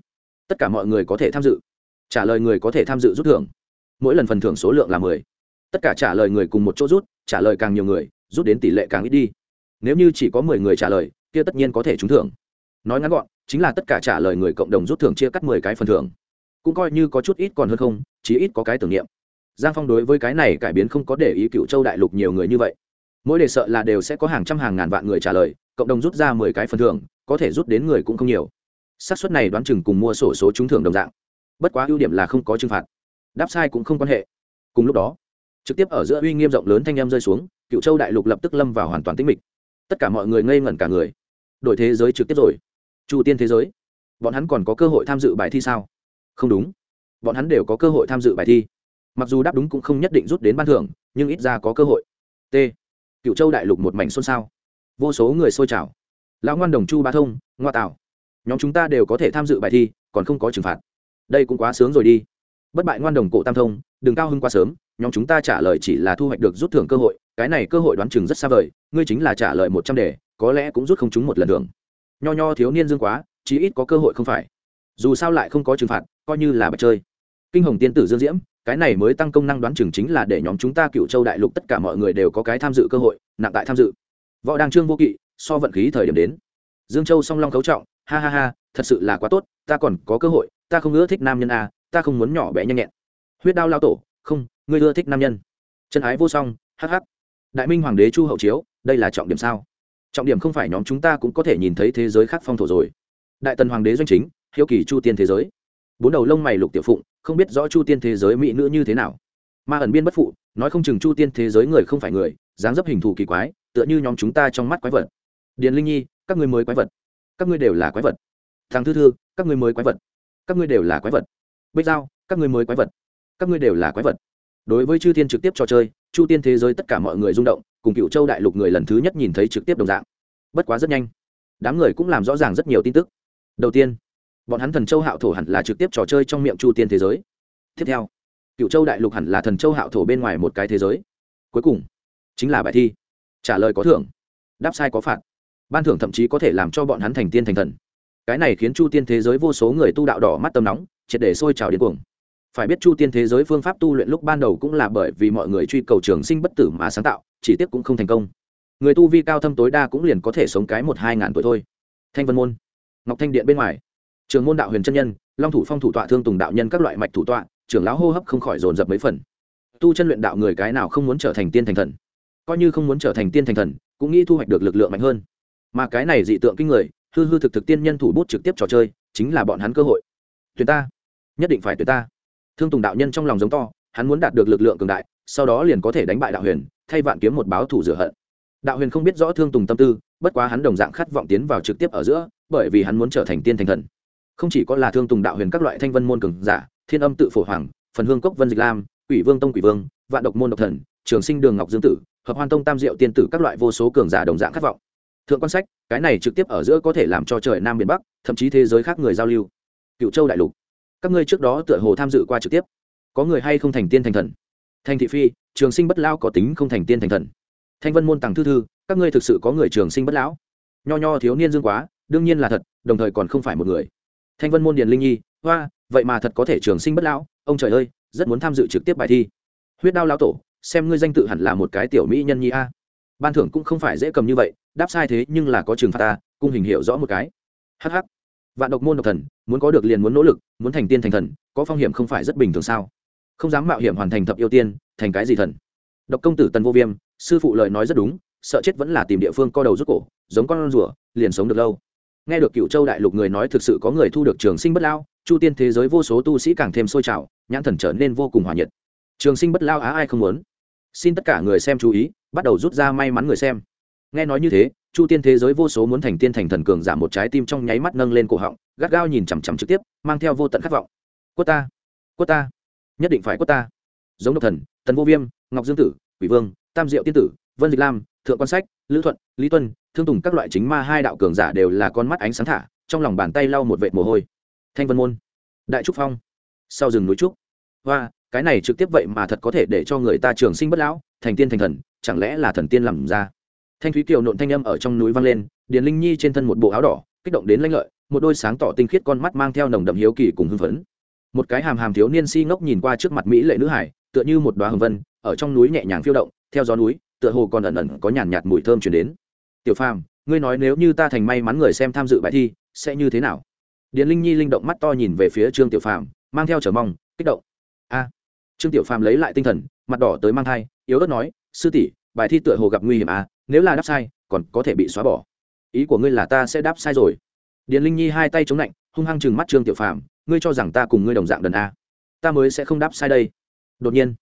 Tất cả mọi người có thể tham dự. Trả lời người có thể tham dự rút thưởng mỗi lần phần thưởng số lượng là mười. Tất cả trả lời người cùng một chỗ rút, trả lời càng nhiều người, rút đến tỷ lệ càng ít đi. Nếu như chỉ có mười người trả lời, kia tất nhiên có thể trúng thưởng. Nói ngắn gọn, chính là tất cả trả lời người cộng đồng rút thưởng chia cắt mười cái phần thưởng. Cũng coi như có chút ít còn hơn không, chí ít có cái tưởng niệm. Giang phong đối với cái này cải biến không có để ý cựu châu đại lục nhiều người như vậy. Mỗi đề sợ là đều sẽ có hàng trăm hàng ngàn vạn người trả lời, cộng đồng rút ra mười cái phần thưởng, có thể rút đến người cũng không nhiều. Xác suất này đoán chừng cùng mua sổ số trúng thưởng đồng dạng. Bất quá ưu điểm là không có trừng phạt đáp sai cũng không quan hệ. Cùng lúc đó, trực tiếp ở giữa uy nghiêm rộng lớn thanh em rơi xuống, cựu châu đại lục lập tức lâm vào hoàn toàn tĩnh mịch. Tất cả mọi người ngây ngẩn cả người. Đổi thế giới trực tiếp rồi. Chu tiên thế giới. Bọn hắn còn có cơ hội tham dự bài thi sao? Không đúng. Bọn hắn đều có cơ hội tham dự bài thi. Mặc dù đáp đúng cũng không nhất định rút đến ban thưởng, nhưng ít ra có cơ hội. T. Cựu châu đại lục một mảnh xôn xao. Vô số người xôi trào. Lão ngoan đồng chu ba thông, ngoa tạo nhóm chúng ta đều có thể tham dự bài thi, còn không có trừng phạt. Đây cũng quá sướng rồi đi bất bại ngoan đồng cổ tam thông đừng cao hưng quá sớm nhóm chúng ta trả lời chỉ là thu hoạch được rút thưởng cơ hội cái này cơ hội đoán chừng rất xa vời ngươi chính là trả lời một trăm đề có lẽ cũng rút không chúng một lần thưởng. Nho nho thiếu niên dương quá chí ít có cơ hội không phải. Dù sao lại không có trừng phạt coi như là bật chơi. Kinh hồng tiên tử dương diễm cái này mới tăng công năng đoán chừng chính là để nhóm chúng ta cựu châu đại lục tất cả mọi người đều có cái tham dự cơ hội nặng tại tham dự. Võ đăng trương vô kỵ so vận khí thời điểm đến. Dương châu song long khấu trọng ha ha ha thật sự là quá tốt ta còn có cơ hội ta không ưa thích nam nhân à, ta không muốn nhỏ bé nhanh nhẹn. Huyết đao lao tổ, không, ngươi ưa thích nam nhân. Chân ái vô song hh đại minh hoàng đế chu hậu chiếu, đây là trọng điểm sao? Trọng điểm không phải nhóm chúng ta cũng có thể nhìn thấy thế giới khác phong thổ rồi. Đại tần hoàng đế doanh chính, hiếu kỳ chu tiên thế giới. Bốn đầu lông mày lục tiểu phụng, không biết rõ chu tiên thế giới mỹ nữ như thế nào. Ma ẩn biên bất phụ, nói không chừng chu tiên thế giới người không phải người, dáng dấp hình thù kỳ quái, tựa như nhóm chúng ta trong mắt quái vật. Điền linh nhi, các ngươi mới quái vật. Các ngươi đều là quái vật. Thằng thư thư, các ngươi mới quái vật. Các ngươi đều là quái vật bích giao, các ngươi mới quái vật. Các ngươi đều là quái vật. Đối với chư thiên trực tiếp trò chơi, chu tiên thế giới tất cả mọi người rung động, cùng cựu châu đại lục người lần thứ nhất nhìn thấy trực tiếp đồng dạng. Bất quá rất nhanh, đám người cũng làm rõ ràng rất nhiều tin tức. Đầu tiên, bọn hắn thần châu hạo thổ hẳn là trực tiếp trò chơi trong miệng chu tiên thế giới. Tiếp theo cựu châu đại lục hẳn là thần châu hạo thổ bên ngoài một cái thế giới. Cuối cùng, chính là bài thi. Trả lời có thưởng, đáp sai có phạt. Ban thưởng thậm chí có thể làm cho bọn hắn thành tiên thành thần. Cái này khiến chu tiên thế giới vô số người tu đạo đỏ mắt tâm nóng triệt để sôi trào điên cuồng. Phải biết chu tiên thế giới phương pháp tu luyện lúc ban đầu cũng là bởi vì mọi người truy cầu trường sinh bất tử mà sáng tạo, chỉ tiếc cũng không thành công. Người tu vi cao thâm tối đa cũng liền có thể sống cái một hai ngàn tuổi thôi. Thanh vân môn, ngọc thanh điện bên ngoài. Trường môn đạo huyền chân nhân, long thủ phong thủ tọa thương tùng đạo nhân các loại mạch thủ tọa, trưởng lão hô hấp không khỏi dồn dập mấy phần. Tu chân luyện đạo người cái nào không muốn trở thành tiên thành thần? Coi như không muốn trở thành tiên thành thần, cũng nghĩ thu hoạch được lực lượng mạnh hơn. Mà cái này dị tượng kinh người, hư hư thực thực tiên nhân thủ bút trực tiếp trò chơi, chính là bọn hắn cơ hội. Tuyển ta nhất định phải tuyệt ta. Thương tùng đạo nhân trong lòng giống to, hắn muốn đạt được lực lượng cường đại, sau đó liền có thể đánh bại đạo huyền, thay vạn kiếm một báo thủ rửa hận. Đạo huyền không biết rõ thương tùng tâm tư, bất quá hắn đồng dạng khát vọng tiến vào trực tiếp ở giữa, bởi vì hắn muốn trở thành tiên thành thần. Không chỉ có là thương tùng đạo huyền các loại thanh vân môn cường giả, thiên âm tự phổ hoàng, phần hương cốc vân dịch lam, quỷ vương tông quỷ vương, vạn độc môn độc thần, trường sinh đường ngọc dương tử, hợp hoan tông tam diệu tiên tử các loại vô số cường giả đồng dạng khát vọng. Thượng quan sách, cái này trực tiếp ở giữa có thể làm cho trời nam miền bắc, thậm chí thế giới khác người giao lưu. Cựu châu đại lục các ngươi trước đó tựa hồ tham dự qua trực tiếp. Có người hay không thành tiên thành thần? Thành thị phi, trường sinh bất lao có tính không thành tiên thành thần. Thanh vân môn tàng thư thư, các ngươi thực sự có người trường sinh bất lão? Nho nho thiếu niên dương quá, đương nhiên là thật, đồng thời còn không phải một người. Thanh vân môn điền linh nhi, hoa, vậy mà thật có thể trường sinh bất lão? Ông trời ơi, rất muốn tham dự trực tiếp bài thi. Huyết đao lão tổ, xem ngươi danh tự hẳn là một cái tiểu mỹ nhân nhi a. Ban thưởng cũng không phải dễ cầm như vậy, đáp sai thế nhưng là có trường phạt ta, cung hình hiểu rõ một cái. Hh vạn độc môn độc thần, muốn có được liền muốn nỗ lực, muốn thành tiên thành thần, có phong hiểm không phải rất bình thường sao? Không dám mạo hiểm hoàn thành thập yêu tiên, thành cái gì thần? Độc công tử tần vô viêm, sư phụ lời nói rất đúng, sợ chết vẫn là tìm địa phương co đầu rút cổ, giống con rùa, liền sống được lâu. Nghe được cựu châu đại lục người nói thực sự có người thu được trường sinh bất lao, chu tiên thế giới vô số tu sĩ càng thêm sôi trào, nhãn thần trở nên vô cùng hòa nhiệt. Trường sinh bất lao á ai không muốn? Xin tất cả người xem chú ý, bắt đầu rút ra may mắn người xem. Nghe nói như thế chu tiên thế giới vô số muốn thành tiên thành thần cường giảm một trái tim trong nháy mắt nâng lên cổ họng, gắt gao nhìn chằm chằm trực tiếp, mang theo vô tận khát vọng. Quất ta! Quất ta! Nhất định phải quất ta! Giống độc thần, tần vô viêm, ngọc dương tử, quỷ vương, tam diệu tiên tử, vân dịch lam, thượng quan sách, lữ thuận, lý tuân, thương tùng các loại chính ma hai đạo cường giả đều là con mắt ánh sáng thả, trong lòng bàn tay lau một vệt mồ hôi. Thanh vân môn, đại trúc phong, sau rừng núi trúc. Và cái này trực tiếp vậy mà thật có thể để cho người ta trường sinh bất lão, thành tiên thành thần, chẳng lẽ là thần tiên làm ra? Thanh thúy kiều nộn thanh âm ở trong núi vang lên, điền linh nhi trên thân một bộ áo đỏ, kích động đến lanh lợi, một đôi sáng tỏ tinh khiết con mắt mang theo nồng đậm hiếu kỳ cùng hưng phấn. Một cái hàm hàm thiếu niên si ngốc nhìn qua trước mặt mỹ lệ nữ hải, tựa như một đoá hồng vân, ở trong núi nhẹ nhàng phiêu động, theo gió núi, tựa hồ còn ẩn ẩn có nhàn nhạt mùi thơm chuyển đến. Tiểu phàm, ngươi nói nếu như ta thành may mắn người xem tham dự bài thi, sẽ như thế nào? Điền linh nhi linh động mắt to nhìn về phía trương tiểu phàm, mang theo trở mong, kích động. A. Trương tiểu phàm lấy lại tinh thần, mặt đỏ tới mang thai, yếu ớt nói, sư tỷ, bài thi tựa hồ gặp nguy hiểm à nếu là đáp sai, còn có thể bị xóa bỏ. Ý của ngươi là ta sẽ đáp sai rồi. Điền linh nhi hai tay chống lạnh, hung hăng chừng mắt trương tiểu phàm, ngươi cho rằng ta cùng ngươi đồng dạng đần a. Ta mới sẽ không đáp sai đây. Đột nhiên,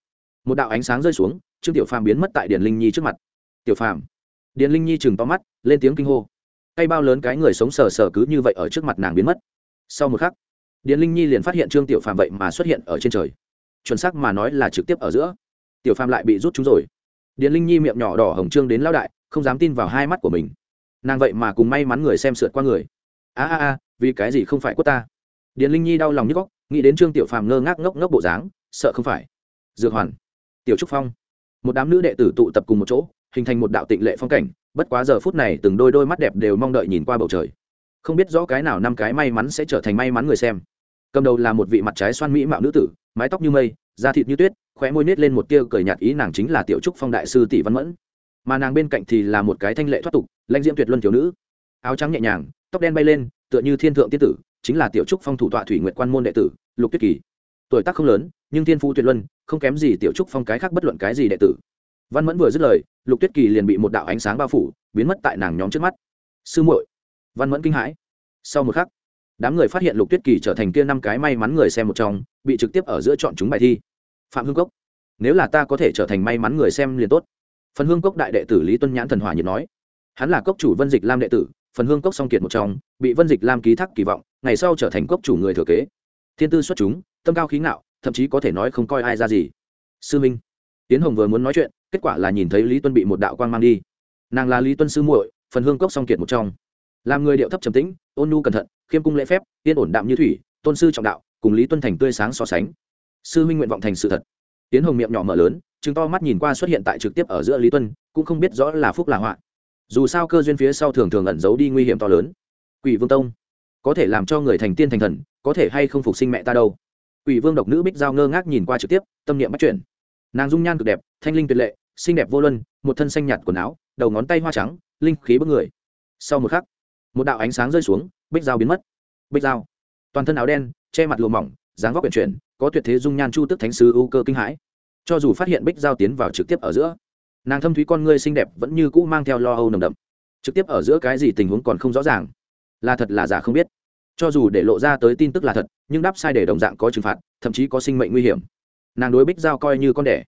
một đạo ánh sáng rơi xuống, trương tiểu phàm biến mất tại điền linh nhi trước mặt. Tiểu phàm. Điền linh nhi chừng to mắt, lên tiếng kinh hô. Cây bao lớn cái người sống sờ sờ cứ như vậy ở trước mặt nàng biến mất. Sau một khắc, điền linh nhi liền phát hiện trương tiểu phàm vậy mà xuất hiện ở trên trời. Chuẩn xác mà nói là trực tiếp ở giữa. Tiểu phàm lại bị rút chúng rồi. Điền linh nhi miệng nhỏ đỏ hồng trương đến lao đại không dám tin vào hai mắt của mình. Nàng vậy mà cùng may mắn người xem sượt qua người. A a a, vì cái gì không phải quất ta? Điền linh nhi đau lòng như góc nghĩ đến trương tiểu phàm ngơ ngác ngốc ngốc bộ dáng, sợ không phải. Dược hoàn, tiểu trúc phong. Một đám nữ đệ tử tụ tập cùng một chỗ, hình thành một đạo tịnh lệ phong cảnh, bất quá giờ phút này từng đôi đôi mắt đẹp đều mong đợi nhìn qua bầu trời. Không biết rõ cái nào năm cái may mắn sẽ trở thành may mắn người xem. Cầm đầu là một vị mặt trái xoan mỹ mạo nữ tử, mái tóc như mây, da thịt như tuyết, khóe môi nết lên một tia cười nhạt ý nàng chính là tiểu trúc phong đại sư tỷ văn mẫn mà nàng bên cạnh thì là một cái thanh lệ thoát tục, lãnh diễm tuyệt luân thiếu nữ. Áo trắng nhẹ nhàng, tóc đen bay lên, tựa như thiên thượng tiên tử, chính là tiểu trúc phong thủ tọa thủy nguyện quan môn đệ tử, lục tuyết kỳ. Tuổi tác không lớn, nhưng thiên phú tuyệt luân, không kém gì tiểu trúc phong cái khác bất luận cái gì đệ tử. Văn mẫn vừa dứt lời, lục tuyết kỳ liền bị một đạo ánh sáng bao phủ, biến mất tại nàng nhóm trước mắt. Sư muội. Văn mẫn kinh hãi. Sau một khắc, đám người phát hiện lục tuyết kỳ trở thành kia năm cái may mắn người xem một trong, bị trực tiếp ở giữa chọn chúng bài thi. Phạm hương cốc, nếu là ta có thể trở thành may mắn người xem liền tốt phần hương cốc đại đệ tử lý tuân nhãn thần hòa nhiệt nói, hắn là cốc chủ vân dịch lam đệ tử, phần hương cốc song kiệt một trong, bị vân dịch lam ký thác kỳ vọng, ngày sau trở thành cốc chủ người thừa kế. Thiên tư xuất chúng, tâm cao khí ngạo, thậm chí có thể nói không coi ai ra gì. Sư minh tiến hồng vừa muốn nói chuyện, kết quả là nhìn thấy lý tuân bị một đạo quang mang đi. Nàng là lý tuân sư muội, phần hương cốc song kiệt một trong. Làm người điệu thấp trầm tĩnh, ôn nhu cẩn thận, khiêm cung lễ phép, yên ổn đạm như thủy, tôn sư trọng đạo, cùng lý tuân thành tươi sáng so sánh. Sư minh nguyện vọng thành sự thật. Tiến hồng miệng nhỏ mở lớn chứng to mắt nhìn qua xuất hiện tại trực tiếp ở giữa lý tuân, cũng không biết rõ là phúc là họa. Dù sao cơ duyên phía sau thường thường ẩn giấu đi nguy hiểm to lớn. Quỷ vương tông, có thể làm cho người thành tiên thành thần, có thể hay không phục sinh mẹ ta đâu? Quỷ vương độc nữ bích giao ngơ ngác nhìn qua trực tiếp, tâm niệm bắt chuyển. Nàng dung nhan cực đẹp, thanh linh tuyệt lệ, xinh đẹp vô luân, một thân xanh nhạt quần áo, đầu ngón tay hoa trắng, linh khí bất người. Sau một khắc, một đạo ánh sáng rơi xuống, bích dao biến mất. Bích dao toàn thân áo đen, che mặt lùa mỏng, dáng vóc quyển chuyển, có tuyệt thế dung nhan chu tức thánh sứ ưu cơ kinh hãi cho dù phát hiện bích Giao tiến vào trực tiếp ở giữa, nàng thâm thúy con ngươi xinh đẹp vẫn như cũ mang theo lo âu nồng đậm. Trực tiếp ở giữa cái gì tình huống còn không rõ ràng, là thật là giả không biết. Cho dù để lộ ra tới tin tức là thật, nhưng đáp sai để đồng dạng có trừng phạt, thậm chí có sinh mệnh nguy hiểm. Nàng đối bích giao coi như con đẻ.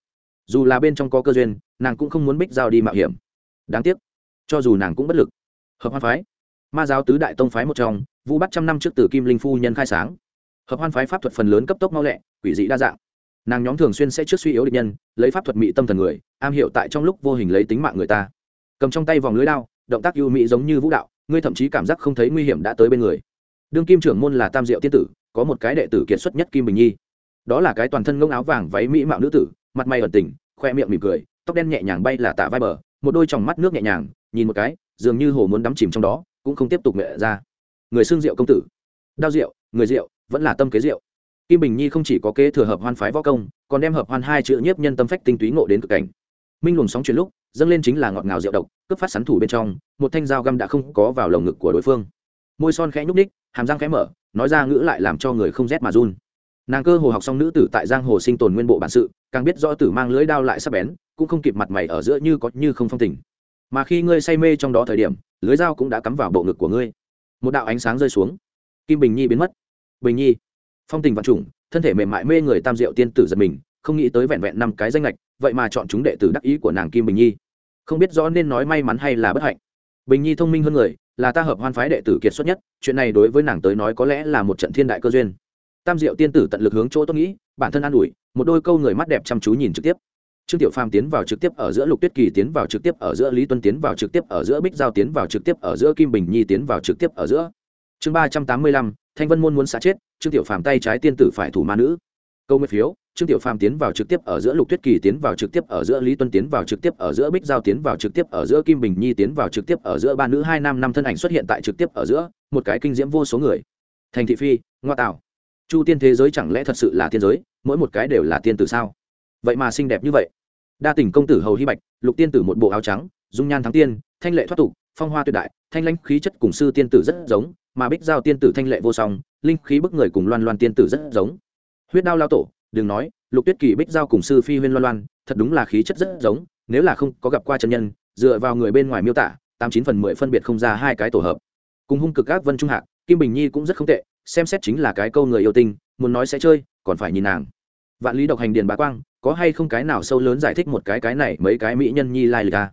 Dù là bên trong có cơ duyên, nàng cũng không muốn bích giao đi mạo hiểm. Đáng tiếc, cho dù nàng cũng bất lực. Hợp hoan phái, ma giáo tứ đại tông phái một trong vũ bắt trăm năm trước từ kim linh phu nhân khai sáng. Hợp hoan phái pháp thuật phần lớn cấp tốc mau lẹ, quỷ dị đa dạng nàng nhóm thường xuyên sẽ trước suy yếu địch nhân, lấy pháp thuật mỹ tâm thần người, am hiểu tại trong lúc vô hình lấy tính mạng người ta. Cầm trong tay vòng lưới đao, động tác ưu mỹ giống như vũ đạo, ngươi thậm chí cảm giác không thấy nguy hiểm đã tới bên người. Đương kim trưởng môn là tam diệu tiên tử, có một cái đệ tử kiệt xuất nhất kim bình nhi. Đó là cái toàn thân ngông áo vàng váy mỹ mạo nữ tử, mặt mày ẩn tình, khoe miệng mỉm cười, tóc đen nhẹ nhàng bay là tạ vai bờ, một đôi tròng mắt nước nhẹ nhàng, nhìn một cái, dường như hồ muốn đắm chìm trong đó, cũng không tiếp tục mẹ ra. Người xương rượu công tử. Đao rượu người rượu vẫn là tâm kế rượu kim bình nhi không chỉ có kế thừa hợp hoan phái võ công, còn đem hợp hoan hai chữ nhiếp nhân tâm phách tinh túy ngộ đến cực cảnh. Minh luồng sóng chuyển lúc, dâng lên chính là ngọt ngào rượu độc, cướp phát sắn thủ bên trong, một thanh dao găm đã không có vào lồng ngực của đối phương. Môi son khẽ nhúc ních hàm răng khẽ mở, nói ra ngữ lại làm cho người không rét mà run. Nàng cơ hồ học xong nữ tử tại giang hồ sinh tồn nguyên bộ bản sự, càng biết rõ tử mang lưỡi đao lại sắp bén, cũng không kịp mặt mày ở giữa như có như không phong tình. Mà khi ngươi say mê trong đó thời điểm, lưới dao cũng đã cắm vào bộ ngực của ngươi. Một đạo ánh sáng rơi xuống. Kim bình nhi biến mất. Bình nhi phong tình văn trùng, thân thể mềm mại mê người tam diệu tiên tử giật mình, không nghĩ tới vẹn vẹn năm cái danh lệch vậy mà chọn chúng đệ tử đắc ý của nàng kim bình nhi. Không biết rõ nên nói may mắn hay là bất hạnh. Bình nhi thông minh hơn người, là ta hợp hoan phái đệ tử kiệt xuất nhất, chuyện này đối với nàng tới nói có lẽ là một trận thiên đại cơ duyên. Tam diệu tiên tử tận lực hướng chỗ tôi nghĩ, bản thân an ủi, một đôi câu người mắt đẹp chăm chú nhìn trực tiếp. Trương tiểu phàm tiến vào trực tiếp ở giữa lục tuyết kỳ tiến vào trực tiếp ở giữa lý tuân tiến vào trực tiếp ở giữa bích giao tiến vào trực tiếp ở giữa kim bình nhi tiến vào trực tiếp ở giữa. Chương ba trăm tám mươi lăm thanh vân môn muốn xả chết, trương tiểu phàm tay trái tiên tử phải thủ ma nữ. Câu nguyện phiếu, trương tiểu phàm tiến vào trực tiếp ở giữa lục tuyết kỳ, tiến vào trực tiếp ở giữa lý tuân, tiến vào trực tiếp ở giữa bích giao, tiến vào trực tiếp ở giữa kim bình nhi, tiến vào trực tiếp ở giữa ba nữ hai nam, năm thân ảnh xuất hiện tại trực tiếp ở giữa, một cái kinh diễm vô số người. Thành thị phi, ngoa tạo. Chu tiên thế giới chẳng lẽ thật sự là tiên giới, mỗi một cái đều là tiên tử sao? Vậy mà xinh đẹp như vậy. Đa tình công tử hầu hy bạch, lục tiên tử một bộ áo trắng, dung nhan thắng tiên thanh lệ thoát tục, phong hoa tuyệt đại, thanh lãnh khí chất cùng sư tiên tử rất giống, mà bích giao tiên tử thanh lệ vô song, linh khí bức người cùng loan loan tiên tử rất giống. Huyết đao lao tổ, đừng nói, lục tuyết kỳ bích giao cùng sư phi huyên loan loan, thật đúng là khí chất rất giống, nếu là không có gặp qua chân nhân, dựa vào người bên ngoài miêu tả, tám chín phần mười phân biệt không ra hai cái tổ hợp. Cùng hung cực các vân trung hạc, kim bình nhi cũng rất không tệ, xem xét chính là cái câu người yêu tinh, muốn nói sẽ chơi, còn phải nhìn nàng. Vạn lý độc hành điền bá quang, có hay không cái nào sâu lớn giải thích một cái cái này mấy cái mỹ nhân nhi lai lịch à?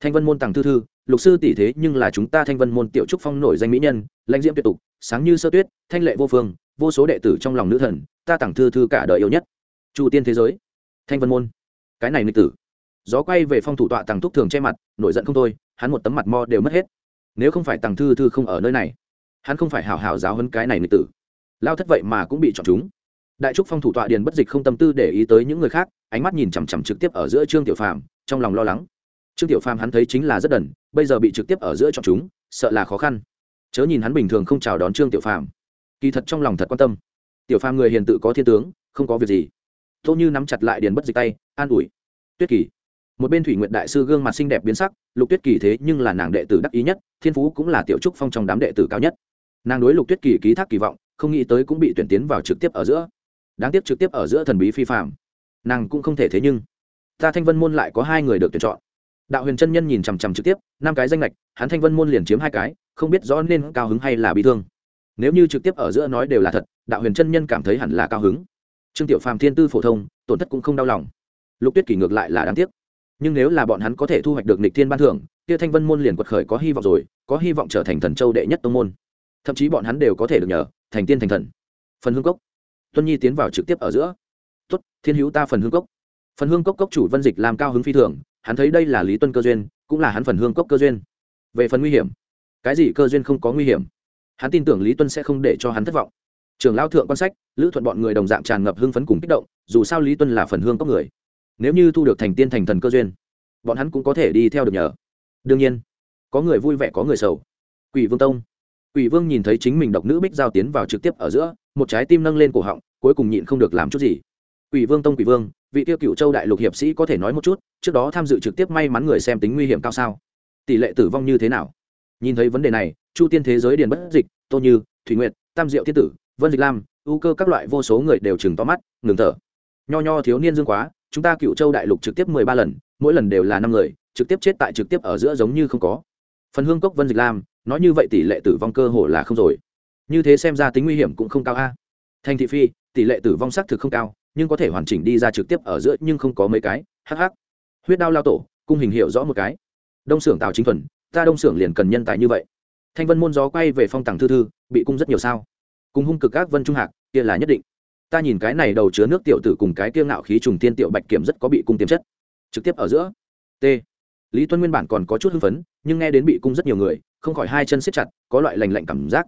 Thanh vân môn tàng thư thư, lục sư tỷ thế nhưng là chúng ta thanh vân môn tiểu trúc phong nổi danh mỹ nhân, lãnh diễm tuyệt tục, sáng như sơ tuyết, thanh lệ vô phương, vô số đệ tử trong lòng nữ thần, ta tặng thư thư cả đời yêu nhất. Chu tiên thế giới. Thanh vân môn. Cái này nghịch tử. Gió quay về phong thủ tọa tàng thúc thường che mặt, nổi giận không thôi, hắn một tấm mặt mo đều mất hết. Nếu không phải tàng thư thư không ở nơi này, hắn không phải hào hào giáo hơn cái này nghịch tử. Lao thất vậy mà cũng bị chọn chúng. Đại trúc phong thủ tọa điền bất dịch không tâm tư để ý tới những người khác, ánh mắt nhìn chằm chằm trực tiếp ở giữa trương tiểu phàm, trong lòng lo lắng trương tiểu phàm hắn thấy chính là rất đần, bây giờ bị trực tiếp ở giữa chọn chúng, sợ là khó khăn. Chớ nhìn hắn bình thường không chào đón trương tiểu phàm. Kỳ thật trong lòng thật quan tâm. Tiểu phàm người hiền tự có thiên tướng, không có việc gì. Tô như nắm chặt lại điền bất dịch tay, an ủi. Tuyết kỳ. Một bên thủy nguyện đại sư gương mặt xinh đẹp biến sắc, lục tuyết kỳ thế nhưng là nàng đệ tử đắc ý nhất, thiên phú cũng là tiểu trúc phong trong đám đệ tử cao nhất. Nàng đối lục tuyết kỳ ký thác kỳ vọng, không nghĩ tới cũng bị tuyển tiến vào trực tiếp ở giữa. Đáng tiếc trực tiếp ở giữa thần bí phi phạm nàng cũng không thể thế nhưng, ta thanh vân môn lại có hai người được tuyển chọn đạo huyền chân nhân nhìn chằm chằm trực tiếp, năm cái danh lệch hắn thanh vân môn liền chiếm hai cái, không biết rõ nên cao hứng hay là bị thương. Nếu như trực tiếp ở giữa nói đều là thật, đạo huyền chân nhân cảm thấy hẳn là cao hứng. Trương tiểu phàm thiên tư phổ thông, tổn thất cũng không đau lòng. Lục tuyết kỷ ngược lại là đáng tiếc. Nhưng nếu là bọn hắn có thể thu hoạch được nịch thiên ban thưởng, kia thanh vân môn liền quật khởi có hy vọng rồi, có hy vọng trở thành thần châu đệ nhất tông môn. Thậm chí bọn hắn đều có thể được nhờ, thành tiên thành thần. Phần hương cốc. Tuân nhi tiến vào trực tiếp ở giữa. Tuất thiên hữu ta phần hương cốc. Phần hương cốc cốc chủ vân dịch làm cao hứng phi thường hắn thấy đây là lý tuân cơ duyên, cũng là hắn phần hương cốc cơ duyên. Về phần nguy hiểm, cái gì cơ duyên không có nguy hiểm? Hắn tin tưởng lý tuân sẽ không để cho hắn thất vọng. Trường lao thượng quan sách, lữ thuận bọn người đồng dạng tràn ngập hưng phấn cùng kích động, dù sao lý tuân là phần hương cốc người. Nếu như thu được thành tiên thành thần cơ duyên, bọn hắn cũng có thể đi theo được nhờ. Đương nhiên, có người vui vẻ có người sầu. Quỷ vương tông. Quỷ vương nhìn thấy chính mình độc nữ bích giao tiến vào trực tiếp ở giữa, một trái tim nâng lên cổ họng, cuối cùng nhịn không được làm chút gì. Quỷ vương tông quỷ vương, vị tiêu cựu châu đại lục hiệp sĩ có thể nói một chút trước đó tham dự trực tiếp may mắn người xem tính nguy hiểm cao sao? Tỷ lệ tử vong như thế nào? Nhìn thấy vấn đề này, chu tiên thế giới điền bất dịch, tô như, thủy nguyệt, tam diệu thiên tử, vân dịch lam ưu cơ các loại vô số người đều chừng to mắt, ngừng thở. Nho nho thiếu niên dương quá, chúng ta cựu châu đại lục trực tiếp mười ba lần, mỗi lần đều là năm người, trực tiếp chết tại trực tiếp ở giữa giống như không có. Phần hương cốc vân dịch lam, nói như vậy tỷ lệ tử vong cơ hồ là không rồi. Như thế xem ra tính nguy hiểm cũng không cao a. Thành thị phi, tỷ lệ tử vong xác thực không cao, nhưng có thể hoàn chỉnh đi ra trực tiếp ở giữa nhưng không có mấy cái hh huyết đao lao tổ, cung hình hiệu rõ một cái. Đông xưởng tào chính thuần, ta đông xưởng liền cần nhân tài như vậy. Thanh vân môn gió quay về phong tàng thư thư, bị cung rất nhiều sao. Cùng hung cực các vân trung hạc, kia là nhất định. Ta nhìn cái này đầu chứa nước tiểu tử cùng cái kia ngạo khí trùng tiên tiểu bạch kiểm rất có bị cung tiềm chất. Trực tiếp ở giữa. T. Lý tuân nguyên bản còn có chút hưng phấn, nhưng nghe đến bị cung rất nhiều người, không khỏi hai chân siết chặt, có loại lành lạnh cảm giác.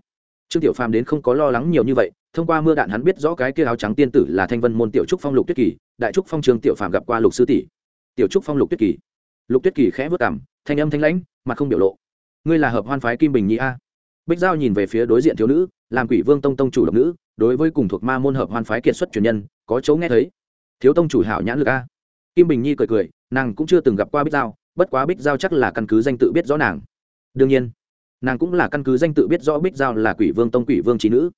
Trương tiểu phàm đến không có lo lắng nhiều như vậy, thông qua mưa đạn hắn biết rõ cái kia áo trắng tiên tử là thanh vân môn tiểu trúc phong lục tuyết kỳ, đại trúc phong trường tiểu phàm gặp qua lục sư tỷ tiểu trúc phong lục tuyết kỳ. Lục tuyết kỳ khẽ vất cảm thanh âm thanh lãnh mặt không biểu lộ. Ngươi là hợp hoan phái kim bình nhi a? Bích giao nhìn về phía đối diện thiếu nữ, làm quỷ vương tông tông chủ độc nữ, đối với cùng thuộc ma môn hợp hoan phái kiệt xuất truyền nhân, có chỗ nghe thấy. Thiếu tông chủ hảo nhãn lực a. Kim bình nhi cười cười, nàng cũng chưa từng gặp qua bích giao, bất quá bích giao chắc là căn cứ danh tự biết rõ nàng. Đương nhiên, nàng cũng là căn cứ danh tự biết rõ bích giao là quỷ vương tông quỷ vương trí nữ.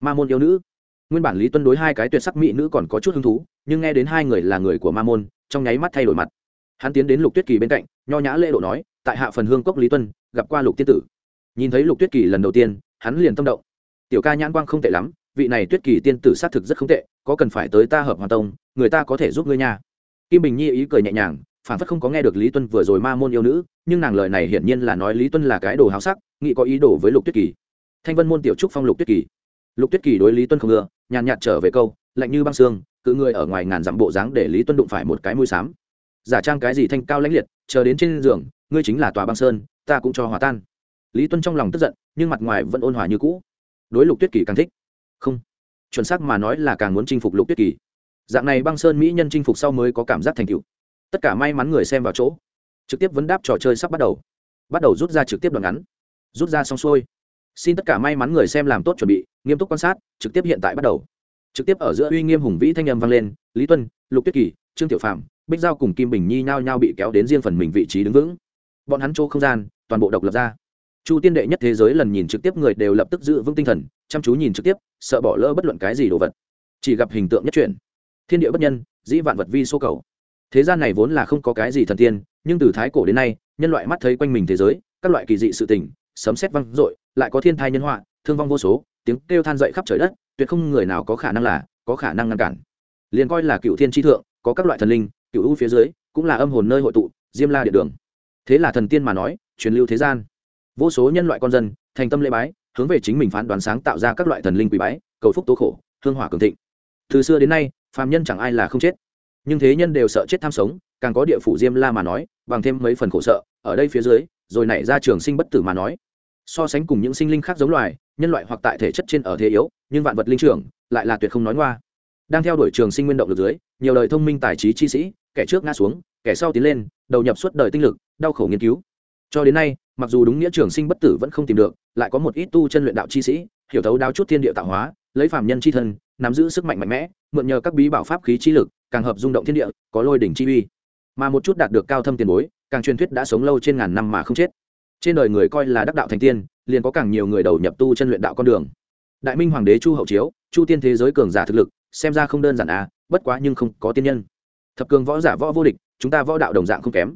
Ma môn yêu nữ. Nguyên bản lý tuân đối hai cái tuyệt sắc mỹ nữ còn có chút hứng thú, nhưng nghe đến hai người là người của ma môn trong nháy mắt thay đổi mặt. Hắn tiến đến lục tuyết kỳ bên cạnh, nho nhã lễ độ nói, tại hạ phần hương cốc lý tuân, gặp qua lục tiết tử. Nhìn thấy lục tuyết kỳ lần đầu tiên, hắn liền tâm động. Tiểu ca nhãn quang không tệ lắm, vị này tuyết kỳ tiên tử xác thực rất không tệ, có cần phải tới ta hợp hoàn tông, người ta có thể giúp ngươi nha. Kim bình nhi ý cười nhẹ nhàng phản phất không có nghe được lý tuân vừa rồi ma môn yêu nữ, nhưng nàng lời này hiển nhiên là nói lý tuân là cái đồ háo sắc, nghĩ có ý đồ với lục tuyết kỳ. Thanh vân môn tiểu trúc phong lục tuyết kỳ. Lục tuyết kỳ đối lý tuân không ưa, nhàn nhạt trở về câu, lạnh như băng xương cự người ở ngoài ngàn dặm bộ dáng để lý tuân đụng phải một cái mũi xám. Giả trang cái gì thanh cao lãnh liệt, chờ đến trên giường, ngươi chính là tòa băng sơn, ta cũng cho hòa tan. Lý tuân trong lòng tức giận, nhưng mặt ngoài vẫn ôn hòa như cũ. Đối lục tuyết kỳ càng thích. Không. Chuẩn xác mà nói là càng muốn chinh phục lục tuyết kỳ. Dạng này băng sơn mỹ nhân chinh phục sau mới có cảm giác thành tựu. Tất cả may mắn người xem vào chỗ. Trực tiếp vấn đáp trò chơi sắp bắt đầu. Bắt đầu rút ra trực tiếp đoạn ngắn. Rút ra xong xuôi. Xin tất cả may mắn người xem làm tốt chuẩn bị, nghiêm túc quan sát, trực tiếp hiện tại bắt đầu trực tiếp ở giữa uy nghiêm hùng vĩ thanh âm vang lên, lý tuân, lục tuyết kỳ, trương tiểu phạm bích giao cùng kim bình nhi nhao nhao bị kéo đến riêng phần mình vị trí đứng vững. Bọn hắn chỗ không gian, toàn bộ độc lập ra. Chu tiên đệ nhất thế giới lần nhìn trực tiếp người đều lập tức giữ vững tinh thần, chăm chú nhìn trực tiếp, sợ bỏ lỡ bất luận cái gì đồ vật. Chỉ gặp hình tượng nhất truyện thiên địa bất nhân, dĩ vạn vật vi số cầu. Thế gian này vốn là không có cái gì thần tiên, nhưng từ thái cổ đến nay, nhân loại mắt thấy quanh mình thế giới, các loại kỳ dị sự tình, sấm xét văng dội, lại có thiên thai nhân họa, thương vong vô số, tiếng kêu than dậy khắp trời đất tuyệt không người nào có khả năng là, có khả năng ngăn cản. Liền coi là cựu thiên tri thượng, có các loại thần linh, cựu u phía dưới, cũng là âm hồn nơi hội tụ, diêm la địa đường. Thế là thần tiên mà nói, truyền lưu thế gian. Vô số nhân loại con dân, thành tâm lễ bái, hướng về chính mình phán đoán sáng tạo ra các loại thần linh quý bái, cầu phúc tố khổ, hương hỏa cường thịnh. Từ xưa đến nay, phàm nhân chẳng ai là không chết. Nhưng thế nhân đều sợ chết tham sống, càng có địa phủ diêm la mà nói, bằng thêm mấy phần khổ sợ, ở đây phía dưới, rồi nảy ra trường sinh bất tử mà nói. So sánh cùng những sinh linh khác giống loài nhân loại hoặc tại thể chất trên ở thế yếu, nhưng vạn vật linh trưởng, lại là tuyệt không nói ngoa. Đang theo đuổi trường sinh nguyên động lực dưới, nhiều đời thông minh tài trí chi sĩ, kẻ trước ngã xuống, kẻ sau tiến lên, đầu nhập suốt đời tinh lực, đau khổ nghiên cứu. Cho đến nay, mặc dù đúng nghĩa trường sinh bất tử vẫn không tìm được, lại có một ít tu chân luyện đạo chi sĩ, hiểu thấu đáo chút thiên địa tạo hóa, lấy phàm nhân chi thân, nắm giữ sức mạnh mạnh mẽ, mượn nhờ các bí bảo pháp khí chi lực, càng hợp rung động thiên địa, có lôi đỉnh chi uy. Mà một chút đạt được cao thâm tiền bối, càng truyền thuyết đã sống lâu trên ngàn năm mà không chết trên đời người coi là đắc đạo thành tiên, liền có càng nhiều người đầu nhập tu chân luyện đạo con đường. Đại minh hoàng đế chu hậu chiếu, chu tiên thế giới cường giả thực lực, xem ra không đơn giản à bất quá nhưng không có tiên nhân. Thập cường võ giả võ vô địch, chúng ta võ đạo đồng dạng không kém.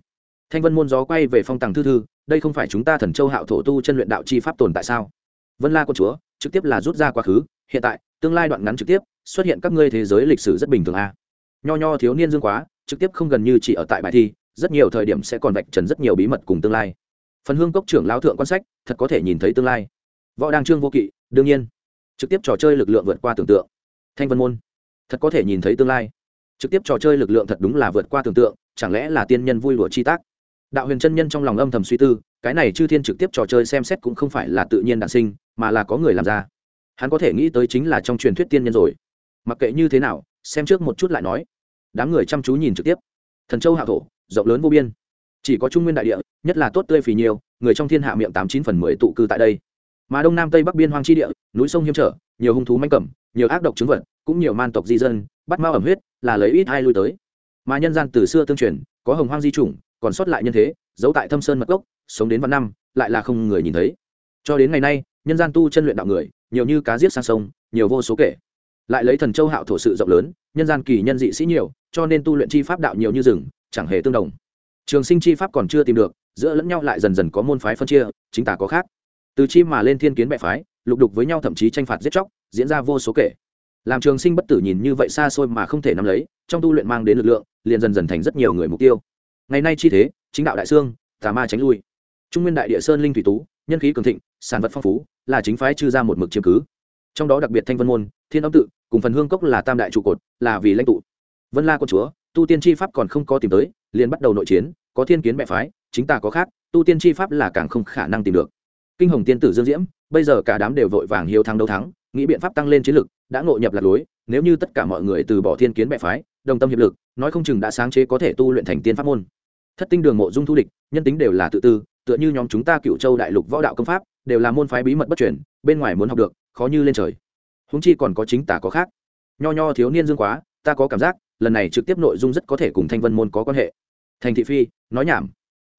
Thanh vân môn gió quay về phong tàng thư thư, đây không phải chúng ta thần châu hạo thổ tu chân luyện đạo chi pháp tồn tại sao? Vân la con chúa, trực tiếp là rút ra quá khứ, hiện tại, tương lai đoạn ngắn trực tiếp, xuất hiện các ngươi thế giới lịch sử rất bình thường a nho nho thiếu niên dương quá, trực tiếp không gần như chỉ ở tại bài thi, rất nhiều thời điểm sẽ còn vạch trần rất nhiều bí mật cùng tương lai phần hương cốc trưởng lao thượng quan sách, thật có thể nhìn thấy tương lai. Võ đăng trương vô kỵ, đương nhiên. Trực tiếp trò chơi lực lượng vượt qua tưởng tượng. Thanh vân môn, thật có thể nhìn thấy tương lai. Trực tiếp trò chơi lực lượng thật đúng là vượt qua tưởng tượng, chẳng lẽ là tiên nhân vui lụa chi tác? Đạo huyền chân nhân trong lòng âm thầm suy tư, cái này chư thiên trực tiếp trò chơi xem xét cũng không phải là tự nhiên đản sinh, mà là có người làm ra. Hắn có thể nghĩ tới chính là trong truyền thuyết tiên nhân rồi. Mặc kệ như thế nào, xem trước một chút lại nói. Đám người chăm chú nhìn trực tiếp. Thần châu hạ thổ, rộng lớn vô biên chỉ có trung nguyên đại địa, nhất là tốt tươi phì nhiều, người trong thiên hạ miệng tám chín phần mười tụ cư tại đây. Mà đông nam tây bắc biên hoang chi địa, núi sông hiểm trở, nhiều hung thú manh cẩm, nhiều ác độc chứng vật, cũng nhiều man tộc di dân, bắt mao ẩm huyết, là lấy ít hai lui tới. Mà nhân gian từ xưa tương truyền, có hồng hoang di chủng, còn sót lại nhân thế, giấu tại thâm sơn mật gốc, sống đến vạn năm, lại là không người nhìn thấy. Cho đến ngày nay, nhân gian tu chân luyện đạo người, nhiều như cá giết sang sông, nhiều vô số kể. Lại lấy thần châu hạo thổ sự rộng lớn, nhân gian kỳ nhân dị sĩ nhiều, cho nên tu luyện chi pháp đạo nhiều như rừng, chẳng hề tương đồng trường sinh chi pháp còn chưa tìm được, giữa lẫn nhau lại dần dần có môn phái phân chia, chính tả có khác. Từ chi mà lên thiên kiến bệ phái, lục đục với nhau thậm chí tranh phạt giết chóc, diễn ra vô số kể. Làm trường sinh bất tử nhìn như vậy xa xôi mà không thể nắm lấy, trong tu luyện mang đến lực lượng, liền dần dần thành rất nhiều người mục tiêu. Ngày nay chi thế, chính đạo đại sương tà ma tránh lui. Trung nguyên đại địa sơn linh thủy tú, nhân khí cường thịnh, sản vật phong phú, là chính phái chư ra một mực chiếm cứ. Trong đó đặc biệt thanh vân môn, thiên âm tự, cùng phần hương cốc là tam đại trụ cột, là vì lãnh tụ. Vân la quân chúa, tu tiên chi pháp còn không có tìm tới, liền bắt đầu nội chiến có thiên kiến mẹ phái, chính ta có khác, tu tiên chi pháp là càng không khả năng tìm được. Kinh hồng tiên tử dương diễm, bây giờ cả đám đều vội vàng hiếu thắng đấu thắng, nghĩ biện pháp tăng lên chiến lực, đã ngộ nhập lạc lối, nếu như tất cả mọi người từ bỏ thiên kiến mẹ phái, đồng tâm hiệp lực, nói không chừng đã sáng chế có thể tu luyện thành tiên pháp môn. Thất tinh đường mộ dung thu địch, nhân tính đều là tự tư, tựa như nhóm chúng ta cựu châu đại lục võ đạo công pháp, đều là môn phái bí mật bất chuyển bên ngoài muốn học được, khó như lên trời. Húng chi còn có chính tả có khác. Nho nho thiếu niên dương quá, ta có cảm giác, lần này trực tiếp nội dung rất có thể cùng thanh vân môn có quan hệ. Thành thị phi nói nhảm.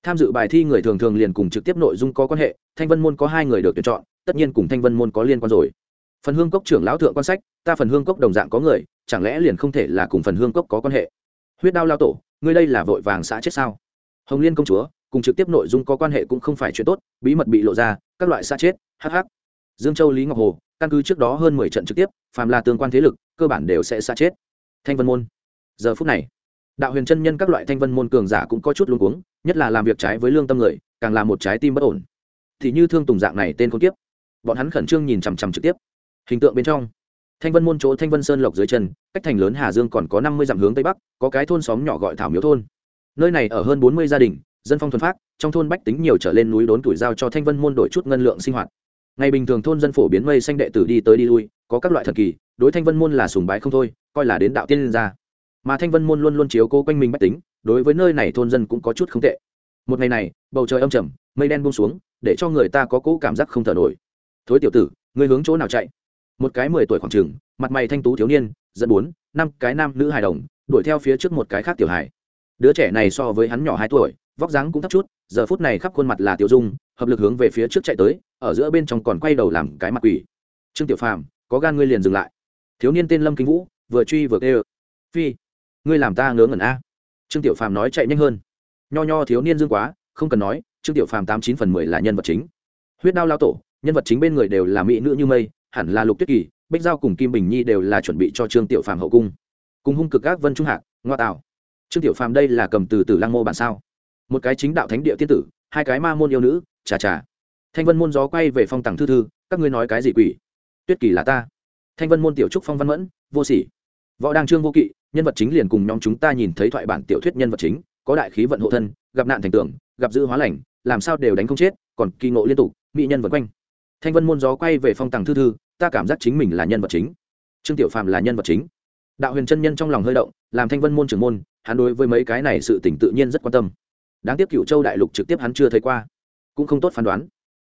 Tham dự bài thi người thường thường liền cùng trực tiếp nội dung có quan hệ, thanh vân môn có hai người được tuyển chọn, tất nhiên cùng thanh vân môn có liên quan rồi. Phần hương cốc trưởng lão thượng quan sách, ta phần hương cốc đồng dạng có người, chẳng lẽ liền không thể là cùng phần hương cốc có quan hệ? Huyết đao lao tổ, ngươi đây là vội vàng xã chết sao? Hồng liên công chúa, cùng trực tiếp nội dung có quan hệ cũng không phải chuyện tốt, bí mật bị lộ ra, các loại xã chết hh dương châu lý ngọc hồ, căn cứ trước đó hơn mười trận trực tiếp, phàm là tương quan thế lực, cơ bản đều sẽ xã chết. Thanh vân môn, giờ phút này đạo huyền chân nhân các loại thanh vân môn cường giả cũng có chút luống cuống, nhất là làm việc trái với lương tâm người, càng là một trái tim bất ổn. Thì như thương tùng dạng này tên con tiếp bọn hắn khẩn trương nhìn chằm chằm trực tiếp. Hình tượng bên trong. Thanh vân môn chỗ thanh vân sơn lộc dưới chân, cách thành lớn hà dương còn có năm mươi dặm hướng tây bắc, có cái thôn xóm nhỏ gọi thảo miếu thôn. Nơi này ở hơn bốn mươi gia đình, dân phong thuần phát trong thôn bách tính nhiều trở lên núi đốn tuổi giao cho thanh vân môn đổi chút ngân lượng sinh hoạt. Ngày bình thường thôn dân phổ biến mây xanh đệ tử đi tới đi lui, có các loại thần kỳ, đối thanh vân môn là sùng bái không thôi, coi là đến đạo tiên gia mà thanh vân môn luôn luôn chiếu cố quanh mình bách tính, đối với nơi này thôn dân cũng có chút không tệ. Một ngày này, bầu trời âm trầm, mây đen buông xuống, để cho người ta có cỗ cảm giác không thở nổi. Thối tiểu tử người hướng chỗ nào chạy? Một cái mười tuổi khoảng trường, mặt mày thanh tú thiếu niên, dẫn bốn, năm cái nam nữ hài đồng, đuổi theo phía trước một cái khác tiểu hài. Đứa trẻ này so với hắn nhỏ hai tuổi, vóc dáng cũng thấp chút, giờ phút này khắp khuôn mặt là tiểu dung, hợp lực hướng về phía trước chạy tới, ở giữa bên trong còn quay đầu làm cái mặt quỷ. Trương tiểu phàm, có gan ngươi liền dừng lại. Thiếu niên tên lâm kinh vũ, vừa truy vừa kêu. Phi ngươi làm ta ngớ ngẩn a. Trương tiểu phàm nói chạy nhanh hơn. Nho nho thiếu niên dương quá, không cần nói, trương tiểu phàm tám chín phần mười là nhân vật chính. Huyết đao lao tổ, nhân vật chính bên người đều là mỹ nữ như mây, hẳn là lục tuyết kỳ, bích giao cùng kim bình nhi đều là chuẩn bị cho trương tiểu phàm hậu cung. Cùng hung cực các vân trung hạc, ngoa tạo trương tiểu phàm đây là cầm từ từ lang mô bản sao? Một cái chính đạo thánh địa tiên tử, hai cái ma môn yêu nữ, chà chà. Thanh vân môn gió quay về phong tặng thư thư, các ngươi nói cái gì quỷ? Tuyết kỳ là ta. Thanh vân môn tiểu trúc phong văn mẫn, vô sỉ. Võ đăng trương vô kỵ nhân vật chính liền cùng nhóm chúng ta nhìn thấy thoại bản tiểu thuyết nhân vật chính, có đại khí vận hộ thân, gặp nạn thành tưởng gặp dữ hóa lành, làm sao đều đánh không chết, còn kỳ ngộ liên tục, mỹ nhân vật quanh. Thanh vân môn gió quay về phong tàng thư thư, ta cảm giác chính mình là nhân vật chính. Trương tiểu phàm là nhân vật chính. Đạo huyền chân nhân trong lòng hơi động, làm thanh vân môn trưởng môn, hắn đối với mấy cái này sự tỉnh tự nhiên rất quan tâm. Đáng tiếc cựu châu đại lục trực tiếp hắn chưa thấy qua, cũng không tốt phán đoán.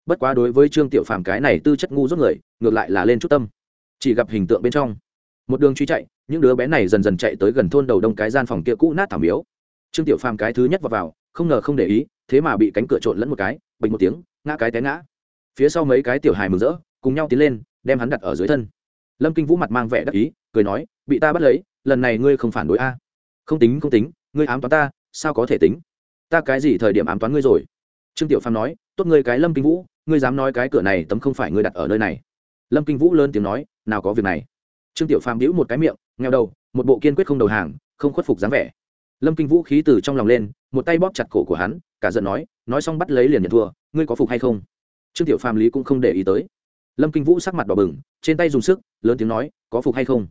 Bất quá đối với trương tiểu phàm cái này tư chất ngu rốt người, ngược lại là lên chút tâm. Chỉ gặp hình tượng bên trong một đường truy chạy những đứa bé này dần dần chạy tới gần thôn đầu đông cái gian phòng kia cũ nát thảm miếu trương tiểu phàm cái thứ nhất vào, vào không ngờ không để ý thế mà bị cánh cửa trộn lẫn một cái bình một tiếng ngã cái té ngã. Phía sau mấy cái tiểu hài mừng rỡ cùng nhau tiến lên đem hắn đặt ở dưới thân. Lâm kinh vũ mặt mang vẻ đắc ý cười nói bị ta bắt lấy lần này ngươi không phản đối a? Không tính không tính ngươi ám toán ta sao có thể tính? Ta cái gì thời điểm ám toán ngươi rồi? Trương tiểu phàm nói tốt ngươi cái lâm kinh vũ ngươi dám nói cái cửa này tấm không phải ngươi đặt ở nơi này. Lâm kinh vũ lớn tiếng nói nào có việc này trương tiểu phàm đĩu một cái miệng nghèo đầu, một bộ kiên quyết không đầu hàng, không khuất phục dáng vẻ. Lâm kinh vũ khí từ trong lòng lên, một tay bóp chặt cổ của hắn, cả giận nói nói xong bắt lấy liền nhận thua, ngươi có phục hay không? Trương tiểu phàm lý cũng không để ý tới. Lâm kinh vũ sắc mặt đỏ bừng, trên tay dùng sức, lớn tiếng nói, có phục hay không?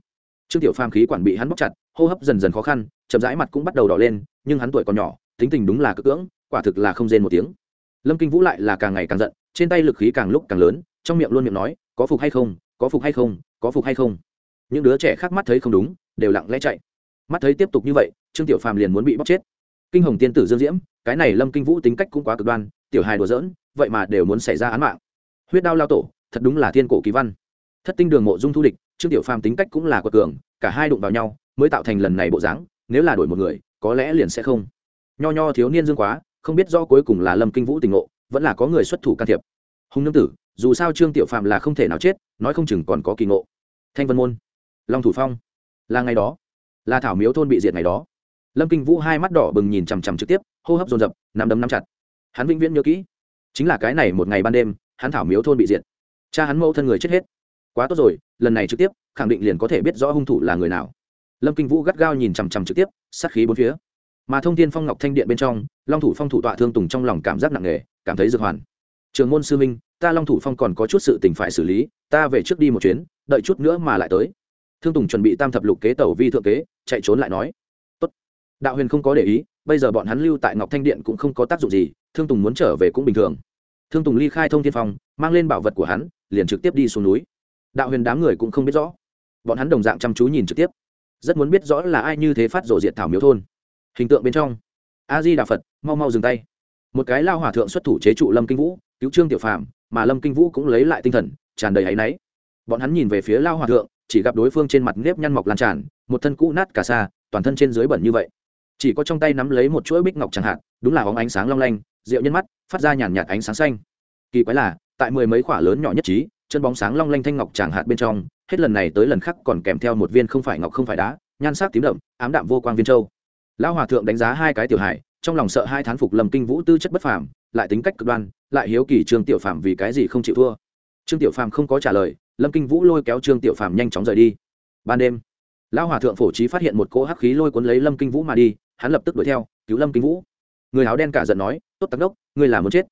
Trương tiểu phàm khí quản bị hắn bóp chặt, hô hấp dần dần khó khăn, chậm rãi mặt cũng bắt đầu đỏ lên, nhưng hắn tuổi còn nhỏ, tính tình đúng là cực cưỡng, quả thực là không rên một tiếng. Lâm kinh vũ lại là càng ngày càng giận, trên tay lực khí càng lúc càng lớn, trong miệng luôn miệng nói, có phục hay không, có phục hay không, có phục hay không? Những đứa trẻ khác mắt thấy không đúng, đều lặng lẽ chạy. Mắt thấy tiếp tục như vậy, trương tiểu phàm liền muốn bị bóc chết. Kinh hồng tiên tử dương diễm, cái này lâm kinh vũ tính cách cũng quá cực đoan, tiểu hài đùa giỡn, vậy mà đều muốn xảy ra án mạng. Huyết đao lao tổ, thật đúng là thiên cổ kỳ văn. Thất tinh đường mộ dung thu địch, trương tiểu phàm tính cách cũng là quật cường, cả hai đụng vào nhau, mới tạo thành lần này bộ dáng, nếu là đổi một người, có lẽ liền sẽ không. Nho nho thiếu niên dương quá, không biết do cuối cùng là lâm kinh vũ tình ngộ, vẫn là có người xuất thủ can thiệp. Hùng nương tử, dù sao trương tiểu phàm là không thể nào chết, nói không chừng còn có kỳ ngộ. Thanh vân môn long thủ phong. Là ngày đó. Là thảo miếu thôn bị diệt ngày đó. Lâm kinh vũ hai mắt đỏ bừng nhìn chằm chằm trực tiếp, hô hấp dồn dập, nắm đấm nắm chặt. Hắn vĩnh viễn nhớ kỹ. Chính là cái này một ngày ban đêm, hắn thảo miếu thôn bị diệt. Cha hắn mẫu thân người chết hết. Quá tốt rồi, lần này trực tiếp, khẳng định liền có thể biết rõ hung thủ là người nào. Lâm kinh vũ gắt gao nhìn chằm chằm trực tiếp, sát khí bốn phía. Mà thông tin phong ngọc thanh điện bên trong, long thủ phong thủ tọa thương tùng trong lòng cảm giác nặng nề, cảm thấy dược hoàn. Trường môn sư minh, ta long thủ phong còn có chút sự tình phải xử lý, ta về trước đi một chuyến, đợi chút nữa mà lại tới thương tùng chuẩn bị tam thập lục kế tẩu vi thượng kế, chạy trốn lại nói, Tốt. đạo huyền không có để ý, bây giờ bọn hắn lưu tại ngọc thanh điện cũng không có tác dụng gì, thương tùng muốn trở về cũng bình thường. Thương tùng ly khai thông thiên phong, mang lên bảo vật của hắn, liền trực tiếp đi xuống núi. Đạo huyền đám người cũng không biết rõ. Bọn hắn đồng dạng chăm chú nhìn trực tiếp. Rất muốn biết rõ là ai như thế phát rổ diệt thảo miếu thôn. Hình tượng bên trong. A di đà phật, mau mau dừng tay. Một cái lao hòa thượng xuất thủ chế trụ lâm kinh vũ, cứu trương tiểu phàm, mà lâm kinh vũ cũng lấy lại tinh thần, tràn đầy áy náy. Bọn hắn nhìn về phía lao hòa thượng chỉ gặp đối phương trên mặt nếp nhăn mọc lan tràn, một thân cũ nát cả xa, toàn thân trên dưới bẩn như vậy. Chỉ có trong tay nắm lấy một chuỗi bích ngọc chẳng hạn, đúng là hóng ánh sáng long lanh, rượu nhân mắt, phát ra nhàn nhạt ánh sáng xanh. Kỳ quái là, tại mười mấy khoả lớn nhỏ nhất trí, chân bóng sáng long lanh thanh ngọc chẳng hạt bên trong, hết lần này tới lần khác còn kèm theo một viên không phải ngọc không phải đá, nhan sắc tím đậm, ám đạm vô quang viên châu. Lão hòa thượng đánh giá hai cái tiểu hải trong lòng sợ hai thán phục lầm kinh vũ tư chất bất phàm, lại tính cách cực đoan, lại hiếu kỳ trương tiểu phàm vì cái gì không chịu thua. Trương tiểu phàm không có trả lời lâm kinh vũ lôi kéo trương tiểu phàm nhanh chóng rời đi. Ban đêm, lão hòa thượng phổ trí phát hiện một cỗ hắc khí lôi cuốn lấy lâm kinh vũ mà đi, hắn lập tức đuổi theo, cứu lâm kinh vũ. Người áo đen cả giận nói, tốt tắc đốc, ngươi là muốn chết.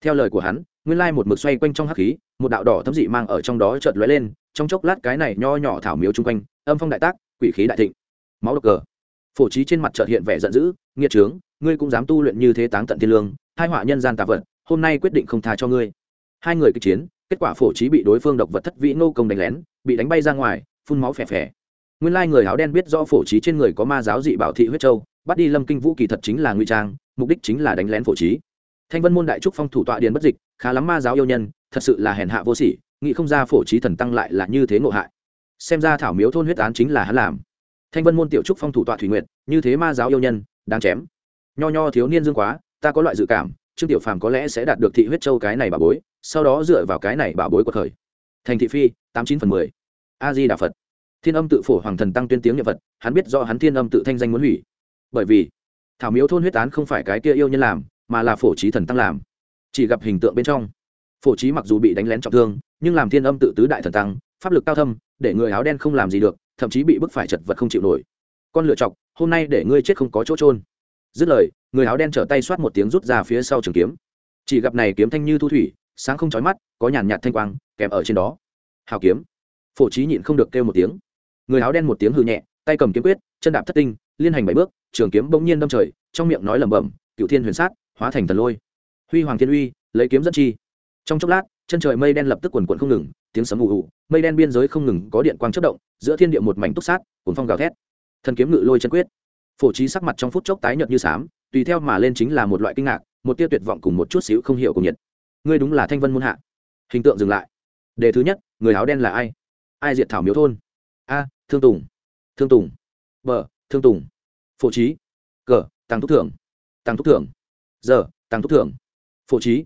Theo lời của hắn, nguyên lai một mực xoay quanh trong hắc khí, một đạo đỏ thấm dị mang ở trong đó chợt lóe lên, trong chốc lát cái này nho nhỏ thảo miếu chung quanh, âm phong đại tác, quỷ khí đại thịnh. Máu độc cờ. Phổ trí trên mặt chợt hiện vẻ giận dữ, nghiệt trướng, ngươi cũng dám tu luyện như thế táng tận thiên lương, hai họa nhân gian tà vật, hôm nay quyết định không tha cho ngươi. Hai người kịch chiến kết quả phổ trí bị đối phương độc vật thất vĩ nô công đánh lén, bị đánh bay ra ngoài, phun máu phè phè. Nguyên lai người áo đen biết rõ phổ trí trên người có ma giáo dị bảo thị huyết châu, bắt đi lâm kinh vũ kỳ thật chính là nguy trang, mục đích chính là đánh lén phổ trí. Thanh vân môn đại trúc phong thủ tọa điền bất dịch, khá lắm ma giáo yêu nhân, thật sự là hèn hạ vô sỉ, nghĩ không ra phổ trí thần tăng lại là như thế ngộ hại. Xem ra thảo miếu thôn huyết án chính là hắn làm. Thanh vân môn tiểu trúc phong thủ tọa thủy nguyện như thế ma giáo yêu nhân, đáng chém. Nho nho thiếu niên dương quá, ta có loại dự cảm trương tiểu phàm có lẽ sẽ đạt được thị huyết châu cái này bà bối, sau đó dựa vào cái này bà bối của thời thành thị phi, tám chín phần mười. A di đà phật. Thiên âm tự phổ hoàng thần tăng tuyên tiếng nhật vật hắn biết do hắn thiên âm tự thanh danh muốn hủy. Bởi vì, thảo miếu thôn huyết án không phải cái kia yêu nhân làm, mà là phổ trí thần tăng làm. Chỉ gặp hình tượng bên trong. Phổ trí mặc dù bị đánh lén trọng thương, nhưng làm thiên âm tự tứ đại thần tăng, pháp lực cao thâm, để người áo đen không làm gì được, thậm chí bị bức phải chật vật không chịu nổi. Con lựa chọc, hôm nay để ngươi chết không có chỗ trôn dứt lời, người áo đen trở tay xoát một tiếng rút ra phía sau trường kiếm. Chỉ gặp này kiếm thanh như thu thủy, sáng không chói mắt, có nhàn nhạt thanh quang, kèm ở trên đó. Hào kiếm. Phổ trí nhịn không được kêu một tiếng. Người áo đen một tiếng hư nhẹ, tay cầm kiếm quyết, chân đạp thất tinh, liên hành bảy bước, trường kiếm bỗng nhiên đâm trời, trong miệng nói lẩm bẩm cựu thiên huyền sát, hóa thành thần lôi. Huy hoàng thiên uy, lấy kiếm dẫn chi. Trong chốc lát, chân trời mây đen lập tức quần quần không ngừng, tiếng sấm ù ù, mây đen biên giới không ngừng có điện quang chất động, giữa thiên địa một mảnh túc sát cuốn phong gào thét. Thần kiếm ngự lôi chân quyết phổ trí sắc mặt trong phút chốc tái nhợt như xám tùy theo mà lên chính là một loại kinh ngạc, một tia tuyệt vọng cùng một chút xíu không hiểu cùng nhiệt. Ngươi đúng là thanh vân muôn hạ. Hình tượng dừng lại. Đề thứ nhất, người áo đen là ai? Ai diệt thảo miếu thôn? A, thương tùng. Thương tùng. B, thương tùng. Phổ trí. Cờ tăng thúc thưởng tăng thúc thưởng giờ tăng thúc thưởng phổ trí.